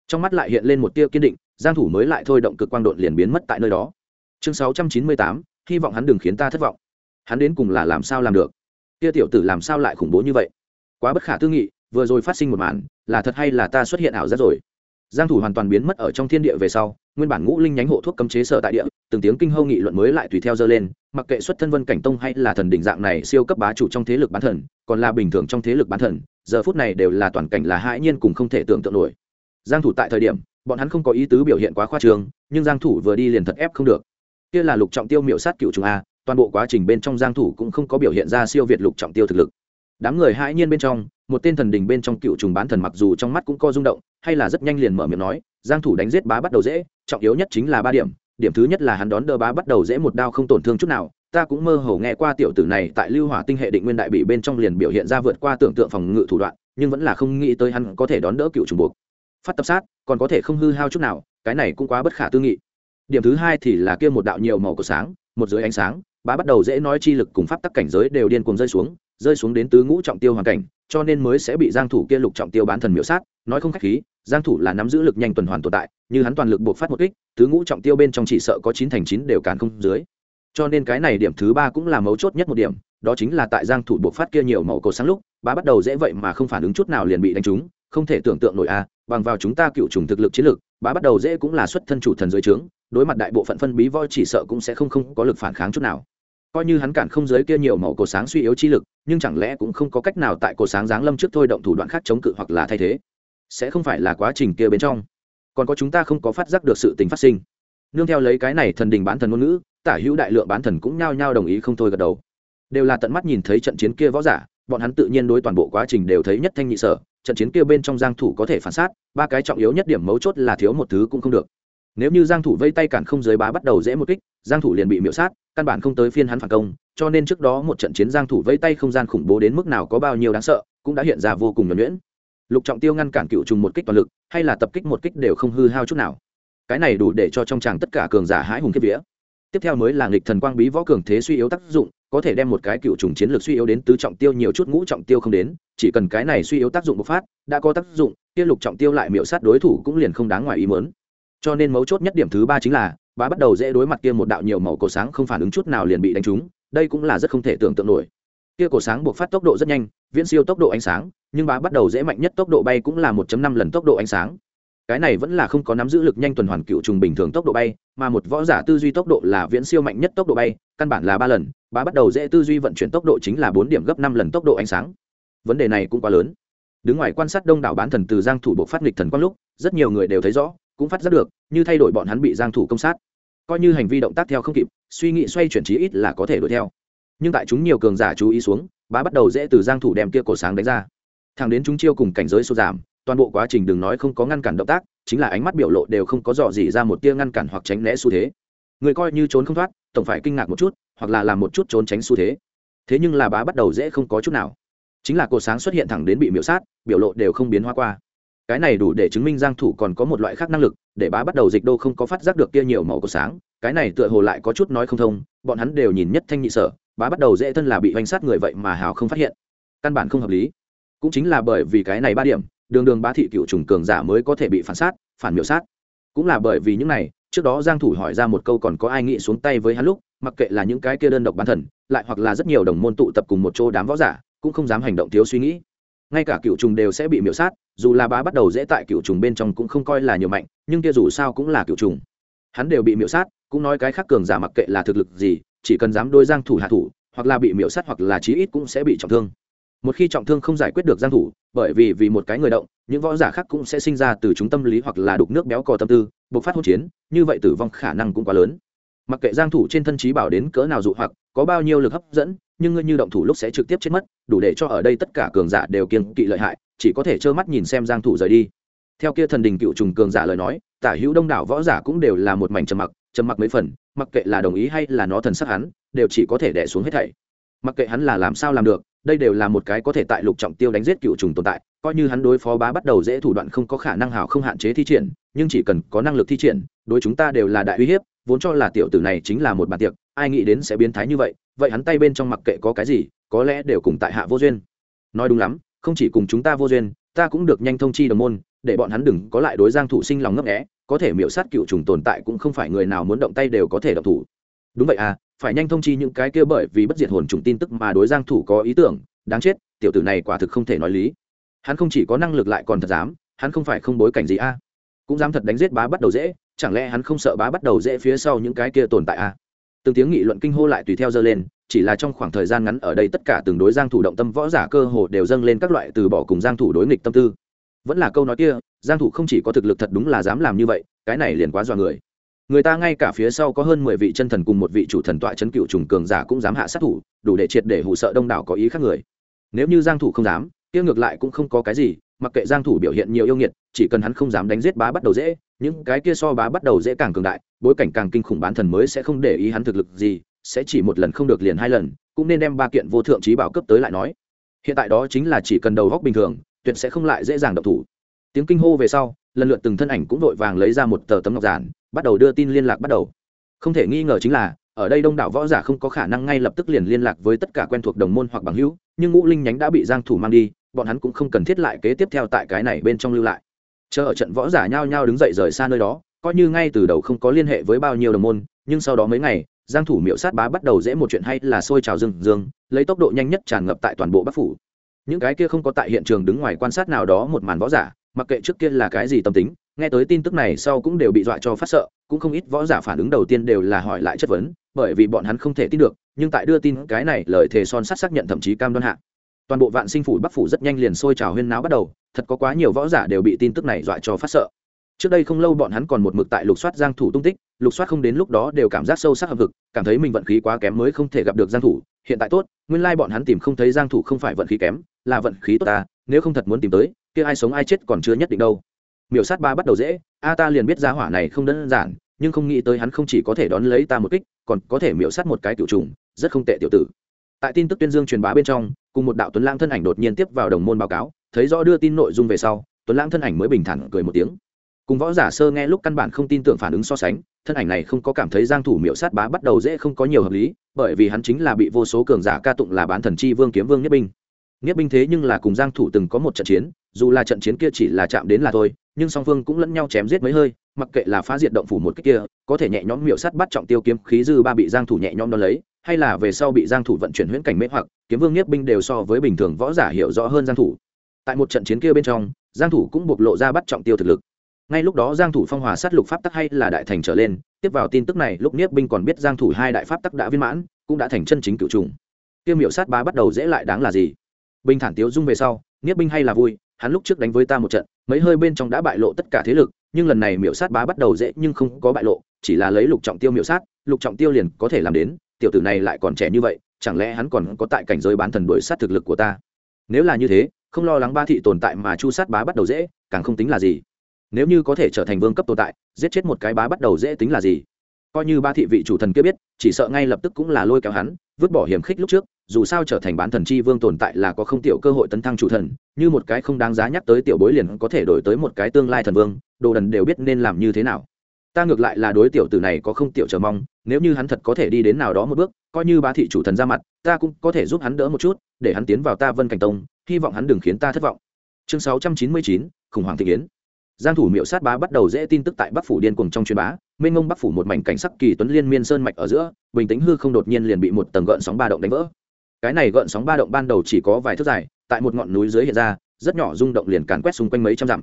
A: Trong mắt lại hiện lên một tia kiên định giang thủ mới lại thôi động cực quang độn liền biến mất tại nơi đó. Chương 698, hy vọng hắn đừng khiến ta thất vọng. Hắn đến cùng là làm sao làm được? Tia tiểu tử làm sao lại khủng bố như vậy? Quá bất khả tư nghị vừa rồi phát sinh một màn, là thật hay là ta xuất hiện ảo giác rồi? Giang thủ hoàn toàn biến mất ở trong thiên địa về sau, nguyên bản ngũ linh nhánh hộ thuốc cấm chế sở tại địa, từng tiếng kinh hâu nghị luận mới lại tùy theo dơ lên, mặc kệ xuất thân vân cảnh tông hay là thần đỉnh dạng này siêu cấp bá chủ trong thế lực bán thần, còn là bình thường trong thế lực bán thần, giờ phút này đều là toàn cảnh là hãi nhiên cùng không thể tưởng tượng nổi. Giang thủ tại thời điểm, bọn hắn không có ý tứ biểu hiện quá khoa trương, nhưng giang thủ vừa đi liền thật ép không được. Kia là lục trọng tiêu miểu sát cựu trùng a, toàn bộ quá trình bên trong giang thủ cũng không có biểu hiện ra siêu việt lục trọng tiêu thực lực đám người hãi nhiên bên trong, một tên thần đình bên trong cựu trùng bán thần mặc dù trong mắt cũng co rung động, hay là rất nhanh liền mở miệng nói, giang thủ đánh giết bá bắt đầu dễ, trọng yếu nhất chính là ba điểm điểm thứ nhất là hắn đón đỡ bá bắt đầu dễ một đao không tổn thương chút nào. Ta cũng mơ hồ nghe qua tiểu tử này tại lưu hỏa tinh hệ định nguyên đại bị bên trong liền biểu hiện ra vượt qua tưởng tượng phòng ngự thủ đoạn, nhưng vẫn là không nghĩ tới hắn có thể đón đỡ cựu trùng buộc. Phát tập sát, còn có thể không hư hao chút nào, cái này cũng quá bất khả tư nghị. Điểm thứ hai thì là kia một đạo nhiều màu của sáng, một dưới ánh sáng, bá bắt đầu dễ nói chi lực cùng pháp tắc cảnh giới đều điên cuồng rơi xuống rơi xuống đến tứ ngũ trọng tiêu hoàn cảnh, cho nên mới sẽ bị giang thủ kia lục trọng tiêu bán thần miểu sát, nói không khách khí, giang thủ là nắm giữ lực nhanh tuần hoàn tồn tại, như hắn toàn lực buộc phát một kích, tứ ngũ trọng tiêu bên trong chỉ sợ có chín thành chín đều cản không dưới. Cho nên cái này điểm thứ ba cũng là mấu chốt nhất một điểm, đó chính là tại giang thủ buộc phát kia nhiều màu cổ sáng lúc bá bắt đầu dễ vậy mà không phản ứng chút nào liền bị đánh trúng, không thể tưởng tượng nổi a bằng vào chúng ta cựu trùng thực lực chiến lược bá bắt đầu dễ cũng là xuất thân chủ thần dưới trướng, đối mặt đại bộ phận phân bí voi chỉ sợ cũng sẽ không không có lực phản kháng chút nào coi như hắn cản không giới kia nhiều màu cổ sáng suy yếu chi lực, nhưng chẳng lẽ cũng không có cách nào tại cổ sáng giáng lâm trước thôi động thủ đoạn khác chống cự hoặc là thay thế? Sẽ không phải là quá trình kia bên trong. Còn có chúng ta không có phát giác được sự tình phát sinh. Nương theo lấy cái này thần đình bán thần ngôn ngữ, tả hữu đại lượng bán thần cũng nhao nhao đồng ý không thôi gật đầu. Đều là tận mắt nhìn thấy trận chiến kia võ giả, bọn hắn tự nhiên đối toàn bộ quá trình đều thấy nhất thanh nhị sở, trận chiến kia bên trong giang thủ có thể phản sát, ba cái trọng yếu nhất điểm mấu chốt là thiếu một thứ cũng không được. Nếu như giang thủ vây tay cản không giới bá bắt đầu dễ một kích, giang thủ liền bị miễu sát căn bản không tới phiên hắn phản công, cho nên trước đó một trận chiến giang thủ vây tay không gian khủng bố đến mức nào có bao nhiêu đáng sợ, cũng đã hiện ra vô cùng nhuần nhuyễn. Lục trọng tiêu ngăn cản cựu trùng một kích toàn lực, hay là tập kích một kích đều không hư hao chút nào. Cái này đủ để cho trong chàng tất cả cường giả hãi hùng kiếp vía. Tiếp theo mới là nghịch thần quang bí võ cường thế suy yếu tác dụng, có thể đem một cái cựu trùng chiến lược suy yếu đến tứ trọng tiêu nhiều chút ngũ trọng tiêu không đến, chỉ cần cái này suy yếu tác dụng bộc phát, đã có tác dụng, kia lục trọng tiêu lại miểu sát đối thủ cũng liền không đáng ngoài ý mớn cho nên mấu chốt nhất điểm thứ ba chính là, bá bắt đầu dễ đối mặt kia một đạo nhiều màu cổ sáng không phản ứng chút nào liền bị đánh trúng, đây cũng là rất không thể tưởng tượng nổi. Kia cổ sáng buộc phát tốc độ rất nhanh, viễn siêu tốc độ ánh sáng, nhưng bá bắt đầu dễ mạnh nhất tốc độ bay cũng là 1.5 lần tốc độ ánh sáng. Cái này vẫn là không có nắm giữ lực nhanh tuần hoàn cựu trùng bình thường tốc độ bay, mà một võ giả tư duy tốc độ là viễn siêu mạnh nhất tốc độ bay, căn bản là ba lần, bá bắt đầu dễ tư duy vận chuyển tốc độ chính là bốn điểm gấp năm lần tốc độ ánh sáng. Vấn đề này cũng quá lớn. Đứng ngoài quan sát đông đảo bán thần từ giang thủ bộ phát nghịch thần quang lúc, rất nhiều người đều thấy rõ cũng phát giác được, như thay đổi bọn hắn bị giang thủ công sát. Coi như hành vi động tác theo không kịp, suy nghĩ xoay chuyển trí ít là có thể đuổi theo. Nhưng tại chúng nhiều cường giả chú ý xuống, bá bắt đầu dễ từ giang thủ đem kia cổ sáng đánh ra. Thẳng đến chúng chiêu cùng cảnh giới sụt giảm, toàn bộ quá trình đừng nói không có ngăn cản động tác, chính là ánh mắt biểu lộ đều không có dò gì ra một tia ngăn cản hoặc tránh né xu thế. Người coi như trốn không thoát, tổng phải kinh ngạc một chút, hoặc là làm một chút trốn tránh xu thế. Thế nhưng là bá bắt đầu dễ không có chút nào. Chính là cổ sáng xuất hiện thẳng đến bị miễu sát, biểu lộ đều không biến hóa qua cái này đủ để chứng minh giang thủ còn có một loại khác năng lực, để bá bắt đầu dịch đô không có phát giác được kia nhiều màu của sáng, cái này tựa hồ lại có chút nói không thông, bọn hắn đều nhìn nhất thanh nhị sở, bá bắt đầu dễ thân là bị hoành sát người vậy mà hào không phát hiện. Căn bản không hợp lý. Cũng chính là bởi vì cái này ba điểm, đường đường bá thị cựu trùng cường giả mới có thể bị phản sát, phản miểu sát. Cũng là bởi vì những này, trước đó giang thủ hỏi ra một câu còn có ai nghĩ xuống tay với hắn lúc, mặc kệ là những cái kia đơn độc bán thần, lại hoặc là rất nhiều đồng môn tụ tập cùng một chỗ đám võ giả, cũng không dám hành động thiếu suy nghĩ ngay cả cựu trùng đều sẽ bị miễu sát, dù là bá bắt đầu dễ tại cựu trùng bên trong cũng không coi là nhiều mạnh, nhưng kia dù sao cũng là cựu trùng. Hắn đều bị miễu sát, cũng nói cái khác cường giả mặc kệ là thực lực gì, chỉ cần dám đôi giang thủ hạ thủ, hoặc là bị miễu sát hoặc là chí ít cũng sẽ bị trọng thương. Một khi trọng thương không giải quyết được giang thủ, bởi vì vì một cái người động, những võ giả khác cũng sẽ sinh ra từ chúng tâm lý hoặc là đục nước béo cò tâm tư, bộc phát hỗn chiến, như vậy tử vong khả năng cũng quá lớn. Mặc kệ giang thủ trên thân trí bảo đến cỡ nào dụ hoặc, có bao nhiêu lực hấp dẫn nhưng ngươi như động thủ lúc sẽ trực tiếp chết mất, đủ để cho ở đây tất cả cường giả đều kiên kỵ lợi hại, chỉ có thể trơ mắt nhìn xem giang thủ rời đi. Theo kia thần đình cựu trùng cường giả lời nói, tả hữu đông đảo võ giả cũng đều là một mảnh trầm mặc trầm mặc mấy phần, mặc kệ là đồng ý hay là nó thần sắc hắn, đều chỉ có thể đè xuống hết thảy. Mặc kệ hắn là làm sao làm được, đây đều là một cái có thể tại lục trọng tiêu đánh giết cựu trùng tồn tại, coi như hắn đối phó bá bắt đầu dễ thủ đoạn không có khả năng hào không hạn chế thi triển, nhưng chỉ cần có năng lực thi triển, đối chúng ta đều là đại uy hiếp, vốn cho là tiểu tử này chính là một bàn tiệc, ai nghĩ đến sẽ biến thái như vậy vậy hắn tay bên trong mặc kệ có cái gì, có lẽ đều cùng tại hạ vô duyên. Nói đúng lắm, không chỉ cùng chúng ta vô duyên, ta cũng được nhanh thông chi đồng môn, để bọn hắn đừng có lại đối giang thủ sinh lòng ngấp nghé, có thể miểu sát cựu trùng tồn tại cũng không phải người nào muốn động tay đều có thể động thủ. Đúng vậy à phải nhanh thông chi những cái kia bởi vì bất diệt hồn trùng tin tức mà đối giang thủ có ý tưởng, đáng chết, tiểu tử này quả thực không thể nói lý. Hắn không chỉ có năng lực lại còn thật dám, hắn không phải không bối cảnh gì a à. cũng dám thật đánh giết bá bắt đầu dễ, chẳng lẽ hắn không sợ bá bắt đầu dễ phía sau những cái kia tồn tại à? Từng tiếng nghị luận kinh hô lại tùy theo dơ lên, chỉ là trong khoảng thời gian ngắn ở đây tất cả từng đối giang thủ động tâm võ giả cơ hồ đều dâng lên các loại từ bỏ cùng giang thủ đối nghịch tâm tư. Vẫn là câu nói kia, giang thủ không chỉ có thực lực thật đúng là dám làm như vậy, cái này liền quá dọa người. Người ta ngay cả phía sau có hơn 10 vị chân thần cùng một vị chủ thần tọa chấn cựu trùng cường giả cũng dám hạ sát thủ, đủ để triệt để hù sợ đông đảo có ý khác người. Nếu như giang thủ không dám, kia ngược lại cũng không có cái gì, mặc kệ giang thủ biểu hiện nhiều yêu nghiệt, chỉ cần hắn không dám đánh giết bá bắt đầu dễ những cái kia so bá bắt đầu dễ càng cường đại, bối cảnh càng kinh khủng bán thần mới sẽ không để ý hắn thực lực gì, sẽ chỉ một lần không được liền hai lần, cũng nên đem ba kiện vô thượng trí bảo cấp tới lại nói. Hiện tại đó chính là chỉ cần đầu góc bình thường, tuyệt sẽ không lại dễ dàng độc thủ. Tiếng kinh hô về sau, lần lượt từng thân ảnh cũng vội vàng lấy ra một tờ tấm ngọc giản, bắt đầu đưa tin liên lạc bắt đầu. Không thể nghi ngờ chính là, ở đây đông đảo võ giả không có khả năng ngay lập tức liền liên lạc với tất cả quen thuộc đồng môn hoặc bằng hữu, nhưng ngũ linh nhánh đã bị giang thủ mang đi, bọn hắn cũng không cần thiết lại kế tiếp theo tại cái này bên trong lưu lại chờ ở trận võ giả nhao nhao đứng dậy rời xa nơi đó, coi như ngay từ đầu không có liên hệ với bao nhiêu đồng môn, nhưng sau đó mấy ngày, giang thủ miệu sát bá bắt đầu dễ một chuyện hay là sôi trào dương dương, lấy tốc độ nhanh nhất tràn ngập tại toàn bộ bắc phủ. Những cái kia không có tại hiện trường đứng ngoài quan sát nào đó một màn võ giả, mặc kệ trước kia là cái gì tâm tính, nghe tới tin tức này sau cũng đều bị dọa cho phát sợ, cũng không ít võ giả phản ứng đầu tiên đều là hỏi lại chất vấn, bởi vì bọn hắn không thể tin được, nhưng tại đưa tin cái này lời thề son sắt xác nhận thậm chí cam đoan hạ toàn bộ vạn sinh phủ bắc phủ rất nhanh liền sôi trào huyên náo bắt đầu, thật có quá nhiều võ giả đều bị tin tức này dọa cho phát sợ. Trước đây không lâu bọn hắn còn một mực tại lục soát giang thủ tung tích, lục soát không đến lúc đó đều cảm giác sâu sắc hợp vực, cảm thấy mình vận khí quá kém mới không thể gặp được giang thủ, hiện tại tốt, nguyên lai bọn hắn tìm không thấy giang thủ không phải vận khí kém, là vận khí tốt ta, nếu không thật muốn tìm tới, kia ai sống ai chết còn chưa nhất định đâu. Miểu sát ba bắt đầu dễ, a ta liền biết gia hỏa này không đơn giản, nhưng không nghĩ tới hắn không chỉ có thể đón lấy ta một kích, còn có thể miểu sát một cái tiểu trùng, rất không tệ tiểu tử. Tại tin tức tuyên dương truyền bá bên trong cùng một đạo tuấn lãng thân ảnh đột nhiên tiếp vào đồng môn báo cáo, thấy rõ đưa tin nội dung về sau, tuấn lãng thân ảnh mới bình thản cười một tiếng. Cùng võ giả sơ nghe lúc căn bản không tin tưởng phản ứng so sánh, thân ảnh này không có cảm thấy giang thủ miệu sát bá bắt đầu dễ không có nhiều hợp lý, bởi vì hắn chính là bị vô số cường giả ca tụng là bán thần chi vương kiếm vương nhất binh. Nhất binh thế nhưng là cùng giang thủ từng có một trận chiến, dù là trận chiến kia chỉ là chạm đến là thôi, nhưng song phương cũng lẫn nhau chém giết mấy hơi, mặc kệ là phá diệt động phủ một cái kia, có thể nhẹ nhõm miệu sát bắt trọng tiêu kiếm khí dư ba bị giang thủ nhẹ nhõm đón lấy hay là về sau bị giang thủ vận chuyển huyễn cảnh mê hoặc, kiếm vương nhiếp binh đều so với bình thường võ giả hiểu rõ hơn giang thủ. Tại một trận chiến kia bên trong, giang thủ cũng bộc lộ ra bắt trọng tiêu thực lực. Ngay lúc đó giang thủ phong hòa sát lục pháp tắc hay là đại thành trở lên, tiếp vào tin tức này, lúc nhiếp binh còn biết giang thủ hai đại pháp tắc đã viên mãn, cũng đã thành chân chính cựu trùng tiêu miểu sát bá bắt đầu dễ lại đáng là gì? Bình thản tiếu dung về sau nhiếp binh hay là vui, hắn lúc trước đánh với ta một trận, mấy hơi bên trong đã bại lộ tất cả thế lực, nhưng lần này miểu sát bá bắt đầu dễ nhưng không có bại lộ, chỉ là lấy lục trọng tiêu miểu sát, lục trọng tiêu liền có thể làm đến tiểu tử này lại còn trẻ như vậy, chẳng lẽ hắn còn có tại cảnh giới bán thần đuổi sát thực lực của ta? Nếu là như thế, không lo lắng ba thị tồn tại mà chu sát bá bắt đầu dễ, càng không tính là gì. Nếu như có thể trở thành vương cấp tồn tại, giết chết một cái bá bắt đầu dễ tính là gì? Coi như ba thị vị chủ thần kia biết, chỉ sợ ngay lập tức cũng là lôi kéo hắn, vứt bỏ hiểm khích lúc trước, dù sao trở thành bán thần chi vương tồn tại là có không tiểu cơ hội tấn thăng chủ thần, như một cái không đáng giá nhắc tới tiểu bối liền có thể đổi tới một cái tương lai thần vương, đồ đần đều biết nên làm như thế nào ta ngược lại là đối tiểu tử này có không tiểu chờ mong, nếu như hắn thật có thể đi đến nào đó một bước, coi như bá thị chủ thần ra mặt, ta cũng có thể giúp hắn đỡ một chút, để hắn tiến vào ta vân cảnh tông, hy vọng hắn đừng khiến ta thất vọng. Chương sáu trăm chín mươi chín, khủng hoảng thị kiến. Giang thủ miệu sát bá bắt đầu dễ tin tức tại bắc phủ điên cuồng trong truyền bá mênh ngông bắc phủ một mảnh cảnh sắc kỳ tuấn liên miên sơn mạch ở giữa, bình tĩnh hư không đột nhiên liền bị một tầng gợn sóng ba động đánh vỡ. Cái này gợn sóng ba động ban đầu chỉ có vài thước dài, tại một ngọn núi dưới hiện ra, rất nhỏ rung động liền càn quét xung quanh mấy trăm dặm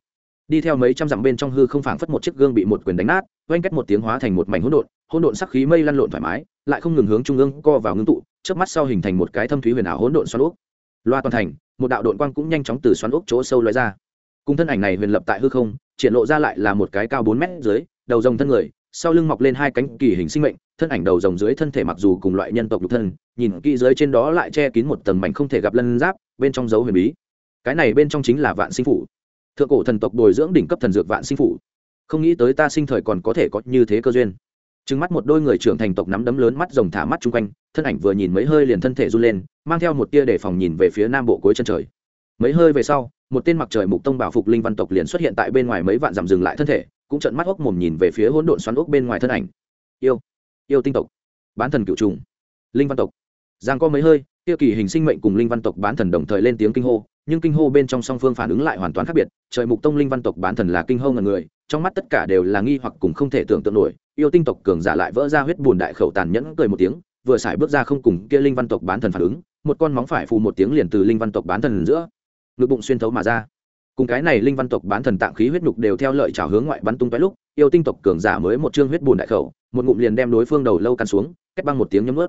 A: đi theo mấy trăm dặm bên trong hư không phảng phất một chiếc gương bị một quyền đánh nát, oanh cách một tiếng hóa thành một mảnh hỗn độn hỗn độn sắc khí mây lăn lộn thoải mái, lại không ngừng hướng trung ương co vào ngưng tụ trước mắt sau hình thành một cái thâm thúy huyền ảo hỗn độn xoắn ốc. Loa toàn thành, một đạo độn quang cũng nhanh chóng từ xoắn ốc chỗ sâu lóe ra. Cùng thân ảnh này huyền lập tại hư không, triển lộ ra lại là một cái cao bốn mét dưới, đầu rồng thân người, sau lưng mọc lên hai cánh kỳ hình sinh mệnh, thân ảnh đầu rồng dưới thân thể mặc dù cùng loại nhân tộc lục thân, nhìn kỹ dưới trên đó lại che kín một tầng mảnh không thể gặp lân giáp, bên trong dấu huyền bí. Cái này bên trong chính là vạn sinh phủ thượng cổ thần tộc bồi dưỡng đỉnh cấp thần dược vạn sinh phủ. Không nghĩ tới ta sinh thời còn có thể có như thế cơ duyên. Trừng mắt một đôi người trưởng thành tộc nắm đấm lớn mắt rồng thả mắt chung quanh, thân ảnh vừa nhìn mấy hơi liền thân thể run lên, mang theo một tia để phòng nhìn về phía nam bộ cuối chân trời. Mấy hơi về sau, một tên mặc trời mục tông bảo phục linh văn tộc liền xuất hiện tại bên ngoài mấy vạn dặm dừng lại thân thể, cũng trận mắt ốc mồm nhìn về phía hỗn độn xoắn ốc bên ngoài thân ảnh. Yêu yêu tinh tộc, bán thần cựu trùng, linh văn tộc. Giang có mấy hơi tiêu kỳ hình sinh mệnh cùng linh văn tộc bán thần đồng thời lên tiếng kinh hô nhưng kinh hô bên trong song phương phản ứng lại hoàn toàn khác biệt, trời mục tông linh văn tộc bán thần là kinh hô ngần người, trong mắt tất cả đều là nghi hoặc cùng không thể tưởng tượng nổi, yêu tinh tộc cường giả lại vỡ ra huyết bùn đại khẩu tàn nhẫn cười một tiếng, vừa xài bước ra không cùng kia linh văn tộc bán thần phản ứng, một con móng phải phù một tiếng liền từ linh văn tộc bán thần giữa, ngực bụng xuyên thấu mà ra. Cùng cái này linh văn tộc bán thần tạng khí huyết nhục đều theo lợi trào hướng ngoại bắn tung tóe lúc, yêu tinh tộc cường giả mới một chương huyết bùn đại khẩu, một ngụm liền đem đối phương đầu lâu căn xuống, cách băng một tiếng nhấm ướt.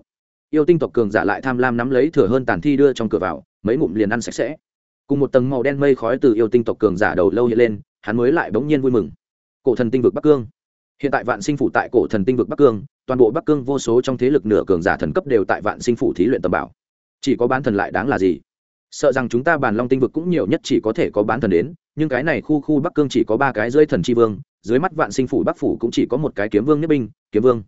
A: Yêu tinh tộc cường giả lại tham lam nắm lấy thừa hơn tàn thi đưa trong cửa vào, mấy ngụm liền ăn sạch sẽ cùng một tầng màu đen mây khói từ yêu tinh tộc cường giả đầu lâu hiện lên, hắn mới lại bỗng nhiên vui mừng. Cổ thần tinh vực bắc cương. Hiện tại vạn sinh phủ tại cổ thần tinh vực bắc cương, toàn bộ bắc cương vô số trong thế lực nửa cường giả thần cấp đều tại vạn sinh phủ thí luyện tầm bảo. Chỉ có bán thần lại đáng là gì? Sợ rằng chúng ta bàn long tinh vực cũng nhiều nhất chỉ có thể có bán thần đến, nhưng cái này khu khu bắc cương chỉ có ba cái rơi thần tri vương, dưới mắt vạn sinh phủ bắc phủ cũng chỉ có một cái kiếm vương nhất binh, kiếm vương.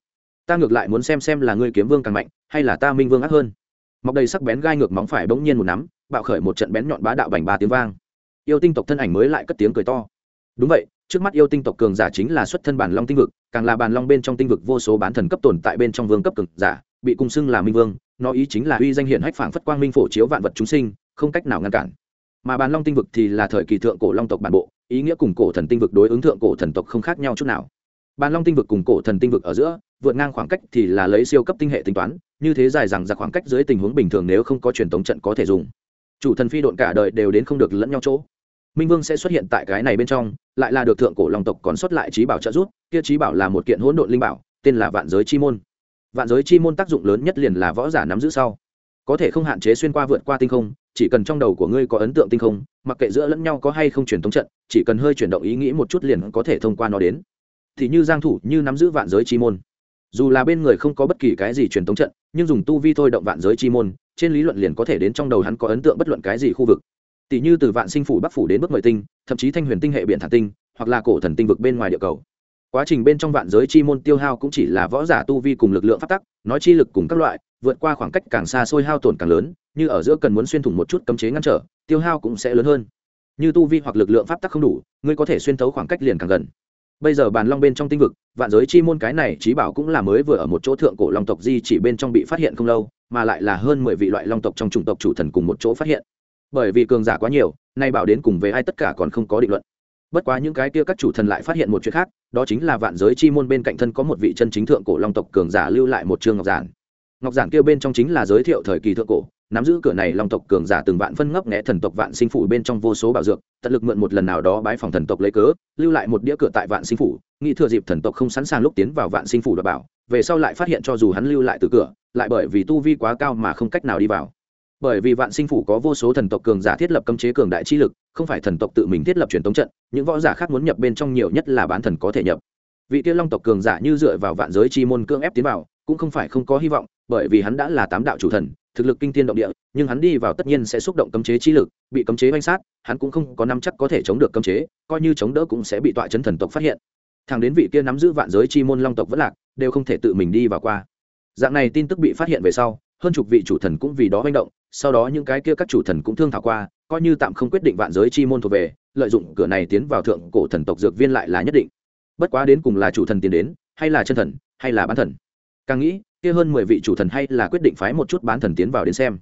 A: Ta ngược lại muốn xem xem là ngươi kiếm vương càng mạnh, hay là ta minh vương ác hơn mọc đầy sắc bén gai ngược móng phải bỗng nhiên một nắm, bạo khởi một trận bén nhọn bá đạo bành ba tiếng vang. Yêu tinh tộc thân ảnh mới lại cất tiếng cười to. Đúng vậy, trước mắt yêu tinh tộc cường giả chính là xuất thân bản long tinh vực, càng là bản long bên trong tinh vực vô số bán thần cấp tồn tại bên trong vương cấp cường giả, bị cung xưng là minh vương, nó ý chính là uy danh hiển hách phảng phất quang minh phổ chiếu vạn vật chúng sinh, không cách nào ngăn cản. Mà bản long tinh vực thì là thời kỳ thượng cổ long tộc bản bộ, ý nghĩa cùng cổ thần tinh vực đối ứng thượng cổ thần tộc không khác nhau chút nào. Bản long tinh vực cùng cổ thần tinh vực ở giữa, vượt ngang khoảng cách thì là lấy siêu cấp tinh hệ tính toán như thế dài rằng ra khoảng cách dưới tình huống bình thường nếu không có truyền thống trận có thể dùng. Chủ thần phi độn cả đời đều đến không được lẫn nhau chỗ. Minh vương sẽ xuất hiện tại cái này bên trong, lại là được thượng cổ long tộc còn xuất lại trí bảo trợ rút kia trí bảo là một kiện hỗn độn linh bảo, tên là vạn giới chi môn. Vạn giới chi môn tác dụng lớn nhất liền là võ giả nắm giữ sau. Có thể không hạn chế xuyên qua vượt qua tinh không, chỉ cần trong đầu của ngươi có ấn tượng tinh không, mặc kệ giữa lẫn nhau có hay không truyền thống trận, chỉ cần hơi chuyển động ý nghĩ một chút liền có thể thông qua nó đến. Thì như giang thủ như nắm giữ vạn giới chi môn dù là bên người không có bất kỳ cái gì truyền thống trận, nhưng dùng tu vi thôi động vạn giới chi môn, trên lý luận liền có thể đến trong đầu hắn có ấn tượng bất luận cái gì khu vực. Tỷ như từ vạn sinh phủ bắc phủ đến bước mười tinh, thậm chí thanh huyền tinh hệ biển thản tinh, hoặc là cổ thần tinh vực bên ngoài địa cầu. Quá trình bên trong vạn giới chi môn tiêu hao cũng chỉ là võ giả tu vi cùng lực lượng phát tắc, nói chi lực cùng các loại, vượt qua khoảng cách càng xa xôi hao tổn càng lớn, như ở giữa cần muốn xuyên thủng một chút cấm chế ngăn trở, tiêu hao cũng sẽ lớn hơn. Như tu vi hoặc lực lượng pháp tắc không đủ, ngươi có thể xuyên thấu khoảng cách liền càng gần bây giờ bàn long bên trong tinh vực, vạn giới chi môn cái này trí bảo cũng là mới vừa ở một chỗ thượng cổ long tộc di chỉ bên trong bị phát hiện không lâu, mà lại là hơn mười vị loại long tộc trong chủng tộc chủ thần cùng một chỗ phát hiện. Bởi vì cường giả quá nhiều, nay bảo đến cùng với ai tất cả còn không có định luận. Bất quá những cái kia các chủ thần lại phát hiện một chuyện khác, đó chính là vạn giới chi môn bên cạnh thân có một vị chân chính thượng cổ long tộc cường giả lưu lại một chương ngọc giản. Ngọc giản kia bên trong chính là giới thiệu thời kỳ thượng cổ nắm giữ cửa này long tộc cường giả từng vạn phân ngấp nghẽ thần tộc vạn sinh phủ bên trong vô số bảo dược, tận lực mượn một lần nào đó bái phòng thần tộc lấy cớ, lưu lại một đĩa cửa tại vạn sinh phủ, nghĩ thừa dịp thần tộc không sẵn sàng lúc tiến vào vạn sinh phủ đảm bảo, về sau lại phát hiện cho dù hắn lưu lại từ cửa, lại bởi vì tu vi quá cao mà không cách nào đi vào. Bởi vì vạn sinh phủ có vô số thần tộc cường giả thiết lập cấm chế cường đại chi lực, không phải thần tộc tự mình thiết lập truyền thống trận, những võ giả khác muốn nhập bên trong nhiều nhất là bán thần có thể nhập. Vị tiên long tộc cường giả như dựa vào vạn giới chi môn cưỡng ép tiến vào, cũng không phải không có hy vọng, bởi vì hắn đã là tám đạo chủ thần thực lực kinh thiên động địa, nhưng hắn đi vào tất nhiên sẽ xúc động cấm chế chi lực, bị cấm chế vây sát, hắn cũng không có năm chắc có thể chống được cấm chế, coi như chống đỡ cũng sẽ bị tọa chấn thần tộc phát hiện. Thằng đến vị kia nắm giữ vạn giới chi môn long tộc vẫn lạc, đều không thể tự mình đi vào qua. Dạng này tin tức bị phát hiện về sau, hơn chục vị chủ thần cũng vì đó manh động, sau đó những cái kia các chủ thần cũng thương thảo qua, coi như tạm không quyết định vạn giới chi môn thuộc về, lợi dụng cửa này tiến vào thượng cổ thần tộc dược viên lại là nhất định. Bất quá đến cùng là chủ thần tiến đến, hay là chân thần, hay là bán thần? Càng nghĩ kia hơn mười vị chủ thần hay là quyết định phái một chút bán thần tiến vào đến xem.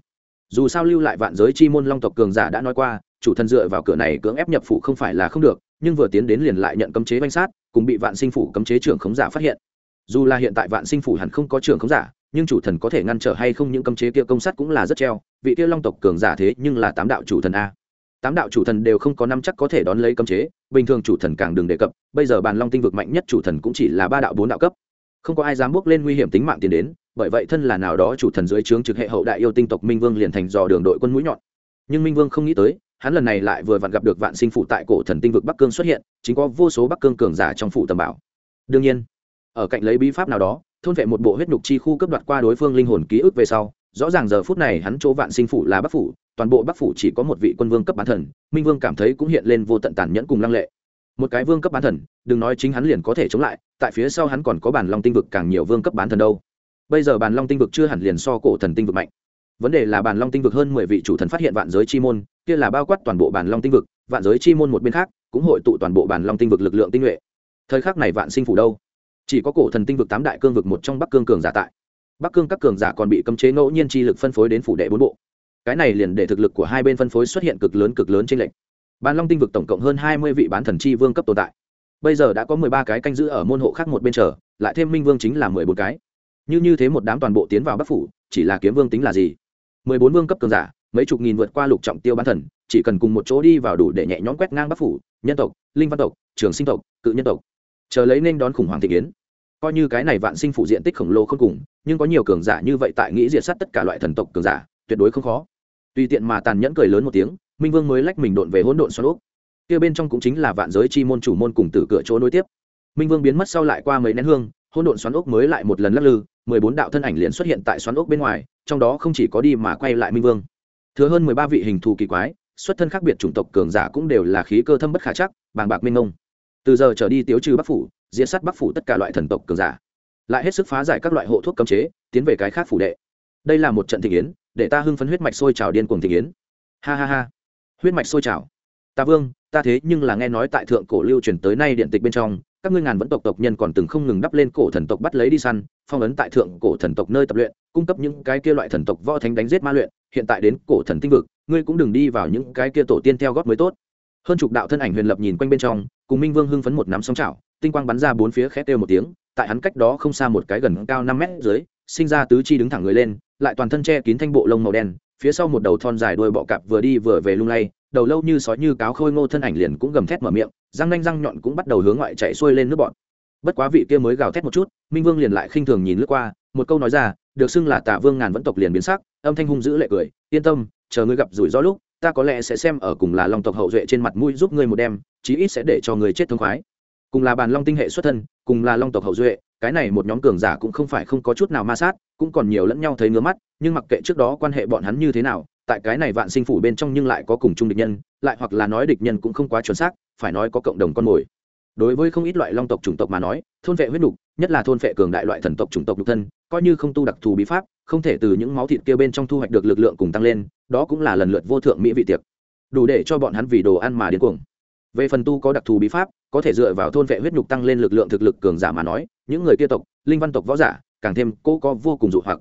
A: Dù sao lưu lại vạn giới chi môn long tộc cường giả đã nói qua, chủ thần dựa vào cửa này cưỡng ép nhập phủ không phải là không được, nhưng vừa tiến đến liền lại nhận cấm chế banh sát, cùng bị vạn sinh phủ cấm chế trưởng khống giả phát hiện. Dù là hiện tại vạn sinh phủ hẳn không có trưởng khống giả, nhưng chủ thần có thể ngăn trở hay không những cấm chế kia công sát cũng là rất treo, vị kia long tộc cường giả thế nhưng là tám đạo chủ thần a. Tám đạo chủ thần đều không có năm chắc có thể đón lấy cấm chế, bình thường chủ thần càng đừng đề cập, bây giờ bàn long tinh vực mạnh nhất chủ thần cũng chỉ là ba đạo bốn đạo cấp không có ai dám bước lên nguy hiểm tính mạng tiền đến, bởi vậy thân là nào đó chủ thần dưới trướng trực hệ hậu đại yêu tinh tộc minh vương liền thành dò đường đội quân mũi nhọn. Nhưng minh vương không nghĩ tới, hắn lần này lại vừa vặn gặp được vạn sinh phụ tại cổ thần tinh vực bắc cương xuất hiện, chính có vô số bắc cương cường giả trong phủ tầm bảo. Đương nhiên, ở cạnh lấy bí pháp nào đó, thôn vệ một bộ huyết nhục chi khu cấp đoạt qua đối phương linh hồn ký ức về sau, rõ ràng giờ phút này hắn chỗ vạn sinh phủ là bắc phủ, toàn bộ bắc phủ chỉ có một vị quân vương cấp bán thần, minh vương cảm thấy cũng hiện lên vô tận tàn nhẫn cùng lăng lệ một cái vương cấp bán thần, đừng nói chính hắn liền có thể chống lại, tại phía sau hắn còn có bản long tinh vực càng nhiều vương cấp bán thần đâu. Bây giờ bản long tinh vực chưa hẳn liền so cổ thần tinh vực mạnh. Vấn đề là bản long tinh vực hơn mười vị chủ thần phát hiện vạn giới chi môn, kia là bao quát toàn bộ bản long tinh vực, vạn giới chi môn một bên khác cũng hội tụ toàn bộ bản long tinh vực lực lượng tinh nhuệ. Thời khắc này vạn sinh phủ đâu? Chỉ có cổ thần tinh vực tám đại cương vực một trong bắc cương cường giả tại. Bắc cương các cường giả còn bị cấm chế ngẫu nhiên chi lực phân phối đến phủ đệ bốn bộ. Cái này liền để thực lực của hai bên phân phối xuất hiện cực lớn cực lớn trên lệnh Bán long tinh vực tổng cộng hơn hai mươi vị bán thần chi vương cấp tồn tại. Bây giờ đã có mười ba cái canh giữ ở môn hộ khác một bên chờ, lại thêm minh vương chính là mười bốn cái. Như như thế một đám toàn bộ tiến vào bắc phủ, chỉ là kiếm vương tính là gì? mười bốn vương cấp cường giả, mấy chục nghìn vượt qua lục trọng tiêu bán thần, chỉ cần cùng một chỗ đi vào đủ để nhẹ nhõm quét ngang bắc phủ, nhân tộc, linh văn tộc, trường sinh tộc, cự nhân tộc. Chờ lấy nên đón khủng hoảng thị kiến. Coi như cái này vạn sinh phủ diện tích khổng lồ không cùng, nhưng có nhiều cường giả như vậy tại nghĩ diệt sát tất cả loại thần tộc cường giả, tuyệt đối không khó. Tùy tiện mà tàn nhẫn cười lớn một tiếng minh vương mới lách mình độn về hỗn độn xoắn úp kia bên trong cũng chính là vạn giới chi môn chủ môn cùng tử cửa chỗ nối tiếp. Minh vương biến mất sau lại qua mấy nén hương, hỗn độn xoắn ốc mới lại một lần lắc lư, mười bốn đạo thân ảnh liền xuất hiện tại xoắn ốc bên ngoài, trong đó không chỉ có đi mà quay lại minh vương. Thừa hơn mười ba vị hình thù kỳ quái, xuất thân khác biệt chủng tộc cường giả cũng đều là khí cơ thâm bất khả chắc, bàng bạc minh ông từ giờ trở đi tiếu trừ bắc phủ diễn sát bắc phủ tất cả loại thần tộc cường giả. Lại hết sức phá giải các loại hộ thuốc cấm chế, tiến về cái khác phủ đệ. Đây là một trận thị yến, để ta hưng phấn huyết mạch sôi trào điên cuồng thị yến. Ha ha ha huyết mạch sôi trào. Ta vương, ta thế nhưng là nghe nói tại thượng cổ lưu truyền tới nay điện tịch bên trong, các ngươi ngàn vẫn tộc tộc nhân còn từng không ngừng đắp lên cổ thần tộc bắt lấy đi săn, phong ấn tại thượng cổ thần tộc nơi tập luyện, cung cấp những cái kia loại thần tộc võ thánh đánh giết ma luyện, hiện tại đến cổ thần tinh vực, ngươi cũng đừng đi vào những cái kia tổ tiên theo gót mới tốt. Hơn chục đạo thân ảnh huyền lập nhìn quanh bên trong, cùng minh vương hưng phấn một nắm sóng chảo, tinh quang bắn ra bốn phía khét kêu một tiếng, tại hắn cách đó không xa một cái gần cao năm mét dưới, sinh ra tứ chi đứng thẳng người lên, lại toàn thân che kín thanh bộ lông màu đen phía sau một đầu thon dài đuôi bọ cạp vừa đi vừa về lung lay, đầu lâu như sói như cáo khôi ngô thân ảnh liền cũng gầm thét mở miệng, răng nanh răng nhọn cũng bắt đầu hướng ngoại chạy xuôi lên nước bọn. Bất quá vị kia mới gào thét một chút, minh vương liền lại khinh thường nhìn lướt qua, một câu nói ra, được xưng là tạ vương ngàn vẫn tộc liền biến sắc, âm thanh hung dữ lệ cười, yên tâm, chờ ngươi gặp rủi ro lúc, ta có lẽ sẽ xem ở cùng là long tộc hậu duệ trên mặt mũi giúp ngươi một đêm, chí ít sẽ để cho ngươi chết thương khoái cùng là bàn long tinh hệ xuất thân, cùng là long tộc hậu duệ, cái này một nhóm cường giả cũng không phải không có chút nào ma sát, cũng còn nhiều lẫn nhau thấy ngứa mắt, nhưng mặc kệ trước đó quan hệ bọn hắn như thế nào, tại cái này vạn sinh phủ bên trong nhưng lại có cùng chung địch nhân, lại hoặc là nói địch nhân cũng không quá chuẩn xác, phải nói có cộng đồng con mồi. Đối với không ít loại long tộc chủng tộc mà nói, thôn vệ huyết đục nhất là thôn vệ cường đại loại thần tộc chủng tộc nhục thân, coi như không tu đặc thù bí pháp, không thể từ những máu thịt kia bên trong thu hoạch được lực lượng cùng tăng lên, đó cũng là lần lượt vô thượng mỹ vị tiệc. Đủ để cho bọn hắn vì đồ ăn mà điên cuồng về phần tu có đặc thù bí pháp, có thể dựa vào thôn vệ huyết nhục tăng lên lực lượng thực lực cường giả mà nói, những người kia tộc, linh văn tộc võ giả, càng thêm cô có vô cùng dụ hoặc.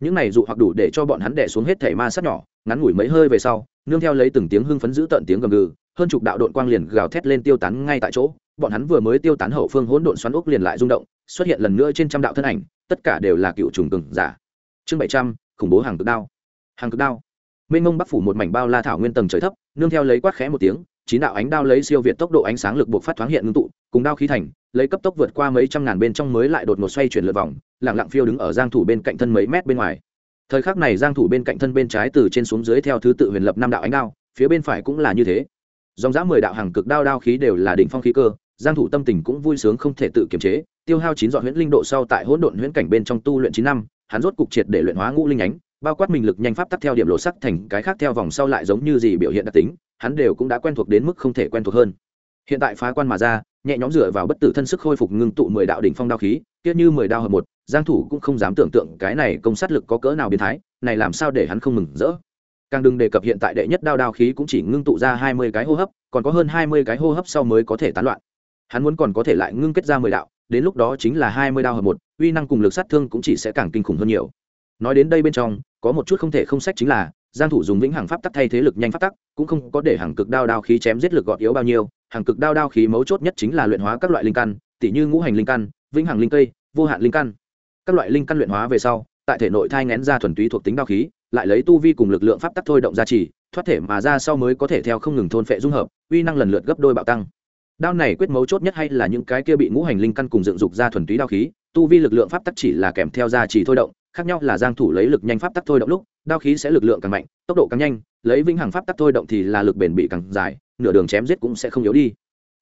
A: Những này dụ hoặc đủ để cho bọn hắn đẻ xuống hết thể ma sát nhỏ, ngắn ngủi mấy hơi về sau, nương theo lấy từng tiếng hưng phấn giữ tận tiếng gầm gừ, hơn chục đạo đội quang liền gào thét lên tiêu tán ngay tại chỗ. Bọn hắn vừa mới tiêu tán hậu phương hỗn độn xoắn ốc liền lại rung động, xuất hiện lần nữa trên trăm đạo thân ảnh, tất cả đều là cựu trùng cường giả. Chương bảy trăm, khủng bố hàng cực đao. Hàng cực đao. Mênh mông bắc phủ một mảnh bao la thảo nguyên tầng trời thấp, nương theo lấy quát khẽ một tiếng chín đạo ánh đao lấy siêu việt tốc độ ánh sáng lực buộc phát thoáng hiện ngưng tụ cùng đao khí thành lấy cấp tốc vượt qua mấy trăm ngàn bên trong mới lại đột ngột xoay chuyển lượt vòng lặng lặng phiêu đứng ở giang thủ bên cạnh thân mấy mét bên ngoài. Thời khắc này giang thủ bên cạnh thân bên trái từ trên xuống dưới theo thứ tự huyền lập năm đạo ánh đao phía bên phải cũng là như thế. Dòng dã mười đạo hàng cực đao đao khí đều là đỉnh phong khí cơ giang thủ tâm tình cũng vui sướng không thể tự kiềm chế tiêu hao chín dọn huyễn linh độ sau tại hỗn độn huyễn cảnh bên trong tu luyện chín năm hắn rốt cục triệt để luyện hóa ngũ linh ánh, bao quát mình lực nhanh pháp tắc theo điểm lộ sắc thành cái khác theo vòng sau lại giống như gì biểu hiện đặc tính hắn đều cũng đã quen thuộc đến mức không thể quen thuộc hơn. Hiện tại phá quan mà ra, nhẹ nhõm dựa vào bất tử thân sức khôi phục ngưng tụ mười đạo đỉnh phong đao khí, kia như mười đao hợp một, giang thủ cũng không dám tưởng tượng cái này công sát lực có cỡ nào biến thái, này làm sao để hắn không mừng rỡ. Càng đừng đề cập hiện tại đệ nhất đao đao khí cũng chỉ ngưng tụ ra hai mươi cái hô hấp, còn có hơn hai mươi cái hô hấp sau mới có thể tán loạn. Hắn muốn còn có thể lại ngưng kết ra mười đạo, đến lúc đó chính là hai mươi đao hợp một, uy năng cùng lực sát thương cũng chỉ sẽ càng kinh khủng hơn nhiều. Nói đến đây bên trong, có một chút không thể không sách chính là giang thủ dùng vĩnh hằng pháp tắc thay thế lực nhanh pháp tắc, cũng không có để hàng cực đao đao khí chém giết lực gọt yếu bao nhiêu, hàng cực đao đao khí mấu chốt nhất chính là luyện hóa các loại linh căn tỷ như ngũ hành linh căn, vĩnh hằng linh cây, vô hạn linh căn. Các loại linh căn luyện hóa về sau, tại thể nội thai ngén ra thuần túy thuộc tính đao khí, lại lấy tu vi cùng lực lượng pháp tắc thôi động ra chỉ, thoát thể mà ra sau mới có thể theo không ngừng thôn phệ dung hợp, uy năng lần lượt gấp đôi bạo tăng. Đao này quyết mấu chốt nhất hay là những cái kia bị ngũ hành linh căn cùng dựng dục ra thuần túy đao khí, tu vi lực lượng pháp tắc chỉ là kèm theo ra chỉ thôi động khác nhau là giang thủ lấy lực nhanh pháp tắc thôi động lúc, đao khí sẽ lực lượng càng mạnh, tốc độ càng nhanh, lấy vĩnh hằng pháp tắc thôi động thì là lực bền bị càng dài, nửa đường chém giết cũng sẽ không yếu đi.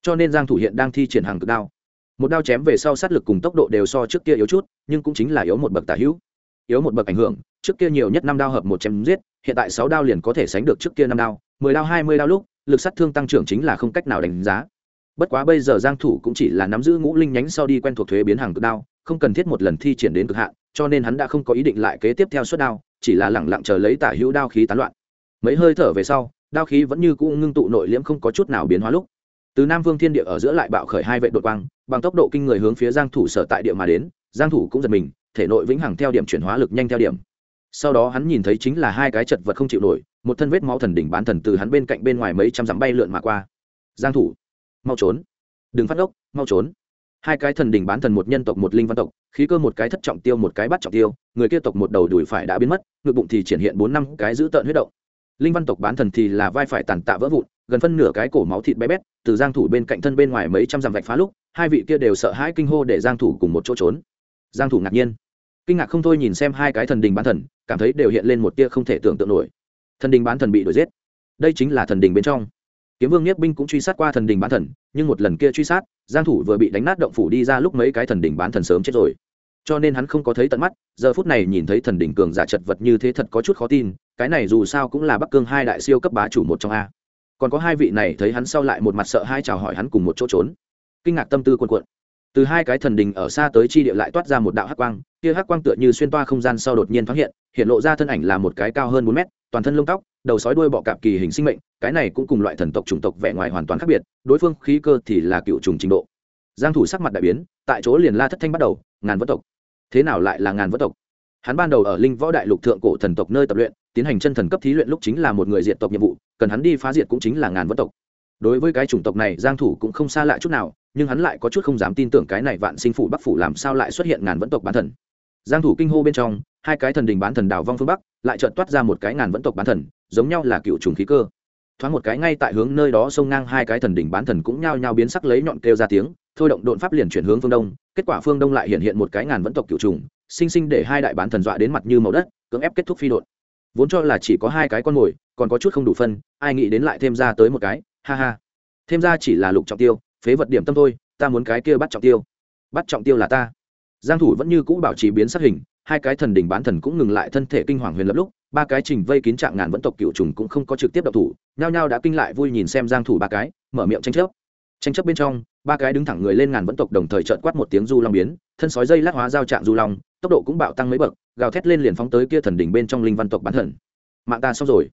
A: Cho nên giang thủ hiện đang thi triển hàng cực đao. Một đao chém về sau sát lực cùng tốc độ đều so trước kia yếu chút, nhưng cũng chính là yếu một bậc tả hữu. Yếu một bậc ảnh hưởng, trước kia nhiều nhất năm đao hợp một chém giết, hiện tại sáu đao liền có thể sánh được trước kia năm đao, mười đao, hai mươi đao lúc, lực sát thương tăng trưởng chính là không cách nào đánh giá. Bất quá bây giờ giang thủ cũng chỉ là nắm giữ ngũ linh nhánh sau đi quen thuộc thuế biến hàng cực đao, không cần thiết một lần thi triển đến cực hạn cho nên hắn đã không có ý định lại kế tiếp theo suất đao, chỉ là lẳng lặng chờ lấy tả hữu đao khí tán loạn. Mấy hơi thở về sau, đao khí vẫn như cũ ngưng tụ nội liễm không có chút nào biến hóa lúc. Từ nam vương thiên địa ở giữa lại bạo khởi hai vệ đội quang, bằng tốc độ kinh người hướng phía giang thủ sở tại địa mà đến, giang thủ cũng giật mình, thể nội vĩnh hằng theo điểm chuyển hóa lực nhanh theo điểm. Sau đó hắn nhìn thấy chính là hai cái chật vật không chịu nổi, một thân vết máu thần đỉnh bán thần từ hắn bên cạnh bên ngoài mấy trăm dặm bay lượn mà qua. Giang thủ, mau trốn. Đừng phát ốc, mau trốn hai cái thần đỉnh bán thần một nhân tộc một linh văn tộc, khí cơ một cái thất trọng tiêu một cái bắt trọng tiêu, người kia tộc một đầu đùi phải đã biến mất, ngực bụng thì triển hiện bốn năm cái giữ tợn huyết động. Linh văn tộc bán thần thì là vai phải tàn tạ vỡ vụn, gần phân nửa cái cổ máu thịt bé bét, từ giang thủ bên cạnh thân bên ngoài mấy trăm dặm vạch phá lúc, hai vị kia đều sợ hãi kinh hô để giang thủ cùng một chỗ trốn. Giang thủ ngạc nhiên. Kinh ngạc không thôi nhìn xem hai cái thần đình bán thần, cảm thấy đều hiện lên một tia không thể tưởng tượng nổi. Thần đình bán thần bị đuổi giết. Đây chính là thần đình bên trong. Kiếm vương nhất binh cũng truy sát qua thần đình bán thần nhưng một lần kia truy sát, giang thủ vừa bị đánh nát động phủ đi ra lúc mấy cái thần đỉnh bán thần sớm chết rồi. Cho nên hắn không có thấy tận mắt, giờ phút này nhìn thấy thần đỉnh cường giả chật vật như thế thật có chút khó tin, cái này dù sao cũng là bắc cương hai đại siêu cấp bá chủ một trong a. Còn có hai vị này thấy hắn sau lại một mặt sợ hai chào hỏi hắn cùng một chỗ trốn. Kinh ngạc tâm tư cuộn cuộn. Từ hai cái thần đình ở xa tới chi địa lại toát ra một đạo hắc quang, kia hắc quang tựa như xuyên toa không gian sau đột nhiên thoáng hiện hiện lộ ra thân ảnh là một cái cao hơn bốn mét toàn thân lông tóc, đầu sói đuôi bọ cạp kỳ hình sinh mệnh, cái này cũng cùng loại thần tộc chủng tộc vẻ ngoài hoàn toàn khác biệt, đối phương khí cơ thì là cựu trùng trình độ. Giang thủ sắc mặt đại biến, tại chỗ liền la thất thanh bắt đầu, ngàn võ tộc. Thế nào lại là ngàn võ tộc? Hắn ban đầu ở linh võ đại lục thượng cổ thần tộc nơi tập luyện, tiến hành chân thần cấp thí luyện lúc chính là một người diệt tộc nhiệm vụ, cần hắn đi phá diệt cũng chính là ngàn võ tộc. Đối với cái chủng tộc này, giang thủ cũng không xa lạ chút nào, nhưng hắn lại có chút không dám tin tưởng cái này vạn sinh phủ bắc phủ làm sao lại xuất hiện ngàn võ tộc bán thần giang thủ kinh hô bên trong, hai cái thần đình bán thần đảo vong phương bắc, lại chợt toát ra một cái ngàn vẫn tộc bán thần, giống nhau là cựu trùng khí cơ. Thoáng một cái ngay tại hướng nơi đó sông ngang hai cái thần đỉnh bán thần cũng nhao nhao biến sắc lấy nhọn kêu ra tiếng, thôi động độn pháp liền chuyển hướng phương đông, kết quả phương đông lại hiện hiện một cái ngàn vẫn tộc cựu trùng, sinh sinh để hai đại bán thần dọa đến mặt như màu đất, cưỡng ép kết thúc phi đột vốn cho là chỉ có hai cái con mồi, còn có chút không đủ phân, ai nghĩ đến lại thêm ra tới một cái, ha ha. Thêm ra chỉ là lục trọng tiêu, phế vật điểm tâm thôi, ta muốn cái kia bắt trọng tiêu. Bắt trọng tiêu là ta giang thủ vẫn như cũ bảo trì biến sắc hình, hai cái thần đỉnh bán thần cũng ngừng lại thân thể kinh hoàng huyền lập lúc, ba cái trình vây kín trạng ngàn vẫn tộc cựu trùng cũng không có trực tiếp động thủ, nhao nhao đã kinh lại vui nhìn xem giang thủ ba cái, mở miệng tranh chấp. Tranh chấp bên trong, ba cái đứng thẳng người lên ngàn vẫn tộc đồng thời trợn quát một tiếng du long biến, thân sói dây lát hóa giao trạng du long, tốc độ cũng bạo tăng mấy bậc, gào thét lên liền phóng tới kia thần đỉnh bên trong linh văn tộc bán thần. Mạng ta xong rồi.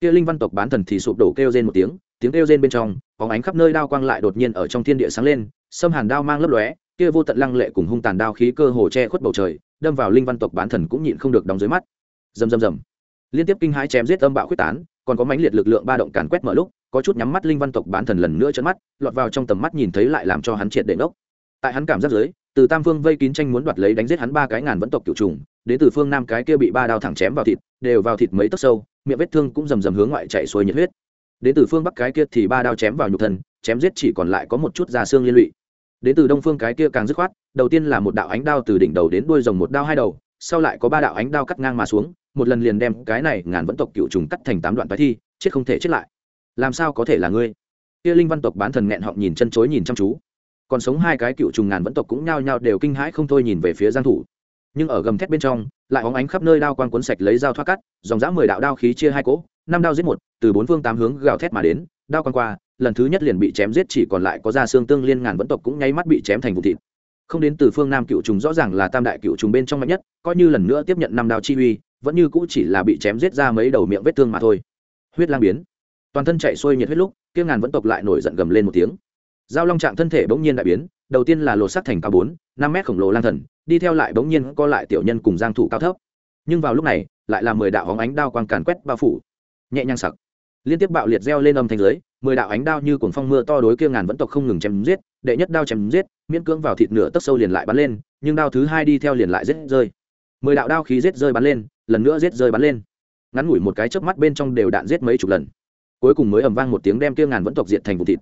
A: Kia linh văn tộc bán thần thì sụp đổ kêu rên một tiếng tiếng kêu rên bên trong, bóng ánh khắp nơi đao quang lại đột nhiên ở trong thiên địa sáng lên sâm hàn đao mang lấp lóe kia vô tận lăng lệ cùng hung tàn đao khí cơ hồ che khuất bầu trời, đâm vào linh văn tộc bán thần cũng nhịn không được đóng dưới mắt. Rầm rầm rầm. Liên tiếp kinh hãi chém giết âm bạo quyết tán, còn có mãnh liệt lực lượng ba động càn quét mở lúc, có chút nhắm mắt linh văn tộc bán thần lần nữa chớn mắt, lọt vào trong tầm mắt nhìn thấy lại làm cho hắn triệt để ngốc. Tại hắn cảm giác dưới, từ tam phương vây kín tranh muốn đoạt lấy đánh giết hắn ba cái ngàn vẫn tộc cửu trùng, đến từ phương nam cái kia bị ba đao thẳng chém vào thịt, đều vào thịt mấy tấc sâu, miệng vết thương cũng rầm rầm hướng ngoại chạy xuôi nhiệt huyết. Đến từ phương bắc cái kia thì ba đao chém vào nhục thân, chém giết chỉ còn lại có một chút da xương liên lụy đến từ đông phương cái kia càng dứt khoát, đầu tiên là một đạo ánh đao từ đỉnh đầu đến đuôi rồng một đao hai đầu, sau lại có ba đạo ánh đao cắt ngang mà xuống, một lần liền đem cái này ngàn vẫn tộc cựu trùng cắt thành tám đoạn tái thi, chết không thể chết lại. Làm sao có thể là ngươi? Kia linh văn tộc bán thần nghẹn họng nhìn chân chối nhìn chăm chú. Còn sống hai cái cựu trùng ngàn vẫn tộc cũng nhao nhao đều kinh hãi không thôi nhìn về phía giang thủ. Nhưng ở gầm thét bên trong, lại óng ánh khắp nơi đao quang cuốn sạch lấy dao thoát cắt, dòng dã mười đạo đao khí chia hai cỗ, năm đao giết một, từ bốn phương tám hướng gào thét mà đến, đao quang qua lần thứ nhất liền bị chém giết, chỉ còn lại có da xương tương liên ngàn vẫn tộc cũng nháy mắt bị chém thành vụ thịt. Không đến từ phương nam cựu trùng rõ ràng là tam đại cựu trùng bên trong mạnh nhất, coi như lần nữa tiếp nhận năm đao chi uy, vẫn như cũ chỉ là bị chém giết ra mấy đầu miệng vết thương mà thôi. Huyết lang biến. Toàn thân chạy xuôi nhiệt huyết lúc, kia ngàn vẫn tộc lại nổi giận gầm lên một tiếng. Giao long trạng thân thể bỗng nhiên đại biến, đầu tiên là lột sắc thành cao bốn, năm mét khổng lồ lang thần, đi theo lại bỗng nhiên co lại tiểu nhân cùng giang thủ cao thấp. Nhưng vào lúc này, lại là mười đạo hóng ánh đao quang càn quét bao phủ. Nhẹ nhàng sặc. Liên tiếp bạo liệt reo lên âm thanh dưới mười đạo ánh đao như cuồng phong mưa to đối kia ngàn vẫn tộc không ngừng chém giết, đệ nhất đao chém giết, miễn cưỡng vào thịt nửa tấc sâu liền lại bắn lên, nhưng đao thứ hai đi theo liền lại giết rơi. Mười đạo đao khí giết rơi bắn lên, lần nữa giết rơi bắn lên. Ngắn ngủi một cái chớp mắt bên trong đều đạn giết mấy chục lần. Cuối cùng mới ầm vang một tiếng đem kia ngàn vẫn tộc diệt thành vụ thịt.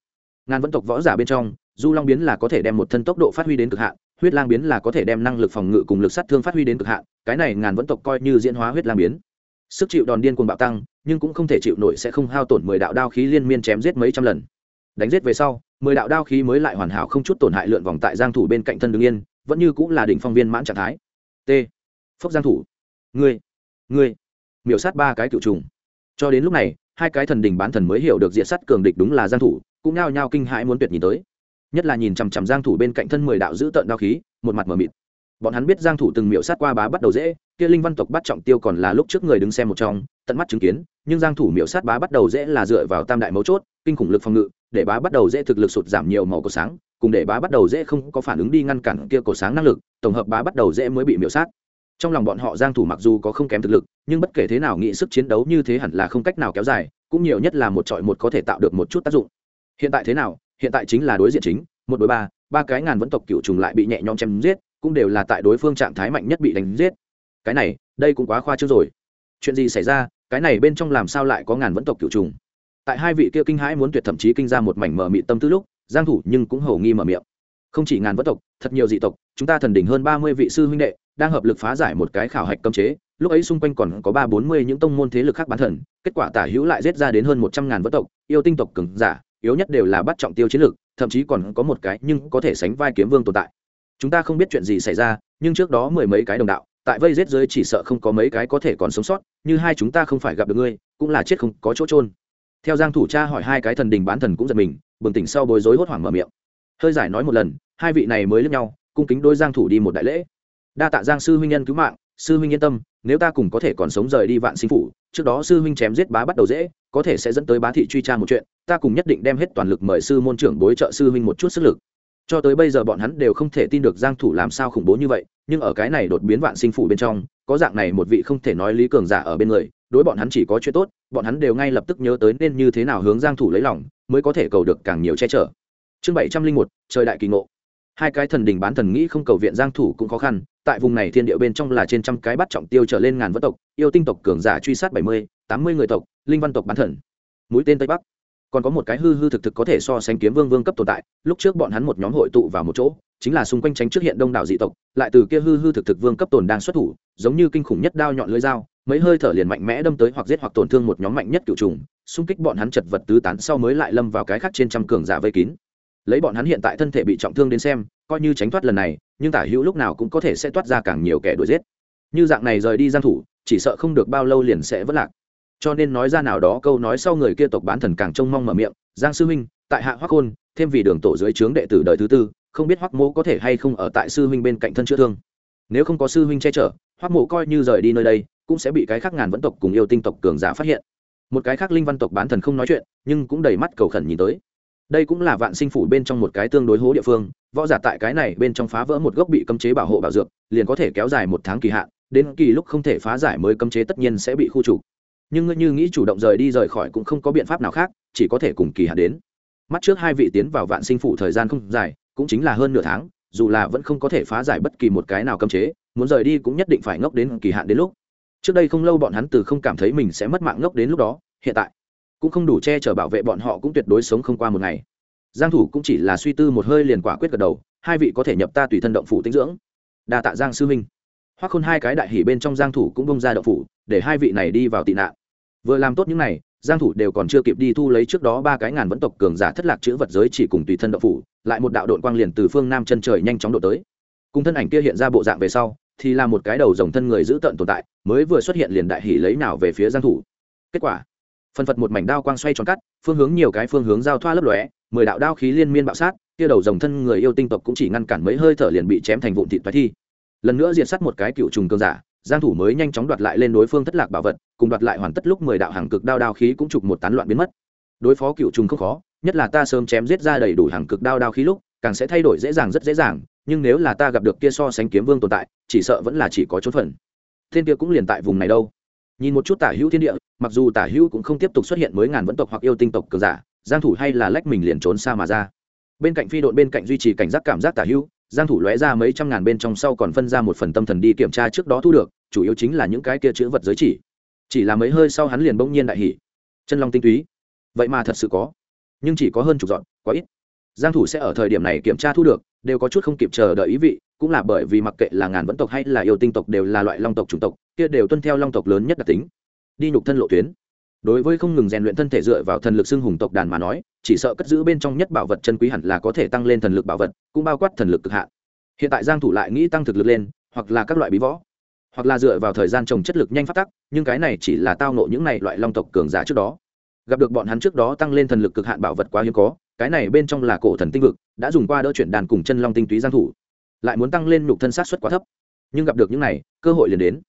A: Ngàn vẫn tộc võ giả bên trong, du long biến là có thể đem một thân tốc độ phát huy đến cực hạn, huyết lang biến là có thể đem năng lực phòng ngự cùng lực sát thương phát huy đến cực hạn, cái này ngàn vẫn tộc coi như diễn hóa huyết lang biến sức chịu đòn điên cuồng bạo tăng, nhưng cũng không thể chịu nổi sẽ không hao tổn mười đạo đao khí liên miên chém giết mấy trăm lần. Đánh giết về sau, mười đạo đao khí mới lại hoàn hảo không chút tổn hại lượn vòng tại giang thủ bên cạnh thân đứng yên, vẫn như cũng là đỉnh phong viên mãn trạng thái. T. Phốc giang thủ. Ngươi ngươi. Miểu sát ba cái cựu trùng. Cho đến lúc này, hai cái thần đỉnh bán thần mới hiểu được diệt sát cường địch đúng là giang thủ, cũng nao nhao kinh hãi muốn tuyệt nhìn tới. Nhất là nhìn chằm chằm giang thủ bên cạnh thân mười đạo giữ tận đao khí, một mặt mở mịt bọn hắn biết giang thủ từng miểu sát qua bá bắt đầu dễ, kia linh văn tộc bắt trọng tiêu còn là lúc trước người đứng xem một trong, tận mắt chứng kiến, nhưng giang thủ miểu sát bá bắt đầu dễ là dựa vào tam đại mấu chốt, kinh khủng lực phòng ngự, để bá bắt đầu dễ thực lực sụt giảm nhiều màu của sáng, cùng để bá bắt đầu dễ không có phản ứng đi ngăn cản kia cổ sáng năng lực, tổng hợp bá bắt đầu dễ mới bị miểu sát. Trong lòng bọn họ giang thủ mặc dù có không kém thực lực, nhưng bất kể thế nào nghĩ sức chiến đấu như thế hẳn là không cách nào kéo dài, cũng nhiều nhất là một trọi một có thể tạo được một chút tác dụng. Hiện tại thế nào? Hiện tại chính là đối diện chính, một đối ba ba cái ngàn vẫn tộc cựu trùng lại bị nhẹ nhõm chém giết cũng đều là tại đối phương trạng thái mạnh nhất bị đánh giết. Cái này, đây cũng quá khoa trương rồi. Chuyện gì xảy ra, cái này bên trong làm sao lại có ngàn vẫn tộc cựu trùng? Tại hai vị kia kinh hãi muốn tuyệt thậm chí kinh ra một mảnh mở mị tâm tư lúc, giang thủ nhưng cũng hầu nghi mở miệng. Không chỉ ngàn vẫn tộc, thật nhiều dị tộc, chúng ta thần đỉnh hơn 30 vị sư huynh đệ, đang hợp lực phá giải một cái khảo hạch cấm chế, lúc ấy xung quanh còn có ba bốn mươi những tông môn thế lực khác bán thần, kết quả tả hữu lại giết ra đến hơn một trăm ngàn vẫn tộc, yêu tinh tộc cường giả, yếu nhất đều là bắt trọng tiêu chiến lược thậm chí còn có một cái nhưng có thể sánh vai kiếm vương tồn tại chúng ta không biết chuyện gì xảy ra, nhưng trước đó mười mấy cái đồng đạo, tại vây rết dưới chỉ sợ không có mấy cái có thể còn sống sót, như hai chúng ta không phải gặp được ngươi, cũng là chết không có chỗ trôn theo giang thủ cha hỏi hai cái thần đình bán thần cũng giật mình, bừng tỉnh sau bối rối hốt hoảng mở miệng. Hơi giải nói một lần, hai vị này mới lướt nhau, cung kính đôi giang thủ đi một đại lễ. Đa tạ giang sư huynh nhân cứu mạng, sư huynh yên tâm, nếu ta cùng có thể còn sống rời đi vạn sinh phủ, trước đó sư huynh chém giết bá bắt đầu dễ, có thể sẽ dẫn tới bá thị truy tra một chuyện, ta cùng nhất định đem hết toàn lực mời sư môn trưởng bối trợ sư huynh một chút sức lực cho tới bây giờ bọn hắn đều không thể tin được giang thủ làm sao khủng bố như vậy, nhưng ở cái này đột biến vạn sinh phủ bên trong, có dạng này một vị không thể nói lý cường giả ở bên người, đối bọn hắn chỉ có chuyện tốt, bọn hắn đều ngay lập tức nhớ tới nên như thế nào hướng giang thủ lấy lòng, mới có thể cầu được càng nhiều che chở. Chương bảy trăm linh một, trời đại kỳ ngộ. Hai cái thần đình bán thần nghĩ không cầu viện giang thủ cũng khó khăn, tại vùng này thiên địa bên trong là trên trăm cái bắt trọng tiêu trở lên ngàn vất tộc, yêu tinh tộc cường giả truy sát bảy mươi, tám mươi người tộc, linh văn tộc bán thần. Mũi tên tây bắc còn có một cái hư hư thực thực có thể so sánh kiếm vương vương cấp tồn tại, lúc trước bọn hắn một nhóm hội tụ vào một chỗ, chính là xung quanh tránh trước hiện đông đảo dị tộc, lại từ kia hư hư thực thực vương cấp tồn đang xuất thủ, giống như kinh khủng nhất đao nhọn lưỡi dao, mấy hơi thở liền mạnh mẽ đâm tới hoặc giết hoặc tổn thương một nhóm mạnh nhất cựu trùng, xung kích bọn hắn chật vật tứ tán sau mới lại lâm vào cái khác trên trăm cường giả vây kín. Lấy bọn hắn hiện tại thân thể bị trọng thương đến xem, coi như tránh thoát lần này, nhưng tả hữu lúc nào cũng có thể sẽ toát ra càng nhiều kẻ đuổi giết. Như dạng này rời đi giang thủ, chỉ sợ không được bao lâu liền sẽ vất lạc cho nên nói ra nào đó câu nói sau người kia tộc bán thần càng trông mong mở miệng, giang sư huynh, tại hạ hoắc khôn thêm vì đường tổ dưới trướng đệ tử đời thứ tư, không biết hoắc mỗ có thể hay không ở tại sư huynh bên cạnh thân chữa thương. Nếu không có sư huynh che chở, hoắc mộ coi như rời đi nơi đây, cũng sẽ bị cái khác ngàn vẫn tộc cùng yêu tinh tộc cường giả phát hiện. Một cái khác linh văn tộc bán thần không nói chuyện, nhưng cũng đầy mắt cầu khẩn nhìn tới. Đây cũng là vạn sinh phủ bên trong một cái tương đối hố địa phương, võ giả tại cái này bên trong phá vỡ một gốc bị cấm chế bảo hộ bảo dược, liền có thể kéo dài một tháng kỳ hạn, đến kỳ lúc không thể phá giải mới cấm chế tất nhiên sẽ bị khu trục nhưng ngươi như nghĩ chủ động rời đi rời khỏi cũng không có biện pháp nào khác, chỉ có thể cùng kỳ hạn đến. Mắt trước hai vị tiến vào vạn sinh phủ thời gian không dài, cũng chính là hơn nửa tháng, dù là vẫn không có thể phá giải bất kỳ một cái nào cấm chế, muốn rời đi cũng nhất định phải ngốc đến kỳ hạn đến lúc. Trước đây không lâu bọn hắn từ không cảm thấy mình sẽ mất mạng ngốc đến lúc đó, hiện tại cũng không đủ che chở bảo vệ bọn họ cũng tuyệt đối sống không qua một ngày. Giang thủ cũng chỉ là suy tư một hơi liền quả quyết gật đầu, hai vị có thể nhập ta tùy thân động phủ tĩnh dưỡng. Đa tạ giang sư minh hoắc khôn hai cái đại hỉ bên trong giang thủ cũng bông ra động phủ, để hai vị này đi vào tị nạn vừa làm tốt những này, giang thủ đều còn chưa kịp đi thu lấy trước đó ba cái ngàn vẫn tộc cường giả thất lạc chữ vật giới chỉ cùng tùy thân động phủ, lại một đạo độn quang liền từ phương nam chân trời nhanh chóng đổ tới. Cùng thân ảnh kia hiện ra bộ dạng về sau, thì là một cái đầu rồng thân người giữ tận tồn tại, mới vừa xuất hiện liền đại hỉ lấy nào về phía giang thủ. Kết quả phần phật một mảnh đao quang xoay tròn cắt, phương hướng nhiều cái phương hướng giao thoa lấp lóe, mười đạo đao khí liên miên bạo sát, kia đầu rồng thân người yêu tinh tộc cũng chỉ ngăn cản mấy hơi thở liền bị chém thành vụn thịt toái thi. Lần nữa diệt sát một cái cựu trùng cường giả giang thủ mới nhanh chóng đoạt lại lên đối phương thất lạc bảo vật, cùng đoạt lại hoàn tất lúc mười đạo hàng cực đao đao khí cũng trục một tán loạn biến mất. Đối phó cựu trùng không khó, nhất là ta sớm chém giết ra đầy đủ hàng cực đao đao khí lúc, càng sẽ thay đổi dễ dàng rất dễ dàng, nhưng nếu là ta gặp được kia so sánh kiếm vương tồn tại, chỉ sợ vẫn là chỉ có chốn phần. Thiên kia cũng liền tại vùng này đâu. Nhìn một chút tả hữu thiên địa, mặc dù tả hữu cũng không tiếp tục xuất hiện mới ngàn vẫn tộc hoặc yêu tinh tộc cường giả, giang thủ hay là lách mình liền trốn xa mà ra. Bên cạnh phi đội bên cạnh duy trì cảnh giác cảm giác tả hữu giang thủ lóe ra mấy trăm ngàn bên trong sau còn phân ra một phần tâm thần đi kiểm tra trước đó thu được, chủ yếu chính là những cái kia chữ vật giới chỉ. Chỉ là mấy hơi sau hắn liền bỗng nhiên đại hỉ. Chân long tinh túy. Vậy mà thật sự có. Nhưng chỉ có hơn chục dọn, quá ít. Giang thủ sẽ ở thời điểm này kiểm tra thu được, đều có chút không kịp chờ đợi ý vị, cũng là bởi vì mặc kệ là ngàn vẫn tộc hay là yêu tinh tộc đều là loại long tộc chủng tộc, kia đều tuân theo long tộc lớn nhất đặc tính. Đi nhục thân lộ tuyến đối với không ngừng rèn luyện thân thể dựa vào thần lực xưng hùng tộc đàn mà nói, chỉ sợ cất giữ bên trong nhất bảo vật chân quý hẳn là có thể tăng lên thần lực bảo vật, cũng bao quát thần lực cực hạn. Hiện tại giang thủ lại nghĩ tăng thực lực lên, hoặc là các loại bí võ, hoặc là dựa vào thời gian trồng chất lực nhanh phát tắc, nhưng cái này chỉ là tao nộ những này loại long tộc cường giả trước đó. Gặp được bọn hắn trước đó tăng lên thần lực cực hạn bảo vật quá hiếm có, cái này bên trong là cổ thần tinh vực, đã dùng qua đỡ chuyển đàn cùng chân long tinh túy giang thủ. Lại muốn tăng lên nhục thân sát suất quá thấp. Nhưng gặp được những này, cơ hội liền đến.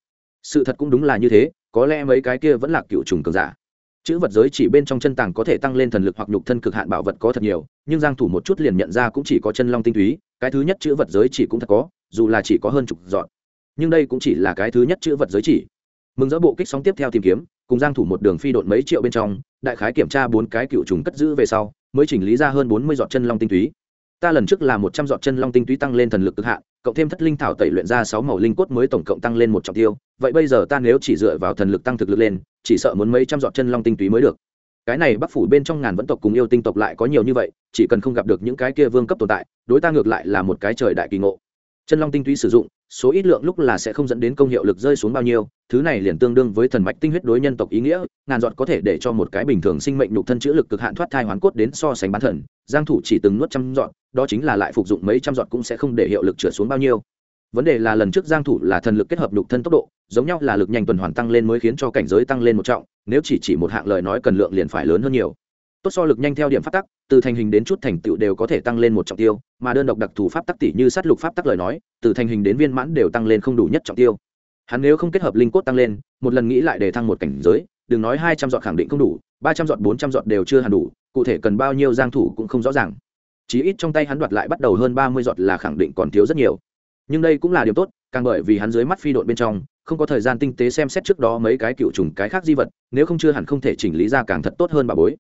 A: Sự thật cũng đúng là như thế, có lẽ mấy cái kia vẫn là cựu trùng cường giả chữ vật giới chỉ bên trong chân tàng có thể tăng lên thần lực hoặc nhục thân cực hạn bảo vật có thật nhiều, nhưng giang thủ một chút liền nhận ra cũng chỉ có chân long tinh túy, cái thứ nhất chữ vật giới chỉ cũng thật có, dù là chỉ có hơn chục dọn. Nhưng đây cũng chỉ là cái thứ nhất chữ vật giới chỉ. Mừng dỡ bộ kích sóng tiếp theo tìm kiếm, cùng giang thủ một đường phi độn mấy triệu bên trong, đại khái kiểm tra bốn cái cựu trùng cất giữ về sau, mới chỉnh lý ra hơn bốn mươi dọn chân long tinh túy ta lần trước là một trăm giọt chân long tinh túy tăng lên thần lực cực hạn, cộng thêm thất linh thảo tẩy luyện ra sáu màu linh cốt mới tổng cộng tăng lên một trọng tiêu, vậy bây giờ ta nếu chỉ dựa vào thần lực tăng thực lực lên, chỉ sợ muốn mấy trăm giọt chân long tinh túy mới được. Cái này bắc phủ bên trong ngàn vẫn tộc cùng yêu tinh tộc lại có nhiều như vậy, chỉ cần không gặp được những cái kia vương cấp tồn tại, đối ta ngược lại là một cái trời đại kỳ ngộ. Chân long tinh túy sử dụng số ít lượng lúc là sẽ không dẫn đến công hiệu lực rơi xuống bao nhiêu, thứ này liền tương đương với thần mạch tinh huyết đối nhân tộc ý nghĩa, ngàn giọt có thể để cho một cái bình thường sinh mệnh nhục thân chữa lực cực hạn thoát thai hoán cốt đến so sánh bán thần, giang thủ chỉ từng nuốt trăm giọt, đó chính là lại phục dụng mấy trăm giọt cũng sẽ không để hiệu lực trượt xuống bao nhiêu. Vấn đề là lần trước giang thủ là thần lực kết hợp nhục thân tốc độ, giống nhau là lực nhanh tuần hoàn tăng lên mới khiến cho cảnh giới tăng lên một trọng, nếu chỉ chỉ một hạng lời nói cần lượng liền phải lớn hơn nhiều tốt so lực nhanh theo điểm pháp tắc, từ thành hình đến chút thành tựu đều có thể tăng lên một trọng tiêu, mà đơn độc đặc thù pháp tắc tỷ như sát lục pháp tắc lời nói, từ thành hình đến viên mãn đều tăng lên không đủ nhất trọng tiêu. Hắn nếu không kết hợp linh cốt tăng lên, một lần nghĩ lại để thăng một cảnh giới, đừng nói hai trăm dọn khẳng định không đủ, ba trăm dọn bốn trăm dọn đều chưa hẳn đủ, cụ thể cần bao nhiêu giang thủ cũng không rõ ràng. Chí ít trong tay hắn đoạt lại bắt đầu hơn ba mươi dọn là khẳng định còn thiếu rất nhiều. Nhưng đây cũng là điều tốt, càng bởi vì hắn dưới mắt phi độn bên trong, không có thời gian tinh tế xem xét trước đó mấy cái cựu trùng cái khác di vật, nếu không chưa hẳn không thể chỉnh lý ra càng thật tốt hơn bà bối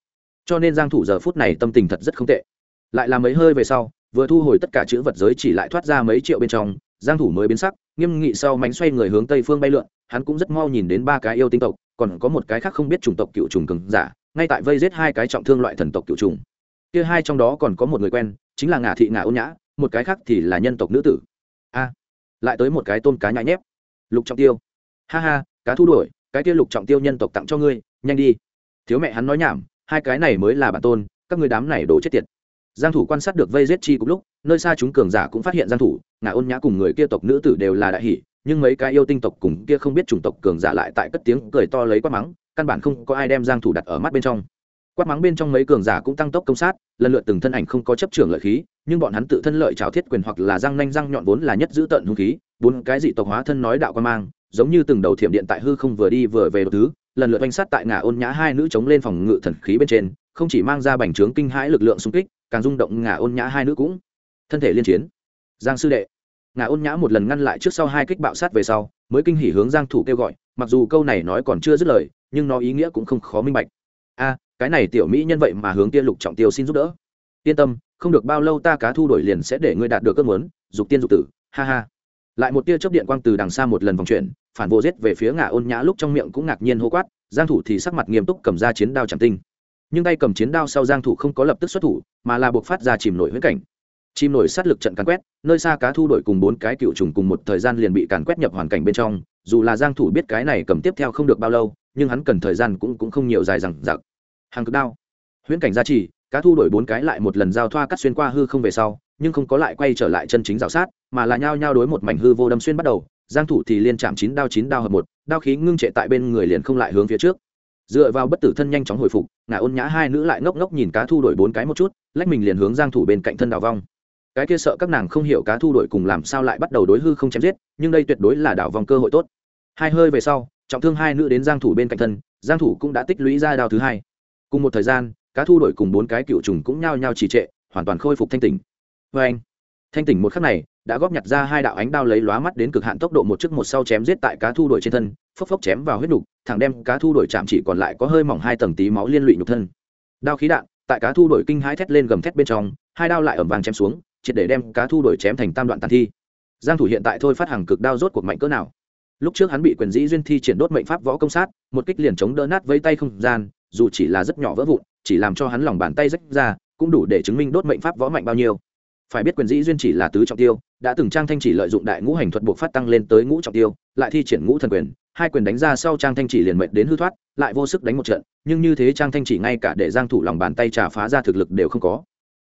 A: cho nên giang thủ giờ phút này tâm tình thật rất không tệ. Lại làm mấy hơi về sau, vừa thu hồi tất cả chữ vật giới chỉ lại thoát ra mấy triệu bên trong, giang thủ mới biến sắc, nghiêm nghị sau mánh xoay người hướng tây phương bay lượn, hắn cũng rất mau nhìn đến ba cái yêu tinh tộc, còn có một cái khác không biết chủng tộc cựu trùng cường giả, ngay tại vây giết hai cái trọng thương loại thần tộc cựu trùng. Kia hai trong đó còn có một người quen, chính là ngả thị ngả ôn nhã, một cái khác thì là nhân tộc nữ tử. A, lại tới một cái tôm cá nhãi nhép. Lục trọng tiêu. Ha ha, cá thu đuổi, cái kia lục trọng tiêu nhân tộc tặng cho ngươi, nhanh đi. Thiếu mẹ hắn nói nhảm hai cái này mới là bản tôn, các người đám này đổ chết tiệt. Giang thủ quan sát được vây giết chi cùng lúc, nơi xa chúng cường giả cũng phát hiện giang thủ ngả ôn nhã cùng người kia tộc nữ tử đều là đại hỉ nhưng mấy cái yêu tinh tộc cùng kia không biết chủng tộc cường giả lại tại cất tiếng cười to lấy quát mắng, căn bản không có ai đem giang thủ đặt ở mắt bên trong. Quát mắng bên trong mấy cường giả cũng tăng tốc công sát, lần lượt từng thân ảnh không có chấp trường lợi khí, nhưng bọn hắn tự thân lợi trào thiết quyền hoặc là răng nanh răng nhọn vốn là nhất giữ tận hung khí, bốn cái dị tộc hóa thân nói đạo quan mang, giống như từng đầu thiểm điện tại hư không vừa đi vừa về đột thứ lần lượt oanh sát tại ngã ôn nhã hai nữ chống lên phòng ngự thần khí bên trên, không chỉ mang ra bành trướng kinh hãi lực lượng xung kích, càng rung động ngã ôn nhã hai nữ cũng. Thân thể liên chiến. Giang sư đệ. Ngã ôn nhã một lần ngăn lại trước sau hai kích bạo sát về sau, mới kinh hỉ hướng giang thủ kêu gọi, mặc dù câu này nói còn chưa dứt lời, nhưng nó ý nghĩa cũng không khó minh bạch. A, cái này tiểu mỹ nhân vậy mà hướng tiên lục trọng tiêu xin giúp đỡ. Yên tâm, không được bao lâu ta cá thu đổi liền sẽ để ngươi đạt được cơn muốn, dục tiên dục tử, ha ha. Lại một tia chớp điện quang từ đằng xa một lần vòng chuyển phản vô giết về phía ngã ôn nhã lúc trong miệng cũng ngạc nhiên hô quát, giang thủ thì sắc mặt nghiêm túc cầm ra chiến đao chẳng tinh. Nhưng tay cầm chiến đao sau giang thủ không có lập tức xuất thủ, mà là buộc phát ra chìm nổi huyễn cảnh. Chìm nổi sát lực trận càn quét, nơi xa cá thu đổi cùng bốn cái cựu trùng cùng một thời gian liền bị càn quét nhập hoàn cảnh bên trong, dù là giang thủ biết cái này cầm tiếp theo không được bao lâu, nhưng hắn cần thời gian cũng cũng không nhiều dài rằng giặc hàng cực đao. Huyễn cảnh gia trì, cá thu đổi bốn cái lại một lần giao thoa cắt xuyên qua hư không về sau, nhưng không có lại quay trở lại chân chính rào sát, mà là nhao nhao đối một mảnh hư vô đâm xuyên bắt đầu giang thủ thì liên chạm chín đao chín đao hợp một, đao khí ngưng trệ tại bên người liền không lại hướng phía trước. Dựa vào bất tử thân nhanh chóng hồi phục, ngả ôn nhã hai nữ lại ngốc ngốc nhìn cá thu đổi bốn cái một chút, lách mình liền hướng giang thủ bên cạnh thân đào vong. Cái kia sợ các nàng không hiểu cá thu đổi cùng làm sao lại bắt đầu đối hư không chém giết, nhưng đây tuyệt đối là đảo vòng cơ hội tốt. Hai hơi về sau, trọng thương hai nữ đến giang thủ bên cạnh thân, giang thủ cũng đã tích lũy ra đao thứ hai. Cùng một thời gian, cá thu đổi cùng bốn cái cựu trùng cũng nhao nhao trì trệ, hoàn toàn khôi phục thanh tỉnh. Với anh. Thanh tỉnh một khắc này đã góp nhặt ra hai đạo ánh đao lấy lóa mắt đến cực hạn tốc độ một trước một sau chém giết tại cá thu đuổi trên thân, phốc phốc chém vào huyết nhục thẳng đem cá thu đuổi chạm chỉ còn lại có hơi mỏng hai tầng tí máu liên lụy nhục thân. Đao khí đạn, tại cá thu đuổi kinh hãi thét lên gầm thét bên trong, hai đao lại ẩm vàng chém xuống, triệt để đem cá thu đuổi chém thành tam đoạn tàn thi. Giang thủ hiện tại thôi phát hàng cực đao rốt cuộc mạnh cỡ nào? Lúc trước hắn bị quyền dĩ duyên thi triển đốt mệnh pháp võ công sát, một kích liền chống đỡ nát với tay không gian, dù chỉ là rất nhỏ vỡ vụn, chỉ làm cho hắn lòng bàn tay rách ra, cũng đủ để chứng minh đốt mệnh pháp võ mạnh bao nhiêu phải biết quyền dĩ duyên chỉ là tứ trọng tiêu, đã từng trang thanh chỉ lợi dụng đại ngũ hành thuật buộc phát tăng lên tới ngũ trọng tiêu, lại thi triển ngũ thần quyền, hai quyền đánh ra sau trang thanh chỉ liền mệnh đến hư thoát, lại vô sức đánh một trận, nhưng như thế trang thanh chỉ ngay cả để giang thủ lòng bàn tay trà phá ra thực lực đều không có.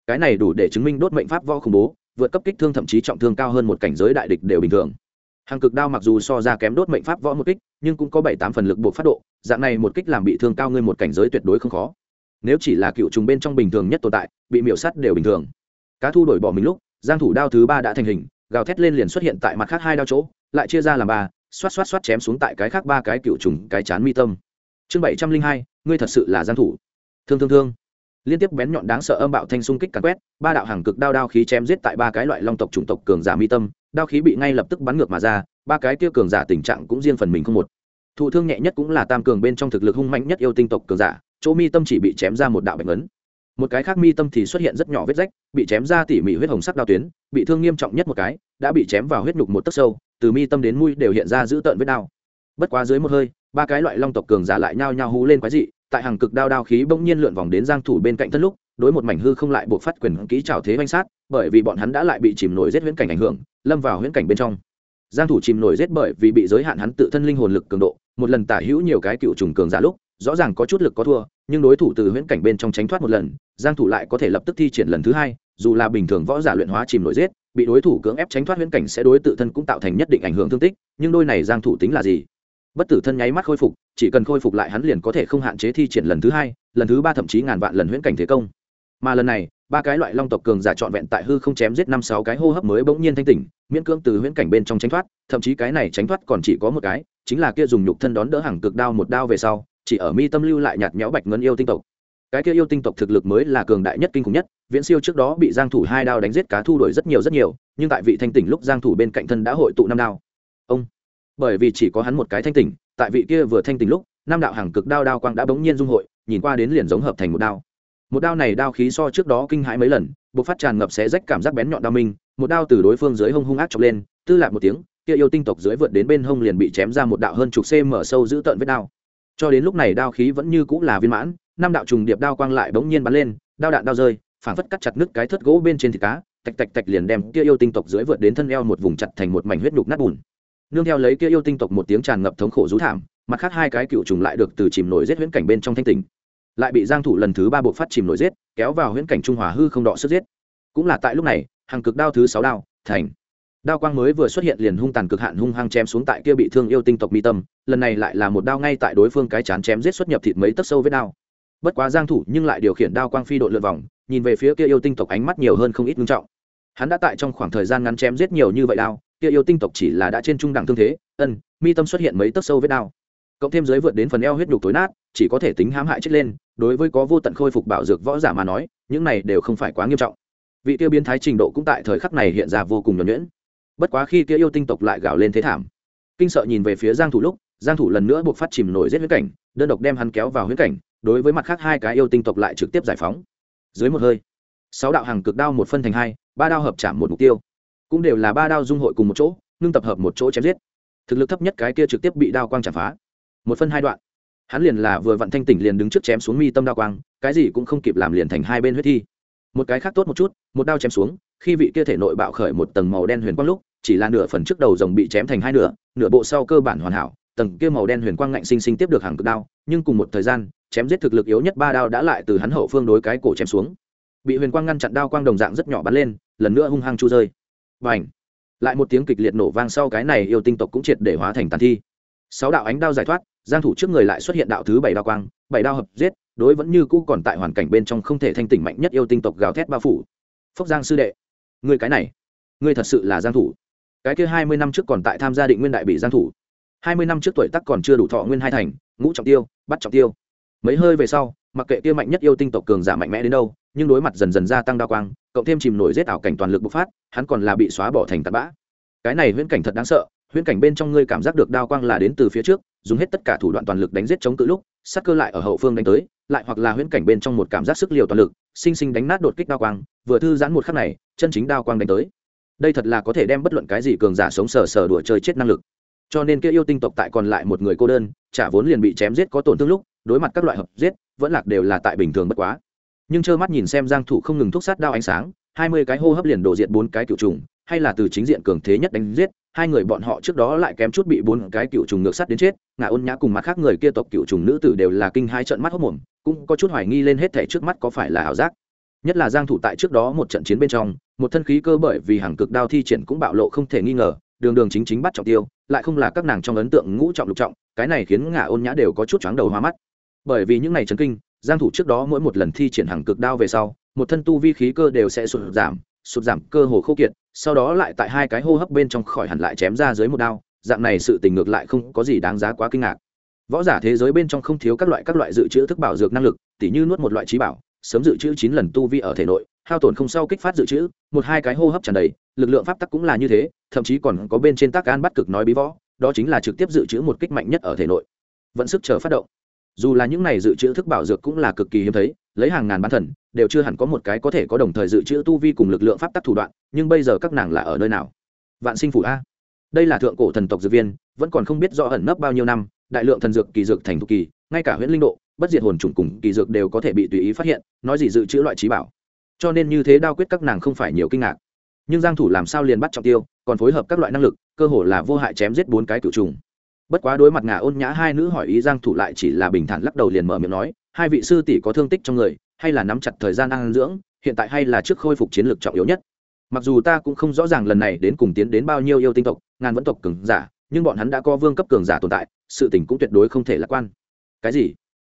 A: Cái này đủ để chứng minh đốt mệnh pháp võ khủng bố, vượt cấp kích thương thậm chí trọng thương cao hơn một cảnh giới đại địch đều bình thường. Hàng cực đao mặc dù so ra kém đốt mệnh pháp võ một kích, nhưng cũng có bảy tám phần lực buộc phát độ, dạng này một kích làm bị thương cao ngươi một cảnh giới tuyệt đối không khó. Nếu chỉ là cựu trùng bên trong bình thường nhất tồn tại, bị miểu sắt đều bình thường cá thu đổi bỏ mình lúc, giang thủ đao thứ ba đã thành hình, gào thét lên liền xuất hiện tại mặt khác hai đao chỗ, lại chia ra làm ba, xoát xoát xoát chém xuống tại cái khác ba cái cựu trùng, cái chán mi tâm. Chương bảy trăm linh hai, ngươi thật sự là giang thủ. Thương thương thương. Liên tiếp bén nhọn đáng sợ âm bạo thanh xung kích càn quét, ba đạo hàng cực đao đao khí chém giết tại ba cái loại long tộc chủng tộc cường giả mi tâm, đao khí bị ngay lập tức bắn ngược mà ra, ba cái tiêu cường giả tình trạng cũng riêng phần mình không một. Thụ thương nhẹ nhất cũng là tam cường bên trong thực lực hung mạnh nhất yêu tinh tộc cường giả, chỗ mi tâm chỉ bị chém ra một đạo bệnh ấn một cái khác mi tâm thì xuất hiện rất nhỏ vết rách, bị chém ra tỉ mỉ huyết hồng sắc đao tuyến, bị thương nghiêm trọng nhất một cái, đã bị chém vào huyết nhục một tấc sâu, từ mi tâm đến mũi đều hiện ra dữ tợn vết đao. Bất quá dưới một hơi, ba cái loại long tộc cường giả lại nhao nhao hú lên quái dị, tại hàng cực đao đao khí bỗng nhiên lượn vòng đến giang thủ bên cạnh thân lúc, đối một mảnh hư không lại buộc phát quyền kỹ trảo thế vanh sát, bởi vì bọn hắn đã lại bị chìm nổi giết huyễn cảnh ảnh hưởng, lâm vào huyễn cảnh bên trong. Giang thủ chìm nổi giết bởi vì bị giới hạn hắn tự thân linh hồn lực cường độ, một lần tả hữu nhiều cái cựu trùng cường giả lúc rõ ràng có chút lực có thua, nhưng đối thủ từ huyễn cảnh bên trong tránh thoát một lần, giang thủ lại có thể lập tức thi triển lần thứ hai, dù là bình thường võ giả luyện hóa chìm nổi giết, bị đối thủ cưỡng ép tránh thoát huyễn cảnh sẽ đối tự thân cũng tạo thành nhất định ảnh hưởng thương tích, nhưng đôi này giang thủ tính là gì? Bất tử thân nháy mắt khôi phục, chỉ cần khôi phục lại hắn liền có thể không hạn chế thi triển lần thứ hai, lần thứ ba thậm chí ngàn vạn lần huyễn cảnh thế công. Mà lần này, ba cái loại long tộc cường giả trọn vẹn tại hư không chém giết năm sáu cái hô hấp mới bỗng nhiên thanh tỉnh, miễn cưỡng từ huyễn cảnh bên trong tránh thoát, thậm chí cái này tránh thoát còn chỉ có một cái, chính là kia dùng nhục thân đón đỡ hàng cực đao một đao về sau chỉ ở mi tâm lưu lại nhạt nhẽo bạch ngân yêu tinh tộc. Cái kia yêu tinh tộc thực lực mới là cường đại nhất kinh khủng nhất, viễn siêu trước đó bị giang thủ hai đao đánh giết cá thu đổi rất nhiều rất nhiều, nhưng tại vị thanh tỉnh lúc giang thủ bên cạnh thân đã hội tụ năm đao. Ông, bởi vì chỉ có hắn một cái thanh tỉnh, tại vị kia vừa thanh tỉnh lúc, năm đạo hàng cực đao đao quang đã bỗng nhiên dung hội, nhìn qua đến liền giống hợp thành một đao. Một đao này đao khí so trước đó kinh hãi mấy lần buộc phát tràn ngập xé rách cảm giác bén nhọn đao minh, một đao từ đối phương dưới hông hung ác chọc lên, tư lạc một tiếng, kia yêu tinh tộc dưới vượt đến bên hông liền bị chém ra một đạo hơn chục cm sâu giữ tận vết đao cho đến lúc này đao khí vẫn như cũng là viên mãn, năm đạo trùng điệp đao quang lại bỗng nhiên bắn lên, đao đạn đao rơi, phảng phất cắt chặt nứt cái thớt gỗ bên trên thịt cá, tạch tạch tạch liền đem kia yêu tinh tộc dưới vượt đến thân eo một vùng chặt thành một mảnh huyết đục nát bùn. Nương theo lấy kia yêu tinh tộc một tiếng tràn ngập thống khổ rú thảm, mặt khác hai cái cựu trùng lại được từ chìm nổi giết huyễn cảnh bên trong thanh tỉnh. Lại bị giang thủ lần thứ ba buộc phát chìm nổi giết, kéo vào huyễn cảnh trung hòa hư không đọ sức giết. Cũng là tại lúc này, hàng cực đao thứ sáu đao, thành đao quang mới vừa xuất hiện liền hung tàn cực hạn hung hăng chém xuống tại kia bị thương yêu tinh tộc mi tâm, lần này lại là một đao ngay tại đối phương cái chán chém giết xuất nhập thịt mấy tấc sâu với đao. Bất quá giang thủ nhưng lại điều khiển đao quang phi độ lượn vòng, nhìn về phía kia yêu tinh tộc ánh mắt nhiều hơn không ít nghiêm trọng. Hắn đã tại trong khoảng thời gian ngắn chém giết nhiều như vậy đao, kia yêu tinh tộc chỉ là đã trên trung đẳng thương thế, ân, mi tâm xuất hiện mấy tấc sâu với đao. Cộng thêm dưới vượt đến phần eo huyết nhục tối nát, chỉ có thể tính hãm hại chết lên, đối với có vô tận khôi phục bảo dược võ giả mà nói, những này đều không phải quá nghiêm trọng. Vị tiêu biến thái trình độ cũng tại thời khắc này hiện ra vô cùng nhuẩn nhuyễn bất quá khi kia yêu tinh tộc lại gào lên thế thảm, kinh sợ nhìn về phía giang thủ lúc, giang thủ lần nữa buộc phát chìm nổi giết huyết cảnh, đơn độc đem hắn kéo vào huyết cảnh, đối với mặt khác hai cái yêu tinh tộc lại trực tiếp giải phóng. Dưới một hơi, sáu đạo hàng cực đao một phân thành hai, ba đao hợp chạm một mục tiêu. Cũng đều là ba đao dung hội cùng một chỗ, ngưng tập hợp một chỗ chém giết. Thực lực thấp nhất cái kia trực tiếp bị đao quang chạm phá. Một phân hai đoạn, hắn liền là vừa vặn thanh tỉnh liền đứng trước chém xuống mi tâm đao quang, cái gì cũng không kịp làm liền thành hai bên huyết thi. Một cái khác tốt một chút, một đao chém xuống khi vị kia thể nội bạo khởi một tầng màu đen huyền quang lúc, chỉ là nửa phần trước đầu rồng bị chém thành hai nửa nửa bộ sau cơ bản hoàn hảo, tầng kia màu đen huyền quang ngạnh sinh sinh tiếp được hàng cực đao, nhưng cùng một thời gian, chém giết thực lực yếu nhất ba đao đã lại từ hắn hậu phương đối cái cổ chém xuống. Bị huyền quang ngăn chặn đao quang đồng dạng rất nhỏ bắn lên, lần nữa hung hăng chu rơi. Và ảnh lại một tiếng kịch liệt nổ vang sau cái này yêu tinh tộc cũng triệt để hóa thành tàn thi. Sáu đạo ánh đao giải thoát, giang thủ trước người lại xuất hiện đạo thứ bảy đao quang, bảy đao hợp giết, đối vẫn như cũ còn tại hoàn cảnh bên trong không thể thanh tỉnh mạnh nhất yêu tinh tộc gào thét bao phủ. Phốc giang sư đệ! Ngươi cái này, ngươi thật sự là giang thủ. Cái kia 20 năm trước còn tại tham gia định nguyên đại bị giang thủ. 20 năm trước tuổi tác còn chưa đủ thọ nguyên hai thành, ngũ trọng tiêu, bắt trọng tiêu. Mấy hơi về sau, mặc kệ kia mạnh nhất yêu tinh tộc cường giả mạnh mẽ đến đâu, nhưng đối mặt dần dần gia tăng đao quang, cộng thêm chìm nổi giết ảo cảnh toàn lực bộc phát, hắn còn là bị xóa bỏ thành tạt bã. Cái này huyễn cảnh thật đáng sợ, huyễn cảnh bên trong ngươi cảm giác được đao quang là đến từ phía trước dùng hết tất cả thủ đoạn toàn lực đánh giết chống cự lúc, sát cơ lại ở hậu phương đánh tới, lại hoặc là huyễn cảnh bên trong một cảm giác sức liều toàn lực, sinh sinh đánh nát đột kích đao quang, vừa thư giãn một khắc này, chân chính đao quang đánh tới. Đây thật là có thể đem bất luận cái gì cường giả sống sờ sờ đùa chơi chết năng lực. Cho nên kia yêu tinh tộc tại còn lại một người cô đơn trả vốn liền bị chém giết có tổn thương lúc, đối mặt các loại hợp giết, vẫn lạc đều là tại bình thường bất quá. Nhưng trơ mắt nhìn xem giang thủ không ngừng thúc sát đao ánh sáng, hai mươi cái hô hấp liền đổ diện bốn cái cựu trùng hay là từ chính diện cường thế nhất đánh giết, hai người bọn họ trước đó lại kém chút bị bốn cái cựu trùng ngược sắt đến chết ngã ôn nhã cùng mặt khác người kia tộc cựu trùng nữ tử đều là kinh hai trận mắt hốc mồm, cũng có chút hoài nghi lên hết thể trước mắt có phải là ảo giác. Nhất là giang thủ tại trước đó một trận chiến bên trong, một thân khí cơ bởi vì hàng cực đao thi triển cũng bạo lộ không thể nghi ngờ, đường đường chính chính bắt trọng tiêu, lại không là các nàng trong ấn tượng ngũ trọng lục trọng, cái này khiến ngã ôn nhã đều có chút chóng đầu hoa mắt. Bởi vì những này chấn kinh, giang thủ trước đó mỗi một lần thi triển hàng cực đao về sau, một thân tu vi khí cơ đều sẽ sụt giảm sụt giảm cơ hồ khô kiệt sau đó lại tại hai cái hô hấp bên trong khỏi hẳn lại chém ra dưới một đao, dạng này sự tình ngược lại không có gì đáng giá quá kinh ngạc. Võ giả thế giới bên trong không thiếu các loại các loại dự trữ thức bảo dược năng lực, tỉ như nuốt một loại trí bảo, sớm dự trữ chín lần tu vi ở thể nội, hao tổn không sau kích phát dự trữ, một hai cái hô hấp tràn đầy, lực lượng pháp tắc cũng là như thế, thậm chí còn có bên trên tác an bắt cực nói bí võ, đó chính là trực tiếp dự trữ một kích mạnh nhất ở thể nội. Vẫn sức chờ phát động dù là những này dự trữ thức bảo dược cũng là cực kỳ hiếm thấy, lấy hàng ngàn bán thần, đều chưa hẳn có một cái có thể có đồng thời dự trữ tu vi cùng lực lượng pháp tắc thủ đoạn, nhưng bây giờ các nàng là ở nơi nào? Vạn sinh phủ a. Đây là thượng cổ thần tộc dược viên, vẫn còn không biết rõ ẩn nấp bao nhiêu năm, đại lượng thần dược kỳ dược thành thục kỳ, ngay cả huyện linh độ, bất diệt hồn trùng cùng kỳ dược đều có thể bị tùy ý phát hiện, nói gì dự trữ loại trí bảo. Cho nên như thế đao quyết các nàng không phải nhiều kinh ngạc. Nhưng giang thủ làm sao liền bắt trọng tiêu, còn phối hợp các loại năng lực, cơ hồ là vô hại chém giết bốn cái cửu trùng bất quá đối mặt ngà ôn nhã hai nữ hỏi ý giang thủ lại chỉ là bình thản lắc đầu liền mở miệng nói, hai vị sư tỷ có thương tích trong người, hay là nắm chặt thời gian ăn dưỡng, hiện tại hay là trước khôi phục chiến lược trọng yếu nhất. Mặc dù ta cũng không rõ ràng lần này đến cùng tiến đến bao nhiêu yêu tinh tộc, ngàn vẫn tộc cường giả, nhưng bọn hắn đã có vương cấp cường giả tồn tại, sự tình cũng tuyệt đối không thể lạc quan. Cái gì?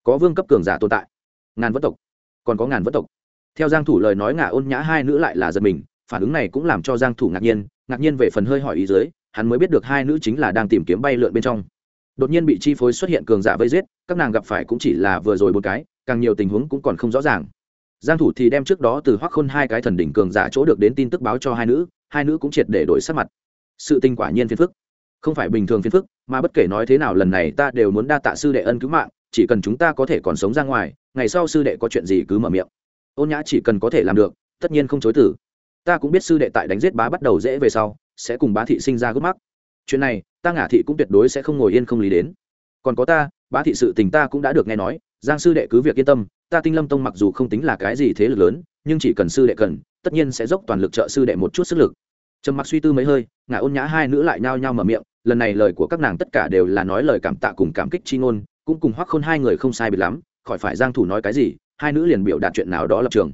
A: Có vương cấp cường giả tồn tại? Ngàn vẫn tộc. Còn có ngàn vẫn tộc. Theo giang thủ lời nói ngả ôn nhã hai nữ lại là giật mình, phản ứng này cũng làm cho giang thủ ngạc nhiên ngạc nhiên về phần hơi hỏi ý dưới hắn mới biết được hai nữ chính là đang tìm kiếm bay lượn bên trong. Đột nhiên bị chi phối xuất hiện cường giả vây giết, các nàng gặp phải cũng chỉ là vừa rồi một cái, càng nhiều tình huống cũng còn không rõ ràng. Giang thủ thì đem trước đó từ hoắc khôn hai cái thần đỉnh cường giả chỗ được đến tin tức báo cho hai nữ hai nữ cũng triệt để đổi sắc mặt. Sự tình quả nhiên phiền phức. Không phải bình thường phiền phức, mà bất kể nói thế nào lần này ta đều muốn đa tạ sư đệ ân cứu mạng, chỉ cần chúng ta có thể còn sống ra ngoài, ngày sau sư đệ có chuyện gì cứ mở miệng. Ôn nhã chỉ cần có thể làm được, tất nhiên không chối từ. Ta cũng biết sư đệ tại đánh giết bá bắt đầu dễ về sau sẽ cùng bá thị sinh ra gốc mắc. Chuyện này, ta ngả thị cũng tuyệt đối sẽ không ngồi yên không lý đến. Còn có ta, bá thị sự tình ta cũng đã được nghe nói, giang sư đệ cứ việc yên tâm, ta tinh lâm tông mặc dù không tính là cái gì thế lực lớn, nhưng chỉ cần sư đệ cần, tất nhiên sẽ dốc toàn lực trợ sư đệ một chút sức lực. Trầm mặc suy tư mấy hơi, ngả ôn nhã hai nữ lại nhao nhao mở miệng, lần này lời của các nàng tất cả đều là nói lời cảm tạ cùng cảm kích chi ngôn, cũng cùng hoắc khôn hai người không sai biệt lắm, khỏi phải giang thủ nói cái gì, hai nữ liền biểu đạt chuyện nào đó lập trường.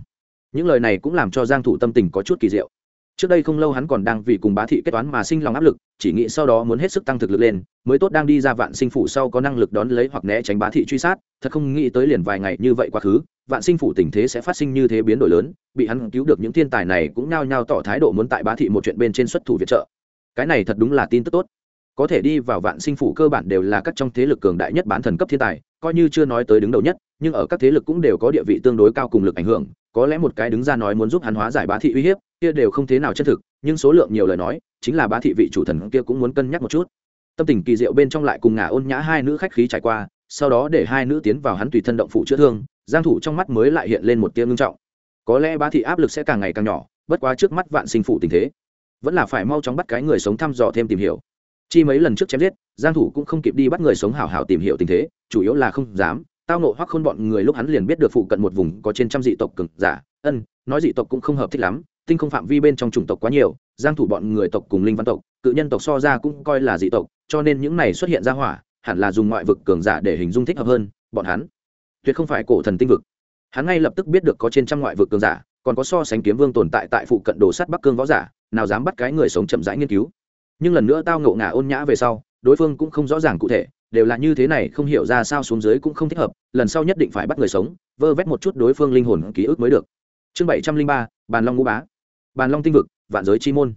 A: Những lời này cũng làm cho giang thủ tâm tình có chút kỳ diệu trước đây không lâu hắn còn đang vì cùng bá thị kết toán mà sinh lòng áp lực, chỉ nghĩ sau đó muốn hết sức tăng thực lực lên, mới tốt đang đi ra vạn sinh phủ sau có năng lực đón lấy hoặc né tránh bá thị truy sát, thật không nghĩ tới liền vài ngày như vậy quá khứ, vạn sinh phủ tình thế sẽ phát sinh như thế biến đổi lớn, bị hắn cứu được những thiên tài này cũng nhao nhao tỏ thái độ muốn tại bá thị một chuyện bên trên xuất thủ viện trợ. Cái này thật đúng là tin tức tốt. Có thể đi vào vạn sinh phủ cơ bản đều là các trong thế lực cường đại nhất bán thần cấp thiên tài, coi như chưa nói tới đứng đầu nhất nhưng ở các thế lực cũng đều có địa vị tương đối cao cùng lực ảnh hưởng, có lẽ một cái đứng ra nói muốn giúp hắn hóa giải bá thị uy hiếp, kia đều không thế nào chân thực, nhưng số lượng nhiều lời nói, chính là bá thị vị chủ thần kia cũng muốn cân nhắc một chút. Tâm tình kỳ diệu bên trong lại cùng ngả ôn nhã hai nữ khách khí trải qua, sau đó để hai nữ tiến vào hắn tùy thân động phụ chữa thương, giang thủ trong mắt mới lại hiện lên một tia ngưng trọng. Có lẽ bá thị áp lực sẽ càng ngày càng nhỏ, bất quá trước mắt vạn sinh phụ tình thế, vẫn là phải mau chóng bắt cái người sống thăm dò thêm tìm hiểu. Chi mấy lần trước chém giết, giang thủ cũng không kịp đi bắt người sống hảo hảo tìm hiểu tình thế, chủ yếu là không dám tao nộ hoắc khôn bọn người lúc hắn liền biết được phụ cận một vùng có trên trăm dị tộc cường giả. Ân, nói dị tộc cũng không hợp thích lắm, tinh không phạm vi bên trong chủng tộc quá nhiều, giang thủ bọn người tộc cùng linh văn tộc, cự nhân tộc so ra cũng coi là dị tộc, cho nên những này xuất hiện ra hỏa, hẳn là dùng ngoại vực cường giả để hình dung thích hợp hơn, bọn hắn. Tuyệt không phải cổ thần tinh vực. Hắn ngay lập tức biết được có trên trăm ngoại vực cường giả, còn có so sánh kiếm vương tồn tại tại phụ cận đồ sắt bắc cương võ giả, nào dám bắt cái người sống chậm rãi nghiên cứu. Nhưng lần nữa tao ngộ ngả ôn nhã về sau, đối phương cũng không rõ ràng cụ thể đều là như thế này, không hiểu ra sao xuống dưới cũng không thích hợp, lần sau nhất định phải bắt người sống, vơ vét một chút đối phương linh hồn ký ức mới được. Chương bảy trăm linh ba, bàn long ngũ bá. Bàn long tinh vực, vạn giới chi môn.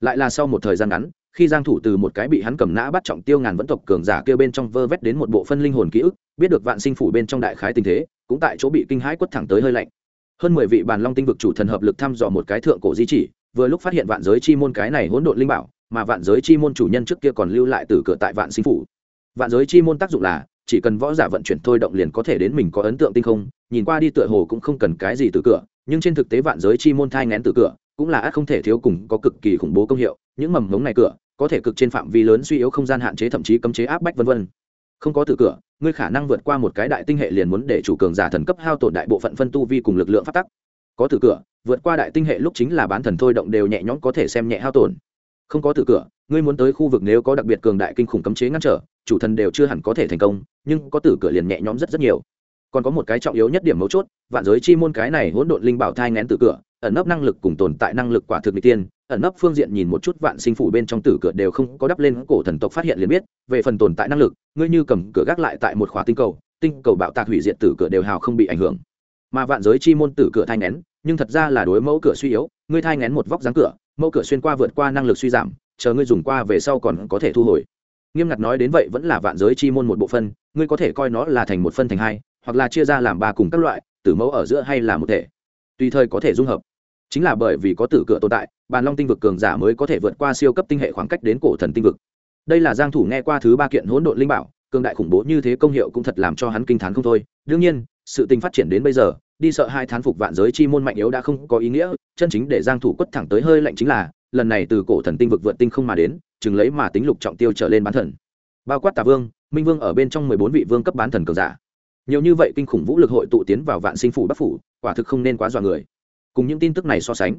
A: Lại là sau một thời gian ngắn, khi giang thủ từ một cái bị hắn cầm nã bắt trọng tiêu ngàn vẫn tộc cường giả kia bên trong vơ vét đến một bộ phân linh hồn ký ức, biết được vạn sinh phủ bên trong đại khái tình thế, cũng tại chỗ bị kinh hãi quất thẳng tới hơi lạnh. Hơn mười vị bàn long tinh vực chủ thần hợp lực thăm dò một cái thượng cổ di chỉ, vừa lúc phát hiện vạn giới chi môn cái này hỗn độn linh bảo, mà vạn giới chi môn chủ nhân trước kia còn lưu lại từ cửa tại vạn sinh phủ vạn giới chi môn tác dụng là, chỉ cần võ giả vận chuyển thôi động liền có thể đến mình có ấn tượng tinh không, nhìn qua đi tựa hồ cũng không cần cái gì từ cửa, nhưng trên thực tế vạn giới chi môn thai ngén từ cửa, cũng là ác không thể thiếu cùng có cực kỳ khủng bố công hiệu, những mầm ngống này cửa, có thể cực trên phạm vi lớn suy yếu không gian hạn chế thậm chí cấm chế áp bách vân vân. Không có từ cửa, ngươi khả năng vượt qua một cái đại tinh hệ liền muốn để chủ cường giả thần cấp hao tổn đại bộ phận phân tu vi cùng lực lượng phát tắc. Có từ cửa, vượt qua đại tinh hệ lúc chính là bán thần thôi động đều nhẹ nhõm có thể xem nhẹ hao tổn không có tử cửa, ngươi muốn tới khu vực nếu có đặc biệt cường đại kinh khủng cấm chế ngăn trở, chủ thần đều chưa hẳn có thể thành công, nhưng có tử cửa liền nhẹ nhõm rất rất nhiều. Còn có một cái trọng yếu nhất điểm mấu chốt, vạn giới chi môn cái này hỗn độn linh bảo thai ngén tử cửa, ẩn nấp năng lực cùng tồn tại năng lực quả thực n tiên, ẩn nấp phương diện nhìn một chút vạn sinh phủ bên trong tử cửa đều không có đắp lên, cổ thần tộc phát hiện liền biết, về phần tồn tại năng lực, ngươi như cầm cửa gác lại tại một khóa tinh cầu tinh cầu bạo tạc hủy diệt tử cửa đều hào không bị ảnh hưởng. Mà vạn giới chi môn tử cửa thai ngén, nhưng thật ra là đối mẫu cửa suy yếu, ngươi thai ngén một vóc dáng cửa mẫu cửa xuyên qua vượt qua năng lực suy giảm, chờ ngươi dùng qua về sau còn có thể thu hồi. Nghiêm ngặt nói đến vậy vẫn là vạn giới chi môn một bộ phân ngươi có thể coi nó là thành một phân thành hai, hoặc là chia ra làm ba cùng các loại, tử mẫu ở giữa hay là một thể. Tùy thời có thể dung hợp. Chính là bởi vì có tử cửa tồn tại, bàn long tinh vực cường giả mới có thể vượt qua siêu cấp tinh hệ khoảng cách đến cổ thần tinh vực. Đây là giang thủ nghe qua thứ ba kiện hỗn độn linh bảo, cường đại khủng bố như thế công hiệu cũng thật làm cho hắn kinh thán không thôi. Đương nhiên, sự tình phát triển đến bây giờ đi sợ hai thán phục vạn giới chi môn mạnh yếu đã không có ý nghĩa, chân chính để giang thủ quất thẳng tới hơi lạnh chính là, lần này từ cổ thần tinh vực vượt tinh không mà đến, chừng lấy mà tính lục trọng tiêu trở lên bán thần. Bao quát tà vương, minh vương ở bên trong 14 vị vương cấp bán thần cường giả. Nhiều như vậy kinh khủng vũ lực hội tụ tiến vào vạn sinh phủ bắc phủ, quả thực không nên quá dọa người. Cùng những tin tức này so sánh,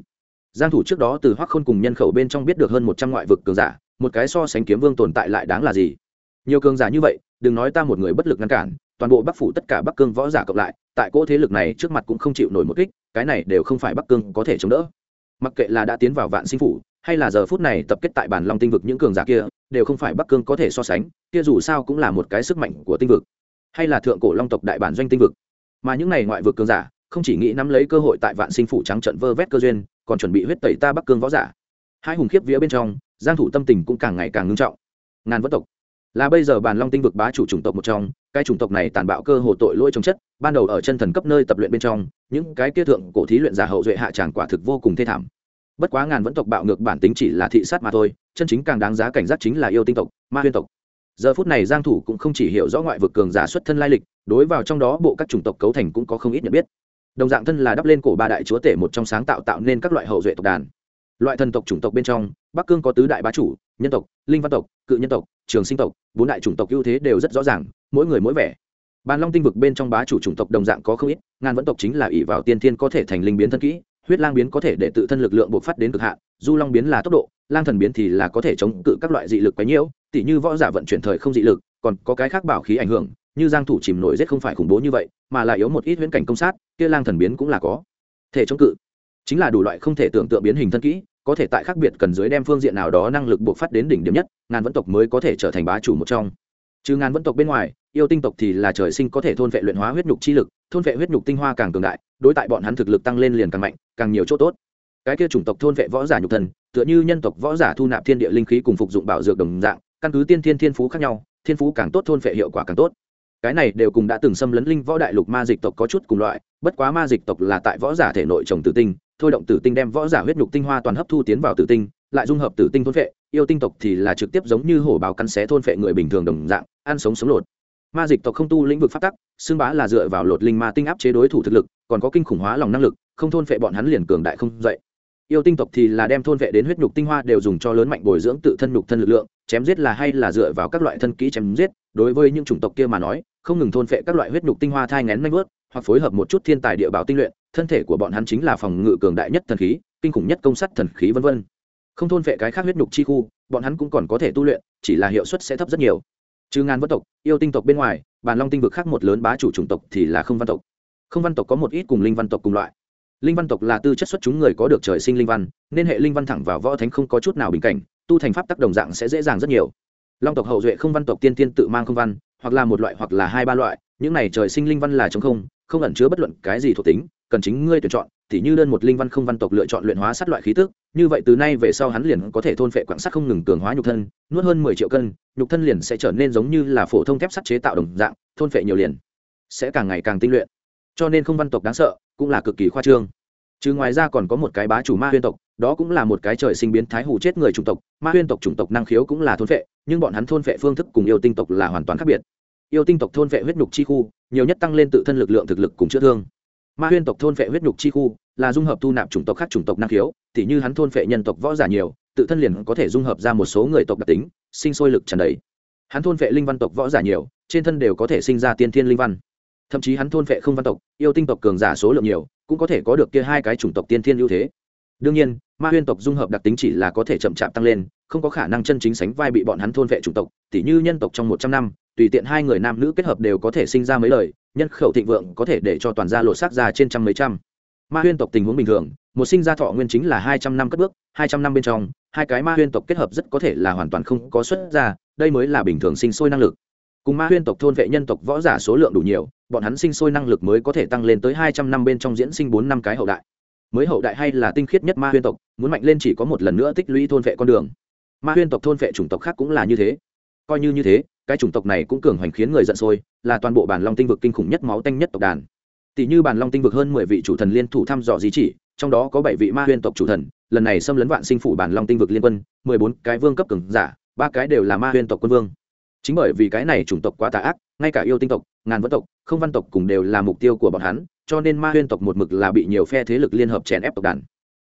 A: giang thủ trước đó từ hoắc khôn cùng nhân khẩu bên trong biết được hơn 100 ngoại vực cường giả, một cái so sánh kiếm vương tồn tại lại đáng là gì? Nhiều cường giả như vậy, đừng nói ta một người bất lực ngăn cản, toàn bộ bắc phủ tất cả bắc cương võ giả cộng lại tại cỗ thế lực này trước mặt cũng không chịu nổi một kích, cái này đều không phải bắc cương có thể chống đỡ. Mặc kệ là đã tiến vào vạn sinh phủ, hay là giờ phút này tập kết tại bản long tinh vực những cường giả kia, đều không phải bắc cương có thể so sánh, kia dù sao cũng là một cái sức mạnh của tinh vực. Hay là thượng cổ long tộc đại bản doanh tinh vực. Mà những này ngoại vực cường giả, không chỉ nghĩ nắm lấy cơ hội tại vạn sinh phủ trắng trận vơ vét cơ duyên, còn chuẩn bị huyết tẩy ta bắc cương võ giả. Hai hùng khiếp vía bên trong, giang thủ tâm tình cũng càng ngày càng ngưng trọng. Ngàn vất tộc là bây giờ bàn long tinh vực bá chủ chủng tộc một trong, cái chủng tộc này tàn bạo cơ hồ tội lỗi trong chất, ban đầu ở chân thần cấp nơi tập luyện bên trong, những cái kia thượng cổ thí luyện giả hậu duệ hạ tràng quả thực vô cùng thê thảm. Bất quá ngàn vẫn tộc bạo ngược bản tính chỉ là thị sát mà thôi, chân chính càng đáng giá cảnh giác chính là yêu tinh tộc, ma huyên tộc. Giờ phút này giang thủ cũng không chỉ hiểu rõ ngoại vực cường giả xuất thân lai lịch, đối vào trong đó bộ các chủng tộc cấu thành cũng có không ít nhận biết. Đồng dạng thân là đắp lên cổ ba đại chúa tể một trong sáng tạo tạo nên các loại hậu duệ tộc đàn. Loại thần tộc chủng tộc bên trong, bắc cương có tứ đại bá chủ, nhân tộc, linh văn tộc cự nhân tộc, trường sinh tộc, bốn đại chủng tộc ưu thế đều rất rõ ràng, mỗi người mỗi vẻ. Bàn long tinh vực bên trong bá chủ chủng tộc đồng dạng có không ít, ngàn vẫn tộc chính là ỷ vào tiên thiên có thể thành linh biến thân kỹ, huyết lang biến có thể để tự thân lực lượng bộc phát đến cực hạn, du long biến là tốc độ, lang thần biến thì là có thể chống cự các loại dị lực quấy nhiễu tỉ như võ giả vận chuyển thời không dị lực, còn có cái khác bảo khí ảnh hưởng, như giang thủ chìm nổi giết không phải khủng bố như vậy, mà là yếu một ít huyễn cảnh công sát, kia lang thần biến cũng là có thể chống cự. Chính là đủ loại không thể tưởng tượng biến hình thân kỹ có thể tại khác biệt cần dưới đem phương diện nào đó năng lực buộc phát đến đỉnh điểm nhất, ngàn vẫn tộc mới có thể trở thành bá chủ một trong. Chứ ngàn vẫn tộc bên ngoài, yêu tinh tộc thì là trời sinh có thể thôn vệ luyện hóa huyết nhục chi lực, thôn vệ huyết nhục tinh hoa càng cường đại, đối tại bọn hắn thực lực tăng lên liền càng mạnh, càng nhiều chỗ tốt. Cái kia chủng tộc thôn vệ võ giả nhục thần tựa như nhân tộc võ giả thu nạp thiên địa linh khí cùng phục dụng bảo dược đồng dạng, căn cứ tiên thiên thiên phú khác nhau, thiên phú càng tốt thôn vệ hiệu quả càng tốt. Cái này đều cùng đã từng xâm lấn linh võ đại lục ma dịch tộc có chút cùng loại, bất quá ma dịch tộc là tại võ giả thể nội trồng tử tinh thôi động tử tinh đem võ giả huyết nhục tinh hoa toàn hấp thu tiến vào tử tinh, lại dung hợp tử tinh thôn phệ, yêu tinh tộc thì là trực tiếp giống như hổ báo cắn xé thôn phệ người bình thường đồng dạng, ăn sống sống lột. Ma dịch tộc không tu lĩnh vực phát tắc, xương bá là dựa vào lột linh ma tinh áp chế đối thủ thực lực, còn có kinh khủng hóa lòng năng lực, không thôn phệ bọn hắn liền cường đại không dậy. Yêu tinh tộc thì là đem thôn vệ đến huyết nhục tinh hoa đều dùng cho lớn mạnh bồi dưỡng tự thân nhục thân lực lượng, chém giết là hay là dựa vào các loại thân kỹ chém giết, đối với những chủng tộc kia mà nói, không ngừng thôn phệ các loại huyết nhục tinh hoa thai ngén nanh vớt hoặc phối hợp một chút thiên tài địa bảo tinh luyện, thân thể của bọn hắn chính là phòng ngự cường đại nhất thần khí, kinh khủng nhất công sắt thần khí vân vân. Không thôn vệ cái khác huyết nhục chi khu, bọn hắn cũng còn có thể tu luyện, chỉ là hiệu suất sẽ thấp rất nhiều. Trừ ngàn vân tộc, yêu tinh tộc bên ngoài bàn long tinh vực khác một lớn bá chủ chủng tộc thì là không văn tộc. Không văn tộc có một ít cùng linh văn tộc cùng loại. Linh văn tộc là tư chất xuất chúng người có được trời sinh linh văn, nên hệ linh văn thẳng vào võ thánh không có chút nào bình cảnh, tu thành pháp tắc đồng dạng sẽ dễ dàng rất nhiều. Long tộc hậu duệ không văn tộc tiên tiên tự mang không văn, hoặc là một loại hoặc là hai ba loại, những này trời sinh linh văn là chống không không ẩn chứa bất luận cái gì thuộc tính, cần chính ngươi tuyển chọn thì như đơn một linh văn không văn tộc lựa chọn luyện hóa sát loại khí tức, như vậy từ nay về sau hắn liền có thể thôn phệ quạng sắt không ngừng cường hóa nhục thân, nuốt hơn mười triệu cân, nhục thân liền sẽ trở nên giống như là phổ thông thép sắt chế tạo đồng dạng, thôn phệ nhiều liền, sẽ càng ngày càng tinh luyện. Cho nên không văn tộc đáng sợ, cũng là cực kỳ khoa trương. Chứ ngoài ra còn có một cái bá chủ ma huyên tộc, đó cũng là một cái trời sinh biến thái hù chết người chủng tộc, ma huyên tộc chủng tộc năng khiếu cũng là thôn phệ, nhưng bọn hắn thôn phệ phương thức cùng yêu tinh tộc là hoàn toàn khác biệt. Yêu tinh tộc thôn phệ huyết nhục chi khu nhiều nhất tăng lên tự thân lực lượng thực lực cùng chữa thương. Ma huyên tộc thôn phệ huyết nhục chi khu là dung hợp thu nạp chủng tộc khác chủng tộc năng khiếu, tỉ như hắn thôn phệ nhân tộc võ giả nhiều, tự thân liền có thể dung hợp ra một số người tộc đặc tính, sinh sôi lực tràn đầy. Hắn thôn phệ linh văn tộc võ giả nhiều, trên thân đều có thể sinh ra tiên thiên linh văn. Thậm chí hắn thôn phệ không văn tộc, yêu tinh tộc cường giả số lượng nhiều, cũng có thể có được kia hai cái chủng tộc tiên thiên ưu thế. Đương nhiên, ma huyên tộc dung hợp đặc tính chỉ là có thể chậm chạp tăng lên, không có khả năng chân chính sánh vai bị bọn hắn thôn vệ chủng tộc, tỉ như nhân tộc trong một trăm năm tùy tiện hai người nam nữ kết hợp đều có thể sinh ra mấy lời, nhân khẩu thịnh vượng có thể để cho toàn gia lột xác ra trên trăm mấy trăm. Ma huyên tộc tình huống bình thường, một sinh ra thọ nguyên chính là hai trăm năm cất bước, hai trăm năm bên trong, hai cái ma huyên tộc kết hợp rất có thể là hoàn toàn không có xuất ra, đây mới là bình thường sinh sôi năng lực. Cùng ma huyên tộc thôn vệ nhân tộc võ giả số lượng đủ nhiều, bọn hắn sinh sôi năng lực mới có thể tăng lên tới hai trăm năm bên trong diễn sinh bốn năm cái hậu đại. Mới hậu đại hay là tinh khiết nhất ma huyên tộc, muốn mạnh lên chỉ có một lần nữa tích lũy thôn vệ con đường. Ma huyên tộc thôn vệ chủng tộc khác cũng là như thế. Coi như như thế cái chủng tộc này cũng cường hoành khiến người giận sôi, là toàn bộ bản long tinh vực kinh khủng nhất máu tanh nhất tộc đàn. Tỷ như bản long tinh vực hơn mười vị chủ thần liên thủ thăm dò di chỉ, trong đó có bảy vị ma huyên tộc chủ thần, lần này xâm lấn vạn sinh phủ bản long tinh vực liên quân, mười bốn cái vương cấp cường giả, ba cái đều là ma huyên tộc quân vương. Chính bởi vì cái này chủng tộc quá tà ác, ngay cả yêu tinh tộc, ngàn vân tộc, không văn tộc cùng đều là mục tiêu của bọn hắn, cho nên ma huyên tộc một mực là bị nhiều phe thế lực liên hợp chèn ép tộc đàn.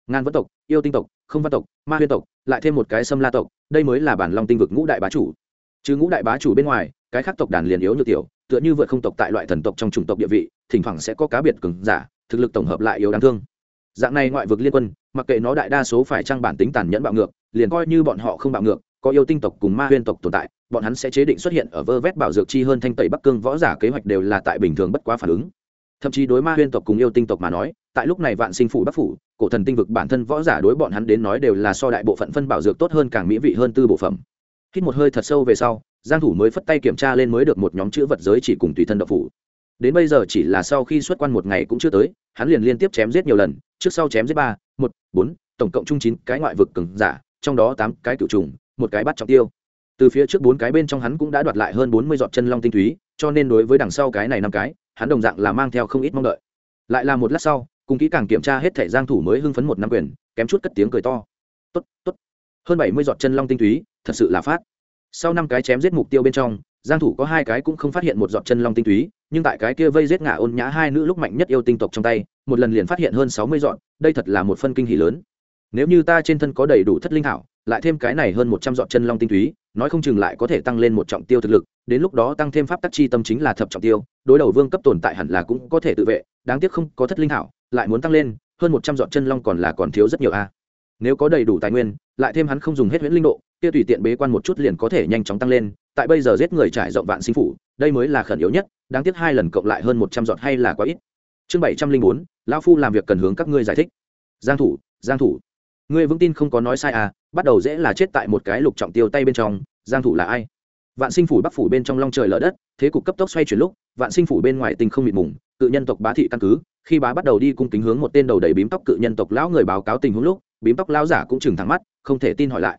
A: Ngàn vân tộc, yêu tinh tộc, không văn tộc, ma huyên tộc, lại thêm một cái xâm la tộc, đây mới là bản long tinh vực ngũ đại bá chủ chứ ngũ đại bá chủ bên ngoài, cái khác tộc đàn liền yếu như tiểu, tựa như vượt không tộc tại loại thần tộc trong chủng tộc địa vị, thỉnh thoảng sẽ có cá biệt cứng giả, thực lực tổng hợp lại yếu đáng thương. Dạng này ngoại vực liên quân, mặc kệ nó đại đa số phải trang bản tính tàn nhẫn bạo ngược, liền coi như bọn họ không bạo ngược, có yêu tinh tộc cùng ma huyên tộc tồn tại, bọn hắn sẽ chế định xuất hiện ở vơ vét bảo dược chi hơn thanh tẩy bắc cương võ giả kế hoạch đều là tại bình thường bất quá phản ứng. Thậm chí đối ma huyên tộc cùng yêu tinh tộc mà nói, tại lúc này vạn sinh phủ bắc phủ, cổ thần tinh vực bản thân võ giả đối bọn hắn đến nói đều là so đại bộ phận phân bảo dược tốt hơn càng mỹ vị hơn tư bộ phẩm hít một hơi thật sâu về sau, giang thủ mới phất tay kiểm tra lên mới được một nhóm chữ vật giới chỉ cùng tùy thân đậu phủ. Đến bây giờ chỉ là sau khi xuất quan một ngày cũng chưa tới, hắn liền liên tiếp chém giết nhiều lần, trước sau chém giết ba, một, bốn, tổng cộng chung chín cái ngoại vực cường giả, trong đó tám cái cựu trùng, một cái bắt trọng tiêu. Từ phía trước bốn cái bên trong hắn cũng đã đoạt lại hơn bốn mươi giọt chân long tinh túy, cho nên đối với đằng sau cái này năm cái, hắn đồng dạng là mang theo không ít mong đợi. Lại là một lát sau, cùng kỹ càng kiểm tra hết thẻ giang thủ mới hưng phấn một năm quyền, kém chút cất tiếng cười to. Tốt tốt. Hơn bảy mươi giọt chân long tinh túy thật sự là phát. Sau năm cái chém giết mục tiêu bên trong, giang thủ có hai cái cũng không phát hiện một giọt chân long tinh túy, nhưng tại cái kia vây giết ngả ôn nhã hai nữ lúc mạnh nhất yêu tinh tộc trong tay, một lần liền phát hiện hơn sáu mươi giọt, đây thật là một phân kinh hỉ lớn. Nếu như ta trên thân có đầy đủ thất linh thảo, lại thêm cái này hơn một trăm giọt chân long tinh túy, nói không chừng lại có thể tăng lên một trọng tiêu thực lực, đến lúc đó tăng thêm pháp tắc chi tâm chính là thập trọng tiêu, đối đầu vương cấp tồn tại hẳn là cũng có thể tự vệ, đáng tiếc không có thất linh thảo, lại muốn tăng lên, hơn một trăm giọt chân long còn là còn thiếu rất nhiều a. Nếu có đầy đủ tài nguyên, lại thêm hắn không dùng hết huyễn linh độ kia tùy tiện bế quan một chút liền có thể nhanh chóng tăng lên, tại bây giờ giết người trải rộng vạn sinh phủ, đây mới là khẩn yếu nhất, đáng tiếc hai lần cộng lại hơn một trăm giọt hay là quá ít. Chương bảy trăm linh bốn, lão phu làm việc cần hướng các ngươi giải thích. Giang thủ giang thủ. Ngươi vững tin không có nói sai à bắt đầu dễ là chết tại một cái lục trọng tiêu tay bên trong, giang thủ là ai? Vạn sinh phủ bắc phủ bên trong long trời lở đất, thế cục cấp tốc xoay chuyển lúc, vạn sinh phủ bên ngoài tình không mịt mùng, cự nhân tộc bá thị căn cứ, khi bá bắt đầu đi cung kính hướng một tên đầu đầy bím tóc cự nhân tộc lão người báo cáo tình huống lúc, bím tóc lão giả cũng chừng thẳng mắt, không thể tin hỏi lại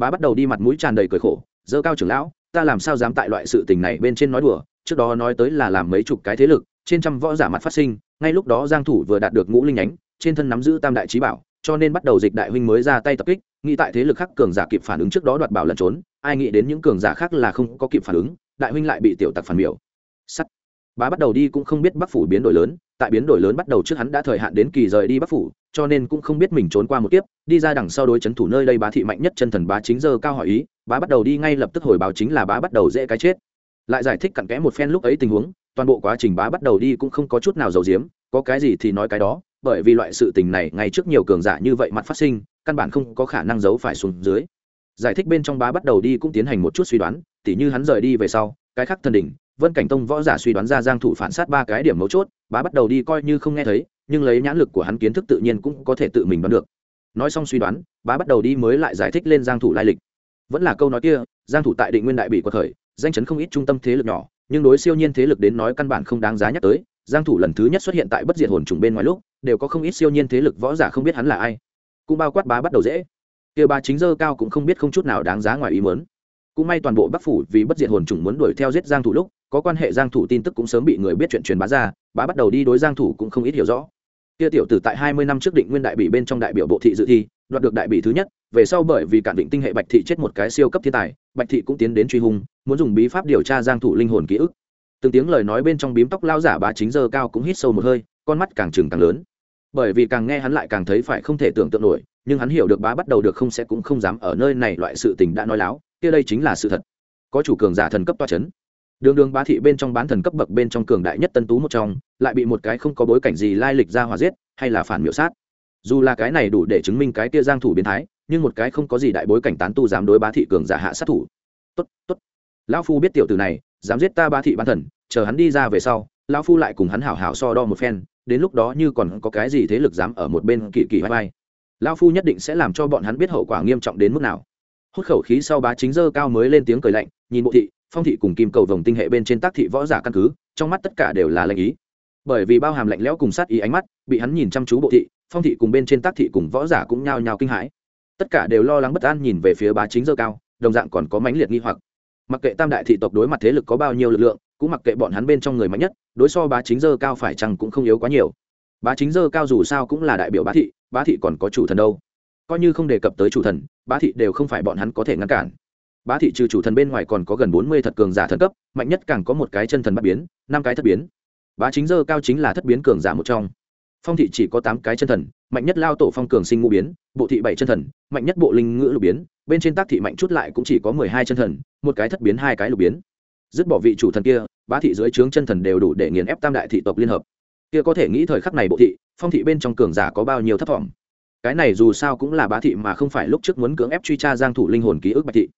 A: bá bắt đầu đi mặt mũi tràn đầy cười khổ, dơ cao trưởng lão, ta làm sao dám tại loại sự tình này bên trên nói đùa, trước đó nói tới là làm mấy chục cái thế lực, trên trăm võ giả mặt phát sinh, ngay lúc đó giang thủ vừa đạt được ngũ linh nhánh, trên thân nắm giữ tam đại trí bảo, cho nên bắt đầu dịch đại huynh mới ra tay tập kích, nghĩ tại thế lực khác cường giả kịp phản ứng trước đó đoạt bảo lẩn trốn, ai nghĩ đến những cường giả khác là không có kịp phản ứng, đại huynh lại bị tiểu tặc phản miểu. Sắt. Bá bắt đầu đi cũng không biết bắc phủ biến đổi lớn, tại biến đổi lớn bắt đầu trước hắn đã thời hạn đến kỳ rời đi bắc phủ cho nên cũng không biết mình trốn qua một kiếp, đi ra đằng sau đối chấn thủ nơi đây bá thị mạnh nhất chân thần bá chính giờ cao hỏi ý, bá bắt đầu đi ngay lập tức hồi báo chính là bá bắt đầu dễ cái chết. Lại giải thích cặn kẽ một phen lúc ấy tình huống, toàn bộ quá trình bá bắt đầu đi cũng không có chút nào giấu diếm có cái gì thì nói cái đó, bởi vì loại sự tình này ngay trước nhiều cường giả như vậy mặt phát sinh, căn bản không có khả năng giấu phải xuống dưới. Giải thích bên trong bá bắt đầu đi cũng tiến hành một chút suy đoán, tỉ như hắn rời đi về sau, cái khác thần đỉnh vân cảnh tông võ giả suy đoán ra giang thủ phản sát ba cái điểm mấu chốt, bá bắt đầu đi coi như không nghe thấy, nhưng lấy nhãn lực của hắn kiến thức tự nhiên cũng có thể tự mình đoán được. Nói xong suy đoán, bá bắt đầu đi mới lại giải thích lên giang thủ lai lịch. Vẫn là câu nói kia, giang thủ tại định nguyên đại bị quật khởi, danh chấn không ít trung tâm thế lực nhỏ, nhưng đối siêu nhiên thế lực đến nói căn bản không đáng giá nhắc tới. Giang thủ lần thứ nhất xuất hiện tại bất diệt hồn trùng bên ngoài lúc, đều có không ít siêu nhiên thế lực võ giả không biết hắn là ai. Cũng bao quát bá bắt đầu dễ. Kia ba chính dơ cao cũng không biết không chút nào đáng giá ngoài ý muốn. Cũng may toàn bộ bắc phủ vì bất diệt hồn trùng muốn đuổi theo giết giang thủ lúc có quan hệ giang thủ tin tức cũng sớm bị người biết chuyện truyền bá ra, bá bắt đầu đi đối giang thủ cũng không ít hiểu rõ. Kia tiểu tử tại 20 năm trước định nguyên đại bị bên trong đại biểu bộ thị dự thi, đoạt được đại bị thứ nhất, về sau bởi vì cản định tinh hệ bạch thị chết một cái siêu cấp thiên tài, bạch thị cũng tiến đến truy hung, muốn dùng bí pháp điều tra giang thủ linh hồn ký ức. Từng tiếng lời nói bên trong bím tóc lao giả bá chính giờ cao cũng hít sâu một hơi, con mắt càng trừng càng lớn. Bởi vì càng nghe hắn lại càng thấy phải không thể tưởng tượng nổi, nhưng hắn hiểu được bá bắt đầu được không sẽ cũng không dám ở nơi này loại sự tình đã nói láo, kia đây chính là sự thật. Có chủ cường giả thần cấp toa chấn đường đường bá thị bên trong bán thần cấp bậc bên trong cường đại nhất tân tú một trong, lại bị một cái không có bối cảnh gì lai lịch ra hòa giết, hay là phản miểu sát. Dù là cái này đủ để chứng minh cái kia giang thủ biến thái, nhưng một cái không có gì đại bối cảnh tán tu dám đối bá thị cường giả hạ sát thủ. Tốt tốt. Lão phu biết tiểu tử này, dám giết ta bá thị bán thần, chờ hắn đi ra về sau, lão phu lại cùng hắn hảo hảo so đo một phen, đến lúc đó như còn có cái gì thế lực dám ở một bên kỳ kỳ vai vai. Lão phu nhất định sẽ làm cho bọn hắn biết hậu quả nghiêm trọng đến mức nào. Hút khẩu khí sau bá chính dơ cao mới lên tiếng cười lạnh, nhìn bộ thị phong thị cùng kim cầu vòng tinh hệ bên trên tác thị võ giả căn cứ, trong mắt tất cả đều là lệnh ý. Bởi vì bao hàm lạnh lẽo cùng sát ý ánh mắt, bị hắn nhìn chăm chú bộ thị, phong thị cùng bên trên tác thị cùng võ giả cũng nhao nhao kinh hãi. Tất cả đều lo lắng bất an nhìn về phía bá chính dơ cao, đồng dạng còn có mãnh liệt nghi hoặc. Mặc kệ tam đại thị tộc đối mặt thế lực có bao nhiêu lực lượng, cũng mặc kệ bọn hắn bên trong người mạnh nhất, đối so bá chính dơ cao phải chăng cũng không yếu quá nhiều. Bá chính dơ cao dù sao cũng là đại biểu bá thị bá thị còn có chủ thần đâu. Coi như không đề cập tới chủ thần, bá thị đều không phải bọn hắn có thể ngăn cản bá thị trừ chủ thần bên ngoài còn có gần bốn mươi thật cường giả thần cấp, mạnh nhất càng có một cái chân thần bắt biến, năm cái thất biến. Bá chính dơ cao chính là thất biến cường giả một trong. Phong thị chỉ có tám cái chân thần, mạnh nhất lao tổ phong cường sinh ngũ biến, bộ thị bảy chân thần, mạnh nhất bộ linh ngữ lục biến, bên trên tác thị mạnh chút lại cũng chỉ có mười hai chân thần, một cái thất biến, hai cái lục biến. Dứt bỏ vị chủ thần kia, bá thị dưới trướng chân thần đều đủ để nghiền ép tam đại thị tộc liên hợp. Kia có thể nghĩ thời khắc này bộ thị, phong thị bên trong cường giả có bao nhiêu thấp thỏm cái này dù sao cũng là bá thị mà không phải lúc trước muốn cưỡng ép truy tra giang thủ linh hồn ký ức bạch thị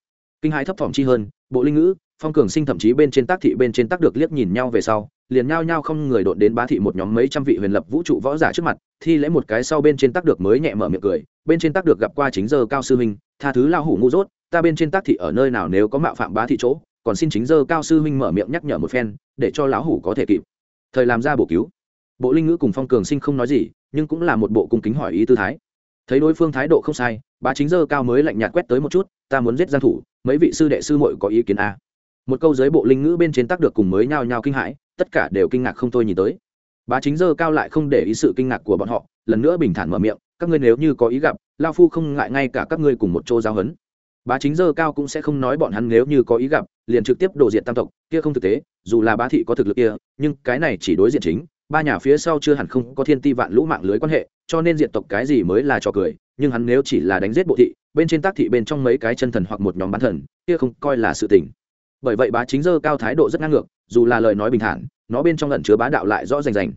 A: kinh hai thấp thỏm chi hơn, bộ linh ngữ, phong cường sinh thậm chí bên trên tác thị bên trên tác được liếc nhìn nhau về sau, liền nhao nhao không người đội đến bá thị một nhóm mấy trăm vị huyền lập vũ trụ võ giả trước mặt, thi lễ một cái sau bên trên tác được mới nhẹ mở miệng cười, bên trên tác được gặp qua chính giờ cao sư huynh, tha thứ lao hủ ngu dốt, ta bên trên tác thị ở nơi nào nếu có mạo phạm bá thị chỗ, còn xin chính giờ cao sư huynh mở miệng nhắc nhở một phen, để cho lão hủ có thể kịp. Thời làm ra bổ cứu. Bộ linh ngữ cùng phong cường sinh không nói gì, nhưng cũng là một bộ cung kính hỏi ý tư thái thấy đối phương thái độ không sai, bá chính dơ cao mới lạnh nhạt quét tới một chút, ta muốn giết giang thủ, mấy vị sư đệ sư muội có ý kiến à? một câu giới bộ linh ngữ bên trên tác được cùng mới nhao nhao kinh hãi, tất cả đều kinh ngạc không thôi nhìn tới bá chính dơ cao lại không để ý sự kinh ngạc của bọn họ, lần nữa bình thản mở miệng, các ngươi nếu như có ý gặp, lao phu không ngại ngay cả các ngươi cùng một chỗ giáo hấn. bá chính dơ cao cũng sẽ không nói bọn hắn nếu như có ý gặp, liền trực tiếp đổ diện tam tộc, kia không thực tế, dù là bá thị có thực lực kia, nhưng cái này chỉ đối diện chính, ba nhà phía sau chưa hẳn không có thiên ti vạn lũ mạng lưới quan hệ cho nên diện tộc cái gì mới là trò cười, nhưng hắn nếu chỉ là đánh giết bộ thị, bên trên tác thị bên trong mấy cái chân thần hoặc một nhóm bán thần, kia không coi là sự tình. Bởi vậy bá chính dơ cao thái độ rất ngang ngược, dù là lời nói bình thản, nó bên trong lẩn chứa bá đạo lại rõ rành rành.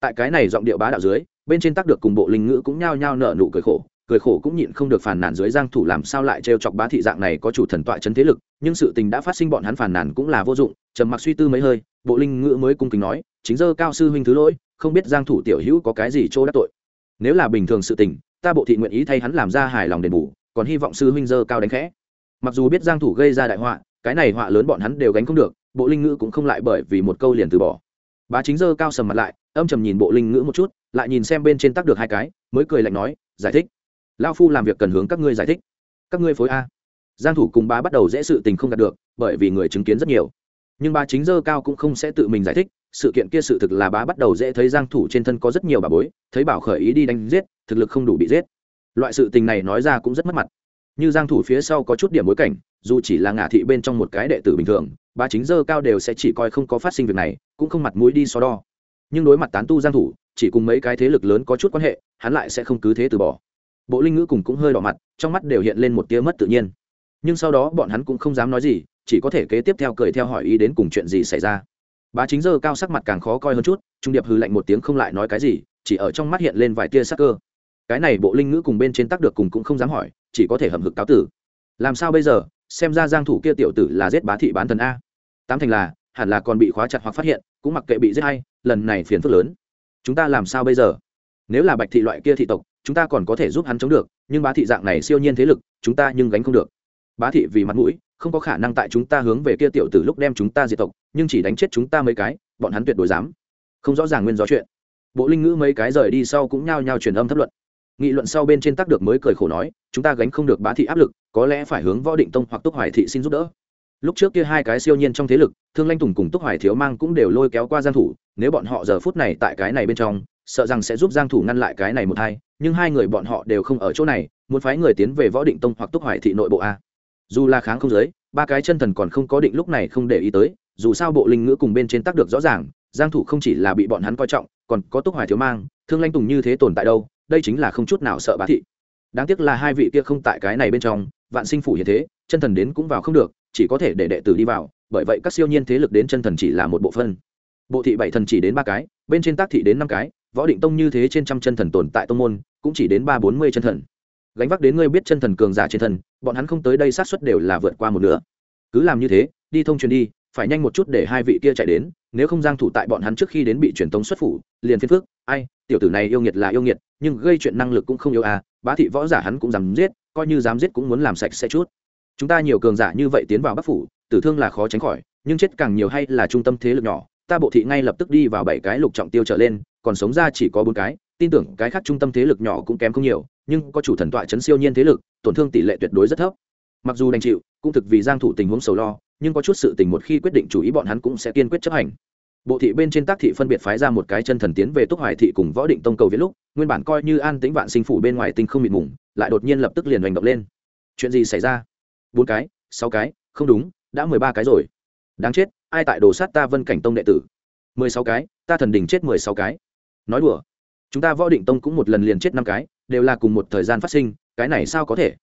A: Tại cái này giọng điệu bá đạo dưới, bên trên tác được cùng bộ linh ngữ cũng nhao nhao nở nụ cười khổ cười khổ cũng nhịn không được phàn nàn dưới giang thủ làm sao lại trêu chọc bá thị dạng này có chủ thần tọa chấn thế lực, nhưng sự tình đã phát sinh bọn hắn phàn nàn cũng là vô dụng, trầm mặc suy tư mấy hơi, bộ linh ngữ mới cung kính nói, chính dơ cao sư huynh thứ lỗi, không biết giang thủ tiểu hữu có cái gì chỗ đắc tội nếu là bình thường sự tình, ta bộ thị nguyện ý thay hắn làm ra hài lòng đền bù, còn hy vọng sư huynh dơ cao đánh khẽ. Mặc dù biết giang thủ gây ra đại họa, cái này họa lớn bọn hắn đều gánh không được, bộ linh ngữ cũng không lại bởi vì một câu liền từ bỏ. Bá chính dơ cao sầm mặt lại, âm trầm nhìn bộ linh ngữ một chút, lại nhìn xem bên trên tắc được hai cái, mới cười lạnh nói, giải thích. Lao phu làm việc cần hướng các ngươi giải thích. Các ngươi phối a. Giang thủ cùng bá bắt đầu dễ sự tình không đạt được, bởi vì người chứng kiến rất nhiều. Nhưng bá chính dơ cao cũng không sẽ tự mình giải thích sự kiện kia sự thực là bá bắt đầu dễ thấy giang thủ trên thân có rất nhiều bà bối, thấy bảo khởi ý đi đánh giết, thực lực không đủ bị giết. Loại sự tình này nói ra cũng rất mất mặt. Như giang thủ phía sau có chút điểm bối cảnh, dù chỉ là ngả thị bên trong một cái đệ tử bình thường, bá chính dơ cao đều sẽ chỉ coi không có phát sinh việc này, cũng không mặt mũi đi so đo. Nhưng đối mặt tán tu giang thủ, chỉ cùng mấy cái thế lực lớn có chút quan hệ, hắn lại sẽ không cứ thế từ bỏ. Bộ linh ngữ cùng cũng hơi đỏ mặt, trong mắt đều hiện lên một tia mất tự nhiên. Nhưng sau đó bọn hắn cũng không dám nói gì, chỉ có thể kế tiếp theo cười theo hỏi ý đến cùng chuyện gì xảy ra bá chính giờ cao sắc mặt càng khó coi hơn chút, trung điệp hư lạnh một tiếng không lại nói cái gì, chỉ ở trong mắt hiện lên vài tia sắc cơ. Cái này bộ linh ngữ cùng bên trên tác được cùng cũng không dám hỏi, chỉ có thể hầm hực cáo tử. Làm sao bây giờ? Xem ra giang thủ kia tiểu tử là giết bá thị bán thần a. Tám thành là, hẳn là còn bị khóa chặt hoặc phát hiện, cũng mặc kệ bị giết hay, lần này phiền phức lớn. Chúng ta làm sao bây giờ? Nếu là bạch thị loại kia thị tộc, chúng ta còn có thể giúp hắn chống được, nhưng bá thị dạng này siêu nhiên thế lực, chúng ta nhưng gánh không được. Bá thị vì mặt mũi không có khả năng tại chúng ta hướng về kia tiểu tử lúc đem chúng ta diệt tộc, nhưng chỉ đánh chết chúng ta mấy cái, bọn hắn tuyệt đối dám. Không rõ ràng nguyên do chuyện. Bộ linh ngữ mấy cái rời đi sau cũng nhao nhao truyền âm thấp luận. Nghị luận sau bên trên tác được mới cười khổ nói, chúng ta gánh không được bá thị áp lực, có lẽ phải hướng võ định tông hoặc túc hoài thị xin giúp đỡ. Lúc trước kia hai cái siêu nhiên trong thế lực, thương lanh tùng cùng túc hoài thiếu mang cũng đều lôi kéo qua giang thủ, nếu bọn họ giờ phút này tại cái này bên trong, sợ rằng sẽ giúp giang thủ ngăn lại cái này một hai, nhưng hai người bọn họ đều không ở chỗ này, muốn phái người tiến về võ định tông hoặc túc hoài thị nội bộ a dù là kháng không giới, ba cái chân thần còn không có định lúc này không để ý tới, dù sao bộ linh ngữ cùng bên trên tác được rõ ràng, giang thủ không chỉ là bị bọn hắn coi trọng, còn có túc hoài thiếu mang, thương lanh tùng như thế tồn tại đâu, đây chính là không chút nào sợ bá thị. Đáng tiếc là hai vị kia không tại cái này bên trong, vạn sinh phủ hiện thế, chân thần đến cũng vào không được, chỉ có thể để đệ tử đi vào, bởi vậy các siêu nhiên thế lực đến chân thần chỉ là một bộ phân bộ thị bảy thần chỉ đến ba cái, bên trên tác thị đến năm cái, võ định tông như thế trên trăm chân thần tồn tại tông môn, cũng chỉ đến ba bốn mươi chân thần gánh vác đến ngươi biết chân thần cường giả trên thần, bọn hắn không tới đây sát xuất đều là vượt qua một nửa. Cứ làm như thế, đi thông truyền đi, phải nhanh một chút để hai vị kia chạy đến, nếu không giang thủ tại bọn hắn trước khi đến bị truyền tống xuất phủ, liền phiền phức. Ai, tiểu tử này yêu nghiệt là yêu nghiệt, nhưng gây chuyện năng lực cũng không yếu à bá thị võ giả hắn cũng dám giết, coi như dám giết cũng muốn làm sạch sẽ chút. Chúng ta nhiều cường giả như vậy tiến vào bắc phủ, tử thương là khó tránh khỏi, nhưng chết càng nhiều hay là trung tâm thế lực nhỏ, ta bộ thị ngay lập tức đi vào bảy cái lục trọng tiêu trở lên, còn sống ra chỉ có bốn cái, tin tưởng cái khác trung tâm thế lực nhỏ cũng kém không nhiều nhưng có chủ thần tọa chấn siêu nhiên thế lực, tổn thương tỷ lệ tuyệt đối rất thấp. Mặc dù đành chịu, cũng thực vì giang thủ tình huống sầu lo, nhưng có chút sự tình một khi quyết định chủ ý bọn hắn cũng sẽ kiên quyết chấp hành. Bộ thị bên trên tác thị phân biệt phái ra một cái chân thần tiến về túc hoài thị cùng võ định tông cầu viết lúc, nguyên bản coi như an tĩnh vạn sinh phủ bên ngoài tinh không mịt mùng, lại đột nhiên lập tức liền hành động lên. Chuyện gì xảy ra? Bốn cái, sáu cái, không đúng, đã mười ba cái rồi. Đáng chết, ai tại đồ sát ta vân cảnh tông đệ tử? Mười sáu cái, ta thần đình chết mười sáu cái. Nói đùa. Chúng ta võ định tông cũng một lần liền chết năm cái đều là cùng một thời gian phát sinh, cái này sao có thể?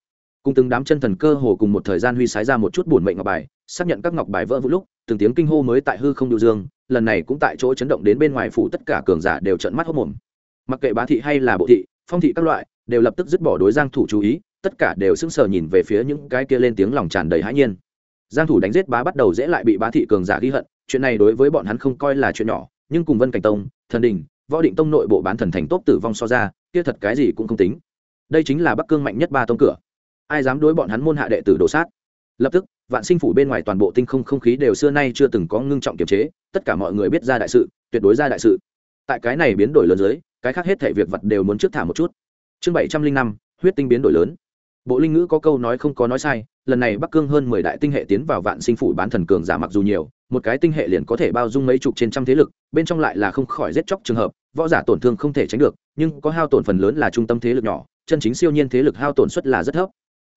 A: Cùng từng đám chân thần cơ hồ cùng một thời gian huy sái ra một chút buồn mệnh ngọc bài, xác nhận các ngọc bài vỡ vũ lúc, từng tiếng kinh hô mới tại hư không điều dương, lần này cũng tại chỗ chấn động đến bên ngoài phủ tất cả cường giả đều trợn mắt hốc mồm. Mặc kệ bá thị hay là bộ thị, phong thị các loại, đều lập tức dứt bỏ đối giang thủ chú ý, tất cả đều sững sờ nhìn về phía những cái kia lên tiếng lòng tràn đầy hãi nhiên. Giang thủ đánh giết bá bắt đầu dễ lại bị bá thị cường giả ghi hận, chuyện này đối với bọn hắn không coi là chuyện nhỏ, nhưng cùng vân cảnh tông, thần đình võ định tông nội bộ bán thần thành tốt tử vong so ra, kia thật cái gì cũng không tính. Đây chính là bắc cương mạnh nhất ba tông cửa. Ai dám đối bọn hắn môn hạ đệ tử đổ sát? Lập tức, vạn sinh phủ bên ngoài toàn bộ tinh không không khí đều xưa nay chưa từng có ngưng trọng kiềm chế, tất cả mọi người biết ra đại sự, tuyệt đối ra đại sự. Tại cái này biến đổi lớn dưới, cái khác hết thể việc vật đều muốn trước thả một chút. Chương bảy trăm linh năm, huyết tinh biến đổi lớn bộ linh ngữ có câu nói không có nói sai, lần này bắc cương hơn mười đại tinh hệ tiến vào vạn sinh phủ bán thần cường giả mặc dù nhiều, một cái tinh hệ liền có thể bao dung mấy chục trên trăm thế lực, bên trong lại là không khỏi giết chóc trường hợp, võ giả tổn thương không thể tránh được, nhưng có hao tổn phần lớn là trung tâm thế lực nhỏ, chân chính siêu nhiên thế lực hao tổn suất là rất thấp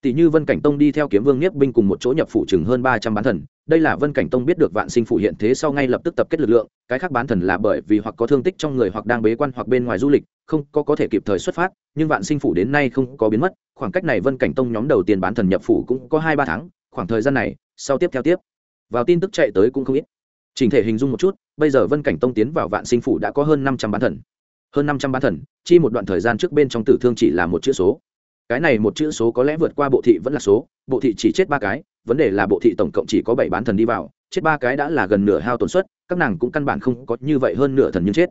A: tỷ như vân cảnh tông đi theo kiếm vương nhiếp binh cùng một chỗ nhập phủ chừng hơn ba trăm bán thần, đây là vân cảnh tông biết được vạn sinh phủ hiện thế sau ngay lập tức tập kết lực lượng, cái khác bán thần là bởi vì hoặc có thương tích trong người hoặc đang bế quan hoặc bên ngoài du lịch, không có có thể kịp thời xuất phát, nhưng vạn sinh phủ đến nay không có biến mất, khoảng cách này vân cảnh tông nhóm đầu tiên bán thần nhập phủ cũng có hai ba tháng, khoảng thời gian này, sau tiếp theo tiếp. Vào tin tức chạy tới cũng không ít. Trình thể hình dung một chút, bây giờ vân cảnh tông tiến vào vạn sinh phủ đã có hơn năm trăm bán thần. Hơn năm trăm bán thần, chi một đoạn thời gian trước bên trong tử thương chỉ là một chữ số cái này một chữ số có lẽ vượt qua bộ thị vẫn là số, bộ thị chỉ chết ba cái, vấn đề là bộ thị tổng cộng chỉ có bảy bán thần đi vào, chết ba cái đã là gần nửa hao tổn suất, các nàng cũng căn bản không có như vậy hơn nửa thần nhưng chết.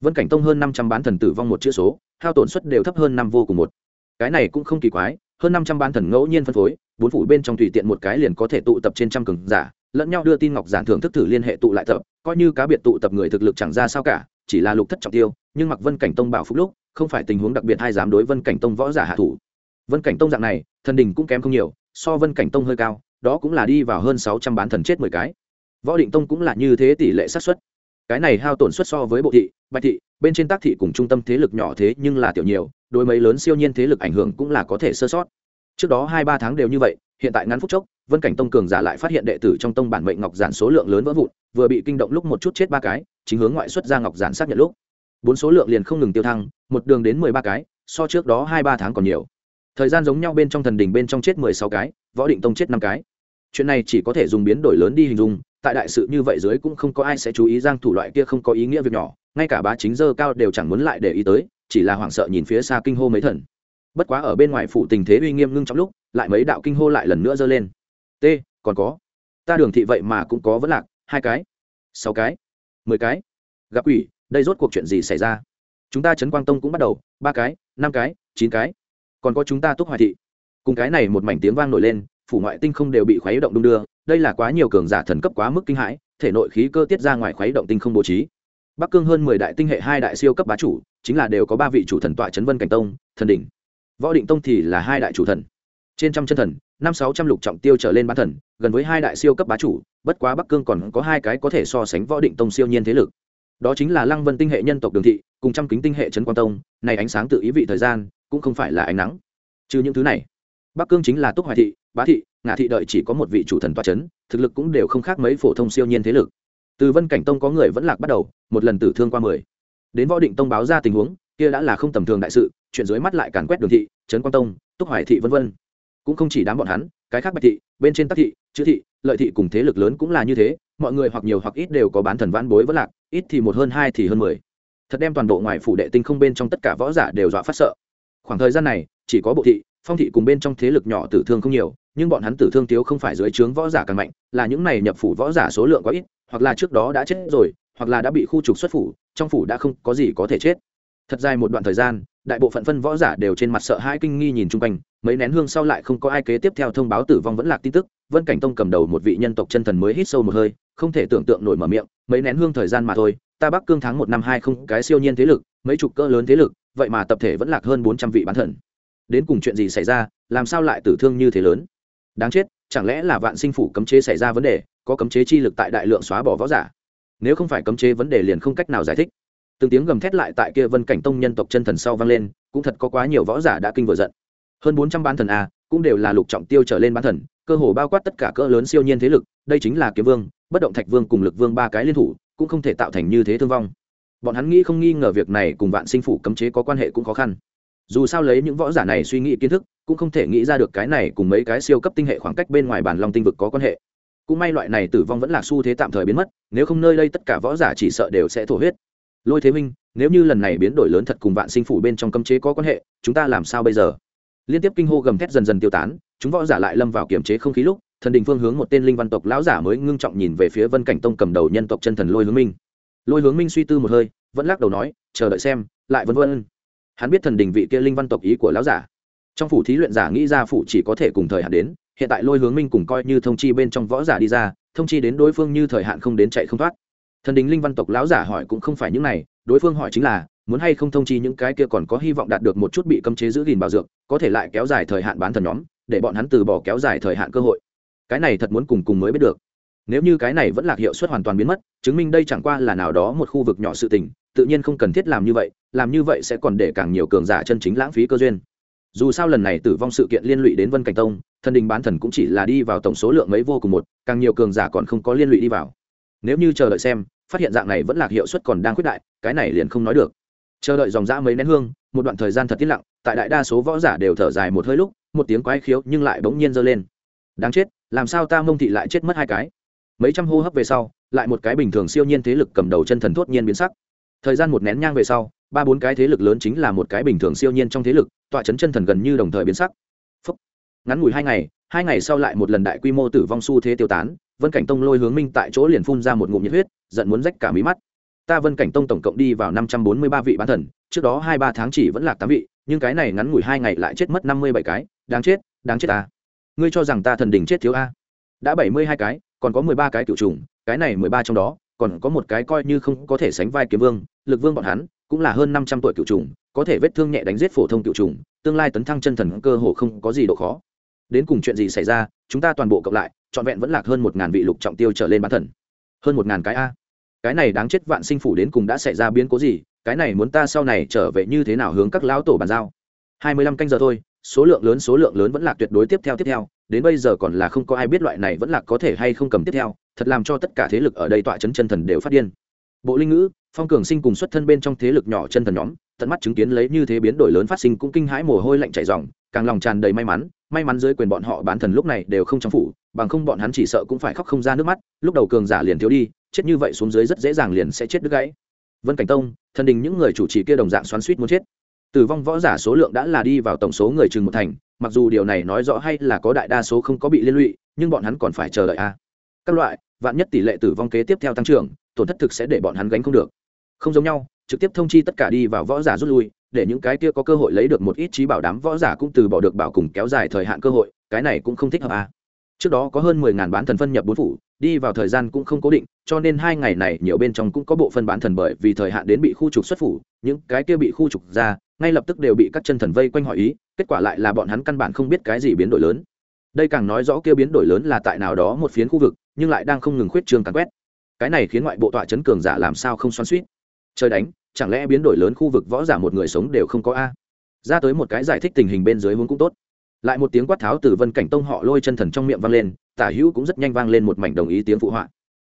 A: Vân cảnh tông hơn năm trăm bán thần tử vong một chữ số, hao tổn suất đều thấp hơn năm vô cùng một. Cái này cũng không kỳ quái, hơn năm trăm bán thần ngẫu nhiên phân phối, bốn phủ bên trong tùy tiện một cái liền có thể tụ tập trên trăm cường giả, lẫn nhau đưa tin ngọc giản thưởng thức thử liên hệ tụ lại tập, coi như cá biệt tụ tập người thực lực chẳng ra sao cả, chỉ là lục thất trọng tiêu, nhưng mặc vân cảnh tông bảo phúc lúc, không phải tình huống đặc biệt hay dám đối vân cảnh tông võ giả hạ thủ vân cảnh tông dạng này, thần đình cũng kém không nhiều, so vân cảnh tông hơi cao, đó cũng là đi vào hơn sáu trăm bán thần chết mười cái. Võ định tông cũng là như thế tỷ lệ sát suất. Cái này hao tổn suất so với bộ thị, bạch thị, bên trên tác thị cùng trung tâm thế lực nhỏ thế nhưng là tiểu nhiều, đối mấy lớn siêu nhiên thế lực ảnh hưởng cũng là có thể sơ sót. Trước đó hai ba tháng đều như vậy, hiện tại ngắn phút chốc, vân cảnh tông cường giả lại phát hiện đệ tử trong tông bản mệnh ngọc giản số lượng lớn vỡ vụn, vừa bị kinh động lúc một chút chết ba cái, chính hướng ngoại xuất ra ngọc giản xác nhận lúc. Bốn số lượng liền không ngừng tiêu thăng, một đường đến mười ba cái, so trước đó hai ba tháng còn nhiều thời gian giống nhau bên trong thần đình bên trong chết mười sáu cái, võ định tông chết năm cái. Chuyện này chỉ có thể dùng biến đổi lớn đi hình dung, tại đại sự như vậy dưới cũng không có ai sẽ chú ý giang thủ loại kia không có ý nghĩa việc nhỏ, ngay cả bá chính dơ cao đều chẳng muốn lại để ý tới, chỉ là hoảng sợ nhìn phía xa kinh hô mấy thần. Bất quá ở bên ngoài phủ tình thế uy nghiêm ngưng trong lúc, lại mấy đạo kinh hô lại lần nữa dơ lên. T, còn có. Ta đường thị vậy mà cũng có vẫn lạc, hai cái, sáu cái, mười cái. Gặp quỷ, đây rốt cuộc chuyện gì xảy ra? Chúng ta trấn quang tông cũng bắt đầu, ba cái, năm cái, chín cái còn có chúng ta túc hoài thị. Cùng cái này một mảnh tiếng vang nổi lên, phủ ngoại tinh không đều bị khuấy động đung đưa, đây là quá nhiều cường giả thần cấp quá mức kinh hãi, thể nội khí cơ tiết ra ngoài khuấy động tinh không bố trí. Bắc cương hơn mười đại tinh hệ hai đại siêu cấp bá chủ, chính là đều có ba vị chủ thần tọa trấn vân cảnh tông, thần đỉnh. Võ định tông thì là hai đại chủ thần. Trên trăm chân thần, năm sáu trăm lục trọng tiêu trở lên bán thần, gần với hai đại siêu cấp bá chủ, bất quá bắc cương còn có hai cái có thể so sánh võ định tông siêu nhiên thế lực. Đó chính là lăng vân tinh hệ nhân tộc đường thị, cùng trăm kính tinh hệ trấn quang tông, này ánh sáng tự ý vị thời gian cũng không phải là ánh nắng. Trừ những thứ này, bắc cương chính là túc hoài thị, bá thị ngã thị đợi chỉ có một vị chủ thần toa c h ấ n thực lực cũng đều không khác mấy phổ thông siêu nhiên thế lực. Từ vân cảnh tông có người vẫn lạc bắt đầu, một lần tử thương qua mười. Đến võ định tông báo ra tình huống, kia đã là không tầm thường đại sự, chuyện dưới mắt lại càn quét đường thị, trấn quang tông, túc hoài thị v v cũng không chỉ đám bọn hắn, cái khác bạch thị, bên trên tắc thị, chữ thị, lợi thị cùng thế lực lớn cũng là như thế, mọi người hoặc nhiều hoặc ít đều có bán thần vãn bối vẫn lạc, ít thì một hơn hai thì hơn mười. Thật đem toàn bộ ngoài phủ đệ tinh không bên trong tất cả võ giả đều dọa phát sợ khoảng thời gian này, chỉ có bộ thị, phong thị cùng bên trong thế lực nhỏ tử thương không nhiều, nhưng bọn hắn tử thương thiếu không phải dưới trướng võ giả càng mạnh, là những này nhập phủ võ giả số lượng quá ít, hoặc là trước đó đã chết rồi, hoặc là đã bị khu trục xuất phủ, trong phủ đã không có gì có thể chết. Thật dài một đoạn thời gian, đại bộ phận phân võ giả đều trên mặt sợ hãi kinh nghi nhìn chung quanh, mấy nén hương sau lại không có ai kế tiếp theo thông báo tử vong vẫn lạc tin tức, vân cảnh tông cầm đầu một vị nhân tộc chân thần mới hít sâu một hơi, không thể tưởng tượng nổi mở miệng, mấy nén hương thời gian mà thôi, ta bắc cương tháng một năm hai không cái siêu nhiên thế lực, mấy chục cỡ lớn thế lực vậy mà tập thể vẫn lạc hơn bốn trăm vị bán thần. Đến cùng chuyện gì xảy ra, làm sao lại tử thương như thế lớn? Đáng chết, chẳng lẽ là vạn sinh phủ cấm chế xảy ra vấn đề, có cấm chế chi lực tại đại lượng xóa bỏ võ giả? Nếu không phải cấm chế vấn đề liền không cách nào giải thích. Từng tiếng gầm thét lại tại kia vân cảnh tông nhân tộc chân thần sau vang lên, cũng thật có quá nhiều võ giả đã kinh vừa giận. Hơn bốn trăm bán thần a cũng đều là lục trọng tiêu trở lên bán thần, cơ hồ bao quát tất cả cỡ lớn siêu nhiên thế lực, đây chính là kiếm vương, bất động thạch vương cùng lực vương ba cái liên thủ, cũng không thể tạo thành như thế thương vong bọn hắn nghĩ không nghi ngờ việc này cùng vạn sinh phủ cấm chế có quan hệ cũng khó khăn. Dù sao lấy những võ giả này suy nghĩ kiến thức, cũng không thể nghĩ ra được cái này cùng mấy cái siêu cấp tinh hệ khoảng cách bên ngoài bản long tinh vực có quan hệ. Cũng may loại này tử vong vẫn là xu thế tạm thời biến mất, nếu không nơi đây tất cả võ giả chỉ sợ đều sẽ thổ huyết. Lôi thế minh, nếu như lần này biến đổi lớn thật cùng vạn sinh phủ bên trong cấm chế có quan hệ, chúng ta làm sao bây giờ? Liên tiếp kinh hô gầm thét dần dần tiêu tán, chúng võ giả lại lâm vào kiểm chế không khí lúc, thần đình phương hướng một tên linh văn tộc lão giả mới ngưng trọng nhìn về phía vân cảnh tông cầm đầu nhân tộc chân thần lôi hướng minh lôi hướng minh suy tư một hơi, vẫn lắc đầu nói, chờ đợi xem, lại vân vân. Hắn biết thần đình vị kia linh văn tộc ý của lão giả. Trong phủ thí luyện giả nghĩ ra phủ chỉ có thể cùng thời hạn đến, hiện tại lôi hướng minh cùng coi như thông chi bên trong võ giả đi ra, thông chi đến đối phương như thời hạn không đến chạy không thoát. Thần đình linh văn tộc lão giả hỏi cũng không phải những này, đối phương hỏi chính là, muốn hay không thông chi những cái kia còn có hy vọng đạt được một chút bị cấm chế giữ gìn bảo dược, có thể lại kéo dài thời hạn bán thần nhóm, để bọn hắn từ bỏ kéo dài thời hạn cơ hội. Cái này thật muốn cùng cùng mới biết được nếu như cái này vẫn là hiệu suất hoàn toàn biến mất, chứng minh đây chẳng qua là nào đó một khu vực nhỏ sự tình, tự nhiên không cần thiết làm như vậy, làm như vậy sẽ còn để càng nhiều cường giả chân chính lãng phí cơ duyên. Dù sao lần này tử vong sự kiện liên lụy đến vân cảnh tông, thần đình bán thần cũng chỉ là đi vào tổng số lượng mấy vô cùng một, càng nhiều cường giả còn không có liên lụy đi vào. Nếu như chờ đợi xem, phát hiện dạng này vẫn là hiệu suất còn đang khuyết đại, cái này liền không nói được. Chờ đợi dòng dã mấy nén hương, một đoạn thời gian thật tiết lặng, tại đại đa số võ giả đều thở dài một hơi lúc, một tiếng quái khiếu nhưng lại bỗng nhiên giơ lên. Đáng chết, làm sao ta mông thị lại chết mất hai cái? Mấy trăm hô hấp về sau, lại một cái bình thường siêu nhiên thế lực cầm đầu chân thần thốt nhiên biến sắc. Thời gian một nén nhang về sau, ba bốn cái thế lực lớn chính là một cái bình thường siêu nhiên trong thế lực, tọa chấn chân thần gần như đồng thời biến sắc. Phúc. ngắn ngủi hai ngày hai ngày sau lại một lần đại quy mô tử vong s u thế tiêu tán, vân cảnh tông lôi hướng minh tại chỗ liền phun ra một ngụm nhiệt huyết, giận muốn rách cả mí mắt. Ta vân cảnh tông tổng cộng đi vào năm trăm bốn mươi ba vị bán thần, trước đó hai ba tháng chỉ vẫn là tám vị, nhưng cái này ngắn ngủi hai ngày lại chết mất năm mươi bảy cái, đáng chết đáng chết ta. Ngươi cho rằng ta thần đình chết thiếu a? Đã bảy mươi hai cái còn có mười ba cái cựu trùng, cái này mười ba trong đó, còn có một cái coi như không có thể sánh vai kiếm vương, lực vương bọn hắn, cũng là hơn năm trăm tuổi cựu trùng, có thể vết thương nhẹ đánh giết phổ thông cựu trùng, tương lai tấn thăng chân thần cơ hồ không có gì độ khó. Đến cùng chuyện gì xảy ra, chúng ta toàn bộ cộng lại, trọn vẹn vẫn lạc hơn một ngàn vị lục trọng tiêu trở lên bán thần. Hơn một ngàn cái a. Cái này đáng chết vạn sinh phủ đến cùng đã xảy ra biến cố gì, cái này muốn ta sau này trở về như thế nào hướng các lão tổ bàn giao? Hai mươi lăm canh giờ thôi, số lượng lớn, số lượng lớn vẫn là tuyệt đối tiếp theo tiếp theo đến bây giờ còn là không có ai biết loại này vẫn là có thể hay không cầm tiếp theo, thật làm cho tất cả thế lực ở đây tọa chấn chân thần đều phát điên. Bộ linh ngữ, phong cường sinh cùng xuất thân bên trong thế lực nhỏ chân thần nhóm, tận mắt chứng kiến lấy như thế biến đổi lớn phát sinh cũng kinh hãi mồ hôi lạnh chảy ròng, càng lòng tràn đầy may mắn may mắn dưới quyền bọn họ bán thần lúc này đều không trong phủ, bằng không bọn hắn chỉ sợ cũng phải khóc không ra nước mắt, lúc đầu cường giả liền thiếu đi, chết như vậy xuống dưới rất dễ dàng liền sẽ chết đứt gãy. Vân cảnh tông, thần đình những người chủ trì kia đồng dạng xoắn suýt muốn chết. Tử vong võ giả số lượng đã là đi vào tổng số người chừng một thành mặc dù điều này nói rõ hay là có đại đa số không có bị liên lụy, nhưng bọn hắn còn phải chờ đợi a. Các loại, vạn nhất tỷ lệ tử vong kế tiếp theo tăng trưởng, tổn thất thực sẽ để bọn hắn gánh không được. Không giống nhau, trực tiếp thông chi tất cả đi vào võ giả rút lui, để những cái kia có cơ hội lấy được một ít trí bảo đám võ giả cũng từ bỏ được bảo cùng kéo dài thời hạn cơ hội, cái này cũng không thích hợp a. Trước đó có hơn mười ngàn bán thần phân nhập bốn phủ, đi vào thời gian cũng không cố định, cho nên hai ngày này nhiều bên trong cũng có bộ phân bán thần bởi vì thời hạn đến bị khu trục xuất phủ, những cái kia bị khu trục ra, ngay lập tức đều bị các chân thần vây quanh hỏi ý kết quả lại là bọn hắn căn bản không biết cái gì biến đổi lớn. Đây càng nói rõ kia biến đổi lớn là tại nào đó một phiến khu vực, nhưng lại đang không ngừng khuyết trương càn quét. Cái này khiến ngoại bộ tọa chấn cường giả làm sao không xoắn suýt Trời đánh, chẳng lẽ biến đổi lớn khu vực võ giả một người sống đều không có a? Ra tới một cái giải thích tình hình bên dưới hướng cũng tốt. Lại một tiếng quát tháo từ vân cảnh tông họ lôi chân thần trong miệng vang lên, tả hữu cũng rất nhanh vang lên một mảnh đồng ý tiếng phụ họa.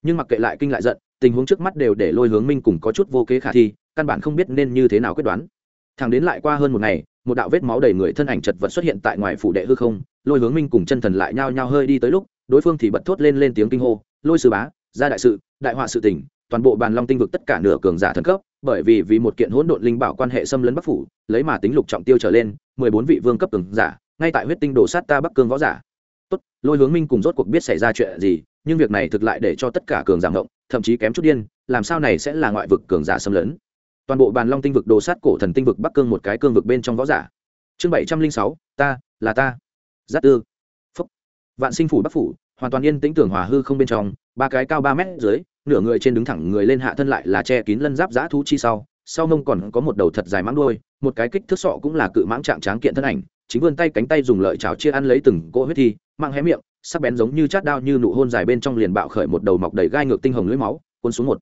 A: Nhưng mặc kệ lại kinh lại giận, tình huống trước mắt đều để lôi hướng minh cùng có chút vô kế khả thi, căn bản không biết nên như thế nào quyết đoán. Thằng đến lại qua hơn một ngày một đạo vết máu đầy người thân ảnh chật vật xuất hiện tại ngoài phủ đệ hư không, lôi hướng minh cùng chân thần lại nhao nhao hơi đi tới lúc, đối phương thì bật thốt lên lên tiếng kinh hô, lôi sư bá, ra đại sự, đại họa sự tỉnh toàn bộ bàn long tinh vực tất cả nửa cường giả thần cấp, bởi vì vì một kiện hỗn độn linh bảo quan hệ xâm lấn bắc phủ, lấy mà tính lục trọng tiêu trở lên, mười bốn vị vương cấp cường giả, ngay tại huyết tinh đổ sát ta bắc cương võ giả. Tốt, lôi hướng minh cùng rốt cuộc biết xảy ra chuyện gì, nhưng việc này thực lại để cho tất cả cường giả ngộng, thậm chí kém chút điên, làm sao này sẽ là ngoại vực cường giả xâm lấn? Toàn bộ bàn long tinh vực đồ sát cổ thần tinh vực bắc cương một cái cương vực bên trong võ giả. Chương bảy trăm linh sáu, ta, là ta. Giáp tư. Phúc. Vạn sinh phủ bắc phủ, hoàn toàn yên tĩnh tưởng hòa hư không bên trong, ba cái cao ba mét dưới, nửa người trên đứng thẳng người lên hạ thân lại là che kín lân giáp giã thú chi sau sau mông còn có một đầu thật dài mãng đôi một cái kích thước sọ cũng là cự mãng trạng tráng kiện thân ảnh, chính vươn tay cánh tay dùng lợi chảo chia ăn lấy từng cỗ huyết thi, mang hé miệng, sắc bén giống như chát đao như nụ hôn dài bên trong liền bạo khởi một đầu mọc đầy gai ngược tinh hồng lưỡi máu, cuốn xuống một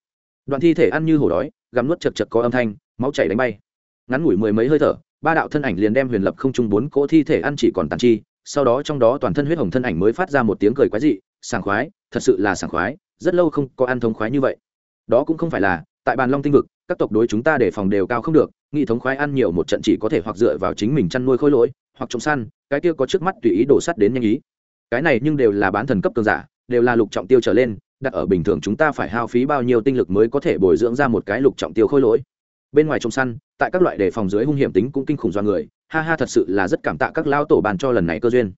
A: đoạn thi thể ăn như hổ đói gắm nuốt chật chật có âm thanh, máu chảy đánh bay. Ngắn ngủi mười mấy hơi thở, ba đạo thân ảnh liền đem huyền lập không trung bốn cỗ thi thể ăn chỉ còn tàn chi, sau đó trong đó toàn thân huyết hồng thân ảnh mới phát ra một tiếng cười quái dị, sảng khoái, thật sự là sảng khoái, rất lâu không có ăn thống khoái như vậy. Đó cũng không phải là, tại bàn long tinh vực, các tộc đối chúng ta để phòng đều cao không được nghị thống khoái ăn nhiều một trận chỉ có thể hoặc dựa vào chính mình chăn nuôi khôi lỗi, hoặc trồng săn, cái kia có trước mắt tùy ý đổ sắt đến nhanh ý. Cái này nhưng đều là bán thần cấp cường giả, đều là lục trọng tiêu trở lên đặt ở bình thường chúng ta phải hao phí bao nhiêu tinh lực mới có thể bồi dưỡng ra một cái lục trọng tiêu khôi lỗi. Bên ngoài trông săn, tại các loại đề phòng dưới hung hiểm tính cũng kinh khủng do người, ha ha thật sự là rất cảm tạ các lao tổ bàn cho lần này cơ duyên.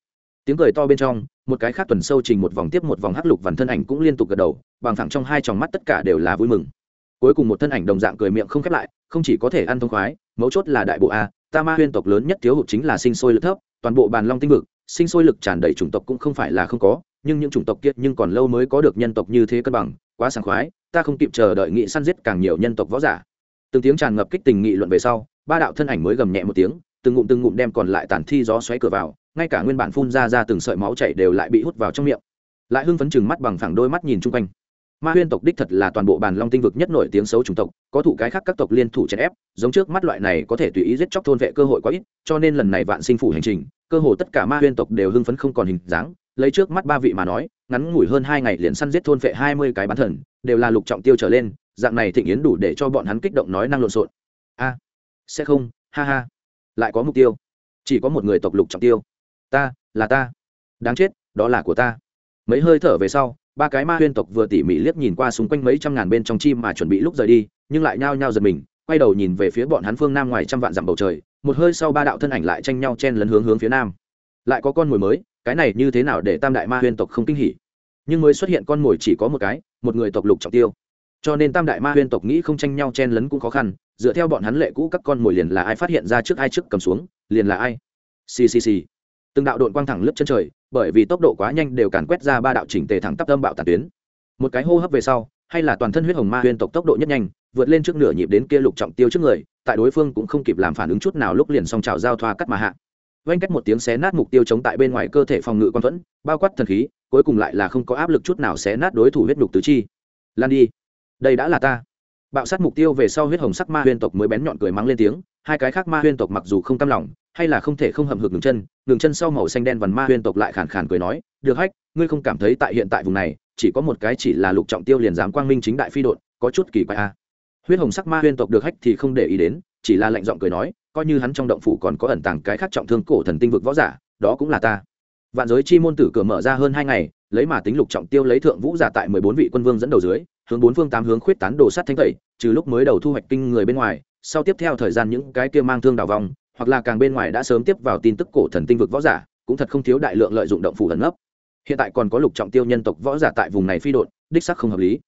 A: Tiếng cười to bên trong, một cái khác tuần sâu trình một vòng tiếp một vòng hắc lục vằn thân ảnh cũng liên tục gật đầu, bằng thẳng trong hai tròng mắt tất cả đều là vui mừng. Cuối cùng một thân ảnh đồng dạng cười miệng không khép lại, không chỉ có thể ăn thông khoái, mấu chốt là đại bộ a, ta ma huyên tộc lớn nhất thiếu hụt chính là sinh sôi lực thấp, toàn bộ bàn long tinh vực, sinh sôi lực tràn đầy chủng tộc cũng không phải là không có nhưng những chủng tộc kiệt nhưng còn lâu mới có được nhân tộc như thế cân bằng, quá sảng khoái, ta không kịp chờ đợi nghị săn giết càng nhiều nhân tộc võ giả. Từng tiếng tràn ngập kích tình nghị luận về sau, ba đạo thân ảnh mới gầm nhẹ một tiếng, từng ngụm từng ngụm đem còn lại tàn thi gió xoáy cửa vào, ngay cả nguyên bản phun ra ra từng sợi máu chảy đều lại bị hút vào trong miệng. Lại hưng phấn chừng mắt bằng phẳng đôi mắt nhìn chung quanh. Ma huyên tộc đích thật là toàn bộ bàn long tinh vực nhất nổi tiếng xấu chủng tộc, có thủ cái khác các tộc liên thủ chèn ép, giống trước mắt loại này có thể tùy ý giết chóc thôn vệ cơ hội quá ít, cho nên lần này vạn sinh phủ hành trình, cơ hồ tất cả ma huyên tộc đều hưng phấn không còn hình dáng lấy trước mắt ba vị mà nói, ngắn ngủi hơn hai ngày liền săn giết thôn vệ hai mươi cái bán thần, đều là lục trọng tiêu trở lên, dạng này thịnh yến đủ để cho bọn hắn kích động nói năng lộn xộn. A, sẽ không, ha ha. Lại có mục tiêu. Chỉ có một người tộc lục trọng tiêu. Ta, là ta. Đáng chết, đó là của ta. Mấy hơi thở về sau, ba cái ma huyên tộc vừa tỉ mỉ liếc nhìn qua xung quanh mấy trăm ngàn bên trong chim mà chuẩn bị lúc rời đi, nhưng lại nhao nhao giật mình, quay đầu nhìn về phía bọn hắn phương nam ngoài trăm vạn dặm bầu trời, một hơi sau ba đạo thân ảnh lại tranh nhau chen lấn hướng hướng phía nam. Lại có con mồi mới cái này như thế nào để tam đại ma huyên tộc không kinh hỉ? Nhưng mới xuất hiện con mồi chỉ có một cái, một người tộc lục trọng tiêu. Cho nên tam đại ma huyên tộc nghĩ không tranh nhau chen lấn cũng khó khăn, dựa theo bọn hắn lệ cũ các con mồi liền là ai phát hiện ra trước ai trước cầm xuống, liền là ai. Ccc từng đạo đội quang thẳng lướt chân trời, bởi vì tốc độ quá nhanh đều càn quét ra ba đạo chỉnh tề thẳng tắp tâm bạo tàn tuyến. Một cái hô hấp về sau, hay là toàn thân huyết hồng ma huyên tộc tốc độ nhất nhanh, vượt lên trước nửa nhịp đến kia lục trọng tiêu trước người, tại đối phương cũng không kịp làm phản ứng chút nào lúc liền song trào giao thoa cắt mà hạ vanh cách một tiếng xé nát mục tiêu chống tại bên ngoài cơ thể phòng ngự quan thuẫn, bao quát thần khí, cuối cùng lại là không có áp lực chút nào xé nát đối thủ huyết nhục tứ chi. Lan đi. Đây đã là ta. Bạo sát mục tiêu về sau huyết hồng sắc ma huyên tộc mới bén nhọn cười mắng lên tiếng, hai cái khác ma huyên tộc mặc dù không tâm lòng, hay là không thể không hầm hực ngừng chân ngừng chân sau màu xanh đen vằn ma huyên tộc lại khàn khàn cười nói, được hách, ngươi không cảm thấy tại hiện tại vùng này, chỉ có một cái chỉ là lục trọng tiêu liền dám quang minh chính đại phi đột có chút kỳ quái a huyết hồng sắc ma huyên tộc được hách thì không để ý đến, chỉ là lạnh giọng cười nói coi như hắn trong động phủ còn có ẩn tàng cái khác trọng thương cổ thần tinh vực võ giả đó cũng là ta. Vạn giới chi môn tử cửa mở ra hơn hai ngày lấy mà tính lục trọng tiêu lấy thượng vũ giả tại mười bốn vị quân vương dẫn đầu dưới hướng bốn phương tám hướng khuyết tán đồ sắt thanh tẩy trừ lúc mới đầu thu hoạch kinh người bên ngoài sau tiếp theo thời gian những cái kia mang thương đào vòng, hoặc là càng bên ngoài đã sớm tiếp vào tin tức cổ thần tinh vực võ giả cũng thật không thiếu đại lượng lợi dụng động phủ ẩn nấp. Hiện tại còn có lục trọng tiêu nhân tộc võ giả tại vùng này phi đột đích sắc không hợp lý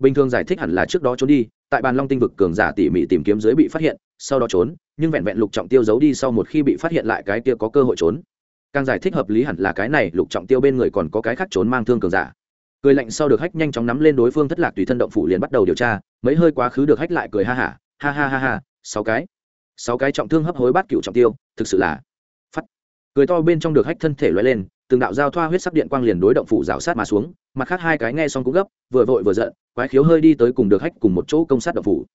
A: bình thường giải thích hẳn là trước đó trốn đi tại bàn long tinh vực cường giả tỉ mỉ tìm kiếm dưới bị phát hiện sau đó trốn nhưng vẹn vẹn lục trọng tiêu giấu đi sau một khi bị phát hiện lại cái kia có cơ hội trốn. Càng giải thích hợp lý hẳn là cái này lục trọng tiêu bên người còn có cái khác trốn mang thương cường giả. Cười lạnh sau được hách nhanh chóng nắm lên đối phương thất lạc tùy thân động phủ liền bắt đầu điều tra mấy hơi quá khứ được hách lại cười ha hả ha, ha ha ha ha sáu cái. Sáu cái trọng thương hấp hối bát cựu trọng tiêu thực sự là phát cười to bên trong được hách thân thể loay lên từng đạo giao thoa huyết sắc điện quang liền đối động phủ rào sát mà xuống mặt khác hai cái nghe xong cũng gấp, vừa vội vừa giận, quái khiếu hơi đi tới cùng được hách cùng một chỗ công sát độc phủ.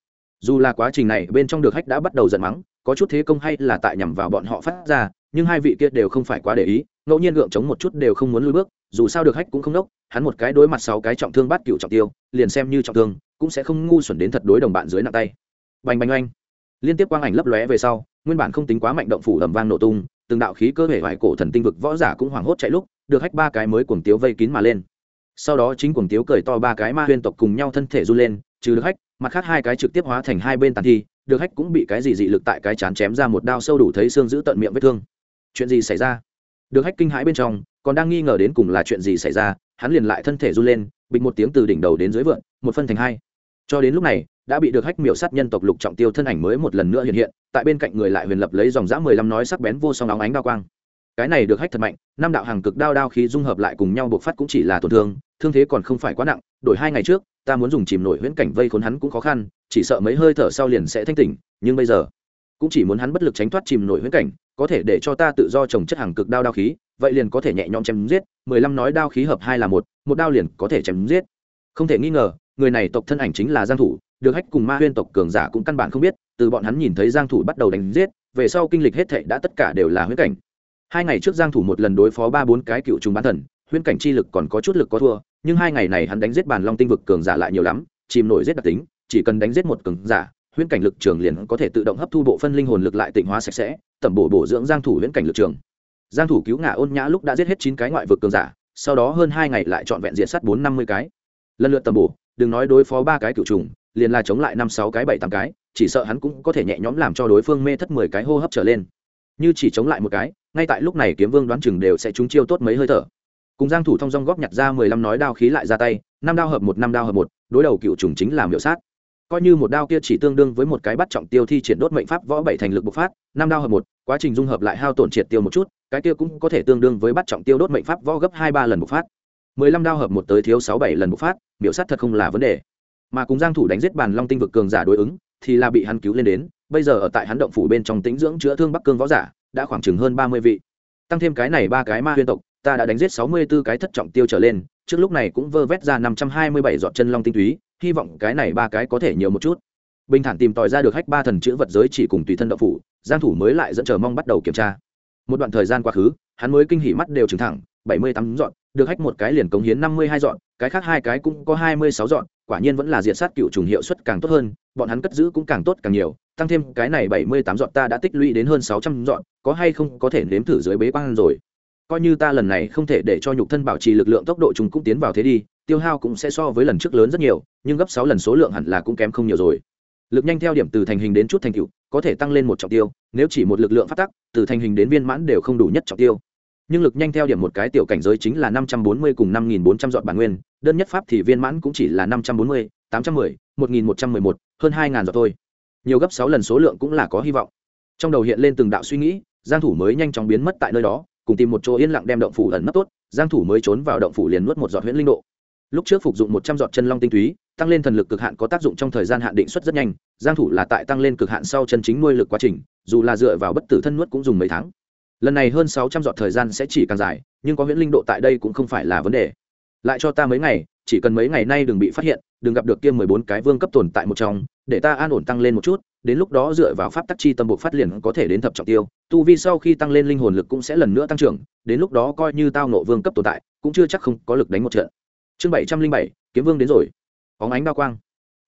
A: Dù là quá trình này bên trong được hách đã bắt đầu giận mắng, có chút thế công hay là tại nhằm vào bọn họ phát ra, nhưng hai vị kia đều không phải quá để ý, ngẫu nhiên gượng chống một chút đều không muốn lui bước, dù sao được hách cũng không đốc, hắn một cái đối mặt sáu cái trọng thương bắt cựu trọng tiêu, liền xem như trọng thương, cũng sẽ không ngu xuẩn đến thật đối đồng bạn dưới nặng tay. Bành bành oanh. Liên tiếp quang ảnh lấp lóe về sau, nguyên bản không tính quá mạnh động phủ ầm vang nổ tung, từng đạo khí cơ thể vải cổ thần tinh vực võ giả cũng hoảng hốt chạy lúc, được hách ba cái mới cuồng tiếu vây kín mà lên sau đó chính cuồng tiếu cười to ba cái ma huyên tộc cùng nhau thân thể run lên, trừ được hách, mặt khác hai cái trực tiếp hóa thành hai bên tàn thi, được hách cũng bị cái gì dị lực tại cái chán chém ra một đao sâu đủ thấy xương giữ tận miệng vết thương. Chuyện gì xảy ra? Được hách kinh hãi bên trong, còn đang nghi ngờ đến cùng là chuyện gì xảy ra, hắn liền lại thân thể run lên, bịch một tiếng từ đỉnh đầu đến dưới vượn, một phân thành hai. Cho đến lúc này, đã bị được hách miểu sát nhân tộc lục trọng tiêu thân ảnh mới một lần nữa hiện hiện, tại bên cạnh người lại huyền lập lấy dòng dã mười lăm nói sắc bén vô song óng ánh đao quang. Cái này được hách thật mạnh, năm đạo hàng cực đao đao khí dung hợp lại cùng nhau buộc phát cũng chỉ là tổn thương thương thế còn không phải quá nặng, đổi hai ngày trước, ta muốn dùng chìm nổi huyễn cảnh vây khốn hắn cũng khó khăn, chỉ sợ mấy hơi thở sau liền sẽ thanh tỉnh, nhưng bây giờ, cũng chỉ muốn hắn bất lực tránh thoát chìm nổi huyễn cảnh, có thể để cho ta tự do trồng chất hàng cực đao đao khí, vậy liền có thể nhẹ nhõm chém giết, mười lăm nói đao khí hợp hai là một một đao liền có thể chém giết. Không thể nghi ngờ, người này tộc thân ảnh chính là giang thủ, được hách cùng ma huyên tộc cường giả cũng căn bản không biết, từ bọn hắn nhìn thấy giang thủ bắt đầu đánh giết, về sau kinh lịch hết thảy đã tất cả đều là huyết cảnh. Hai ngày trước giang thủ một lần đối phó ba bốn cái cựu trùng bán thần huyễn cảnh chi lực còn có chút lực có thua, nhưng hai ngày này hắn đánh giết bàn long tinh vực cường giả lại nhiều lắm, chìm nổi giết đặc tính, chỉ cần đánh giết một cường giả, huyễn cảnh lực trường liền có thể tự động hấp thu bộ phân linh hồn lực lại tịnh hóa sạch sẽ, tẩm bổ bổ dưỡng giang thủ huyễn cảnh lực trường. Giang thủ cứu ngã ôn nhã lúc đã giết hết chín cái ngoại vực cường giả, sau đó hơn hai ngày lại chọn vẹn diện sát bốn năm mươi cái. Lần lượt tẩm bổ, đừng nói đối phó ba cái cựu trùng, liền là chống lại năm sáu cái bảy tám cái, chỉ sợ hắn cũng có thể nhẹ nhõm làm cho đối phương mê thất mười cái hô hấp trở lên. Như chỉ chống lại một cái, ngay tại lúc này kiếm vương đoán chừng đều sẽ trúng chiêu tốt mấy hơi thở cùng giang thủ thông dong góp nhặt ra mười lăm nói đao khí lại ra tay, năm đao hợp một, năm đao hợp một, đối đầu cựu trùng chính là miểu sát. Coi như một đao kia chỉ tương đương với một cái bắt trọng tiêu thi triển đốt mệnh pháp võ bảy thành lực bộc phát, năm đao hợp một, quá trình dung hợp lại hao tổn triệt tiêu một chút, cái kia cũng có thể tương đương với bắt trọng tiêu đốt mệnh pháp võ gấp hai ba lần bộc phát. Mười lăm đao hợp một tới thiếu sáu bảy lần bộc phát, miểu sát thật không là vấn đề. Mà cùng giang thủ đánh giết bàn long tinh vực cường giả đối ứng, thì là bị hắn cứu lên đến, bây giờ ở tại hắn động phủ bên trong tĩnh dưỡng chữa thương bắc cương võ giả, đã khoảng chừng hơn ba mươi vị. Tăng thêm cái này ba cái ma huyên tộc ta đã đánh giết sáu mươi 64 cái thất trọng tiêu trở lên, trước lúc này cũng vơ vét ra năm trăm hai mươi bảy giọt chân long tinh túy, hy vọng cái này ba cái có thể nhiều một chút. Bình thản tìm tòi ra được hách ba thần chữ vật giới chỉ cùng tùy thân đạo phủ, giang thủ mới lại dẫn chờ mong bắt đầu kiểm tra. Một đoạn thời gian quá khứ, hắn mới kinh hỉ mắt đều trừng thẳng, bảy mươi tám dọn được hách một cái liền cống hiến năm mươi hai dọn cái khác hai cái cũng có hai mươi sáu dọn quả nhiên vẫn là diện sát cựu trùng hiệu suất càng tốt hơn, bọn hắn cất giữ cũng càng tốt càng nhiều, tăng thêm cái này bảy mươi tám dọn ta đã tích lũy đến hơn sáu trăm dọn có hay không có thể nếm thử dưới bế quan rồi coi như ta lần này không thể để cho nhục thân bảo trì lực lượng tốc độ chúng cũng tiến vào thế đi, tiêu hao cũng sẽ so với lần trước lớn rất nhiều, nhưng gấp sáu lần số lượng hẳn là cũng kém không nhiều rồi. Lực nhanh theo điểm từ thành hình đến chút thành tựu, có thể tăng lên một trọng tiêu, nếu chỉ một lực lượng phát tắc, từ thành hình đến viên mãn đều không đủ nhất trọng tiêu. Nhưng lực nhanh theo điểm một cái tiểu cảnh giới chính là năm trăm bốn mươi cùng năm nghìn bốn trăm dọn bản nguyên, đơn nhất pháp thì viên mãn cũng chỉ là năm trăm bốn mươi, tám trăm mười, một nghìn một trăm mười một, hơn hai ngàn dọn thôi. Nhiều gấp sáu lần số lượng cũng là có hy vọng. Trong đầu hiện lên từng đạo suy nghĩ, giang thủ mới nhanh chóng biến mất tại nơi đó cùng tìm một chỗ yên lặng đem động phủ ẩn nấp tốt, giang thủ mới trốn vào động phủ liền nuốt một giọt huyễn linh độ. Lúc trước phục dụng một trăm giọt chân long tinh túy, tăng lên thần lực cực hạn có tác dụng trong thời gian hạn định suất rất nhanh, giang thủ là tại tăng lên cực hạn sau chân chính nuôi lực quá trình, dù là dựa vào bất tử thân nuốt cũng dùng mấy tháng. Lần này hơn 600 giọt thời gian sẽ chỉ càng dài, nhưng có huyễn linh độ tại đây cũng không phải là vấn đề. Lại cho ta mấy ngày chỉ cần mấy ngày nay đừng bị phát hiện, đừng gặp được kia 14 cái vương cấp tồn tại một trong, để ta an ổn tăng lên một chút, đến lúc đó dựa vào pháp tắc chi tâm bộ phát liền có thể đến thập trọng tiêu. Tu vi sau khi tăng lên linh hồn lực cũng sẽ lần nữa tăng trưởng, đến lúc đó coi như tao nộ vương cấp tồn tại, cũng chưa chắc không có lực đánh một trận. Chương bảy trăm linh bảy, kiếm vương đến rồi. Óng ánh bao quang.